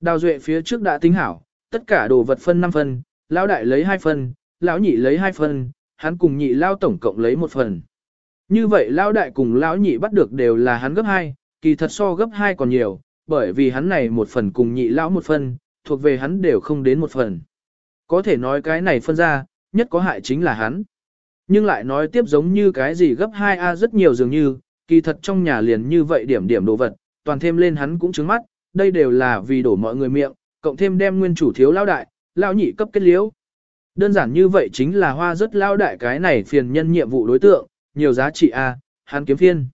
Đào Duệ phía trước đã tính hảo, tất cả đồ vật phân 5 phân, lão đại lấy 2 phân, lão nhị lấy 2 phân, hắn cùng nhị lao tổng cộng lấy 1 phần. Như vậy lão đại cùng lão nhị bắt được đều là hắn gấp 2, kỳ thật so gấp 2 còn nhiều, bởi vì hắn này một phần cùng nhị lão một phần, thuộc về hắn đều không đến một phần. Có thể nói cái này phân ra, nhất có hại chính là hắn. Nhưng lại nói tiếp giống như cái gì gấp 2A rất nhiều dường như, kỳ thật trong nhà liền như vậy điểm điểm đồ vật, toàn thêm lên hắn cũng trứng mắt, đây đều là vì đổ mọi người miệng, cộng thêm đem nguyên chủ thiếu lao đại, lao nhị cấp kết liễu. Đơn giản như vậy chính là hoa rất lao đại cái này phiền nhân nhiệm vụ đối tượng, nhiều giá trị A, hắn kiếm phiên.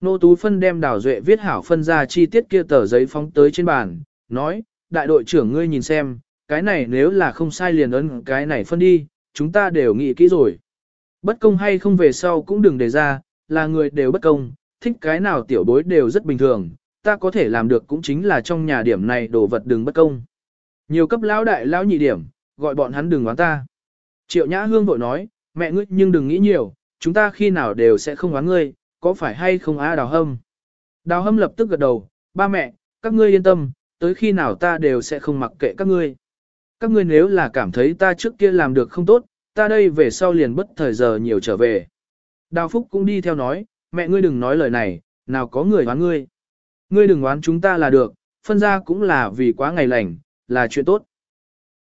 Nô Tú Phân đem đào duệ viết hảo phân ra chi tiết kia tờ giấy phóng tới trên bàn, nói, đại đội trưởng ngươi nhìn xem, cái này nếu là không sai liền ấn cái này phân đi, chúng ta đều nghĩ kỹ rồi. Bất công hay không về sau cũng đừng đề ra, là người đều bất công, thích cái nào tiểu bối đều rất bình thường, ta có thể làm được cũng chính là trong nhà điểm này đồ vật đừng bất công. Nhiều cấp lão đại lão nhị điểm, gọi bọn hắn đừng oán ta. Triệu Nhã Hương vội nói, mẹ ngươi nhưng đừng nghĩ nhiều, chúng ta khi nào đều sẽ không oán ngươi, có phải hay không á đào hâm. Đào hâm lập tức gật đầu, ba mẹ, các ngươi yên tâm, tới khi nào ta đều sẽ không mặc kệ các ngươi. Các ngươi nếu là cảm thấy ta trước kia làm được không tốt, ta đây về sau liền bất thời giờ nhiều trở về. Đào Phúc cũng đi theo nói, mẹ ngươi đừng nói lời này, nào có người oán ngươi. Ngươi đừng oán chúng ta là được, phân ra cũng là vì quá ngày lành, là chuyện tốt.